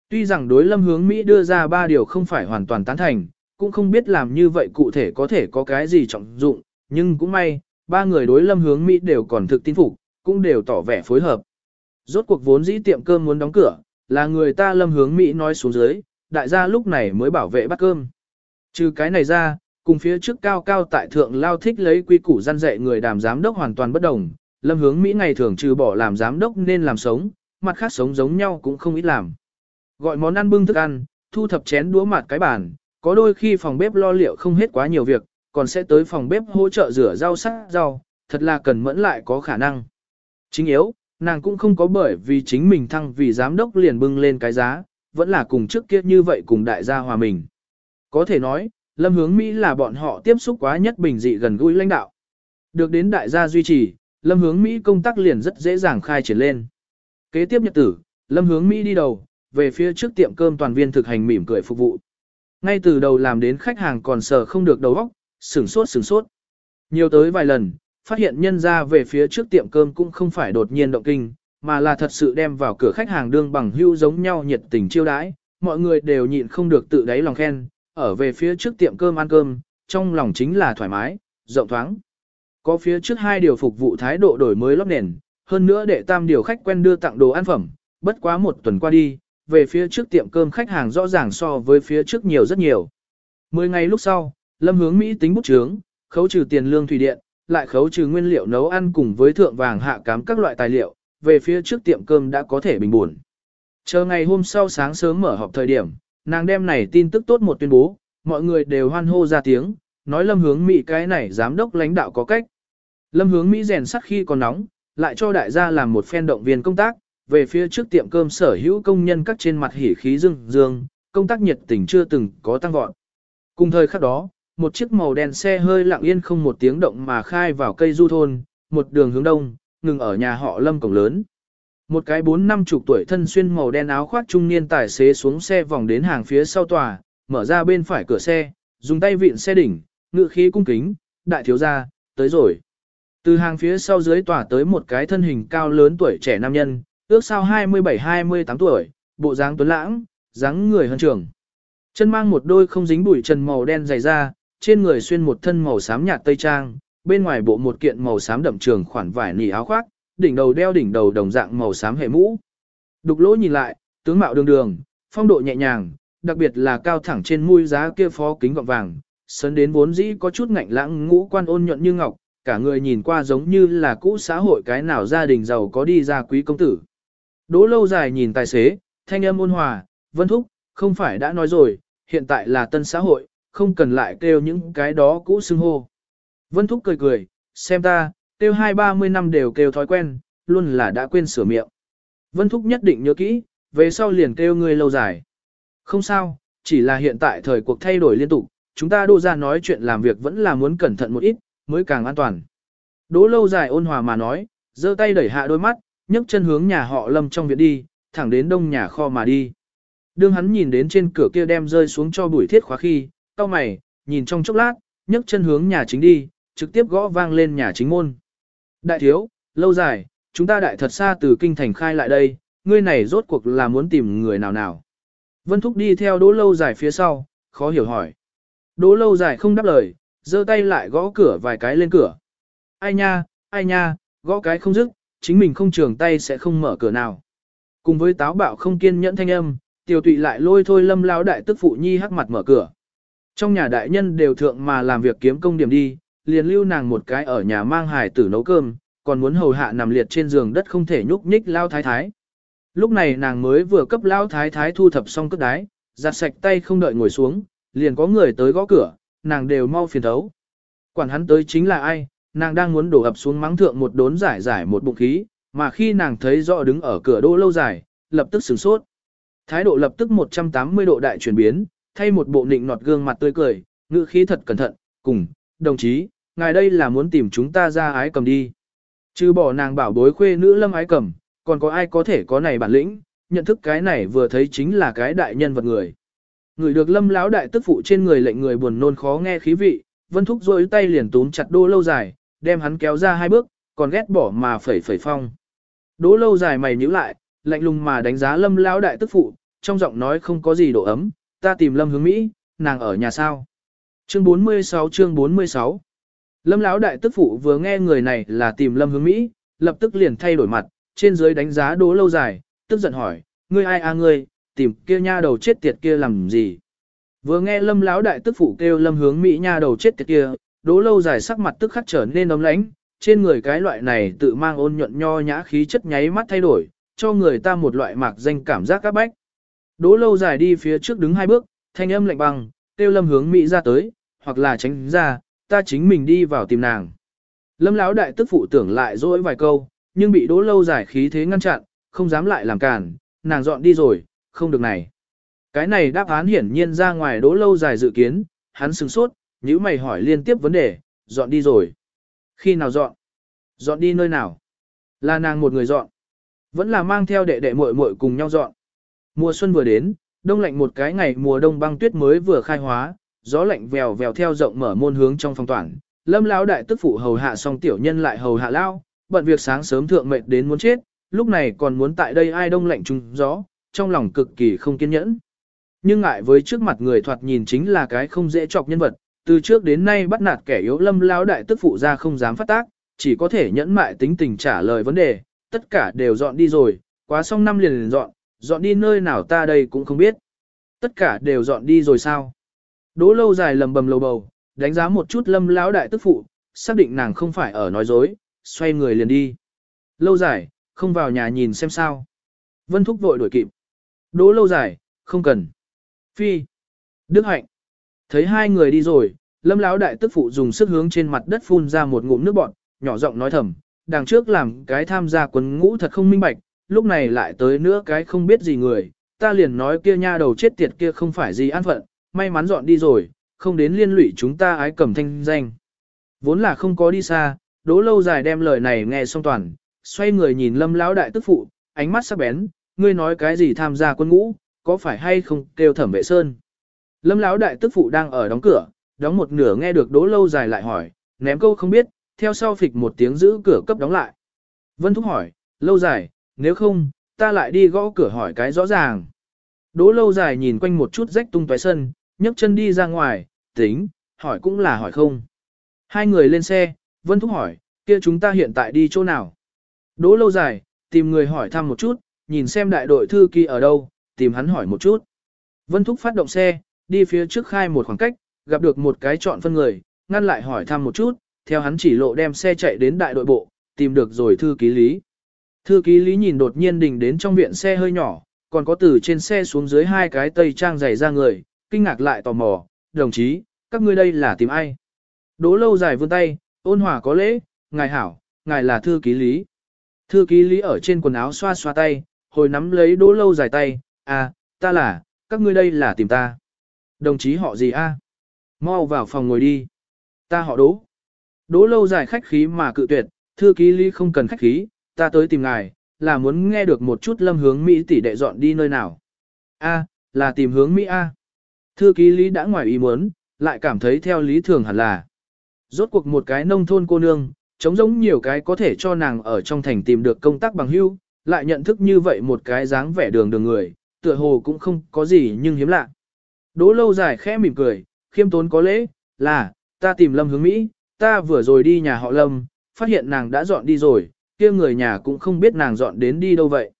Tuy rằng đối lâm hướng Mỹ đưa ra ba điều không phải hoàn toàn tán thành, cũng không biết làm như vậy cụ thể có thể có cái gì trọng dụng, nhưng cũng may, ba người đối lâm hướng Mỹ đều còn thực tin phục, cũng đều tỏ vẻ phối hợp. Rốt cuộc vốn dĩ tiệm cơm muốn đóng cửa, là người ta lâm hướng Mỹ nói xuống dưới, đại gia lúc này mới bảo vệ bắt cơm. Trừ cái này ra, cùng phía trước cao cao tại thượng lao thích lấy quy củ gian dạy người đàm giám đốc hoàn toàn bất đồng, lâm hướng Mỹ ngày thường trừ bỏ làm giám đốc nên làm sống, mặt khác sống giống nhau cũng không ít làm. Gọi món ăn bưng thức ăn, thu thập chén đũa mặt cái bàn, có đôi khi phòng bếp lo liệu không hết quá nhiều việc, còn sẽ tới phòng bếp hỗ trợ rửa rau sắc rau, thật là cần mẫn lại có khả năng. Chính yếu, nàng cũng không có bởi vì chính mình thăng vì giám đốc liền bưng lên cái giá, vẫn là cùng trước kia như vậy cùng đại gia hòa mình. Có thể nói, lâm hướng Mỹ là bọn họ tiếp xúc quá nhất bình dị gần gũi lãnh đạo. Được đến đại gia duy trì, lâm hướng Mỹ công tác liền rất dễ dàng khai triển lên. Kế tiếp nhật tử, lâm hướng Mỹ đi đầu, về phía trước tiệm cơm toàn viên thực hành mỉm cười phục vụ. Ngay từ đầu làm đến khách hàng còn sờ không được đầu óc, sửng sốt sửng sốt. Nhiều tới vài lần, phát hiện nhân ra về phía trước tiệm cơm cũng không phải đột nhiên động kinh, mà là thật sự đem vào cửa khách hàng đương bằng hưu giống nhau nhiệt tình chiêu đãi, mọi người đều nhịn không được tự đáy lòng khen, ở về phía trước tiệm cơm ăn cơm, trong lòng chính là thoải mái, rộng thoáng. Có phía trước hai điều phục vụ thái độ đổi mới lót nền, hơn nữa để tam điều khách quen đưa tặng đồ ăn phẩm, bất quá một tuần qua đi, về phía trước tiệm cơm khách hàng rõ ràng so với phía trước nhiều rất nhiều. Mười ngày lúc sau, Lâm hướng Mỹ tính bút chướng, khấu trừ tiền lương thủy điện, lại khấu trừ nguyên liệu nấu ăn cùng với thượng vàng hạ cám các loại tài liệu, về phía trước tiệm cơm đã có thể bình buồn. Chờ ngày hôm sau sáng sớm mở họp thời điểm, nàng đem này tin tức tốt một tuyên bố, mọi người đều hoan hô ra tiếng, nói Lâm Hướng Mỹ cái này giám đốc lãnh đạo có cách. Lâm Hướng Mỹ rèn sắt khi còn nóng, lại cho đại gia làm một phen động viên công tác, về phía trước tiệm cơm sở hữu công nhân các trên mặt hỉ khí dương dương, công tác nhiệt tình chưa từng có tăng vọt. Cùng thời khắc đó, một chiếc màu đen xe hơi lặng yên không một tiếng động mà khai vào cây du thôn, một đường hướng đông, ngừng ở nhà họ Lâm cổng lớn. Một cái bốn năm chục tuổi thân xuyên màu đen áo khoác trung niên tài xế xuống xe vòng đến hàng phía sau tòa, mở ra bên phải cửa xe, dùng tay vịn xe đỉnh, ngự khí cung kính, đại thiếu gia, tới rồi. Từ hàng phía sau dưới tòa tới một cái thân hình cao lớn tuổi trẻ nam nhân, ước sao 27-28 tuổi, bộ dáng tuấn lãng, dáng người hơn trường. Chân mang một đôi không dính bụi trần màu đen dày da, trên người xuyên một thân màu xám nhạt tây trang, bên ngoài bộ một kiện màu xám đậm trường khoản vải nỉ áo khoác, đỉnh đầu đeo đỉnh đầu đồng dạng màu xám hệ mũ. Đục lỗ nhìn lại, tướng mạo đường đường, phong độ nhẹ nhàng, đặc biệt là cao thẳng trên mũi giá kia phó kính gọng vàng, sấn đến vốn dĩ có chút ngạnh lãng ngũ quan ôn nhuận như ngọc, cả người nhìn qua giống như là cũ xã hội cái nào gia đình giàu có đi ra quý công tử. Đỗ lâu dài nhìn tài xế, thanh âm ôn hòa, vân thúc, không phải đã nói rồi, hiện tại là tân xã hội, không cần lại kêu những cái đó cũ xưng hô. Vân Thúc cười cười, xem ta, kêu hai ba mươi năm đều kêu thói quen, luôn là đã quên sửa miệng. Vân Thúc nhất định nhớ kỹ, về sau liền kêu ngươi lâu dài. Không sao, chỉ là hiện tại thời cuộc thay đổi liên tục, chúng ta đô ra nói chuyện làm việc vẫn là muốn cẩn thận một ít, mới càng an toàn. Đỗ lâu dài ôn hòa mà nói, giơ tay đẩy hạ đôi mắt, nhấc chân hướng nhà họ lâm trong viện đi, thẳng đến đông nhà kho mà đi. Đương hắn nhìn đến trên cửa kia đem rơi xuống cho bụi thiết khóa khi, cau mày, nhìn trong chốc lát, nhấc chân hướng nhà chính đi, trực tiếp gõ vang lên nhà chính môn. Đại thiếu, lâu dài, chúng ta đại thật xa từ kinh thành khai lại đây, ngươi này rốt cuộc là muốn tìm người nào nào. Vân Thúc đi theo đỗ lâu dài phía sau, khó hiểu hỏi. Đỗ lâu dài không đáp lời, giơ tay lại gõ cửa vài cái lên cửa. Ai nha, ai nha, gõ cái không dứt, chính mình không trường tay sẽ không mở cửa nào. Cùng với táo bạo không kiên nhẫn thanh âm, Tiểu tụy lại lôi thôi lâm lao đại tức phụ nhi hắc mặt mở cửa. Trong nhà đại nhân đều thượng mà làm việc kiếm công điểm đi, liền lưu nàng một cái ở nhà mang hài tử nấu cơm, còn muốn hầu hạ nằm liệt trên giường đất không thể nhúc nhích lao thái thái. Lúc này nàng mới vừa cấp lao thái thái thu thập xong cất đái, giặt sạch tay không đợi ngồi xuống, liền có người tới gõ cửa, nàng đều mau phiền thấu. Quản hắn tới chính là ai, nàng đang muốn đổ ập xuống mắng thượng một đốn giải giải một bụng khí, mà khi nàng thấy rõ đứng ở cửa đô lâu dài, lập tức sửng sốt. Thái độ lập tức 180 độ đại chuyển biến, thay một bộ nịnh nọt gương mặt tươi cười, ngữ khí thật cẩn thận, cùng, đồng chí, ngài đây là muốn tìm chúng ta ra ái cầm đi. Chứ bỏ nàng bảo bối khuê nữ lâm ái cầm, còn có ai có thể có này bản lĩnh, nhận thức cái này vừa thấy chính là cái đại nhân vật người. Người được lâm lão đại tức phụ trên người lệnh người buồn nôn khó nghe khí vị, vân thúc rôi tay liền túm chặt đô lâu dài, đem hắn kéo ra hai bước, còn ghét bỏ mà phẩy phẩy phong. Đỗ lâu dài mày nhíu lại, lạnh lùng mà đánh giá lâm lão đại tức phụ, trong giọng nói không có gì độ ấm, ta tìm lâm hướng Mỹ, nàng ở nhà sao. Chương 46 chương 46 Lâm lão đại tức phụ vừa nghe người này là tìm lâm hướng Mỹ, lập tức liền thay đổi mặt, trên dưới đánh giá đố lâu dài, tức giận hỏi, ngươi ai à ngươi, tìm kia nha đầu chết tiệt kia làm gì. Vừa nghe lâm lão đại tức phụ kêu lâm hướng Mỹ nha đầu chết tiệt kia, đố lâu dài sắc mặt tức khắc trở nên ấm lãnh, trên người cái loại này tự mang ôn nhuận nho nhã khí chất nháy mắt thay đổi, cho người ta một loại mạc danh cảm giác các bách. đố lâu dài đi phía trước đứng hai bước, thanh âm lạnh băng, kêu lâm hướng Mỹ ra tới, hoặc là tránh ra, ta chính mình đi vào tìm nàng. Lâm lão đại tức phụ tưởng lại dỗi vài câu, nhưng bị đỗ lâu dài khí thế ngăn chặn, không dám lại làm cản, nàng dọn đi rồi, không được này. Cái này đáp án hiển nhiên ra ngoài đỗ lâu dài dự kiến, hắn sừng sốt, nhíu mày hỏi liên tiếp vấn đề, dọn đi rồi. Khi nào dọn? Dọn đi nơi nào? Là nàng một người dọn. Vẫn là mang theo đệ đệ muội muội cùng nhau dọn. Mùa xuân vừa đến, đông lạnh một cái ngày mùa đông băng tuyết mới vừa khai hóa, gió lạnh vèo vèo theo rộng mở môn hướng trong phòng toàn. Lâm lão đại tức phụ hầu hạ xong tiểu nhân lại hầu hạ lao, bận việc sáng sớm thượng mệt đến muốn chết, lúc này còn muốn tại đây ai đông lạnh trùng gió, trong lòng cực kỳ không kiên nhẫn. Nhưng ngại với trước mặt người thoạt nhìn chính là cái không dễ chọc nhân vật, từ trước đến nay bắt nạt kẻ yếu lâm lão đại tức phụ ra không dám phát tác, chỉ có thể nhẫn mại tính tình trả lời vấn đề, tất cả đều dọn đi rồi, quá xong năm liền liền dọn, dọn đi nơi nào ta đây cũng không biết. Tất cả đều dọn đi rồi sao? Đỗ lâu dài lầm bầm lầu bầu, đánh giá một chút lâm lão đại tức phụ, xác định nàng không phải ở nói dối, xoay người liền đi. Lâu dài, không vào nhà nhìn xem sao. Vân Thúc vội đuổi kịp. Đỗ lâu dài, không cần. Phi. Đức Hạnh. Thấy hai người đi rồi, lâm lão đại tức phụ dùng sức hướng trên mặt đất phun ra một ngụm nước bọt, nhỏ giọng nói thầm, đằng trước làm cái tham gia quân ngũ thật không minh bạch, lúc này lại tới nữa cái không biết gì người, ta liền nói kia nha đầu chết tiệt kia không phải gì an phận, may mắn dọn đi rồi, không đến liên lụy chúng ta ái cầm thanh danh. Vốn là không có đi xa, đỗ lâu dài đem lời này nghe xong toàn, xoay người nhìn lâm lão đại tức phụ, ánh mắt sắc bén, ngươi nói cái gì tham gia quân ngũ, có phải hay không kêu thẩm vệ sơn. Lâm lão đại tức phụ đang ở đóng cửa, đóng một nửa nghe được đỗ lâu dài lại hỏi, ném câu không biết, theo sau phịch một tiếng giữ cửa cấp đóng lại. Vân Thúc hỏi, lâu dài, nếu không, ta lại đi gõ cửa hỏi cái rõ ràng. Đỗ lâu dài nhìn quanh một chút rách tung tóe sân, nhấc chân đi ra ngoài, tính, hỏi cũng là hỏi không. Hai người lên xe, Vân Thúc hỏi, kia chúng ta hiện tại đi chỗ nào? Đỗ lâu dài, tìm người hỏi thăm một chút, nhìn xem đại đội thư ký ở đâu, tìm hắn hỏi một chút. Vân Thúc phát động xe, đi phía trước khai một khoảng cách, gặp được một cái chọn phân người, ngăn lại hỏi thăm một chút, theo hắn chỉ lộ đem xe chạy đến đại đội bộ, tìm được rồi thư ký lý. Thư ký lý nhìn đột nhiên đình đến trong viện xe hơi nhỏ, còn có từ trên xe xuống dưới hai cái tây trang dày ra người, kinh ngạc lại tò mò, đồng chí, các ngươi đây là tìm ai? Đỗ lâu dài vươn tay, ôn hòa có lễ, ngài hảo, ngài là thư ký lý. Thư ký lý ở trên quần áo xoa xoa tay, hồi nắm lấy đỗ lâu dài tay, à, ta là, các ngươi đây là tìm ta. Đồng chí họ gì a? Mau vào phòng ngồi đi. Ta họ đỗ. Đỗ lâu dài khách khí mà cự tuyệt, thư ký lý không cần khách khí, ta tới tìm ngài, là muốn nghe được một chút lâm hướng Mỹ tỷ đệ dọn đi nơi nào. A, là tìm hướng Mỹ A. Thư ký lý đã ngoài ý muốn, lại cảm thấy theo lý thường hẳn là. Rốt cuộc một cái nông thôn cô nương, chống giống nhiều cái có thể cho nàng ở trong thành tìm được công tác bằng hưu, lại nhận thức như vậy một cái dáng vẻ đường đường người, tựa hồ cũng không có gì nhưng hiếm lạ. Đỗ lâu dài khẽ mỉm cười, khiêm tốn có lễ, là, ta tìm lâm hướng Mỹ, ta vừa rồi đi nhà họ lâm, phát hiện nàng đã dọn đi rồi, kia người nhà cũng không biết nàng dọn đến đi đâu vậy.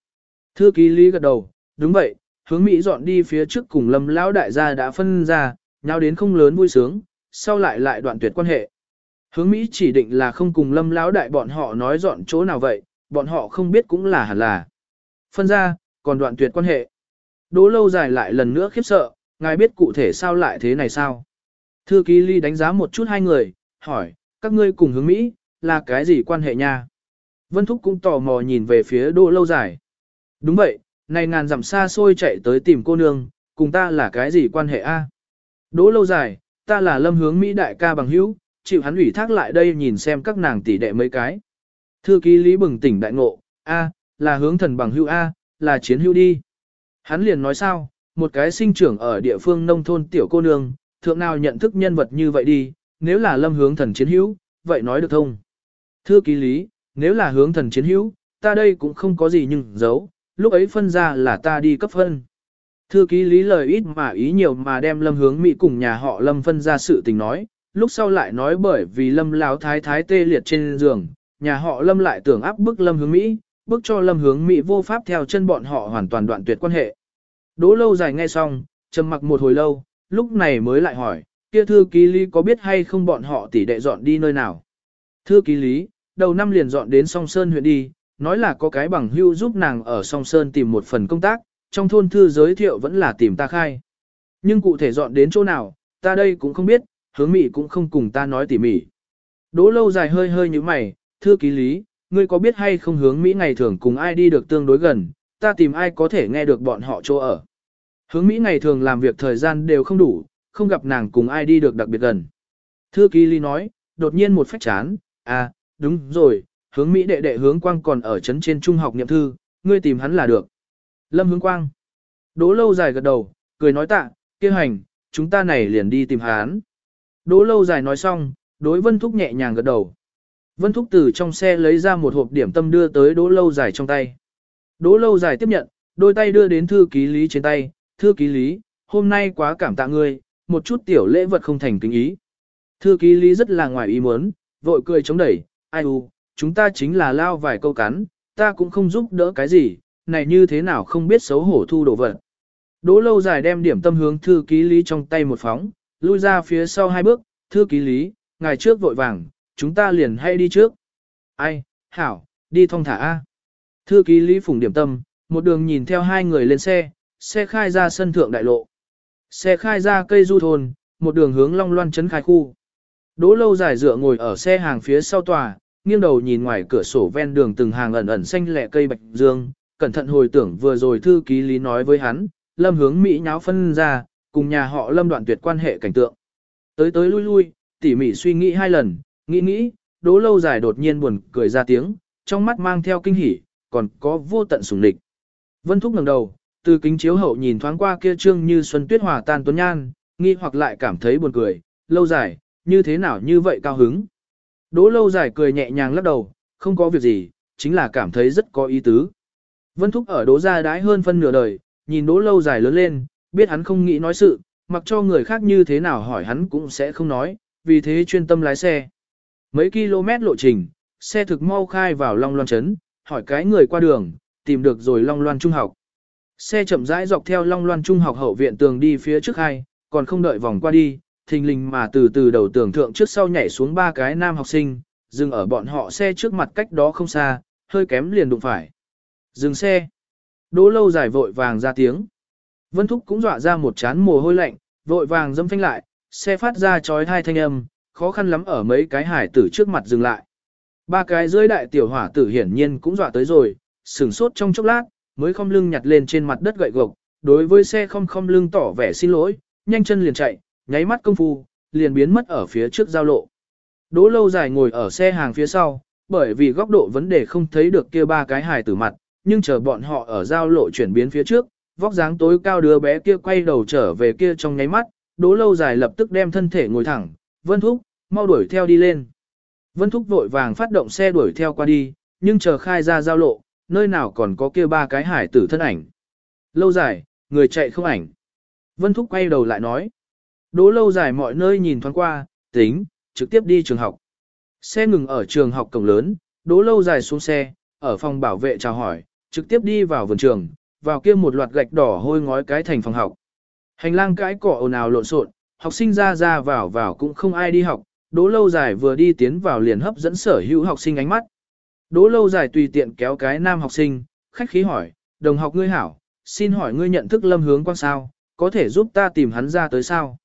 Thư ký lý gật đầu, đúng vậy, hướng Mỹ dọn đi phía trước cùng lâm lão đại gia đã phân ra, nhau đến không lớn vui sướng, sau lại lại đoạn tuyệt quan hệ. Hướng Mỹ chỉ định là không cùng lâm lão đại bọn họ nói dọn chỗ nào vậy, bọn họ không biết cũng là hẳn là. Phân ra, còn đoạn tuyệt quan hệ. Đỗ lâu dài lại lần nữa khiếp sợ, ngài biết cụ thể sao lại thế này sao? Thư ký ly đánh giá một chút hai người, hỏi, các ngươi cùng hướng Mỹ, là cái gì quan hệ nha? Vân Thúc cũng tò mò nhìn về phía đỗ lâu dài. Đúng vậy, này ngàn dặm xa xôi chạy tới tìm cô nương, cùng ta là cái gì quan hệ a? Đỗ lâu dài, ta là lâm hướng Mỹ đại ca bằng hữu, chịu hắn ủy thác lại đây nhìn xem các nàng tỷ đệ mấy cái. Thư ký Lý bừng tỉnh đại ngộ, A, là hướng thần bằng hữu A, là chiến hữu đi. Hắn liền nói sao, một cái sinh trưởng ở địa phương nông thôn tiểu cô nương, thượng nào nhận thức nhân vật như vậy đi, nếu là lâm hướng thần chiến hữu, vậy nói được thông. Thư ký Lý, nếu là hướng thần chiến hữu, ta đây cũng không có gì nhưng giấu, lúc ấy phân ra là ta đi cấp phân. Thư ký Lý lời ít mà ý nhiều mà đem lâm hướng Mỹ cùng nhà họ lâm phân ra sự tình nói, lúc sau lại nói bởi vì lâm láo thái thái tê liệt trên giường, nhà họ lâm lại tưởng áp bức lâm hướng Mỹ, bức cho lâm hướng Mỹ vô pháp theo chân bọn họ hoàn toàn đoạn tuyệt quan hệ. Đỗ lâu dài nghe xong, trầm mặc một hồi lâu, lúc này mới lại hỏi, kia thư ký lý có biết hay không bọn họ tỷ đệ dọn đi nơi nào? Thư ký lý, đầu năm liền dọn đến song Sơn huyện đi, nói là có cái bằng hưu giúp nàng ở song Sơn tìm một phần công tác, trong thôn thư giới thiệu vẫn là tìm ta khai. Nhưng cụ thể dọn đến chỗ nào, ta đây cũng không biết, hướng Mỹ cũng không cùng ta nói tỉ mỉ. Đỗ lâu dài hơi hơi như mày, thư ký lý, ngươi có biết hay không hướng Mỹ ngày thường cùng ai đi được tương đối gần, ta tìm ai có thể nghe được bọn họ chỗ ở. Hướng Mỹ ngày thường làm việc thời gian đều không đủ, không gặp nàng cùng ai đi được đặc biệt gần. Thư ký lý nói, đột nhiên một phách chán, à, đúng rồi, hướng Mỹ đệ đệ hướng quang còn ở trấn trên trung học nhậm thư, ngươi tìm hắn là được. Lâm hướng quang. Đỗ lâu dài gật đầu, cười nói tạ, kia hành, chúng ta này liền đi tìm hắn. Đỗ lâu dài nói xong, đối vân thúc nhẹ nhàng gật đầu. Vân thúc từ trong xe lấy ra một hộp điểm tâm đưa tới đỗ lâu dài trong tay. Đỗ lâu dài tiếp nhận, đôi tay đưa đến thư ký lý trên tay, thư ký lý, hôm nay quá cảm tạ ngươi, một chút tiểu lễ vật không thành kính ý. Thư ký lý rất là ngoài ý muốn, vội cười chống đẩy, ai u, chúng ta chính là lao vài câu cắn, ta cũng không giúp đỡ cái gì, này như thế nào không biết xấu hổ thu đồ vật. Đỗ lâu dài đem điểm tâm hướng thư ký lý trong tay một phóng, lui ra phía sau hai bước, thư ký lý, ngài trước vội vàng, chúng ta liền hay đi trước. Ai, hảo, đi thong thả A. Thư ký lý phủng điểm tâm, một đường nhìn theo hai người lên xe, xe khai ra sân thượng đại lộ. Xe khai ra cây du thôn, một đường hướng long loan trấn khai khu. Đỗ lâu dài dựa ngồi ở xe hàng phía sau tòa, nghiêng đầu nhìn ngoài cửa sổ ven đường từng hàng ẩn ẩn xanh lẹ cây bạch dương, cẩn thận hồi tưởng vừa rồi thư ký lý nói với hắn, lâm hướng Mỹ nháo phân ra, cùng nhà họ lâm đoạn tuyệt quan hệ cảnh tượng. Tới tới lui lui, tỉ mỉ suy nghĩ hai lần, nghĩ nghĩ, đố lâu dài đột nhiên buồn cười ra tiếng, trong mắt mang theo kinh hỉ, còn có vô tận sùng địch. Vân Thúc ngẩng đầu, từ kính chiếu hậu nhìn thoáng qua kia trương như xuân tuyết hòa tan tuấn nhan, nghi hoặc lại cảm thấy buồn cười, lâu dài, như thế nào như vậy cao hứng. Đỗ lâu dài cười nhẹ nhàng lắc đầu, không có việc gì, chính là cảm thấy rất có ý tứ. Vân Thúc ở đỗ gia đãi hơn phân nửa đời, nhìn đỗ lâu dài lớn lên, biết hắn không nghĩ nói sự, mặc cho người khác như thế nào hỏi hắn cũng sẽ không nói, vì thế chuyên tâm lái xe. Mấy km lộ trình, xe thực mau khai vào Long Loan Trấn, hỏi cái người qua đường, tìm được rồi Long Loan Trung học. Xe chậm rãi dọc theo Long Loan Trung học hậu viện tường đi phía trước hai, còn không đợi vòng qua đi, thình lình mà từ từ đầu tường thượng trước sau nhảy xuống ba cái nam học sinh, dừng ở bọn họ xe trước mặt cách đó không xa, hơi kém liền đụng phải. Dừng xe. Đỗ lâu dài vội vàng ra tiếng. Vân Thúc cũng dọa ra một chán mồ hôi lạnh, vội vàng dâm phanh lại, xe phát ra chói hai thanh âm, khó khăn lắm ở mấy cái hải tử trước mặt dừng lại. Ba cái dưới đại tiểu hỏa tử hiển nhiên cũng dọa tới rồi, sửng sốt trong chốc lát, mới không lưng nhặt lên trên mặt đất gậy gộc, đối với xe không không lưng tỏ vẻ xin lỗi, nhanh chân liền chạy, nháy mắt công phu, liền biến mất ở phía trước giao lộ. Đỗ lâu dài ngồi ở xe hàng phía sau, bởi vì góc độ vấn đề không thấy được kia ba cái hài tử mặt, nhưng chờ bọn họ ở giao lộ chuyển biến phía trước, vóc dáng tối cao đứa bé kia quay đầu trở về kia trong nháy mắt, đỗ lâu dài lập tức đem thân thể ngồi thẳng, vân thúc, mau đuổi theo đi lên. Vân thúc vội vàng phát động xe đuổi theo qua đi, nhưng chờ khai ra giao lộ, nơi nào còn có kia ba cái hải tử thân ảnh. Lâu dài, người chạy không ảnh. Vân thúc quay đầu lại nói. Đỗ lâu dài mọi nơi nhìn thoáng qua, tính, trực tiếp đi trường học. Xe ngừng ở trường học cổng lớn, đỗ lâu dài xuống xe, ở phòng bảo vệ chào hỏi, trực tiếp đi vào vườn trường, vào kia một loạt gạch đỏ hôi ngói cái thành phòng học. Hành lang cãi cỏ ồn ào lộn xộn, học sinh ra ra vào vào cũng không ai đi học, đỗ lâu dài vừa đi tiến vào liền hấp dẫn sở hữu học sinh ánh mắt. Đỗ lâu dài tùy tiện kéo cái nam học sinh, khách khí hỏi, đồng học ngươi hảo, xin hỏi ngươi nhận thức lâm hướng quang sao, có thể giúp ta tìm hắn ra tới sao?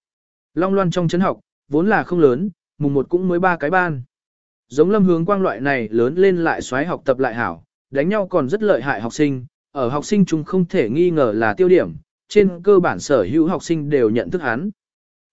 Long loan trong chấn học, vốn là không lớn, mùng một cũng mới ba cái ban. Giống lâm hướng quang loại này lớn lên lại xoáy học tập lại hảo, đánh nhau còn rất lợi hại học sinh, ở học sinh chúng không thể nghi ngờ là tiêu điểm, trên cơ bản sở hữu học sinh đều nhận thức hắn.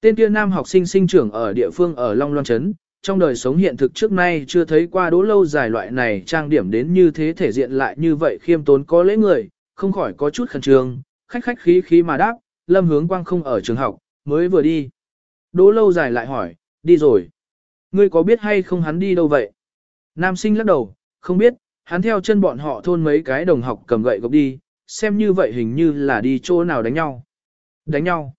Tên kia nam học sinh sinh trưởng ở địa phương ở Long Loan Trấn, trong đời sống hiện thực trước nay chưa thấy qua đố lâu dài loại này trang điểm đến như thế thể diện lại như vậy khiêm tốn có lễ người, không khỏi có chút khẩn trương, khách khách khí khí mà đáp, lâm hướng quang không ở trường học, mới vừa đi. Đỗ lâu dài lại hỏi, đi rồi. Ngươi có biết hay không hắn đi đâu vậy? Nam sinh lắc đầu, không biết, hắn theo chân bọn họ thôn mấy cái đồng học cầm gậy gộc đi, xem như vậy hình như là đi chỗ nào đánh nhau. Đánh nhau.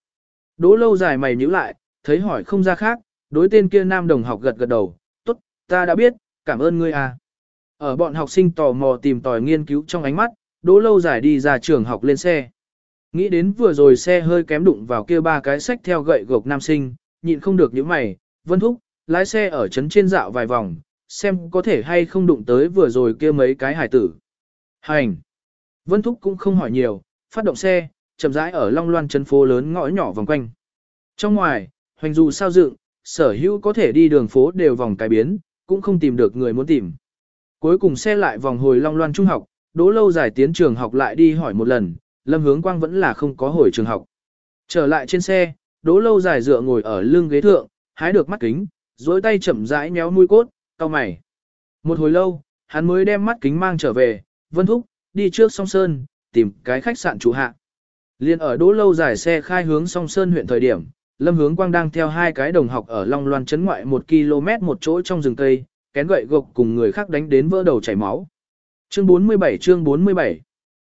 Đỗ lâu dài mày nhíu lại, thấy hỏi không ra khác, đối tên kia nam đồng học gật gật đầu, tốt, ta đã biết, cảm ơn ngươi à. Ở bọn học sinh tò mò tìm tòi nghiên cứu trong ánh mắt, đỗ lâu dài đi ra trường học lên xe. Nghĩ đến vừa rồi xe hơi kém đụng vào kia ba cái sách theo gậy gộc nam sinh, nhịn không được những mày, vân thúc, lái xe ở trấn trên dạo vài vòng, xem có thể hay không đụng tới vừa rồi kia mấy cái hải tử. Hành! Vân thúc cũng không hỏi nhiều, phát động xe, chậm rãi ở long loan Trấn phố lớn ngõ nhỏ vòng quanh. Trong ngoài, hoành dù sao dựng, sở hữu có thể đi đường phố đều vòng cái biến, cũng không tìm được người muốn tìm. Cuối cùng xe lại vòng hồi long loan trung học, đỗ lâu dài tiến trường học lại đi hỏi một lần, lâm hướng quang vẫn là không có hồi trường học. Trở lại trên xe, đỗ lâu dài dựa ngồi ở lưng ghế thượng, hái được mắt kính, dối tay chậm rãi méo mũi cốt, cau mày. Một hồi lâu, hắn mới đem mắt kính mang trở về, vân thúc, đi trước song sơn, tìm cái khách sạn chủ hạ. Liên ở đỗ lâu dài xe khai hướng song sơn huyện thời điểm, lâm hướng quang đang theo hai cái đồng học ở Long Loan chấn ngoại một km một chỗ trong rừng cây, kén gậy gộc cùng người khác đánh đến vỡ đầu chảy máu. Chương 47 chương 47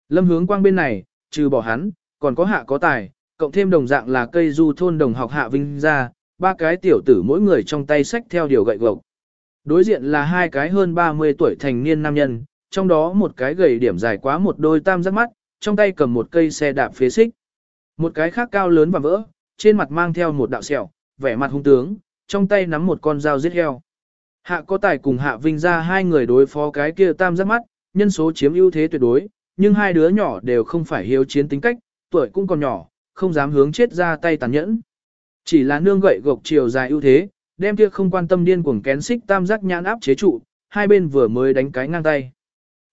Lâm hướng quang bên này, trừ bỏ hắn, còn có hạ có tài, cộng thêm đồng dạng là cây du thôn đồng học hạ vinh ra, ba cái tiểu tử mỗi người trong tay sách theo điều gậy gộc. Đối diện là hai cái hơn 30 tuổi thành niên nam nhân, trong đó một cái gầy điểm dài quá một đôi tam giác mắt, trong tay cầm một cây xe đạp phế xích. Một cái khác cao lớn và vỡ, trên mặt mang theo một đạo sẹo, vẻ mặt hung tướng, trong tay nắm một con dao giết heo. Hạ có tài cùng Hạ Vinh ra hai người đối phó cái kia tam giác mắt, nhân số chiếm ưu thế tuyệt đối, nhưng hai đứa nhỏ đều không phải hiếu chiến tính cách, tuổi cũng còn nhỏ, không dám hướng chết ra tay tàn nhẫn. Chỉ là nương gậy gộc chiều dài ưu thế, đem kia không quan tâm điên cuồng kén xích tam giác nhãn áp chế trụ, hai bên vừa mới đánh cái ngang tay.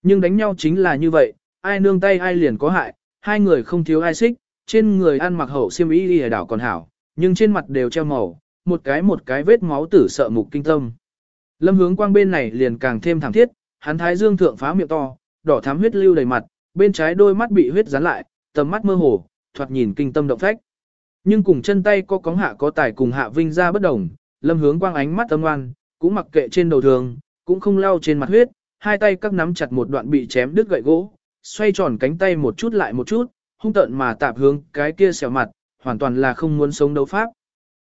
Nhưng đánh nhau chính là như vậy, ai nương tay ai liền có hại, hai người không thiếu ai xích, trên người ăn mặc hậu xiêm y y đảo còn hảo, nhưng trên mặt đều treo màu, một cái một cái vết máu tử sợ mục kinh tâm. Lâm hướng quang bên này liền càng thêm thẳng thiết, hắn thái dương thượng phá miệng to, đỏ thắm huyết lưu đầy mặt, bên trái đôi mắt bị huyết dán lại, tầm mắt mơ hồ, thoạt nhìn kinh tâm động phách. Nhưng cùng chân tay có cóng hạ có tài cùng hạ vinh ra bất đồng, lâm hướng quang ánh mắt âm ngoan, cũng mặc kệ trên đầu thường, cũng không lau trên mặt huyết, hai tay các nắm chặt một đoạn bị chém đứt gậy gỗ, xoay tròn cánh tay một chút lại một chút, hung tợn mà tạp hướng cái kia xẻo mặt, hoàn toàn là không muốn sống đấu pháp.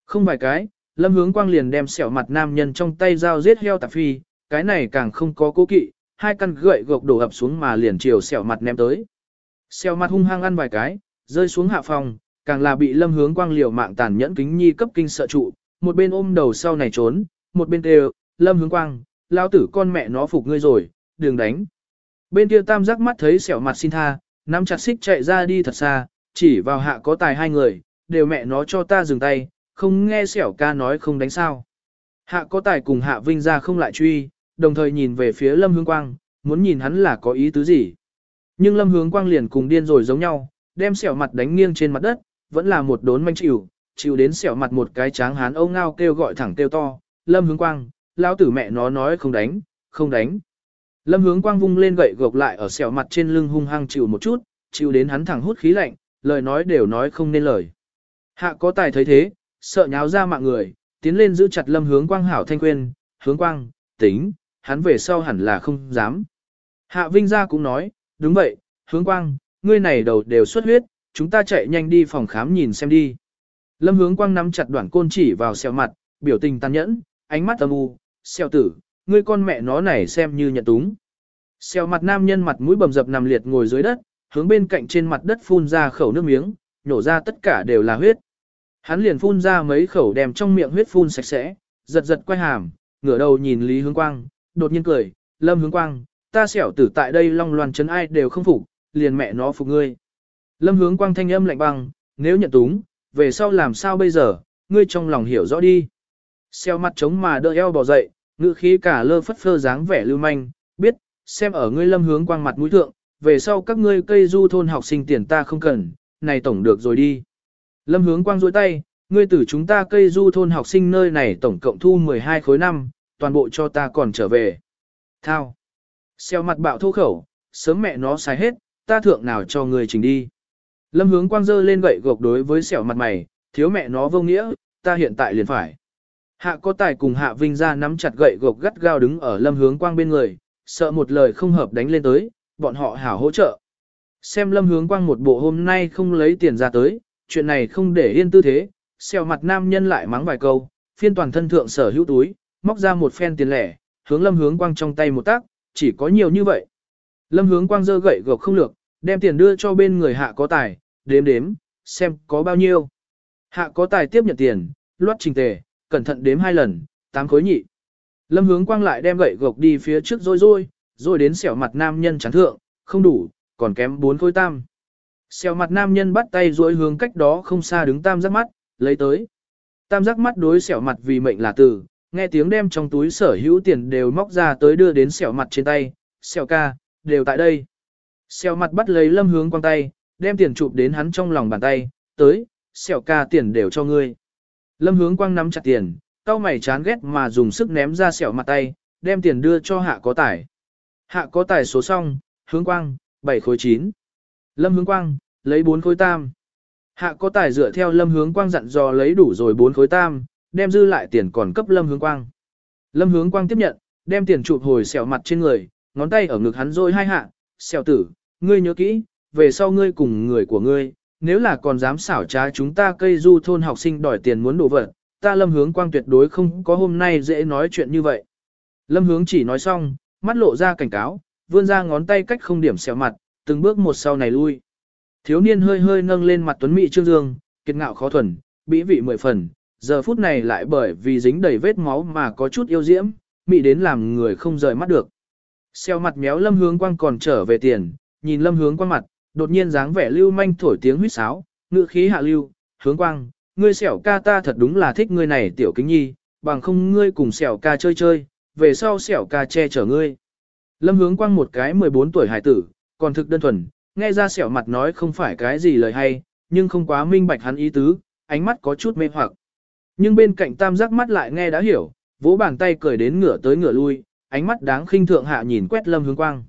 Không vài cái, lâm hướng quang liền đem xẻo mặt nam nhân trong tay dao giết heo tạp phi, cái này càng không có cố kỵ, hai căn gậy gộc đổ ập xuống mà liền chiều xẻo mặt ném tới. Xẻo mặt hung hăng ăn vài cái, rơi xuống hạ phòng, càng là bị lâm hướng quang liều mạng tàn nhẫn kính nhi cấp kinh sợ trụ, một bên ôm đầu sau này trốn, một bên kêu, lâm hướng quang, lao tử con mẹ nó phục ngươi rồi, đừng đánh. Bên kia tam giác mắt thấy xẻo mặt xin tha, nắm chặt xích chạy ra đi thật xa, chỉ vào hạ có tài hai người, đều mẹ nó cho ta dừng tay, không nghe xẻo ca nói không đánh sao. Hạ có tài cùng hạ vinh ra không lại truy, đồng thời nhìn về phía lâm hướng quang, muốn nhìn hắn là có ý tứ gì. Nhưng lâm hướng quang liền cùng điên rồi giống nhau, đem xẻo mặt đánh nghiêng trên mặt đất, vẫn là một đốn manh chịu, chịu đến xẻo mặt một cái tráng hán âu ngao kêu gọi thẳng kêu to, lâm hướng quang, lao tử mẹ nó nói không đánh, không đánh. Lâm hướng quang vung lên gậy gộc lại ở xẻo mặt trên lưng hung hăng chịu một chút, chịu đến hắn thẳng hút khí lạnh, lời nói đều nói không nên lời. Hạ có tài thấy thế, sợ nháo ra mạng người, tiến lên giữ chặt lâm hướng quang hảo thanh quên, hướng quang, tính, hắn về sau hẳn là không dám. Hạ Vinh gia cũng nói, đúng vậy, hướng quang, ngươi này đầu đều xuất huyết, chúng ta chạy nhanh đi phòng khám nhìn xem đi. Lâm hướng quang nắm chặt đoạn côn chỉ vào xeo mặt, biểu tình tàn nhẫn, ánh mắt âm u, xeo tử, ngươi con mẹ nó này xem như nhận túng. Xeo mặt nam nhân mặt mũi bầm dập nằm liệt ngồi dưới đất, hướng bên cạnh trên mặt đất phun ra khẩu nước miếng, nhổ ra tất cả đều là huyết. Hắn liền phun ra mấy khẩu đem trong miệng huyết phun sạch sẽ, giật giật quay hàm, ngửa đầu nhìn Lý Hướng Quang, đột nhiên cười, Lâm Hướng Quang, ta xẻo tử tại đây long loàn chấn ai đều không phục, liền mẹ nó phục ngươi. Lâm Hướng Quang thanh âm lạnh băng, nếu nhận túng, về sau làm sao bây giờ, ngươi trong lòng hiểu rõ đi. Xeo mặt trống mà đỡ eo bỏ dậy, ngự khí cả lơ phất phơ dáng vẻ lưu manh, biết, xem ở ngươi lâm hướng quang mặt mũi thượng, về sau các ngươi cây du thôn học sinh tiền ta không cần, này tổng được rồi đi. Lâm hướng quang dối tay, ngươi tử chúng ta cây du thôn học sinh nơi này tổng cộng thu 12 khối năm, toàn bộ cho ta còn trở về. Thao. Xeo mặt bạo thô khẩu, sớm mẹ nó xài hết, ta thượng nào cho ngươi trình đi. Lâm hướng quang dơ lên gậy gộc đối với sẹo mặt mày, thiếu mẹ nó vô nghĩa, ta hiện tại liền phải. Hạ có tài cùng hạ vinh ra nắm chặt gậy gộc gắt gao đứng ở lâm hướng quang bên người, sợ một lời không hợp đánh lên tới, bọn họ hảo hỗ trợ. Xem lâm hướng quang một bộ hôm nay không lấy tiền ra tới, chuyện này không để yên tư thế, xèo mặt nam nhân lại mắng vài câu, phiên toàn thân thượng sở hữu túi, móc ra một phen tiền lẻ, hướng lâm hướng quang trong tay một tác, chỉ có nhiều như vậy. Lâm hướng quang dơ gậy gộc không lược, đem tiền đưa cho bên người hạ có tài, đếm đếm, xem có bao nhiêu. Hạ có tài tiếp nhận tiền, loát trình tề, cẩn thận đếm hai lần, tám khối nhị. Lâm hướng quang lại đem gậy gộc đi phía trước rồi rồi, rồi đến xẻo mặt nam nhân chán thượng, không đủ, còn kém bốn khối tam. Xẻo mặt nam nhân bắt tay duỗi hướng cách đó không xa đứng tam giác mắt, lấy tới. Tam giác mắt đối xẻo mặt vì mệnh là từ, nghe tiếng đem trong túi sở hữu tiền đều móc ra tới đưa đến xẻo mặt trên tay, xẻo ca, đều tại đây. Xẻo mặt bắt lấy lâm hướng quang tay, đem tiền chụp đến hắn trong lòng bàn tay, tới, xẻo ca tiền đều cho ngươi. Lâm hướng quang nắm chặt tiền, tao mày chán ghét mà dùng sức ném ra xẻo mặt tay, đem tiền đưa cho hạ có tài. Hạ có tài số xong, hướng quang, 7 khối 9. Lâm hướng quang, lấy 4 khối tam. Hạ có tài dựa theo lâm hướng quang dặn dò lấy đủ rồi 4 khối tam, đem dư lại tiền còn cấp lâm hướng quang. Lâm hướng quang tiếp nhận, đem tiền chụp hồi xẻo mặt trên người, ngón tay ở ngực hắn rồi hai hạ, xẻo tử, ngươi nhớ kỹ, về sau ngươi cùng người của ngươi, nếu là còn dám xảo trá chúng ta cây du thôn học sinh đòi tiền muốn đổ vật, ta lâm hướng quang tuyệt đối không có hôm nay dễ nói chuyện như vậy. Lâm hướng chỉ nói xong, mắt lộ ra cảnh cáo, vươn ra ngón tay cách không điểm xẹo mặt, từng bước một sau này lui. Thiếu niên hơi hơi nâng lên mặt tuấn mỹ trương dương, kiệt ngạo khó thuần, bĩ vị mười phần, giờ phút này lại bởi vì dính đầy vết máu mà có chút yêu diễm, mỹ đến làm người không rời mắt được. Xeo mặt méo lâm hướng quang còn trở về tiền, nhìn lâm hướng quang mặt, đột nhiên dáng vẻ lưu manh thổi tiếng huýt sáo, ngựa khí hạ lưu, hướng quang, ngươi xẻo ca ta thật đúng là thích ngươi này tiểu kính nhi, bằng không ngươi cùng xẻo ca chơi chơi, về sau xẻo ca che chở ngươi. Lâm hướng quang một cái 14 tuổi hải tử, còn thực đơn thuần, nghe ra xẻo mặt nói không phải cái gì lời hay, nhưng không quá minh bạch hắn ý tứ, ánh mắt có chút mê hoặc. Nhưng bên cạnh tam giác mắt lại nghe đã hiểu, vỗ bàn tay cười đến ngửa tới ngửa lui, ánh mắt đáng khinh thượng hạ nhìn quét lâm hướng quang.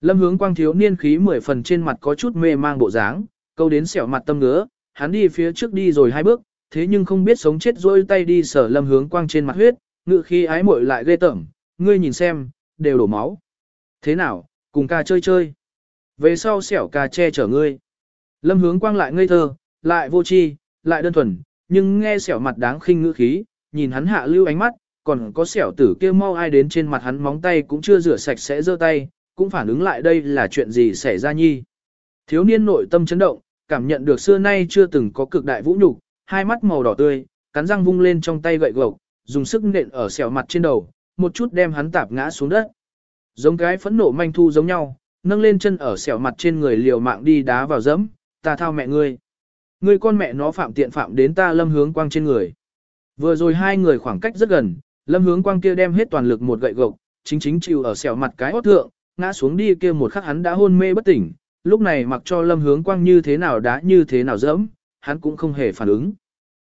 Lâm hướng quang thiếu niên khí mười phần trên mặt có chút mê mang bộ dáng, câu đến sẹo mặt tâm ngứa, hắn đi phía trước đi rồi hai bước, thế nhưng không biết sống chết rôi tay đi sở lâm hướng quang trên mặt huyết, ngự khi ái muội lại ghê tởm, ngươi nhìn xem, đều đổ máu. Thế nào, cùng ca chơi chơi. Về sau sẹo ca che chở ngươi. Lâm hướng quang lại ngây thơ, lại vô tri, lại đơn thuần, nhưng nghe sẹo mặt đáng khinh ngữ khí, nhìn hắn hạ lưu ánh mắt, còn có sẹo tử kia mau ai đến trên mặt hắn móng tay cũng chưa rửa sạch sẽ giơ tay, cũng phản ứng lại đây là chuyện gì xảy ra nhi. Thiếu niên nội tâm chấn động, cảm nhận được xưa nay chưa từng có cực đại vũ nhục, hai mắt màu đỏ tươi, cắn răng vung lên trong tay gậy gộc, dùng sức nện ở xẻo mặt trên đầu, một chút đem hắn tạp ngã xuống đất. Giống cái phẫn nộ manh thu giống nhau, nâng lên chân ở xẻo mặt trên người liều mạng đi đá vào dẫm, ta thao mẹ ngươi. Ngươi con mẹ nó phạm tiện phạm đến ta lâm hướng quang trên người. Vừa rồi hai người khoảng cách rất gần, lâm hướng quang kia đem hết toàn lực một gậy gộc, chính chính chịu ở sẹo mặt cái hót thượng, ngã xuống đi kia một khắc hắn đã hôn mê bất tỉnh, lúc này mặc cho lâm hướng quang như thế nào đã như thế nào dẫm, hắn cũng không hề phản ứng.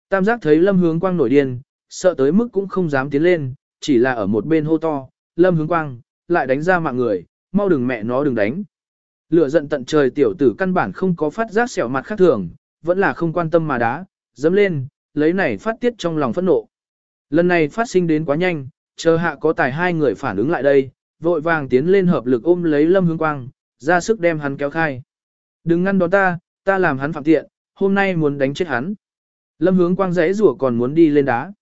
Tam giác thấy lâm hướng quang nổi điên, sợ tới mức cũng không dám tiến lên, chỉ là ở một bên hô to, lâm hướng quang, lại đánh ra mạng người, mau đừng mẹ nó đừng đánh. Lửa giận tận trời tiểu tử căn bản không có phát giác sẹo mặt khác thường, vẫn là không quan tâm mà đá, dẫm lên, lấy này phát tiết trong lòng phẫn nộ. Lần này phát sinh đến quá nhanh, chờ hạ có tài hai người phản ứng lại đây, vội vàng tiến lên hợp lực ôm lấy lâm hướng quang, ra sức đem hắn kéo khai. Đừng ngăn đón ta, ta làm hắn phạm tiện, hôm nay muốn đánh chết hắn. Lâm hướng quang rẽ rủa còn muốn đi lên đá.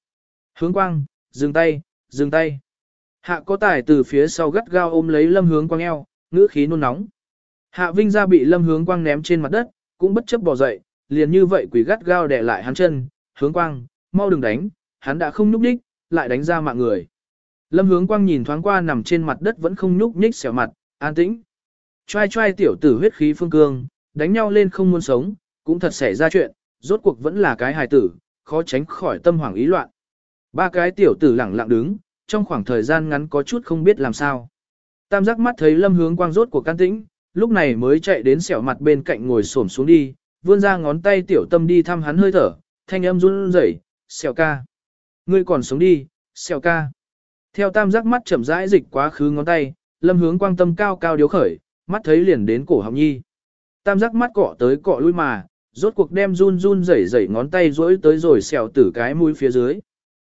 Hướng quang, dừng tay, dừng tay. Hạ có tài từ phía sau gắt gao ôm lấy lâm hướng quang eo, ngữ khí nôn nóng. Hạ Vinh ra bị lâm hướng quang ném trên mặt đất, cũng bất chấp bỏ dậy, liền như vậy quỷ gắt gao đè lại hắn chân, hướng quang, mau đừng đánh, hắn đã không nhúc đích, lại đánh ra mạng người. Lâm hướng quang nhìn thoáng qua nằm trên mặt đất vẫn không nhúc nhích xẻo mặt, an tĩnh. Trai trai tiểu tử huyết khí phương cương, đánh nhau lên không muốn sống, cũng thật xảy ra chuyện, rốt cuộc vẫn là cái hài tử, khó tránh khỏi tâm hoảng ý loạn. Ba cái tiểu tử lẳng lặng đứng, trong khoảng thời gian ngắn có chút không biết làm sao. Tam giác mắt thấy lâm hướng quang rốt của can tĩnh, lúc này mới chạy đến xẻo mặt bên cạnh ngồi xổm xuống đi, vươn ra ngón tay tiểu tâm đi thăm hắn hơi thở, thanh âm run rẩy, xẻo ca. Ngươi còn sống đi, xẻo ca. Theo tam giác mắt chậm rãi dịch quá khứ ngón tay, lâm hướng quang tâm cao cao điếu khởi, mắt thấy liền đến cổ họng nhi. Tam giác mắt cọ tới cọ lui mà, rốt cuộc đem run run rẩy rẩy ngón tay rỗi tới rồi xẻo tử cái mũi phía dưới.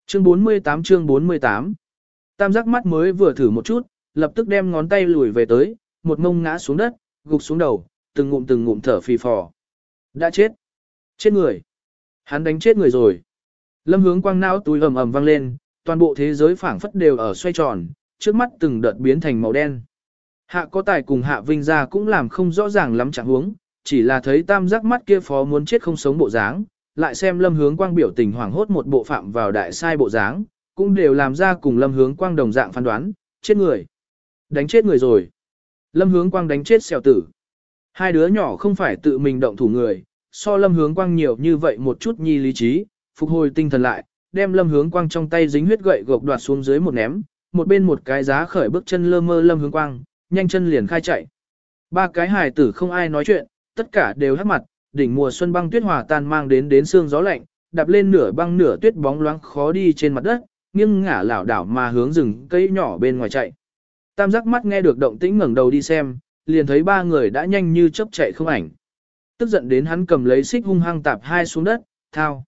Chương 48 chương 48 Tam giác mắt mới vừa thử một chút, lập tức đem ngón tay lùi về tới, một mông ngã xuống đất, gục xuống đầu, từng ngụm từng ngụm thở phì phò. Đã chết. Chết người. Hắn đánh chết người rồi. Lâm hướng quang não túi ầm ầm vang lên, toàn bộ thế giới phảng phất đều ở xoay tròn, trước mắt từng đợt biến thành màu đen. Hạ có tài cùng hạ vinh ra cũng làm không rõ ràng lắm trạng huống, chỉ là thấy tam giác mắt kia phó muốn chết không sống bộ dáng, lại xem lâm hướng quang biểu tình hoảng hốt một bộ phạm vào đại sai bộ dáng, cũng đều làm ra cùng lâm hướng quang đồng dạng phán đoán, chết người. Đánh chết người rồi. Lâm hướng quang đánh chết xèo tử. Hai đứa nhỏ không phải tự mình động thủ người, so lâm hướng quang nhiều như vậy một chút nhi lý trí, phục hồi tinh thần lại, đem lâm hướng quang trong tay dính huyết gậy gộc đoạt xuống dưới một ném, một bên một cái giá khởi bước chân lơ mơ lâm hướng quang, nhanh chân liền khai chạy. Ba cái hài tử không ai nói chuyện, tất cả đều hắc mặt, đỉnh mùa xuân băng tuyết hòa tan mang đến đến xương gió lạnh, đạp lên nửa băng nửa tuyết bóng loáng khó đi trên mặt đất, nghiêng ngả lảo đảo mà hướng rừng cây nhỏ bên ngoài chạy. Tam giác mắt nghe được động tĩnh ngẩng đầu đi xem, liền thấy ba người đã nhanh như chớp chạy không ảnh. Tức giận đến hắn cầm lấy xích hung hăng tạp hai xuống đất, thao.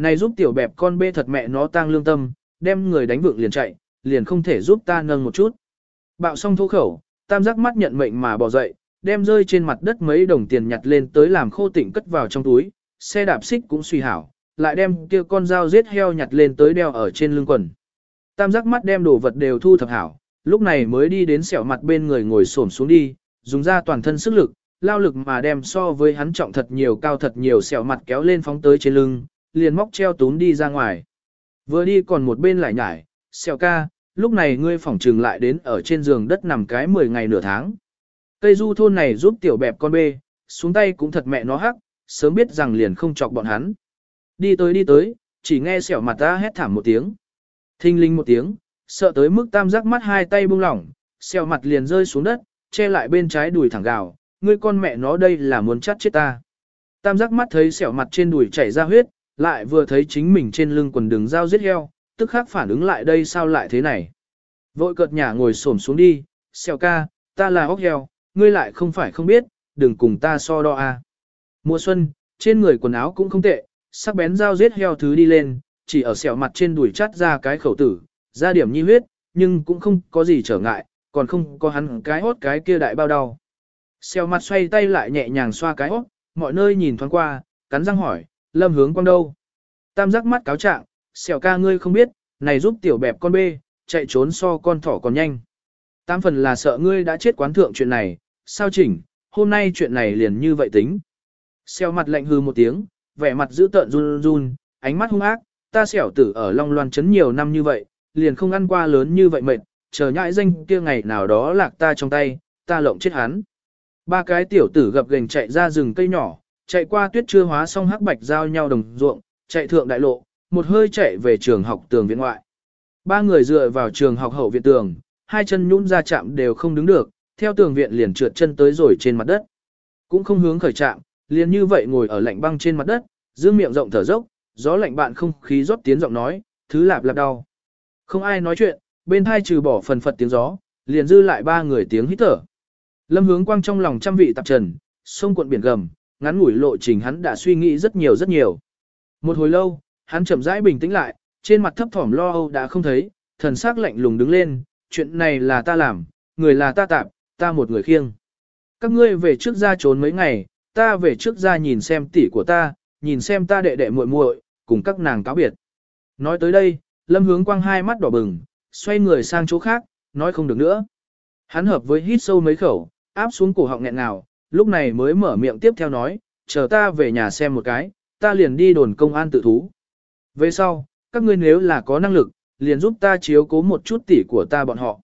Này giúp tiểu bẹp con bê thật mẹ nó tang lương tâm, đem người đánh vượng liền chạy, liền không thể giúp ta nâng một chút. Bạo xong thô khẩu, tam giác mắt nhận mệnh mà bỏ dậy, đem rơi trên mặt đất mấy đồng tiền nhặt lên tới làm khô tịnh cất vào trong túi, xe đạp xích cũng suy hảo, lại đem kia con dao giết heo nhặt lên tới đeo ở trên lưng quần. Tam giác mắt đem đồ vật đều thu thập hảo, lúc này mới đi đến sẹo mặt bên người ngồi xổm xuống đi, dùng ra toàn thân sức lực, lao lực mà đem so với hắn trọng thật nhiều cao thật nhiều sẹo mặt kéo lên phóng tới trên lưng, liền móc treo tún đi ra ngoài. Vừa đi còn một bên lại nhải, sẹo ca, lúc này ngươi phỏng trừng lại đến ở trên giường đất nằm cái 10 ngày nửa tháng. Cây du thôn này giúp tiểu bẹp con bê, xuống tay cũng thật mẹ nó hắc, sớm biết rằng liền không chọc bọn hắn. Đi tới đi tới, chỉ nghe sẹo mặt ta hét thảm một tiếng. Thinh linh một tiếng, sợ tới mức tam giác mắt hai tay buông lỏng, sẹo mặt liền rơi xuống đất, che lại bên trái đùi thẳng gào, ngươi con mẹ nó đây là muốn chắt chết ta. Tam giác mắt thấy sẹo mặt trên đùi chảy ra huyết, lại vừa thấy chính mình trên lưng quần đường dao giết heo, tức khắc phản ứng lại đây sao lại thế này. Vội cợt nhả ngồi xổm xuống đi, xèo ca, ta là ốc heo, ngươi lại không phải không biết, đừng cùng ta so đo a. Mùa xuân, trên người quần áo cũng không tệ, sắc bén dao giết heo thứ đi lên, chỉ ở sẹo mặt trên đùi chắt ra cái khẩu tử, ra điểm nhi huyết, nhưng cũng không có gì trở ngại, còn không có hắn cái hốt cái kia đại bao đau. Xèo mặt xoay tay lại nhẹ nhàng xoa cái hốt, mọi nơi nhìn thoáng qua, cắn răng hỏi, lâm hướng quang đâu? Tam giác mắt cáo trạng, xẻo ca ngươi không biết, này giúp tiểu bẹp con bê, chạy trốn so con thỏ còn nhanh. Tam phần là sợ ngươi đã chết quán thượng chuyện này, sao chỉnh, hôm nay chuyện này liền như vậy tính. xẻo mặt lạnh hư một tiếng, vẻ mặt giữ tợn run run, ánh mắt hung ác, ta xẻo tử ở Long Loan chấn nhiều năm như vậy, liền không ăn qua lớn như vậy mệt, chờ nhãi danh kia ngày nào đó lạc ta trong tay, ta lộng chết hắn. Ba cái tiểu tử gập gành chạy ra rừng cây nhỏ, chạy qua tuyết chưa hóa xong hắc bạch giao nhau đồng ruộng, chạy thượng đại lộ, một hơi chạy về trường học tường viện ngoại. Ba người dựa vào trường học hậu viện tường, hai chân nhũn ra chạm đều không đứng được, theo tường viện liền trượt chân tới rồi trên mặt đất. Cũng không hướng khởi chạm, liền như vậy ngồi ở lạnh băng trên mặt đất, giữ miệng rộng thở dốc, gió lạnh bạn không khí rót tiến giọng nói, thứ lạp lạp đau. Không ai nói chuyện, bên hai trừ bỏ phần phật tiếng gió, liền dư lại ba người tiếng hít thở. Lâm hướng quang trong lòng trăm vị tạp trần, sông cuộn biển gầm, ngắn ngủi lộ trình hắn đã suy nghĩ rất nhiều rất nhiều. Một hồi lâu, hắn chậm rãi bình tĩnh lại, trên mặt thấp thỏm lo âu đã không thấy, thần sắc lạnh lùng đứng lên, chuyện này là ta làm, người là ta tạm, ta một người khiêng. Các ngươi về trước ra trốn mấy ngày, ta về trước ra nhìn xem tỷ của ta, nhìn xem ta đệ đệ muội muội, cùng các nàng cáo biệt. Nói tới đây, lâm hướng quang hai mắt đỏ bừng, xoay người sang chỗ khác, nói không được nữa. Hắn hợp với hít sâu mấy khẩu, áp xuống cổ họng nghẹn nào, lúc này mới mở miệng tiếp theo nói, chờ ta về nhà xem một cái, ta liền đi đồn công an tự thú. Về sau, các ngươi nếu là có năng lực, liền giúp ta chiếu cố một chút tỷ của ta bọn họ.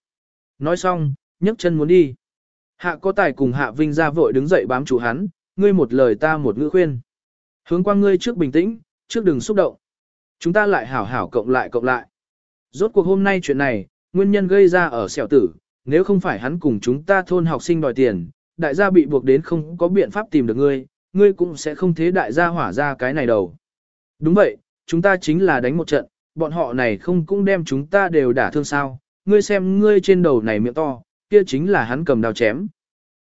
Nói xong, nhấc chân muốn đi. Hạ có tài cùng Hạ Vinh ra vội đứng dậy bám chủ hắn, ngươi một lời ta một ngữ khuyên. Hướng qua ngươi trước bình tĩnh, trước đừng xúc động. Chúng ta lại hảo hảo cộng lại cộng lại. Rốt cuộc hôm nay chuyện này, nguyên nhân gây ra ở sẹo tử, nếu không phải hắn cùng chúng ta thôn học sinh đòi tiền, đại gia bị buộc đến không có biện pháp tìm được ngươi, ngươi cũng sẽ không thế đại gia hỏa ra cái này đầu. Đúng vậy, chúng ta chính là đánh một trận, bọn họ này không cũng đem chúng ta đều đả thương sao, ngươi xem ngươi trên đầu này miệng to, kia chính là hắn cầm đao chém.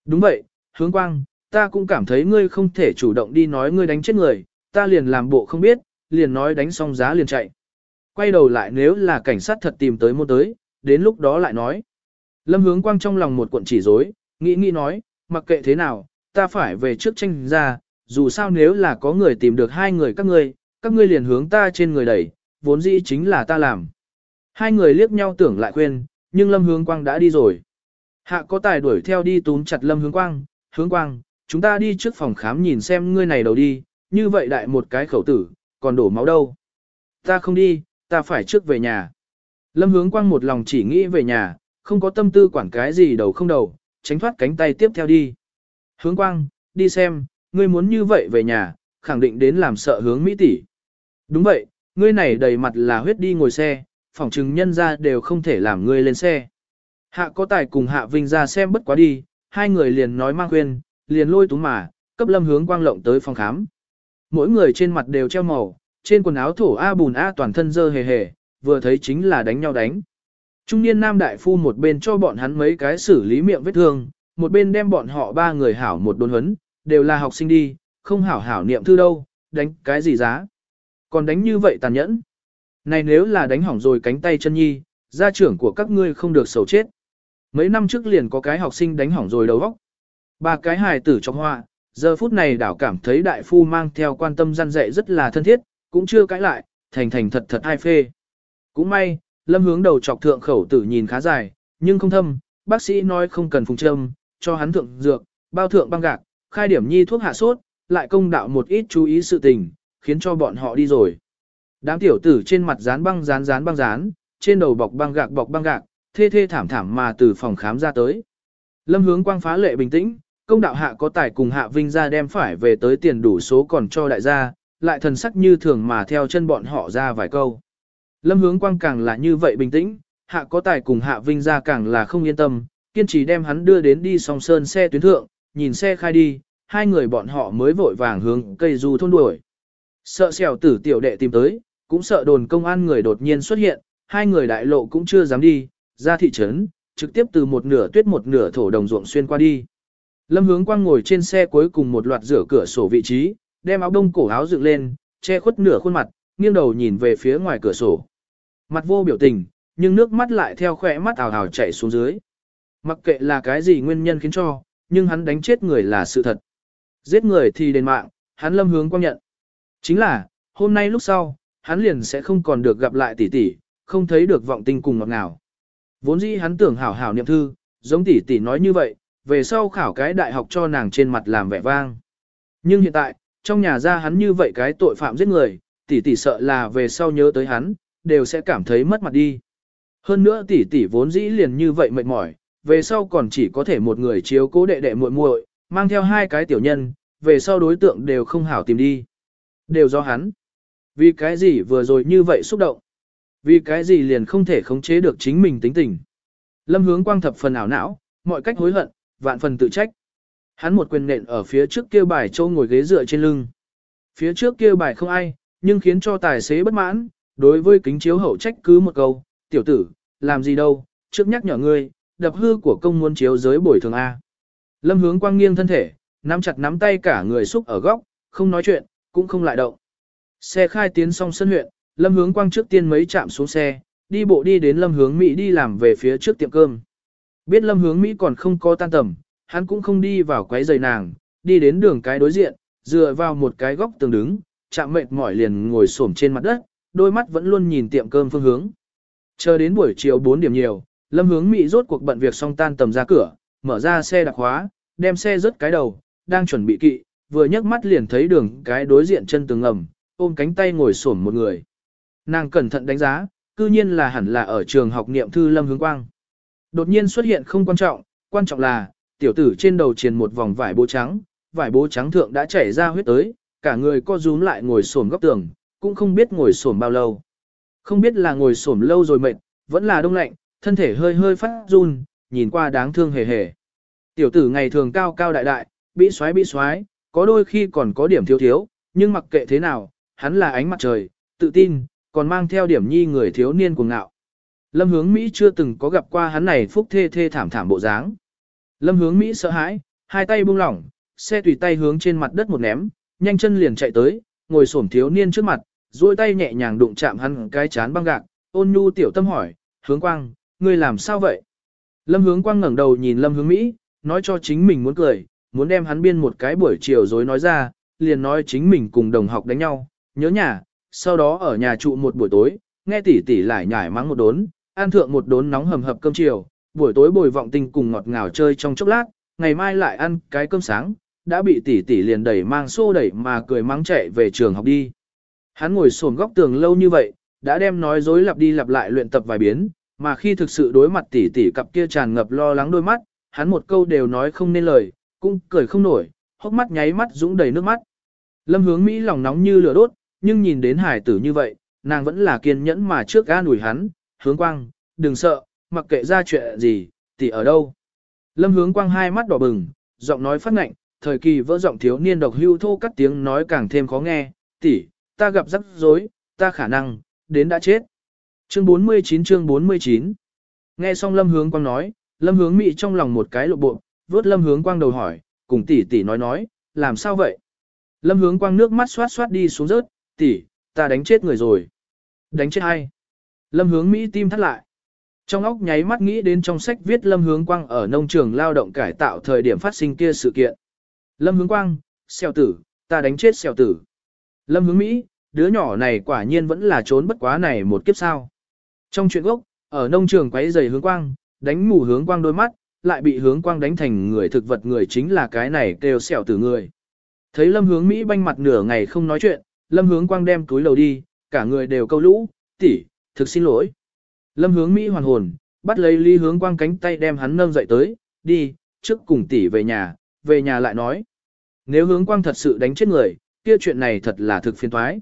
Đúng vậy, hướng quang, ta cũng cảm thấy ngươi không thể chủ động đi nói ngươi đánh chết người, ta liền làm bộ không biết, liền nói đánh xong giá liền chạy. Quay đầu lại nếu là cảnh sát thật tìm tới mua tới, đến lúc đó lại nói. Lâm hướng quang trong lòng một cuộn chỉ rối, nghĩ nghĩ nói, mặc kệ thế nào, ta phải về trước tranh ra, dù sao nếu là có người tìm được hai người các ngươi, các ngươi liền hướng ta trên người đẩy, vốn dĩ chính là ta làm. Hai người liếc nhau tưởng lại khuyên, nhưng Lâm Hướng Quang đã đi rồi. Hạ có tài đuổi theo đi túm chặt Lâm Hướng Quang, Hướng Quang, chúng ta đi trước phòng khám nhìn xem ngươi này đầu đi, như vậy đại một cái khẩu tử, còn đổ máu đâu. Ta không đi, ta phải trước về nhà. Lâm Hướng Quang một lòng chỉ nghĩ về nhà, không có tâm tư quản cái gì đầu không đầu, tránh thoát cánh tay tiếp theo đi. Hướng Quang, đi xem, ngươi muốn như vậy về nhà, khẳng định đến làm sợ hướng Mỹ tỷ. Đúng vậy, ngươi này đầy mặt là huyết đi ngồi xe, phỏng chừng nhân ra đều không thể làm ngươi lên xe. Hạ có tài cùng Hạ Vinh ra xem bất quá đi, hai người liền nói mang khuyên, liền lôi túm mà, cấp lâm hướng quang lộng tới phòng khám. Mỗi người trên mặt đều treo màu, trên quần áo thổ A bùn A toàn thân dơ hề hề, vừa thấy chính là đánh nhau đánh. Trung niên nam đại phu một bên cho bọn hắn mấy cái xử lý miệng vết thương, một bên đem bọn họ ba người hảo một đồn huấn, đều là học sinh đi, không hảo hảo niệm thư đâu, đánh cái gì giá. Còn đánh như vậy tàn nhẫn. Này nếu là đánh hỏng rồi cánh tay chân nhi, gia trưởng của các ngươi không được sầu chết. Mấy năm trước liền có cái học sinh đánh hỏng rồi đầu óc. Ba cái hài tử trong hoa, giờ phút này đảo cảm thấy đại phu mang theo quan tâm gian dạy rất là thân thiết, cũng chưa cãi lại, thành thành thật thật hai phê. Cũng may, lâm hướng đầu chọc thượng khẩu tử nhìn khá dài, nhưng không thâm, bác sĩ nói không cần phùng châm, cho hắn thượng dược, bao thượng băng gạc, khai điểm nhi thuốc hạ sốt, lại công đạo một ít chú ý sự tình, khiến cho bọn họ đi rồi. Đám tiểu tử trên mặt dán băng dán dán băng dán, trên đầu bọc băng gạc bọc băng gạc, thê thê thảm thảm mà từ phòng khám ra tới. Lâm hướng quang phá lệ bình tĩnh, công đạo hạ có tài cùng hạ vinh ra đem phải về tới tiền đủ số còn cho đại gia, lại thần sắc như thường mà theo chân bọn họ ra vài câu. Lâm hướng quang càng là như vậy bình tĩnh, hạ có tài cùng hạ vinh ra càng là không yên tâm, kiên trì đem hắn đưa đến đi song sơn xe tuyến thượng, nhìn xe khai đi, hai người bọn họ mới vội vàng hướng cây du thôn đuổi. Sợ xẻo tử tiểu đệ tìm tới, cũng sợ đồn công an người đột nhiên xuất hiện, hai người đại lộ cũng chưa dám đi, ra thị trấn, trực tiếp từ một nửa tuyết một nửa thổ đồng ruộng xuyên qua đi. Lâm hướng quang ngồi trên xe cuối cùng một loạt rửa cửa sổ vị trí, đem áo đông cổ áo dựng lên, che khuất nửa khuôn mặt, nghiêng đầu nhìn về phía ngoài cửa sổ. Mặt vô biểu tình, nhưng nước mắt lại theo khỏe mắt ảo ảo chảy xuống dưới. Mặc kệ là cái gì nguyên nhân khiến cho, nhưng hắn đánh chết người là sự thật. Giết người thì đền mạng, hắn lâm hướng quang nhận. Chính là, hôm nay lúc sau, hắn liền sẽ không còn được gặp lại tỷ tỷ, không thấy được vọng tinh cùng ngọt ngào. Vốn dĩ hắn tưởng hảo hảo niệm thư, giống tỷ tỷ nói như vậy, về sau khảo cái đại học cho nàng trên mặt làm vẻ vang. Nhưng hiện tại, trong nhà ra hắn như vậy cái tội phạm giết người, tỷ tỷ sợ là về sau nhớ tới hắn, đều sẽ cảm thấy mất mặt đi. Hơn nữa tỷ tỷ vốn dĩ liền như vậy mệt mỏi, về sau còn chỉ có thể một người chiếu cố đệ đệ muội muội, mang theo hai cái tiểu nhân, về sau đối tượng đều không hảo tìm đi. Đều do hắn. Vì cái gì vừa rồi như vậy xúc động? Vì cái gì liền không thể khống chế được chính mình tính tình? Lâm hướng quang thập phần ảo não, mọi cách hối hận, vạn phần tự trách. Hắn một quyền nện ở phía trước kia bài châu ngồi ghế dựa trên lưng. Phía trước kia bài không ai, nhưng khiến cho tài xế bất mãn, đối với kính chiếu hậu trách cứ một câu, tiểu tử, làm gì đâu, trước nhắc nhở ngươi, đập hư của công muốn chiếu giới bồi thường A. Lâm hướng quang nghiêng thân thể, nắm chặt nắm tay cả người xúc ở góc, không nói chuyện, cũng không lại động. Xe khai tiến xong sân huyện, Lâm hướng quang trước tiên mấy chạm xuống xe, đi bộ đi đến Lâm hướng Mỹ đi làm về phía trước tiệm cơm. Biết Lâm hướng Mỹ còn không có tan tầm, hắn cũng không đi vào quấy giày nàng, đi đến đường cái đối diện, dựa vào một cái góc tường đứng, chạm mệt mỏi liền ngồi xổm trên mặt đất, đôi mắt vẫn luôn nhìn tiệm cơm phương hướng. Chờ đến buổi chiều 4 điểm nhiều, Lâm Hướng Mỹ rốt cuộc bận việc xong tan tầm ra cửa, mở ra xe đặc hóa, đem xe rớt cái đầu, đang chuẩn bị kỵ, vừa nhấc mắt liền thấy đường cái đối diện chân tường ngầm, ôm cánh tay ngồi xổm một người. Nàng cẩn thận đánh giá, cư nhiên là hẳn là ở trường học niệm thư Lâm Hướng Quang. Đột nhiên xuất hiện không quan trọng, quan trọng là, tiểu tử trên đầu triền một vòng vải bố trắng, vải bố trắng thượng đã chảy ra huyết tới, cả người co rúm lại ngồi xổm góc tường, cũng không biết ngồi xổm bao lâu. Không biết là ngồi xổm lâu rồi mệt, vẫn là đông lạnh, thân thể hơi hơi phát run, nhìn qua đáng thương hề hề. Tiểu tử ngày thường cao cao đại đại, bị xoái bị xoái, có đôi khi còn có điểm thiếu thiếu, nhưng mặc kệ thế nào, hắn là ánh mặt trời, tự tin, còn mang theo điểm nhi người thiếu niên cuồng ngạo. Lâm hướng Mỹ chưa từng có gặp qua hắn này phúc thê thê thảm thảm bộ dáng. Lâm hướng Mỹ sợ hãi, hai tay buông lỏng, xe tùy tay hướng trên mặt đất một ném, nhanh chân liền chạy tới, ngồi xổm thiếu niên trước mặt, duỗi tay nhẹ nhàng đụng chạm hắn cái chán băng gạc, ôn nhu tiểu tâm hỏi, hướng quang, ngươi làm sao vậy? Lâm hướng quang ngẩng đầu nhìn lâm hướng Mỹ, nói cho chính mình muốn cười, muốn đem hắn biên một cái buổi chiều dối nói ra, liền nói chính mình cùng đồng học đánh nhau, nhớ nhà, sau đó ở nhà trụ một buổi tối, nghe tỷ tỷ lại nhải mắng một đốn, ăn thượng một đốn nóng hầm hập cơm chiều, buổi tối bồi vọng tình cùng ngọt ngào chơi trong chốc lát, ngày mai lại ăn cái cơm sáng, đã bị tỷ tỷ liền đẩy mang xô đẩy mà cười mắng chạy về trường học đi. Hắn ngồi xổm góc tường lâu như vậy, đã đem nói dối lặp đi lặp lại luyện tập vài biến, mà khi thực sự đối mặt tỷ tỷ cặp kia tràn ngập lo lắng đôi mắt, hắn một câu đều nói không nên lời, cũng cười không nổi, hốc mắt nháy mắt dũng đầy nước mắt. Lâm hướng Mỹ lòng nóng như lửa đốt, nhưng nhìn đến hải tử như vậy, nàng vẫn là kiên nhẫn mà trước ga ủi hắn, hướng quang, đừng sợ, mặc kệ ra chuyện gì, tỷ ở đâu. Lâm hướng quang hai mắt đỏ bừng, giọng nói phát ngạnh, thời kỳ vỡ giọng thiếu niên độc hưu thô cắt tiếng nói càng thêm khó nghe, tỷ, ta gặp rắc rối, ta khả năng, đến đã chết. Chương 49 chương 49 Nghe xong Lâm Hướng Quang nói, Lâm Hướng Mị trong lòng một cái lộ bộ, vớt Lâm Hướng Quang đầu hỏi, cùng tỷ tỷ nói nói, làm sao vậy? Lâm Hướng Quang nước mắt xoát xoát đi xuống rớt, tỷ, ta đánh chết người rồi. Đánh chết ai? Lâm Hướng Mỹ tim thắt lại. Trong óc nháy mắt nghĩ đến trong sách viết Lâm Hướng Quang ở nông trường lao động cải tạo thời điểm phát sinh kia sự kiện. Lâm Hướng Quang, xèo tử, ta đánh chết xèo tử. Lâm Hướng Mỹ, đứa nhỏ này quả nhiên vẫn là trốn bất quá này một kiếp sao. Trong chuyện gốc, ở nông trường quấy giày hướng quang, đánh mù hướng quang đôi mắt, lại bị hướng quang đánh thành người thực vật người chính là cái này kêu xèo tử người. Thấy lâm hướng Mỹ banh mặt nửa ngày không nói chuyện, lâm hướng quang đem túi lầu đi, cả người đều câu lũ, tỷ, thực xin lỗi. Lâm hướng Mỹ hoàn hồn, bắt lấy ly hướng quang cánh tay đem hắn nâng dậy tới, đi, trước cùng tỷ về nhà, về nhà lại nói. Nếu hướng quang thật sự đánh chết người, kia chuyện này thật là thực phiền toái.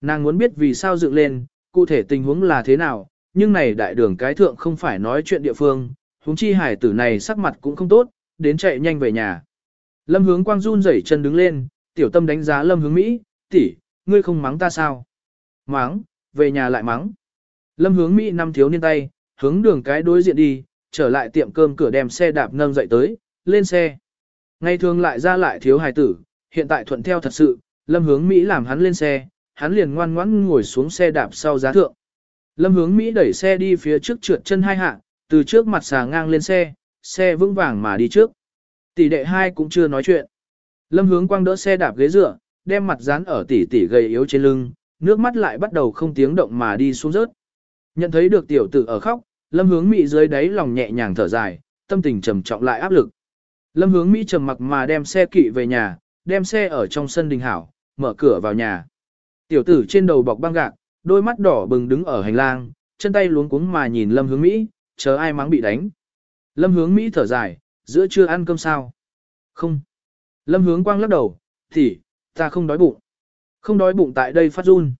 Nàng muốn biết vì sao dựng lên, cụ thể tình huống là thế nào, nhưng này đại đường cái thượng không phải nói chuyện địa phương, huống chi hải tử này sắc mặt cũng không tốt, đến chạy nhanh về nhà. Lâm hướng quang run rẩy chân đứng lên, tiểu tâm đánh giá lâm hướng Mỹ, tỷ, ngươi không mắng ta sao? Mắng, về nhà lại mắng. Lâm hướng Mỹ năm thiếu niên tay, hướng đường cái đối diện đi, trở lại tiệm cơm cửa đem xe đạp nâng dậy tới, lên xe. Ngày thường lại ra lại thiếu hài tử, hiện tại thuận theo thật sự, lâm hướng Mỹ làm hắn lên xe, hắn liền ngoan ngoãn ngồi xuống xe đạp sau giá thượng. Lâm hướng Mỹ đẩy xe đi phía trước trượt chân hai hạ, từ trước mặt xà ngang lên xe, xe vững vàng mà đi trước. Tỷ đệ hai cũng chưa nói chuyện. Lâm hướng quang đỡ xe đạp ghế dựa, đem mặt dán ở tỷ tỷ gầy yếu trên lưng, nước mắt lại bắt đầu không tiếng động mà đi xuống rớt. Nhận thấy được tiểu tử ở khóc, lâm hướng Mỹ dưới đáy lòng nhẹ nhàng thở dài, tâm tình trầm trọng lại áp lực. Lâm hướng Mỹ trầm mặc mà đem xe kỵ về nhà, đem xe ở trong sân đình hảo, mở cửa vào nhà. Tiểu tử trên đầu bọc băng gạc, đôi mắt đỏ bừng đứng ở hành lang, chân tay luống cuống mà nhìn Lâm Hướng Mỹ, chờ ai mắng bị đánh. Lâm Hướng Mỹ thở dài, giữa trưa ăn cơm sao? Không. Lâm Hướng Quang lắc đầu, thì, ta không đói bụng. Không đói bụng tại đây phát run.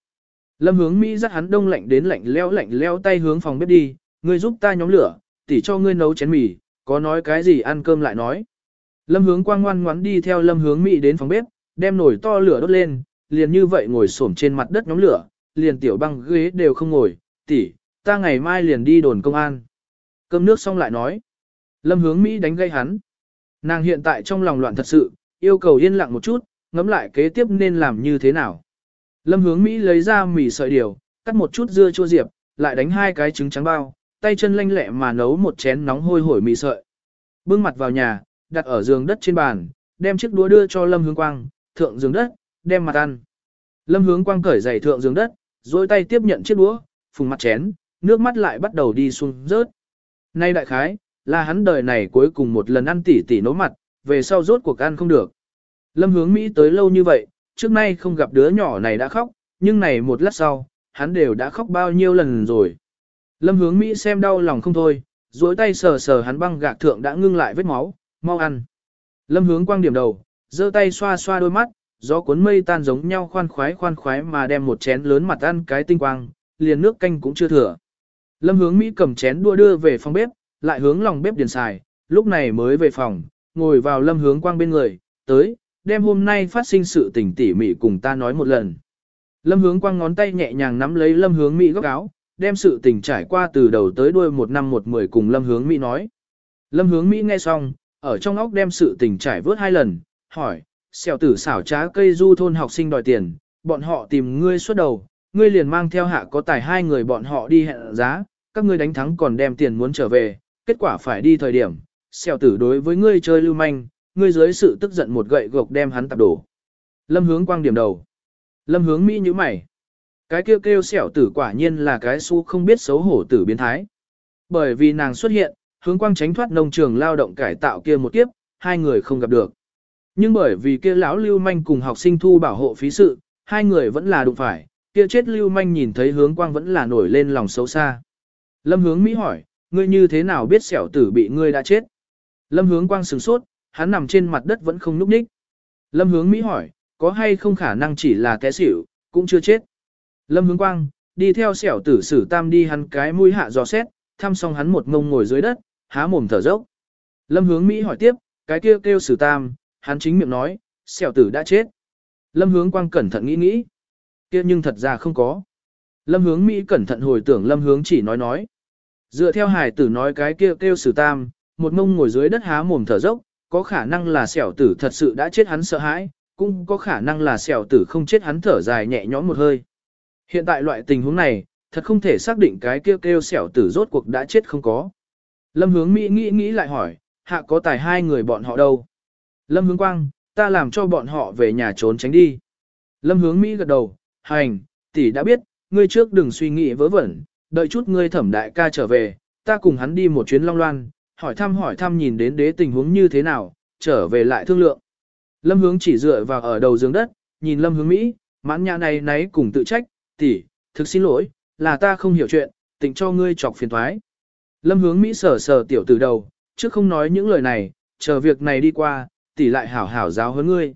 Lâm hướng Mỹ dắt hắn đông lạnh đến lạnh leo lạnh leo tay hướng phòng bếp đi, ngươi giúp ta nhóm lửa, tỉ cho ngươi nấu chén mì, có nói cái gì ăn cơm lại nói. Lâm hướng quang ngoan ngoắn đi theo lâm hướng Mỹ đến phòng bếp, đem nồi to lửa đốt lên, liền như vậy ngồi xổm trên mặt đất nhóm lửa, liền tiểu băng ghế đều không ngồi, Tỷ, ta ngày mai liền đi đồn công an. Cơm nước xong lại nói. Lâm hướng Mỹ đánh gây hắn. Nàng hiện tại trong lòng loạn thật sự, yêu cầu yên lặng một chút, ngẫm lại kế tiếp nên làm như thế nào. Lâm hướng Mỹ lấy ra mì sợi điều, cắt một chút dưa chua diệp, lại đánh hai cái trứng trắng bao, tay chân lanh lẹ mà nấu một chén nóng hôi hổi mì sợi. Bưng mặt vào nhà, đặt ở giường đất trên bàn, đem chiếc đũa đưa cho Lâm Hướng Quang, thượng giường đất, đem mặt ăn. Lâm Hướng Quang cởi giày thượng giường đất, dối tay tiếp nhận chiếc đũa, phùng mặt chén, nước mắt lại bắt đầu đi xuống rớt. Nay đại khái, là hắn đời này cuối cùng một lần ăn tỉ tỉ nấu mặt, về sau rốt cuộc ăn không được. Lâm hướng Mỹ tới lâu như vậy, trước nay không gặp đứa nhỏ này đã khóc, nhưng này một lát sau, hắn đều đã khóc bao nhiêu lần rồi. Lâm hướng Mỹ xem đau lòng không thôi, duỗi tay sờ sờ hắn băng gạc thượng đã ngưng lại vết máu, mau ăn. Lâm hướng quang điểm đầu, giơ tay xoa xoa đôi mắt, gió cuốn mây tan giống nhau khoan khoái khoan khoái mà đem một chén lớn mặt ăn cái tinh quang, liền nước canh cũng chưa thừa. Lâm hướng Mỹ cầm chén đua đưa về phòng bếp, lại hướng lòng bếp điền xài, lúc này mới về phòng, ngồi vào lâm hướng quang bên người, tới, đem hôm nay phát sinh sự tình tỉ mỉ cùng ta nói một lần. Lâm hướng quang ngón tay nhẹ nhàng nắm lấy lâm hướng Mỹ góc áo, đem sự tình trải qua từ đầu tới đuôi một năm một mười cùng lâm hướng Mỹ nói. Lâm hướng Mỹ nghe xong, ở trong óc đem sự tình trải vớt hai lần, hỏi, xèo tử xảo trá cây du thôn học sinh đòi tiền, bọn họ tìm ngươi suốt đầu, ngươi liền mang theo hạ có tài hai người bọn họ đi hẹn giá, các ngươi đánh thắng còn đem tiền muốn trở về, kết quả phải đi thời điểm, xèo tử đối với ngươi chơi lưu manh, ngươi dưới sự tức giận một gậy gộc đem hắn tập đổ. Lâm hướng quang điểm đầu. Lâm hướng Mỹ như mày. Cái kêu kêu xẻo tử quả nhiên là cái su không biết xấu hổ tử biến thái. Bởi vì nàng xuất hiện, hướng quang tránh thoát nông trường lao động cải tạo kia một kiếp, hai người không gặp được. Nhưng bởi vì kia lão lưu manh cùng học sinh thu bảo hộ phí sự, hai người vẫn là đụng phải, kia chết lưu manh nhìn thấy hướng quang vẫn là nổi lên lòng xấu xa. Lâm hướng Mỹ hỏi, ngươi như thế nào biết xẻo tử bị ngươi đã chết? Lâm hướng quang sửng sốt, hắn nằm trên mặt đất vẫn không núp ních. Lâm hướng Mỹ hỏi, có hay không khả năng chỉ là té xỉu, cũng chưa chết. Lâm hướng quang, đi theo xẻo tử sử tam đi hắn cái mũi hạ dò xét, thăm xong hắn một ngông ngồi dưới đất, há mồm thở dốc. Lâm hướng Mỹ hỏi tiếp, cái kia kêu, kêu sử tam, hắn chính miệng nói, xẻo tử đã chết. Lâm hướng quang cẩn thận nghĩ nghĩ. kia nhưng thật ra không có. Lâm hướng Mỹ cẩn thận hồi tưởng lâm hướng chỉ nói nói. Dựa theo hải tử nói cái kia kêu, kêu sử tam, một mông ngồi dưới đất há mồm thở dốc, có khả năng là xẻo tử thật sự đã chết hắn sợ hãi, cũng có khả năng là xẻo tử không chết hắn thở dài nhẹ nhõm một hơi. Hiện tại loại tình huống này, thật không thể xác định cái kêu kêu xẻo tử rốt cuộc đã chết không có. Lâm hướng Mỹ nghĩ nghĩ lại hỏi, hạ có tài hai người bọn họ đâu? Lâm hướng quang, ta làm cho bọn họ về nhà trốn tránh đi. Lâm hướng Mỹ gật đầu, hành, tỷ đã biết, ngươi trước đừng suy nghĩ vớ vẩn, đợi chút ngươi thẩm đại ca trở về, ta cùng hắn đi một chuyến long loan, hỏi thăm hỏi thăm nhìn đến đế tình huống như thế nào, trở về lại thương lượng. Lâm hướng chỉ dựa vào ở đầu giường đất, nhìn lâm hướng Mỹ, mãn nhà này nấy cùng tự trách, tỷ, thực xin lỗi, là ta không hiểu chuyện, tỉnh cho ngươi chọc phiền thoái. Lâm hướng Mỹ sờ sờ tiểu từ đầu, trước không nói những lời này, chờ việc này đi qua, tỷ lại hảo hảo giáo hơn ngươi.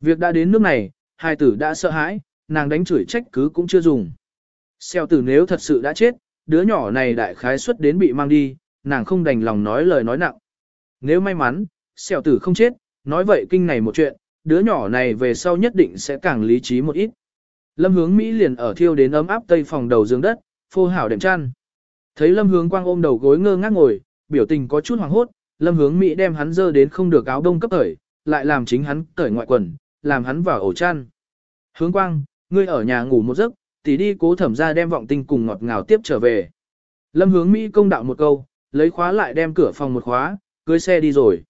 Việc đã đến nước này, hai tử đã sợ hãi, nàng đánh chửi trách cứ cũng chưa dùng. Xeo tử nếu thật sự đã chết, đứa nhỏ này đại khái suất đến bị mang đi, nàng không đành lòng nói lời nói nặng. Nếu may mắn, xeo tử không chết, nói vậy kinh này một chuyện, đứa nhỏ này về sau nhất định sẽ càng lý trí một ít. Lâm hướng Mỹ liền ở thiêu đến ấm áp tây phòng đầu giường đất, phô hảo đệm chăn. Thấy lâm hướng quang ôm đầu gối ngơ ngác ngồi, biểu tình có chút hoàng hốt, lâm hướng Mỹ đem hắn dơ đến không được áo đông cấp thời, lại làm chính hắn cởi ngoại quần, làm hắn vào ổ chăn. Hướng quang, ngươi ở nhà ngủ một giấc, tỷ đi cố thẩm ra đem vọng tinh cùng ngọt ngào tiếp trở về. Lâm hướng Mỹ công đạo một câu, lấy khóa lại đem cửa phòng một khóa, cưới xe đi rồi.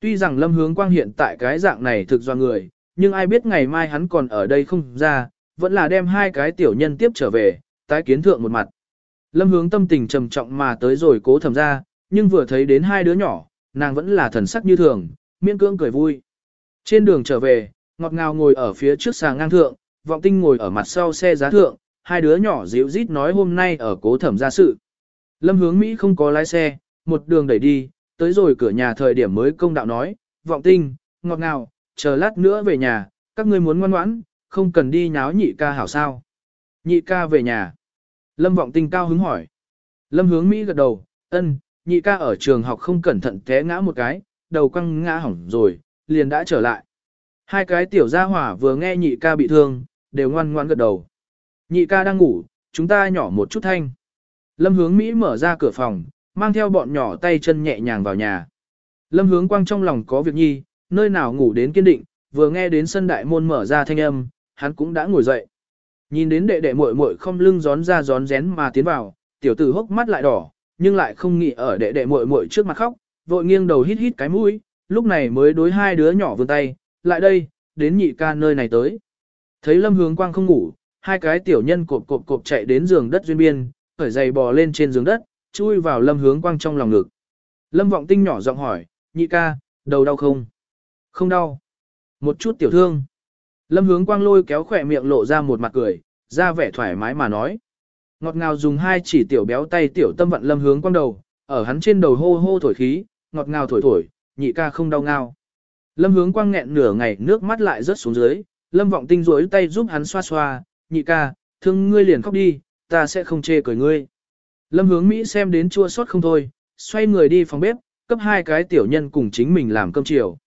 Tuy rằng lâm hướng quang hiện tại cái dạng này thực do người, nhưng ai biết ngày mai hắn còn ở đây không ra, vẫn là đem hai cái tiểu nhân tiếp trở về, tái kiến thượng một mặt. Lâm hướng tâm tình trầm trọng mà tới rồi cố thẩm ra, nhưng vừa thấy đến hai đứa nhỏ, nàng vẫn là thần sắc như thường, miễn cưỡng cười vui. Trên đường trở về, ngọt ngào ngồi ở phía trước sàng ngang thượng, vọng tinh ngồi ở mặt sau xe giá thượng, hai đứa nhỏ dịu rít nói hôm nay ở cố thẩm ra sự. Lâm hướng Mỹ không có lái xe, một đường đẩy đi, tới rồi cửa nhà thời điểm mới công đạo nói, vọng tinh, ngọt ngào, chờ lát nữa về nhà, các ngươi muốn ngoan ngoãn, không cần đi nháo nhị ca hảo sao. Nhị ca về nhà. Lâm vọng tinh cao hứng hỏi. Lâm hướng Mỹ gật đầu, ân, nhị ca ở trường học không cẩn thận té ngã một cái, đầu quăng ngã hỏng rồi, liền đã trở lại. Hai cái tiểu gia hỏa vừa nghe nhị ca bị thương, đều ngoan ngoan gật đầu. Nhị ca đang ngủ, chúng ta nhỏ một chút thanh. Lâm hướng Mỹ mở ra cửa phòng, mang theo bọn nhỏ tay chân nhẹ nhàng vào nhà. Lâm hướng quang trong lòng có việc nhi, nơi nào ngủ đến kiên định, vừa nghe đến sân đại môn mở ra thanh âm, hắn cũng đã ngồi dậy. Nhìn đến đệ đệ muội muội không lưng gión ra gión rén mà tiến vào, tiểu tử hốc mắt lại đỏ, nhưng lại không nghĩ ở đệ đệ muội muội trước mặt khóc, vội nghiêng đầu hít hít cái mũi, lúc này mới đối hai đứa nhỏ vươn tay, lại đây, đến nhị ca nơi này tới. Thấy lâm hướng quang không ngủ, hai cái tiểu nhân cộp cộp cộp chạy đến giường đất duyên biên, khởi giày bò lên trên giường đất, chui vào lâm hướng quang trong lòng ngực. Lâm vọng tinh nhỏ giọng hỏi, nhị ca, đầu đau không? Không đau. Một chút tiểu thương. Lâm hướng quang lôi kéo khỏe miệng lộ ra một mặt cười, ra vẻ thoải mái mà nói. Ngọt ngào dùng hai chỉ tiểu béo tay tiểu tâm vận lâm hướng quang đầu, ở hắn trên đầu hô hô thổi khí, ngọt ngào thổi thổi, nhị ca không đau ngao. Lâm hướng quang nghẹn nửa ngày nước mắt lại rớt xuống dưới, lâm vọng tinh rối tay giúp hắn xoa xoa, nhị ca, thương ngươi liền khóc đi, ta sẽ không chê cười ngươi. Lâm hướng Mỹ xem đến chua xót không thôi, xoay người đi phòng bếp, cấp hai cái tiểu nhân cùng chính mình làm cơm chiều.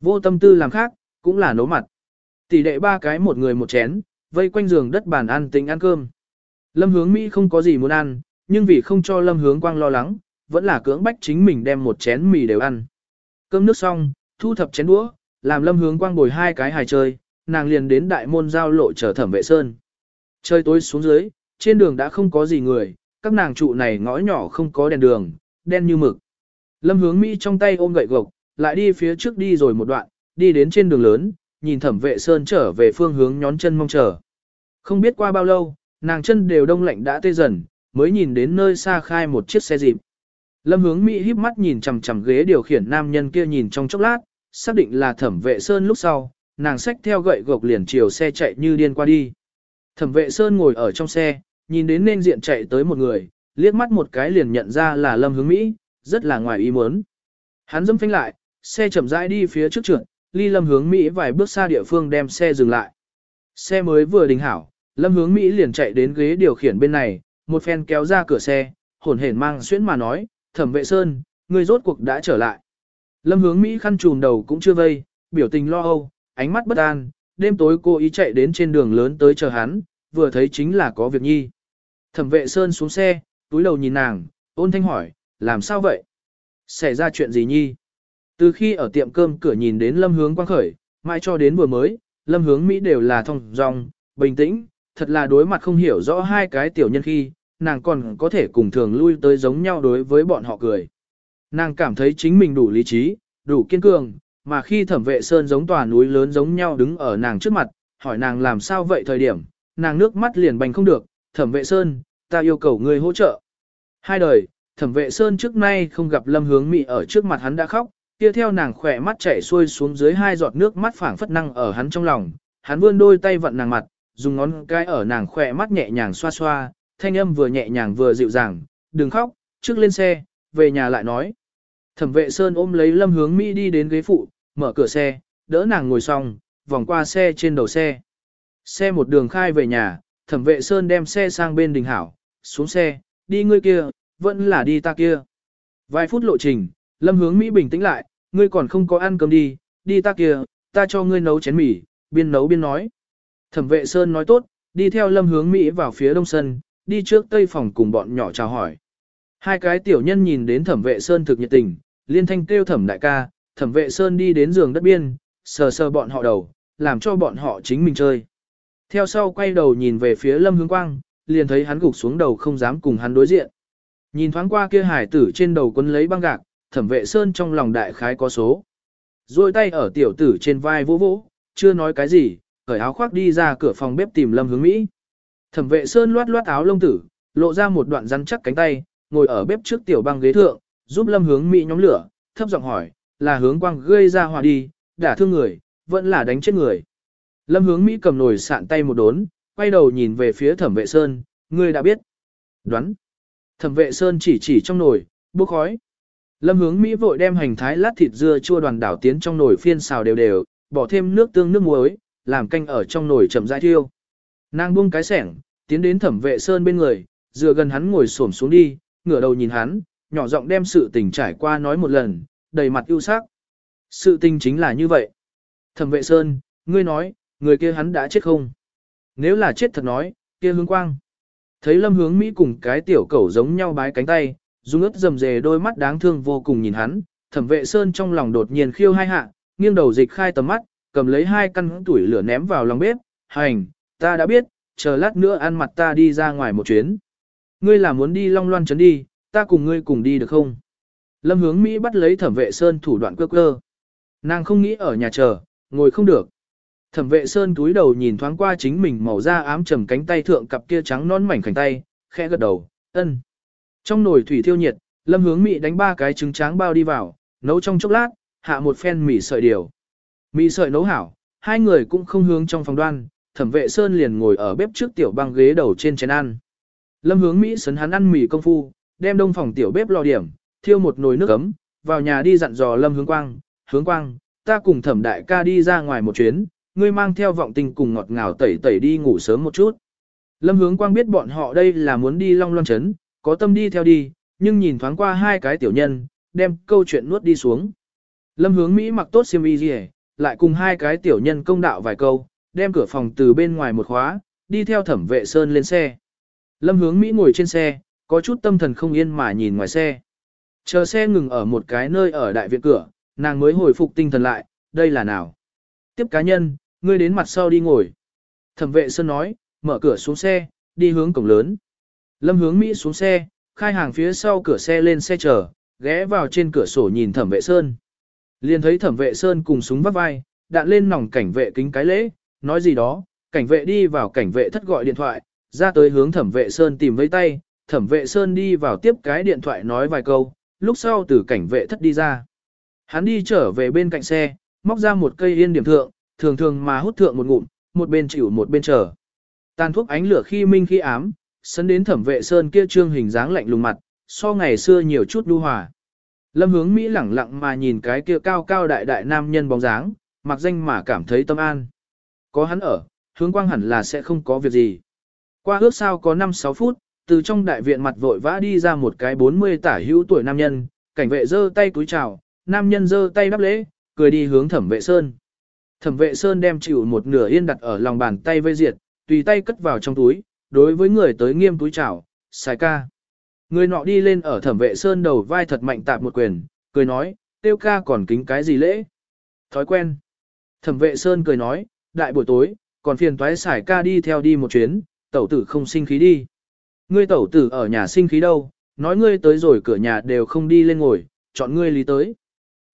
Vô tâm tư làm khác, cũng là nấu mặt. Tỷ đệ ba cái một người một chén, vây quanh giường đất bàn ăn tính ăn cơm. Lâm hướng Mỹ không có gì muốn ăn, nhưng vì không cho lâm hướng quang lo lắng, vẫn là cưỡng bách chính mình đem một chén mì đều ăn. Cơm nước xong, thu thập chén đũa, làm lâm hướng quang bồi hai cái hài chơi, nàng liền đến đại môn giao lộ chờ thẩm vệ sơn. Chơi tối xuống dưới, trên đường đã không có gì người, các nàng trụ này ngõ nhỏ không có đèn đường, đen như mực. Lâm hướng Mỹ trong tay ôm gậy gộc, lại đi phía trước đi rồi một đoạn, đi đến trên đường lớn, nhìn thẩm vệ sơn trở về phương hướng nhón chân mong chờ. Không biết qua bao lâu, nàng chân đều đông lạnh đã tê dần, mới nhìn đến nơi xa khai một chiếc xe dịp. Lâm hướng Mỹ híp mắt nhìn chằm chằm ghế điều khiển nam nhân kia nhìn trong chốc lát, xác định là thẩm vệ sơn lúc sau, nàng xách theo gậy gộc liền chiều xe chạy như điên qua đi. Thẩm vệ sơn ngồi ở trong xe, nhìn đến nên diện chạy tới một người, liếc mắt một cái liền nhận ra là Lâm hướng Mỹ, rất là ngoài ý muốn. Hắn dâm phanh lại, xe chậm rãi đi phía trước trượt, ly Lâm hướng Mỹ vài bước xa địa phương đem xe dừng lại. Xe mới vừa đình hảo, Lâm hướng Mỹ liền chạy đến ghế điều khiển bên này, một phen kéo ra cửa xe, hồn hển mang xuyễn mà nói, thẩm vệ sơn, người rốt cuộc đã trở lại. Lâm hướng Mỹ khăn trùm đầu cũng chưa vây, biểu tình lo âu, ánh mắt bất an, đêm tối cô ý chạy đến trên đường lớn tới chờ hắn, vừa thấy chính là có việc nhi. Thẩm vệ sơn xuống xe, túi đầu nhìn nàng, ôn thanh hỏi, làm sao vậy? Xảy ra chuyện gì nhi? Từ khi ở tiệm cơm cửa nhìn đến lâm hướng quang khởi, mãi cho đến vừa mới, lâm hướng Mỹ đều là thông dong, bình tĩnh, thật là đối mặt không hiểu rõ hai cái tiểu nhân khi, nàng còn có thể cùng thường lui tới giống nhau đối với bọn họ cười. Nàng cảm thấy chính mình đủ lý trí, đủ kiên cường, mà khi thẩm vệ sơn giống tòa núi lớn giống nhau đứng ở nàng trước mặt, hỏi nàng làm sao vậy thời điểm, nàng nước mắt liền bành không được, thẩm vệ sơn, ta yêu cầu ngươi hỗ trợ. Hai đời, thẩm vệ sơn trước nay không gặp lâm hướng mị ở trước mặt hắn đã khóc, kia theo nàng khỏe mắt chảy xuôi xuống dưới hai giọt nước mắt phảng phất năng ở hắn trong lòng, hắn vươn đôi tay vận nàng mặt, dùng ngón cái ở nàng khỏe mắt nhẹ nhàng xoa xoa, thanh âm vừa nhẹ nhàng vừa dịu dàng, đừng khóc, trước lên xe, về nhà lại nói. Thẩm vệ Sơn ôm lấy lâm hướng Mỹ đi đến ghế phụ, mở cửa xe, đỡ nàng ngồi xong, vòng qua xe trên đầu xe. Xe một đường khai về nhà, thẩm vệ Sơn đem xe sang bên đình hảo, xuống xe, đi ngươi kia, vẫn là đi ta kia. Vài phút lộ trình, lâm hướng Mỹ bình tĩnh lại, ngươi còn không có ăn cơm đi, đi ta kia, ta cho ngươi nấu chén mì, biên nấu biên nói. Thẩm vệ Sơn nói tốt, đi theo lâm hướng Mỹ vào phía đông sân, đi trước tây phòng cùng bọn nhỏ chào hỏi. Hai cái tiểu nhân nhìn đến thẩm vệ Sơn thực nhiệt tình, liên thanh kêu thẩm đại ca, thẩm vệ Sơn đi đến giường đất biên, sờ sờ bọn họ đầu, làm cho bọn họ chính mình chơi. Theo sau quay đầu nhìn về phía lâm hướng quang, liền thấy hắn gục xuống đầu không dám cùng hắn đối diện. Nhìn thoáng qua kia hải tử trên đầu quân lấy băng gạc, thẩm vệ Sơn trong lòng đại khái có số. Rồi tay ở tiểu tử trên vai vỗ vỗ, chưa nói cái gì, cởi áo khoác đi ra cửa phòng bếp tìm lâm hướng Mỹ. Thẩm vệ Sơn loát loát áo lông tử, lộ ra một đoạn rắn chắc cánh tay, ngồi ở bếp trước tiểu băng ghế thượng, giúp lâm hướng Mỹ nhóm lửa, thấp giọng hỏi, là hướng quang gây ra hòa đi, đả thương người, vẫn là đánh chết người. Lâm hướng Mỹ cầm nồi sạn tay một đốn, quay đầu nhìn về phía thẩm vệ Sơn, ngươi đã biết. Đoán. Thẩm vệ Sơn chỉ chỉ trong nồi, bốc khói. Lâm hướng Mỹ vội đem hành thái lát thịt dưa chua đoàn đảo tiến trong nồi phiên xào đều đều, bỏ thêm nước tương nước muối, làm canh ở trong nồi chậm rãi thiêu. Nàng buông cái sẻng, tiến đến thẩm vệ sơn bên người, dựa gần hắn ngồi xổm xuống đi, ngửa đầu nhìn hắn, nhỏ giọng đem sự tình trải qua nói một lần, đầy mặt ưu sắc. Sự tình chính là như vậy. Thẩm vệ sơn, ngươi nói, người kia hắn đã chết không? Nếu là chết thật nói, kia hướng quang. Thấy lâm hướng Mỹ cùng cái tiểu cẩu giống nhau bái cánh tay, dung ướt rầm rề đôi mắt đáng thương vô cùng nhìn hắn, thẩm vệ sơn trong lòng đột nhiên khiêu hai hạ, nghiêng đầu dịch khai tầm mắt, cầm lấy hai căn tuổi lửa ném vào lòng bếp, hành, ta đã biết, chờ lát nữa ăn mặt ta đi ra ngoài một chuyến. Ngươi là muốn đi long loan trấn đi, ta cùng ngươi cùng đi được không? Lâm hướng Mỹ bắt lấy thẩm vệ sơn thủ đoạn cơ cơ. Nàng không nghĩ ở nhà chờ, ngồi không được. Thẩm vệ sơn túi đầu nhìn thoáng qua chính mình màu da ám trầm cánh tay thượng cặp kia trắng non mảnh khảnh tay, khẽ gật đầu, ân. Trong nồi thủy thiêu nhiệt, lâm hướng mị đánh ba cái trứng tráng bao đi vào, nấu trong chốc lát, hạ một phen mì sợi điều. Mì sợi nấu hảo, hai người cũng không hướng trong phòng đoan, thẩm vệ sơn liền ngồi ở bếp trước tiểu băng ghế đầu trên chén ăn. Lâm hướng Mỹ sấn hắn ăn mì công phu, đem đông phòng tiểu bếp lò điểm, thiêu một nồi nước ấm, vào nhà đi dặn dò Lâm hướng quang, hướng quang, ta cùng thẩm đại ca đi ra ngoài một chuyến, ngươi mang theo vọng tình cùng ngọt ngào tẩy tẩy đi ngủ sớm một chút. Lâm hướng quang biết bọn họ đây là muốn đi long loan chấn, có tâm đi theo đi, nhưng nhìn thoáng qua hai cái tiểu nhân, đem câu chuyện nuốt đi xuống. Lâm hướng Mỹ mặc tốt xiêm y gì lại cùng hai cái tiểu nhân công đạo vài câu, đem cửa phòng từ bên ngoài một khóa, đi theo thẩm vệ sơn lên xe. Lâm hướng Mỹ ngồi trên xe, có chút tâm thần không yên mà nhìn ngoài xe. Chờ xe ngừng ở một cái nơi ở đại viện cửa, nàng mới hồi phục tinh thần lại, đây là nào? Tiếp cá nhân, ngươi đến mặt sau đi ngồi. Thẩm vệ sơn nói, mở cửa xuống xe, đi hướng cổng lớn. Lâm hướng Mỹ xuống xe, khai hàng phía sau cửa xe lên xe chờ, ghé vào trên cửa sổ nhìn thẩm vệ sơn. Liền thấy thẩm vệ sơn cùng súng vắt vai, đạn lên nòng cảnh vệ kính cái lễ, nói gì đó, cảnh vệ đi vào cảnh vệ thất gọi điện thoại, ra tới hướng thẩm vệ sơn tìm với tay, thẩm vệ sơn đi vào tiếp cái điện thoại nói vài câu, lúc sau từ cảnh vệ thất đi ra. Hắn đi trở về bên cạnh xe, móc ra một cây yên điểm thượng, thường thường mà hút thượng một ngụm, một bên chịu một bên chờ. Tàn thuốc ánh lửa khi minh khi ám, sân đến thẩm vệ sơn kia trương hình dáng lạnh lùng mặt, so ngày xưa nhiều chút đu hòa. Lâm hướng Mỹ lẳng lặng mà nhìn cái kia cao cao đại đại nam nhân bóng dáng, mặc danh mà cảm thấy tâm an. Có hắn ở, hướng quang hẳn là sẽ không có việc gì. Qua ước sao có 5-6 phút, từ trong đại viện mặt vội vã đi ra một cái 40 tả hữu tuổi nam nhân, cảnh vệ giơ tay cúi chào, nam nhân giơ tay đáp lễ, cười đi hướng thẩm vệ sơn. Thẩm vệ sơn đem chịu một nửa yên đặt ở lòng bàn tay vây diệt, tùy tay cất vào trong túi, đối với người tới nghiêm túi chào, xài ca. Người nọ đi lên ở thẩm vệ sơn đầu vai thật mạnh tạp một quyền, cười nói, tiêu ca còn kính cái gì lễ. Thói quen. Thẩm vệ sơn cười nói, đại buổi tối, còn phiền toái xài ca đi theo đi một chuyến, tẩu tử không sinh khí đi. Ngươi tẩu tử ở nhà sinh khí đâu, nói ngươi tới rồi cửa nhà đều không đi lên ngồi, chọn ngươi lý tới.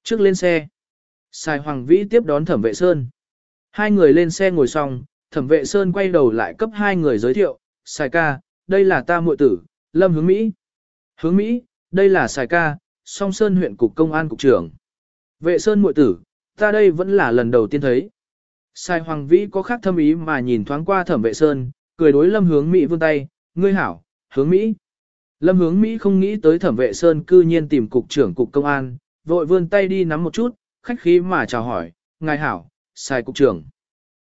Trước lên xe. Xài Hoàng Vĩ tiếp đón Thẩm Vệ Sơn. Hai người lên xe ngồi xong, Thẩm Vệ Sơn quay đầu lại cấp hai người giới thiệu, Sài ca, đây là ta muội tử, Lâm Hướng Mỹ. Hướng Mỹ, đây là Sài ca, song Sơn huyện cục công an cục trưởng. Vệ Sơn muội tử, ta đây vẫn là lần đầu tiên thấy. Sài Hoàng Vĩ có khác thâm ý mà nhìn thoáng qua Thẩm Vệ Sơn, cười đối Lâm Hướng Mỹ vươn tay, ngươi hảo, Hướng Mỹ. Lâm Hướng Mỹ không nghĩ tới Thẩm Vệ Sơn cư nhiên tìm cục trưởng cục công an, vội vươn tay đi nắm một chút, khách khí mà chào hỏi, ngài hảo, Sài cục trưởng.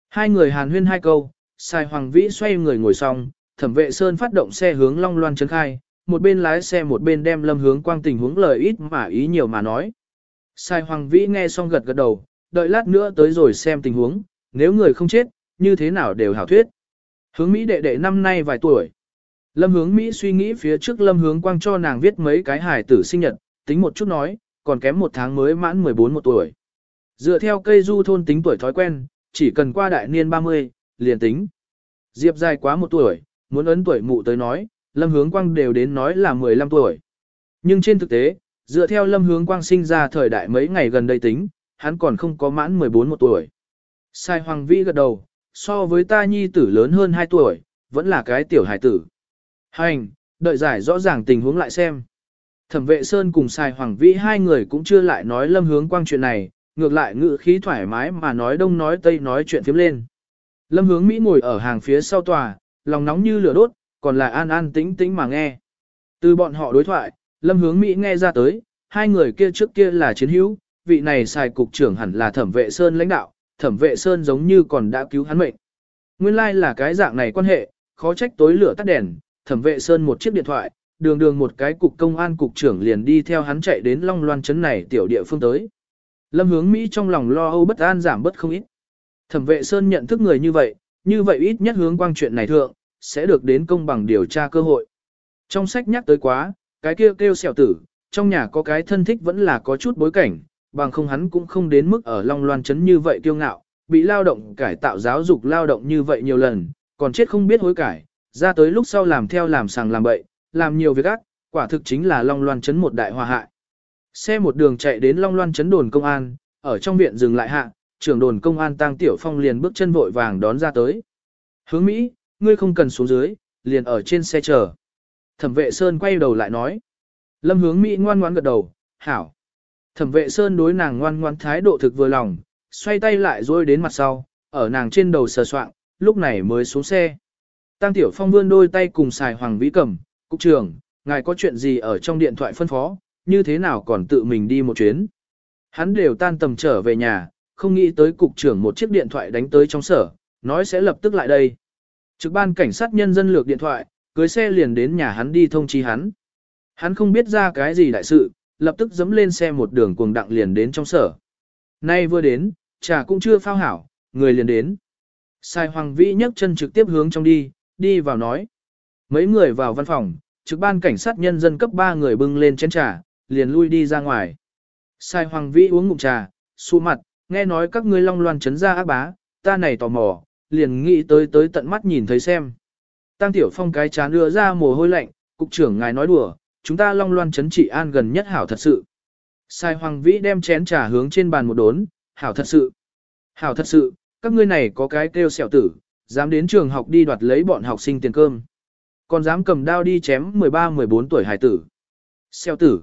Hai người hàn huyên hai câu, Sài Hoàng Vĩ xoay người ngồi xong, Thẩm Vệ Sơn phát động xe hướng Long Loan trấn khai, một bên lái xe một bên đem Lâm Hướng Quang tình huống lời ít mà ý nhiều mà nói. Sai Hoàng Vĩ nghe xong gật gật đầu, đợi lát nữa tới rồi xem tình huống, nếu người không chết, như thế nào đều hảo thuyết. Hướng Mỹ đệ đệ năm nay vài tuổi. Lâm hướng Mỹ suy nghĩ phía trước Lâm hướng Quang cho nàng viết mấy cái hài tử sinh nhật, tính một chút nói, còn kém một tháng mới mãn 14 một tuổi. Dựa theo cây du thôn tính tuổi thói quen, chỉ cần qua đại niên 30, liền tính. Diệp dài quá một tuổi, muốn ấn tuổi mụ tới nói, Lâm Hướng Quang đều đến nói là 15 tuổi. Nhưng trên thực tế, dựa theo Lâm Hướng Quang sinh ra thời đại mấy ngày gần đây tính, hắn còn không có mãn 14 một tuổi. Sai Hoàng Vĩ gật đầu, so với ta nhi tử lớn hơn 2 tuổi, vẫn là cái tiểu hải tử. Hành, đợi giải rõ ràng tình huống lại xem. Thẩm vệ Sơn cùng Sai Hoàng Vĩ hai người cũng chưa lại nói Lâm Hướng Quang chuyện này, ngược lại ngự khí thoải mái mà nói đông nói tây nói chuyện phiếm lên. Lâm Hướng Mỹ ngồi ở hàng phía sau tòa, lòng nóng như lửa đốt, còn là an an tĩnh tĩnh mà nghe. Từ bọn họ đối thoại, Lâm Hướng Mỹ nghe ra tới, hai người kia trước kia là chiến hữu, vị này xài cục trưởng hẳn là thẩm vệ Sơn lãnh đạo, thẩm vệ Sơn giống như còn đã cứu hắn mệnh. Nguyên lai like là cái dạng này quan hệ, khó trách tối lửa tắt đèn, thẩm vệ sơn một chiếc điện thoại, đường đường một cái cục công an cục trưởng liền đi theo hắn chạy đến Long Loan trấn này tiểu địa phương tới. Lâm hướng Mỹ trong lòng lo âu bất an giảm bất không ít. Thẩm vệ Sơn nhận thức người như vậy, như vậy ít nhất hướng quang chuyện này thượng, sẽ được đến công bằng điều tra cơ hội. Trong sách nhắc tới quá, cái kia kêu, kêu xẻo tử, trong nhà có cái thân thích vẫn là có chút bối cảnh, bằng không hắn cũng không đến mức ở Long Loan Trấn như vậy kiêu ngạo, bị lao động cải tạo giáo dục lao động như vậy nhiều lần, còn chết không biết hối cải, ra tới lúc sau làm theo làm sàng làm bậy, làm nhiều việc ác, quả thực chính là Long Loan Trấn một đại hòa hại. Xe một đường chạy đến Long Loan Trấn đồn công an, ở trong viện dừng lại hạ, trưởng đồn công an Tăng Tiểu Phong liền bước chân vội vàng đón ra tới. Hướng Mỹ, ngươi không cần xuống dưới, liền ở trên xe chờ. Thẩm vệ Sơn quay đầu lại nói. Lâm hướng Mỹ ngoan ngoãn gật đầu, hảo. Thẩm vệ Sơn đối nàng ngoan ngoãn thái độ thực vừa lòng, xoay tay lại rồi đến mặt sau, ở nàng trên đầu sờ soạng, lúc này mới xuống xe. Tăng Tiểu Phong vươn đôi tay cùng xài Hoàng Vĩ cẩm. cục trưởng, ngài có chuyện gì ở trong điện thoại phân phó, như thế nào còn tự mình đi một chuyến. Hắn đều tan tầm trở về nhà, không nghĩ tới cục trưởng một chiếc điện thoại đánh tới trong sở, nói sẽ lập tức lại đây. Trực ban cảnh sát nhân dân lược điện thoại, cưới xe liền đến nhà hắn đi thông chi hắn. Hắn không biết ra cái gì đại sự, lập tức dẫm lên xe một đường cuồng đặng liền đến trong sở. Nay vừa đến, trà cũng chưa phao hảo, người liền đến. Sai Hoàng Vĩ nhấc chân trực tiếp hướng trong đi, đi vào nói. Mấy người vào văn phòng, trực ban cảnh sát nhân dân cấp 3 người bưng lên chén trà, liền lui đi ra ngoài. Sai Hoàng Vĩ uống ngụm trà, su mặt, nghe nói các ngươi long loan chấn ra ác bá, ta này tò mò, liền nghĩ tới tới tận mắt nhìn thấy xem. Tăng Tiểu Phong cái chán đưa ra mồ hôi lạnh, cục trưởng ngài nói đùa, chúng ta long loan chấn trị an gần nhất hảo thật sự. Sai Hoàng Vĩ đem chén trà hướng trên bàn một đốn, hảo thật sự. Hảo thật sự, các ngươi này có cái kêu sẹo tử, dám đến trường học đi đoạt lấy bọn học sinh tiền cơm. Còn dám cầm đao đi chém 13-14 tuổi hải tử. Sẹo tử.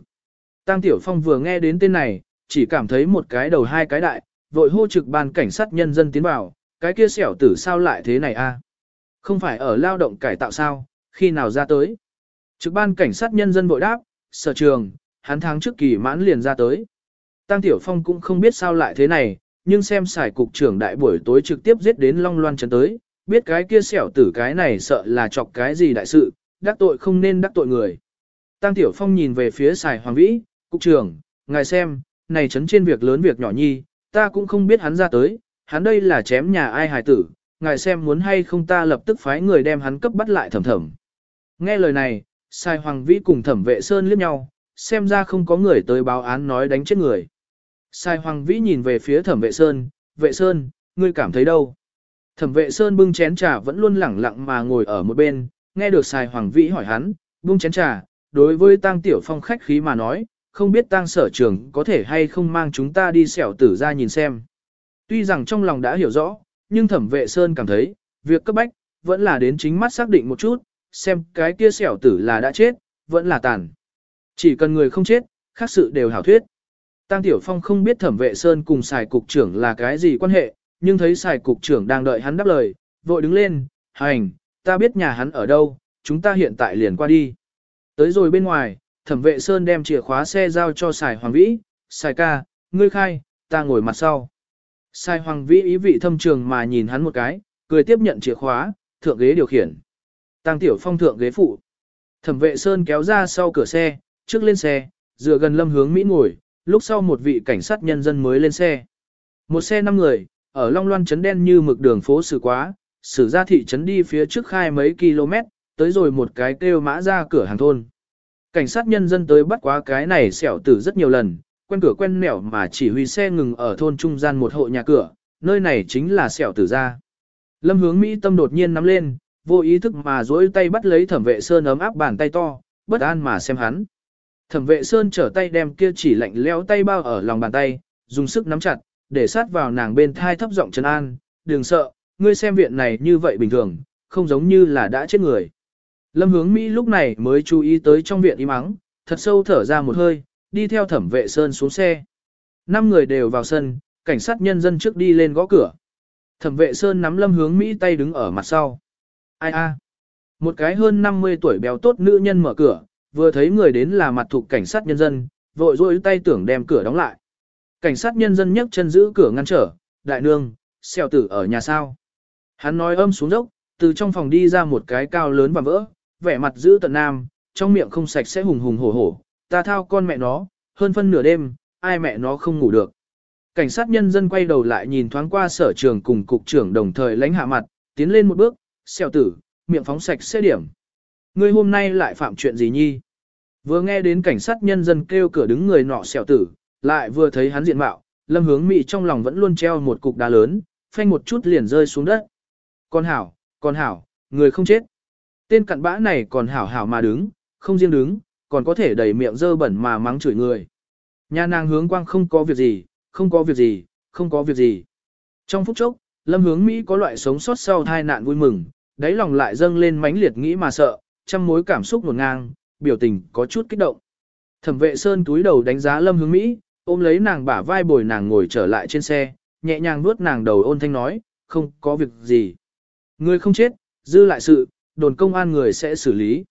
Tăng Tiểu Phong vừa nghe đến tên này, chỉ cảm thấy một cái đầu hai cái đại, vội hô trực ban cảnh sát nhân dân tiến vào, cái kia xẻo tử sao lại thế này a? Không phải ở lao động cải tạo sao, khi nào ra tới? Trực ban cảnh sát nhân dân vội đáp, sở trường, hắn tháng trước kỳ mãn liền ra tới. Tăng Tiểu Phong cũng không biết sao lại thế này, nhưng xem xài cục trưởng đại buổi tối trực tiếp giết đến Long Loan Trấn tới, biết cái kia xẻo tử cái này sợ là chọc cái gì đại sự, đắc tội không nên đắc tội người. Tăng Tiểu Phong nhìn về phía xài Hoàng Vĩ, cục trưởng, ngài xem, này chấn trên việc lớn việc nhỏ nhi, ta cũng không biết hắn ra tới, hắn đây là chém nhà ai hài tử, ngài xem muốn hay không ta lập tức phái người đem hắn cấp bắt lại thẩm thẩm. Nghe lời này, sai hoàng vĩ cùng thẩm vệ sơn liếc nhau, xem ra không có người tới báo án nói đánh chết người. Sai hoàng vĩ nhìn về phía thẩm vệ sơn, vệ sơn, ngươi cảm thấy đâu? Thẩm vệ sơn bưng chén trà vẫn luôn lẳng lặng mà ngồi ở một bên, nghe được sai hoàng vĩ hỏi hắn, bưng chén trà, đối với tang tiểu phong khách khí mà nói, không biết tang sở trường có thể hay không mang chúng ta đi xẻo tử ra nhìn xem. Tuy rằng trong lòng đã hiểu rõ, nhưng thẩm vệ Sơn cảm thấy, việc cấp bách, vẫn là đến chính mắt xác định một chút, xem cái kia xẻo tử là đã chết, vẫn là tàn. Chỉ cần người không chết, khác sự đều hảo thuyết. Tăng Tiểu Phong không biết thẩm vệ Sơn cùng xài cục trưởng là cái gì quan hệ, nhưng thấy xài cục trưởng đang đợi hắn đáp lời, vội đứng lên, hành, ta biết nhà hắn ở đâu, chúng ta hiện tại liền qua đi. Tới rồi bên ngoài, thẩm vệ Sơn đem chìa khóa xe giao cho Sài Hoàng Vĩ, Sài ca, ngươi khai, ta ngồi mặt sau. Sài Hoàng Vĩ ý vị thâm trường mà nhìn hắn một cái, cười tiếp nhận chìa khóa, thượng ghế điều khiển. Tăng Tiểu Phong thượng ghế phụ. Thẩm vệ Sơn kéo ra sau cửa xe, trước lên xe, dựa gần lâm hướng Mỹ ngồi, lúc sau một vị cảnh sát nhân dân mới lên xe. Một xe năm người, ở Long Loan trấn đen như mực đường phố xử quá, xử ra thị trấn đi phía trước khai mấy km, tới rồi một cái kêu mã ra cửa hàng thôn. Cảnh sát nhân dân tới bắt quá cái này xẻo tử rất nhiều lần, quen cửa quen nẻo mà chỉ huy xe ngừng ở thôn trung gian một hộ nhà cửa, nơi này chính là xẻo tử ra. Lâm hướng Mỹ tâm đột nhiên nắm lên, vô ý thức mà duỗi tay bắt lấy thẩm vệ sơn ấm áp bàn tay to, bất an mà xem hắn. Thẩm vệ sơn trở tay đem kia chỉ lạnh leo tay bao ở lòng bàn tay, dùng sức nắm chặt, để sát vào nàng bên thai thấp giọng trấn an, đừng sợ, ngươi xem viện này như vậy bình thường, không giống như là đã chết người. Lâm hướng Mỹ lúc này mới chú ý tới trong viện im ắng, thật sâu thở ra một hơi, đi theo thẩm vệ sơn xuống xe. Năm người đều vào sân, cảnh sát nhân dân trước đi lên gõ cửa. Thẩm vệ sơn nắm lâm hướng Mỹ tay đứng ở mặt sau. Ai a? Một cái hơn 50 tuổi béo tốt nữ nhân mở cửa, vừa thấy người đến là mặt thuộc cảnh sát nhân dân, vội rôi tay tưởng đem cửa đóng lại. Cảnh sát nhân dân nhấc chân giữ cửa ngăn trở, đại nương, xèo tử ở nhà sao. Hắn nói âm xuống dốc, Từ trong phòng đi ra một cái cao lớn và vỡ, vẻ mặt giữ tận nam, trong miệng không sạch sẽ hùng hùng hổ hổ, ta thao con mẹ nó, hơn phân nửa đêm, ai mẹ nó không ngủ được. Cảnh sát nhân dân quay đầu lại nhìn thoáng qua sở trường cùng cục trưởng đồng thời lãnh hạ mặt, tiến lên một bước, xèo tử, miệng phóng sạch xe điểm. Ngươi hôm nay lại phạm chuyện gì nhi? Vừa nghe đến cảnh sát nhân dân kêu cửa đứng người nọ xèo tử, lại vừa thấy hắn diện mạo, lâm hướng mị trong lòng vẫn luôn treo một cục đá lớn, phanh một chút liền rơi xuống đất. Con hảo, con hảo, người không chết. Tên cặn bã này còn hảo hảo mà đứng, không riêng đứng, còn có thể đầy miệng dơ bẩn mà mắng chửi người. Nhà nàng hướng quang không có việc gì, không có việc gì, không có việc gì. Trong phút chốc, lâm hướng Mỹ có loại sống sót sau tai nạn vui mừng, đáy lòng lại dâng lên mãnh liệt nghĩ mà sợ, trăm mối cảm xúc ngổn ngang, biểu tình có chút kích động. Thẩm vệ sơn túi đầu đánh giá lâm hướng Mỹ, ôm lấy nàng bả vai bồi nàng ngồi trở lại trên xe, nhẹ nhàng nuốt nàng đầu ôn thanh nói, không có việc gì. Người không chết, dư lại sự, đồn công an người sẽ xử lý.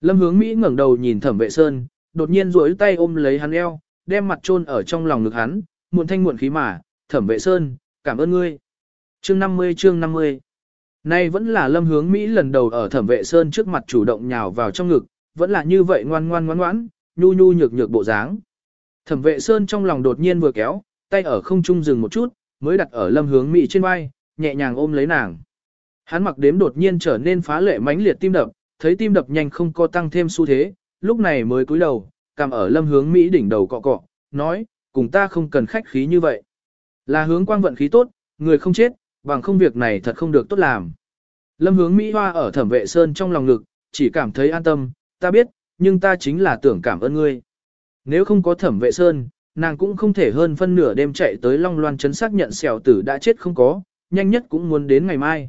Lâm hướng Mỹ ngẩng đầu nhìn thẩm vệ sơn, đột nhiên duỗi tay ôm lấy hắn eo, đem mặt chôn ở trong lòng ngực hắn, muộn thanh muộn khí mà, thẩm vệ sơn, cảm ơn ngươi. Chương 50 chương 50 Nay vẫn là lâm hướng Mỹ lần đầu ở thẩm vệ sơn trước mặt chủ động nhào vào trong ngực, vẫn là như vậy ngoan ngoan ngoan ngoãn, nhu nhu nhược nhược bộ dáng. Thẩm vệ sơn trong lòng đột nhiên vừa kéo, tay ở không trung dừng một chút, mới đặt ở lâm hướng Mỹ trên vai, nhẹ nhàng ôm lấy nàng. Hắn mặc đếm đột nhiên trở nên phá lệ mãnh liệt tim đập, thấy tim đập nhanh không có tăng thêm xu thế, lúc này mới cúi đầu, cầm ở lâm hướng Mỹ đỉnh đầu cọ cọ, nói, cùng ta không cần khách khí như vậy. Là hướng quang vận khí tốt, người không chết, bằng không việc này thật không được tốt làm. Lâm hướng Mỹ hoa ở thẩm vệ sơn trong lòng ngực, chỉ cảm thấy an tâm, ta biết, nhưng ta chính là tưởng cảm ơn ngươi. Nếu không có thẩm vệ sơn, nàng cũng không thể hơn phân nửa đêm chạy tới Long Loan chấn xác nhận xẻo tử đã chết không có, nhanh nhất cũng muốn đến ngày mai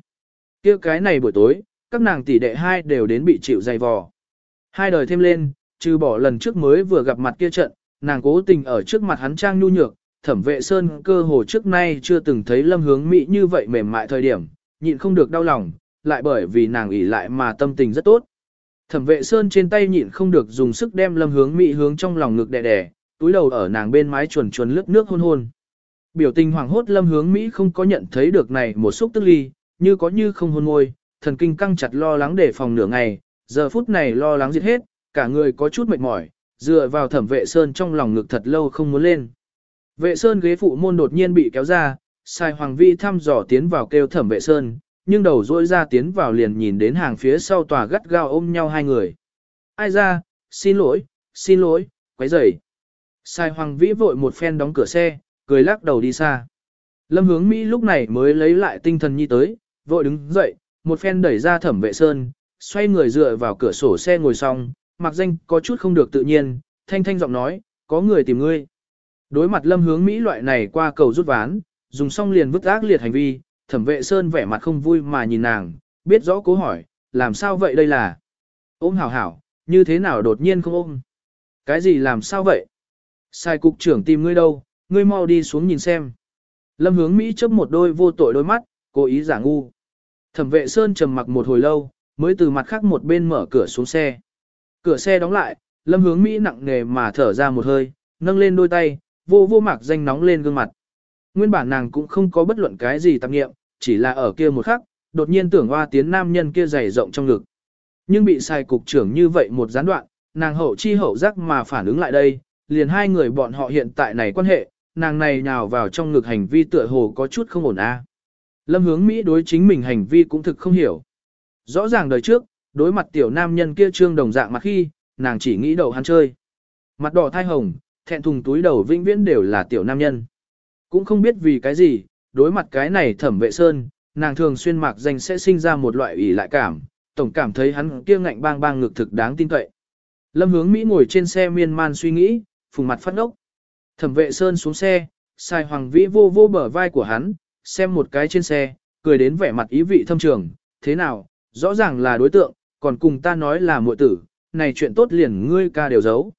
kia cái này buổi tối, các nàng tỷ đệ hai đều đến bị chịu dày vò. Hai đời thêm lên, trừ bỏ lần trước mới vừa gặp mặt kia trận, nàng cố tình ở trước mặt hắn trang nhu nhược, thẩm vệ sơn cơ hồ trước nay chưa từng thấy lâm hướng mỹ như vậy mềm mại thời điểm, nhịn không được đau lòng, lại bởi vì nàng ỉ lại mà tâm tình rất tốt. Thẩm vệ sơn trên tay nhịn không được dùng sức đem lâm hướng mỹ hướng trong lòng ngực đè đè, túi đầu ở nàng bên mái chuồn chuồn lướt nước hôn hôn. Biểu tình hoàng hốt lâm hướng mỹ không có nhận thấy được này một xúc tức ly, như có như không hôn môi, thần kinh căng chặt lo lắng để phòng nửa ngày, giờ phút này lo lắng giết hết, cả người có chút mệt mỏi, dựa vào thẩm vệ sơn trong lòng ngực thật lâu không muốn lên. Vệ sơn ghế phụ môn đột nhiên bị kéo ra, sai hoàng vi thăm dò tiến vào kêu thẩm vệ sơn, nhưng đầu dỗi ra tiến vào liền nhìn đến hàng phía sau tòa gắt gao ôm nhau hai người. Ai ra, xin lỗi, xin lỗi, quấy rầy. Sai hoàng vĩ vội một phen đóng cửa xe, cười lắc đầu đi xa. Lâm hướng Mỹ lúc này mới lấy lại tinh thần nhi tới, vội đứng dậy, một phen đẩy ra thẩm vệ sơn, xoay người dựa vào cửa sổ xe ngồi xong, mặc danh có chút không được tự nhiên, thanh thanh giọng nói, có người tìm ngươi. Đối mặt lâm hướng Mỹ loại này qua cầu rút ván, dùng xong liền vứt ác liệt hành vi, thẩm vệ sơn vẻ mặt không vui mà nhìn nàng, biết rõ cố hỏi, làm sao vậy đây là? Ôm hảo hảo, như thế nào đột nhiên không ôm? Cái gì làm sao vậy? Sai cục trưởng tìm ngươi đâu, ngươi mau đi xuống nhìn xem. Lâm hướng Mỹ chấp một đôi vô tội đôi mắt, cố ý giả ngu. Thẩm vệ Sơn trầm mặc một hồi lâu, mới từ mặt khác một bên mở cửa xuống xe. Cửa xe đóng lại, lâm hướng Mỹ nặng nề mà thở ra một hơi, nâng lên đôi tay, vô vô mạc danh nóng lên gương mặt. Nguyên bản nàng cũng không có bất luận cái gì tạp nghiệm, chỉ là ở kia một khắc, đột nhiên tưởng hoa tiến nam nhân kia dày rộng trong ngực. Nhưng bị sai cục trưởng như vậy một gián đoạn, nàng hậu chi hậu giác mà phản ứng lại đây, liền hai người bọn họ hiện tại này quan hệ, nàng này nhào vào trong ngực hành vi tựa hồ có chút không ổn a. Lâm hướng Mỹ đối chính mình hành vi cũng thực không hiểu. Rõ ràng đời trước, đối mặt tiểu nam nhân kia trương đồng dạng mặt khi, nàng chỉ nghĩ đầu hắn chơi. Mặt đỏ thai hồng, thẹn thùng túi đầu vĩnh viễn đều là tiểu nam nhân. Cũng không biết vì cái gì, đối mặt cái này thẩm vệ sơn, nàng thường xuyên mạc danh sẽ sinh ra một loại ủy lại cảm, tổng cảm thấy hắn kia ngạnh bang bang ngực thực đáng tin cậy. Lâm hướng Mỹ ngồi trên xe miên man suy nghĩ, phùng mặt phát ốc. Thẩm vệ sơn xuống xe, sai hoàng vĩ vô vô bờ vai của hắn, xem một cái trên xe, cười đến vẻ mặt ý vị thâm trường, thế nào, rõ ràng là đối tượng, còn cùng ta nói là muội tử, này chuyện tốt liền ngươi ca đều giấu.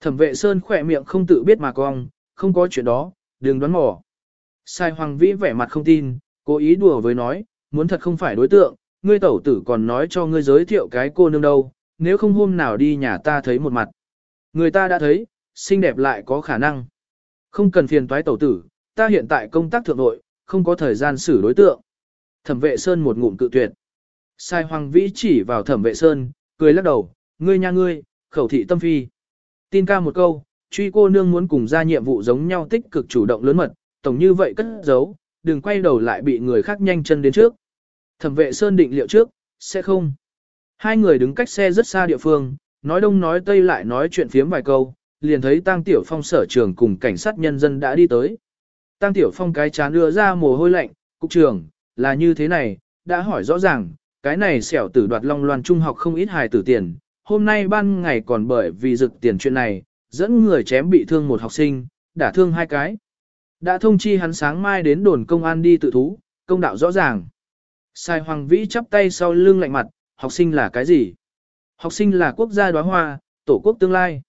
Thẩm vệ sơn khỏe miệng không tự biết mà cong, không có chuyện đó, đừng đoán mò. Sai hoàng vĩ vẻ mặt không tin, cố ý đùa với nói, muốn thật không phải đối tượng, ngươi tẩu tử còn nói cho ngươi giới thiệu cái cô nương đâu, nếu không hôm nào đi nhà ta thấy một mặt. Người ta đã thấy, xinh đẹp lại có khả năng. Không cần phiền toái tẩu tử, ta hiện tại công tác thượng nội, không có thời gian xử đối tượng. Thẩm vệ Sơn một ngụm cự tuyệt. Sai Hoàng Vĩ chỉ vào thẩm vệ sơn, cười lắc đầu, ngươi nha ngươi, khẩu thị tâm phi. Tin ca một câu, truy cô nương muốn cùng ra nhiệm vụ giống nhau tích cực chủ động lớn mật, tổng như vậy cất giấu, đừng quay đầu lại bị người khác nhanh chân đến trước. Thẩm vệ sơn định liệu trước, sẽ không. Hai người đứng cách xe rất xa địa phương, nói đông nói tây lại nói chuyện phiếm vài câu, liền thấy Tăng Tiểu Phong sở trường cùng cảnh sát nhân dân đã đi tới. Tăng Tiểu Phong cái chán đưa ra mồ hôi lạnh, cục trưởng, là như thế này, đã hỏi rõ ràng, cái này xẻo tử đoạt long loan trung học không ít hài tử tiền, hôm nay ban ngày còn bởi vì rực tiền chuyện này, dẫn người chém bị thương một học sinh, đả thương hai cái. Đã thông chi hắn sáng mai đến đồn công an đi tự thú, công đạo rõ ràng. Sai Hoàng Vĩ chắp tay sau lưng lạnh mặt, học sinh là cái gì? Học sinh là quốc gia đóa hoa, tổ quốc tương lai.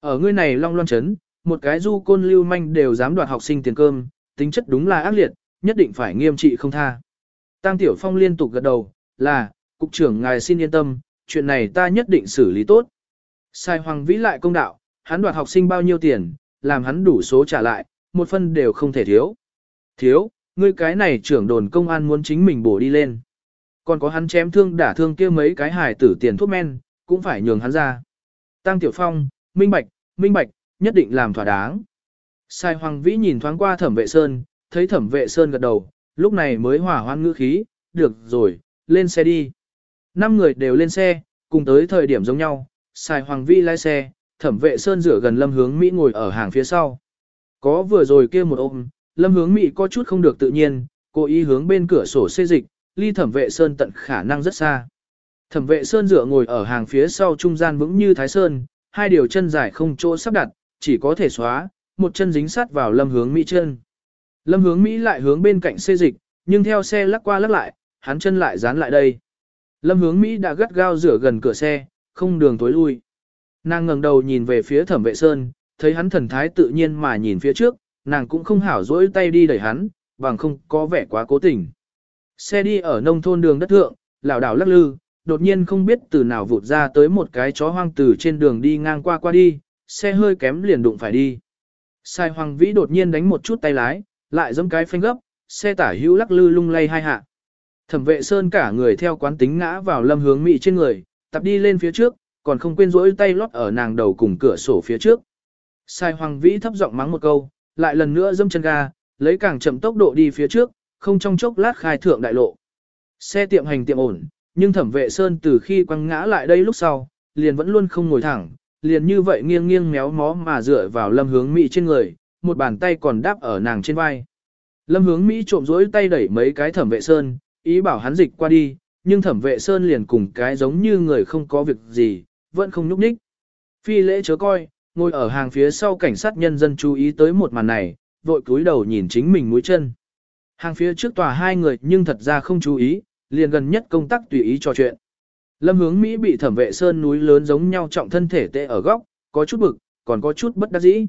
Ở ngươi này long loan chấn, một cái du côn lưu manh đều dám đoạt học sinh tiền cơm, tính chất đúng là ác liệt, nhất định phải nghiêm trị không tha. Tăng Tiểu Phong liên tục gật đầu, là, cục trưởng ngài xin yên tâm, chuyện này ta nhất định xử lý tốt. Sai Hoàng Vĩ lại công đạo, hắn đoạt học sinh bao nhiêu tiền, làm hắn đủ số trả lại, một phân đều không thể thiếu. Thiếu, ngươi cái này trưởng đồn công an muốn chính mình bổ đi lên. Còn có hắn chém thương đả thương kia mấy cái hài tử tiền thuốc men, cũng phải nhường hắn ra. Tăng Tiểu Phong, minh bạch, minh bạch, nhất định làm thỏa đáng. Sai Hoàng Vĩ nhìn thoáng qua thẩm vệ Sơn, thấy thẩm vệ Sơn gật đầu, lúc này mới hỏa hoan ngữ khí, được rồi, lên xe đi. Năm người đều lên xe, cùng tới thời điểm giống nhau, Sai Hoàng Vĩ lái xe, thẩm vệ Sơn rửa gần lâm hướng Mỹ ngồi ở hàng phía sau. Có vừa rồi kia một ôm, lâm hướng Mỹ có chút không được tự nhiên, cố ý hướng bên cửa sổ xê dịch, ly thẩm vệ Sơn tận khả năng rất xa. Thẩm vệ Sơn dựa ngồi ở hàng phía sau trung gian vững như Thái Sơn, hai điều chân dài không chỗ sắp đặt, chỉ có thể xóa, một chân dính sát vào lâm hướng Mỹ chân. Lâm hướng Mỹ lại hướng bên cạnh xê dịch, nhưng theo xe lắc qua lắc lại, hắn chân lại dán lại đây. Lâm hướng Mỹ đã gắt gao rửa gần cửa xe, không đường tối lui. Nàng ngẩng đầu nhìn về phía thẩm vệ Sơn, thấy hắn thần thái tự nhiên mà nhìn phía trước, nàng cũng không hảo dỗi tay đi đẩy hắn, bằng không có vẻ quá cố tình. Xe đi ở nông thôn đường đất thượng, lảo đảo lắc lư, đột nhiên không biết từ nào vụt ra tới một cái chó hoang từ trên đường đi ngang qua qua đi, xe hơi kém liền đụng phải đi. Sai Hoàng Vĩ đột nhiên đánh một chút tay lái, lại giẫm cái phanh gấp, xe tả hữu lắc lư lung lay hai hạ. Thẩm vệ Sơn cả người theo quán tính ngã vào lâm hướng mị trên người, tập đi lên phía trước, còn không quên rỗi tay lót ở nàng đầu cùng cửa sổ phía trước. Sai Hoàng Vĩ thấp giọng mắng một câu, lại lần nữa dâm chân ga, lấy càng chậm tốc độ đi phía trước, không trong chốc lát khai thượng đại lộ. Xe tiệm hành tiệm ổn, nhưng thẩm vệ Sơn từ khi quăng ngã lại đây lúc sau, liền vẫn luôn không ngồi thẳng, liền như vậy nghiêng nghiêng méo mó mà dựa vào lâm hướng Mỹ trên người, một bàn tay còn đáp ở nàng trên vai. Lâm hướng Mỹ trộm rỗi tay đẩy mấy cái thẩm vệ Sơn, ý bảo hắn dịch qua đi, nhưng thẩm vệ Sơn liền cùng cái giống như người không có việc gì, vẫn không nhúc nhích. Phi lễ chớ coi, ngồi ở hàng phía sau cảnh sát nhân dân chú ý tới một màn này, vội cúi đầu nhìn chính mình mũi chân. Hàng phía trước tòa hai người nhưng thật ra không chú ý, liền gần nhất công tác tùy ý trò chuyện. Lâm hướng Mỹ bị thẩm vệ sơn núi lớn giống nhau trọng thân thể tệ ở góc, có chút bực, còn có chút bất đắc dĩ.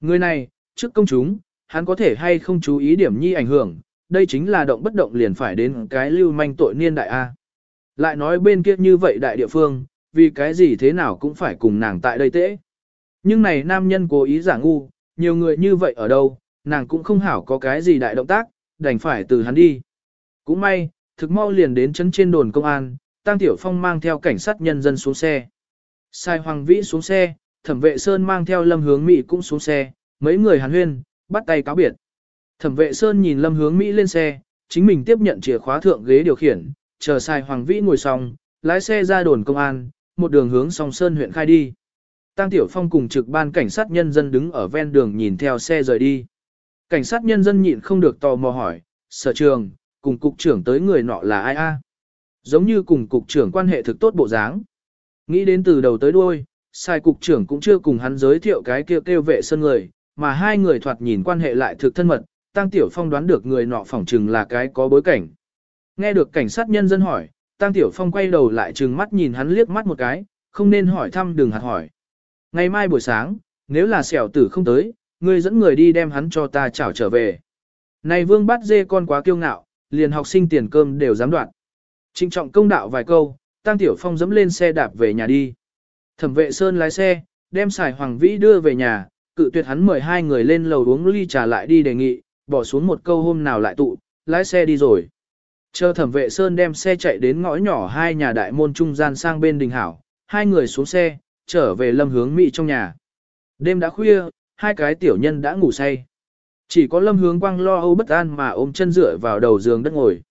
Người này, trước công chúng, hắn có thể hay không chú ý điểm nhi ảnh hưởng, đây chính là động bất động liền phải đến cái lưu manh tội niên đại A. Lại nói bên kia như vậy đại địa phương, vì cái gì thế nào cũng phải cùng nàng tại đây tễ. Nhưng này nam nhân cố ý giả ngu, nhiều người như vậy ở đâu, nàng cũng không hảo có cái gì đại động tác, đành phải từ hắn đi. Cũng may, thực mau liền đến chân trên đồn công an, Tăng Tiểu Phong mang theo cảnh sát nhân dân xuống xe. Sai Hoàng Vĩ xuống xe, Thẩm Vệ Sơn mang theo Lâm Hướng Mỹ cũng xuống xe, mấy người hàn huyên, bắt tay cáo biệt. Thẩm Vệ Sơn nhìn Lâm Hướng Mỹ lên xe, chính mình tiếp nhận chìa khóa thượng ghế điều khiển, chờ Sai Hoàng Vĩ ngồi xong, lái xe ra đồn công an, một đường hướng song Sơn huyện khai đi. Tăng Tiểu Phong cùng trực ban cảnh sát nhân dân đứng ở ven đường nhìn theo xe rời đi. Cảnh sát nhân dân nhịn không được tò mò hỏi, sở trường, cùng cục trưởng tới người nọ là ai a? Giống như cùng cục trưởng quan hệ thực tốt bộ dáng. Nghĩ đến từ đầu tới đuôi, sai cục trưởng cũng chưa cùng hắn giới thiệu cái kêu kêu vệ sân người, mà hai người thoạt nhìn quan hệ lại thực thân mật, Tăng Tiểu Phong đoán được người nọ phỏng chừng là cái có bối cảnh. Nghe được cảnh sát nhân dân hỏi, Tăng Tiểu Phong quay đầu lại trừng mắt nhìn hắn liếc mắt một cái, không nên hỏi thăm đừng hạt hỏi. Ngày mai buổi sáng, nếu là xẻo tử không tới, ngươi dẫn người đi đem hắn cho ta chảo trở về. Này vương bắt dê con quá kiêu ngạo, liền học sinh tiền cơm đều dám đoạn. Trinh trọng công đạo vài câu, Tăng Tiểu Phong dẫm lên xe đạp về nhà đi. Thẩm vệ Sơn lái xe, đem xài Hoàng Vĩ đưa về nhà, cự tuyệt hắn mời hai người lên lầu uống ly trà lại đi đề nghị, bỏ xuống một câu hôm nào lại tụ, lái xe đi rồi. Chờ thẩm vệ Sơn đem xe chạy đến ngõ nhỏ hai nhà đại môn trung gian sang bên đình hảo, hai người xuống xe, trở về lâm hướng Mỹ trong nhà. Đêm đã khuya, hai cái tiểu nhân đã ngủ say. Chỉ có lâm hướng quang lo âu bất an mà ôm chân dựa vào đầu giường đất ngồi.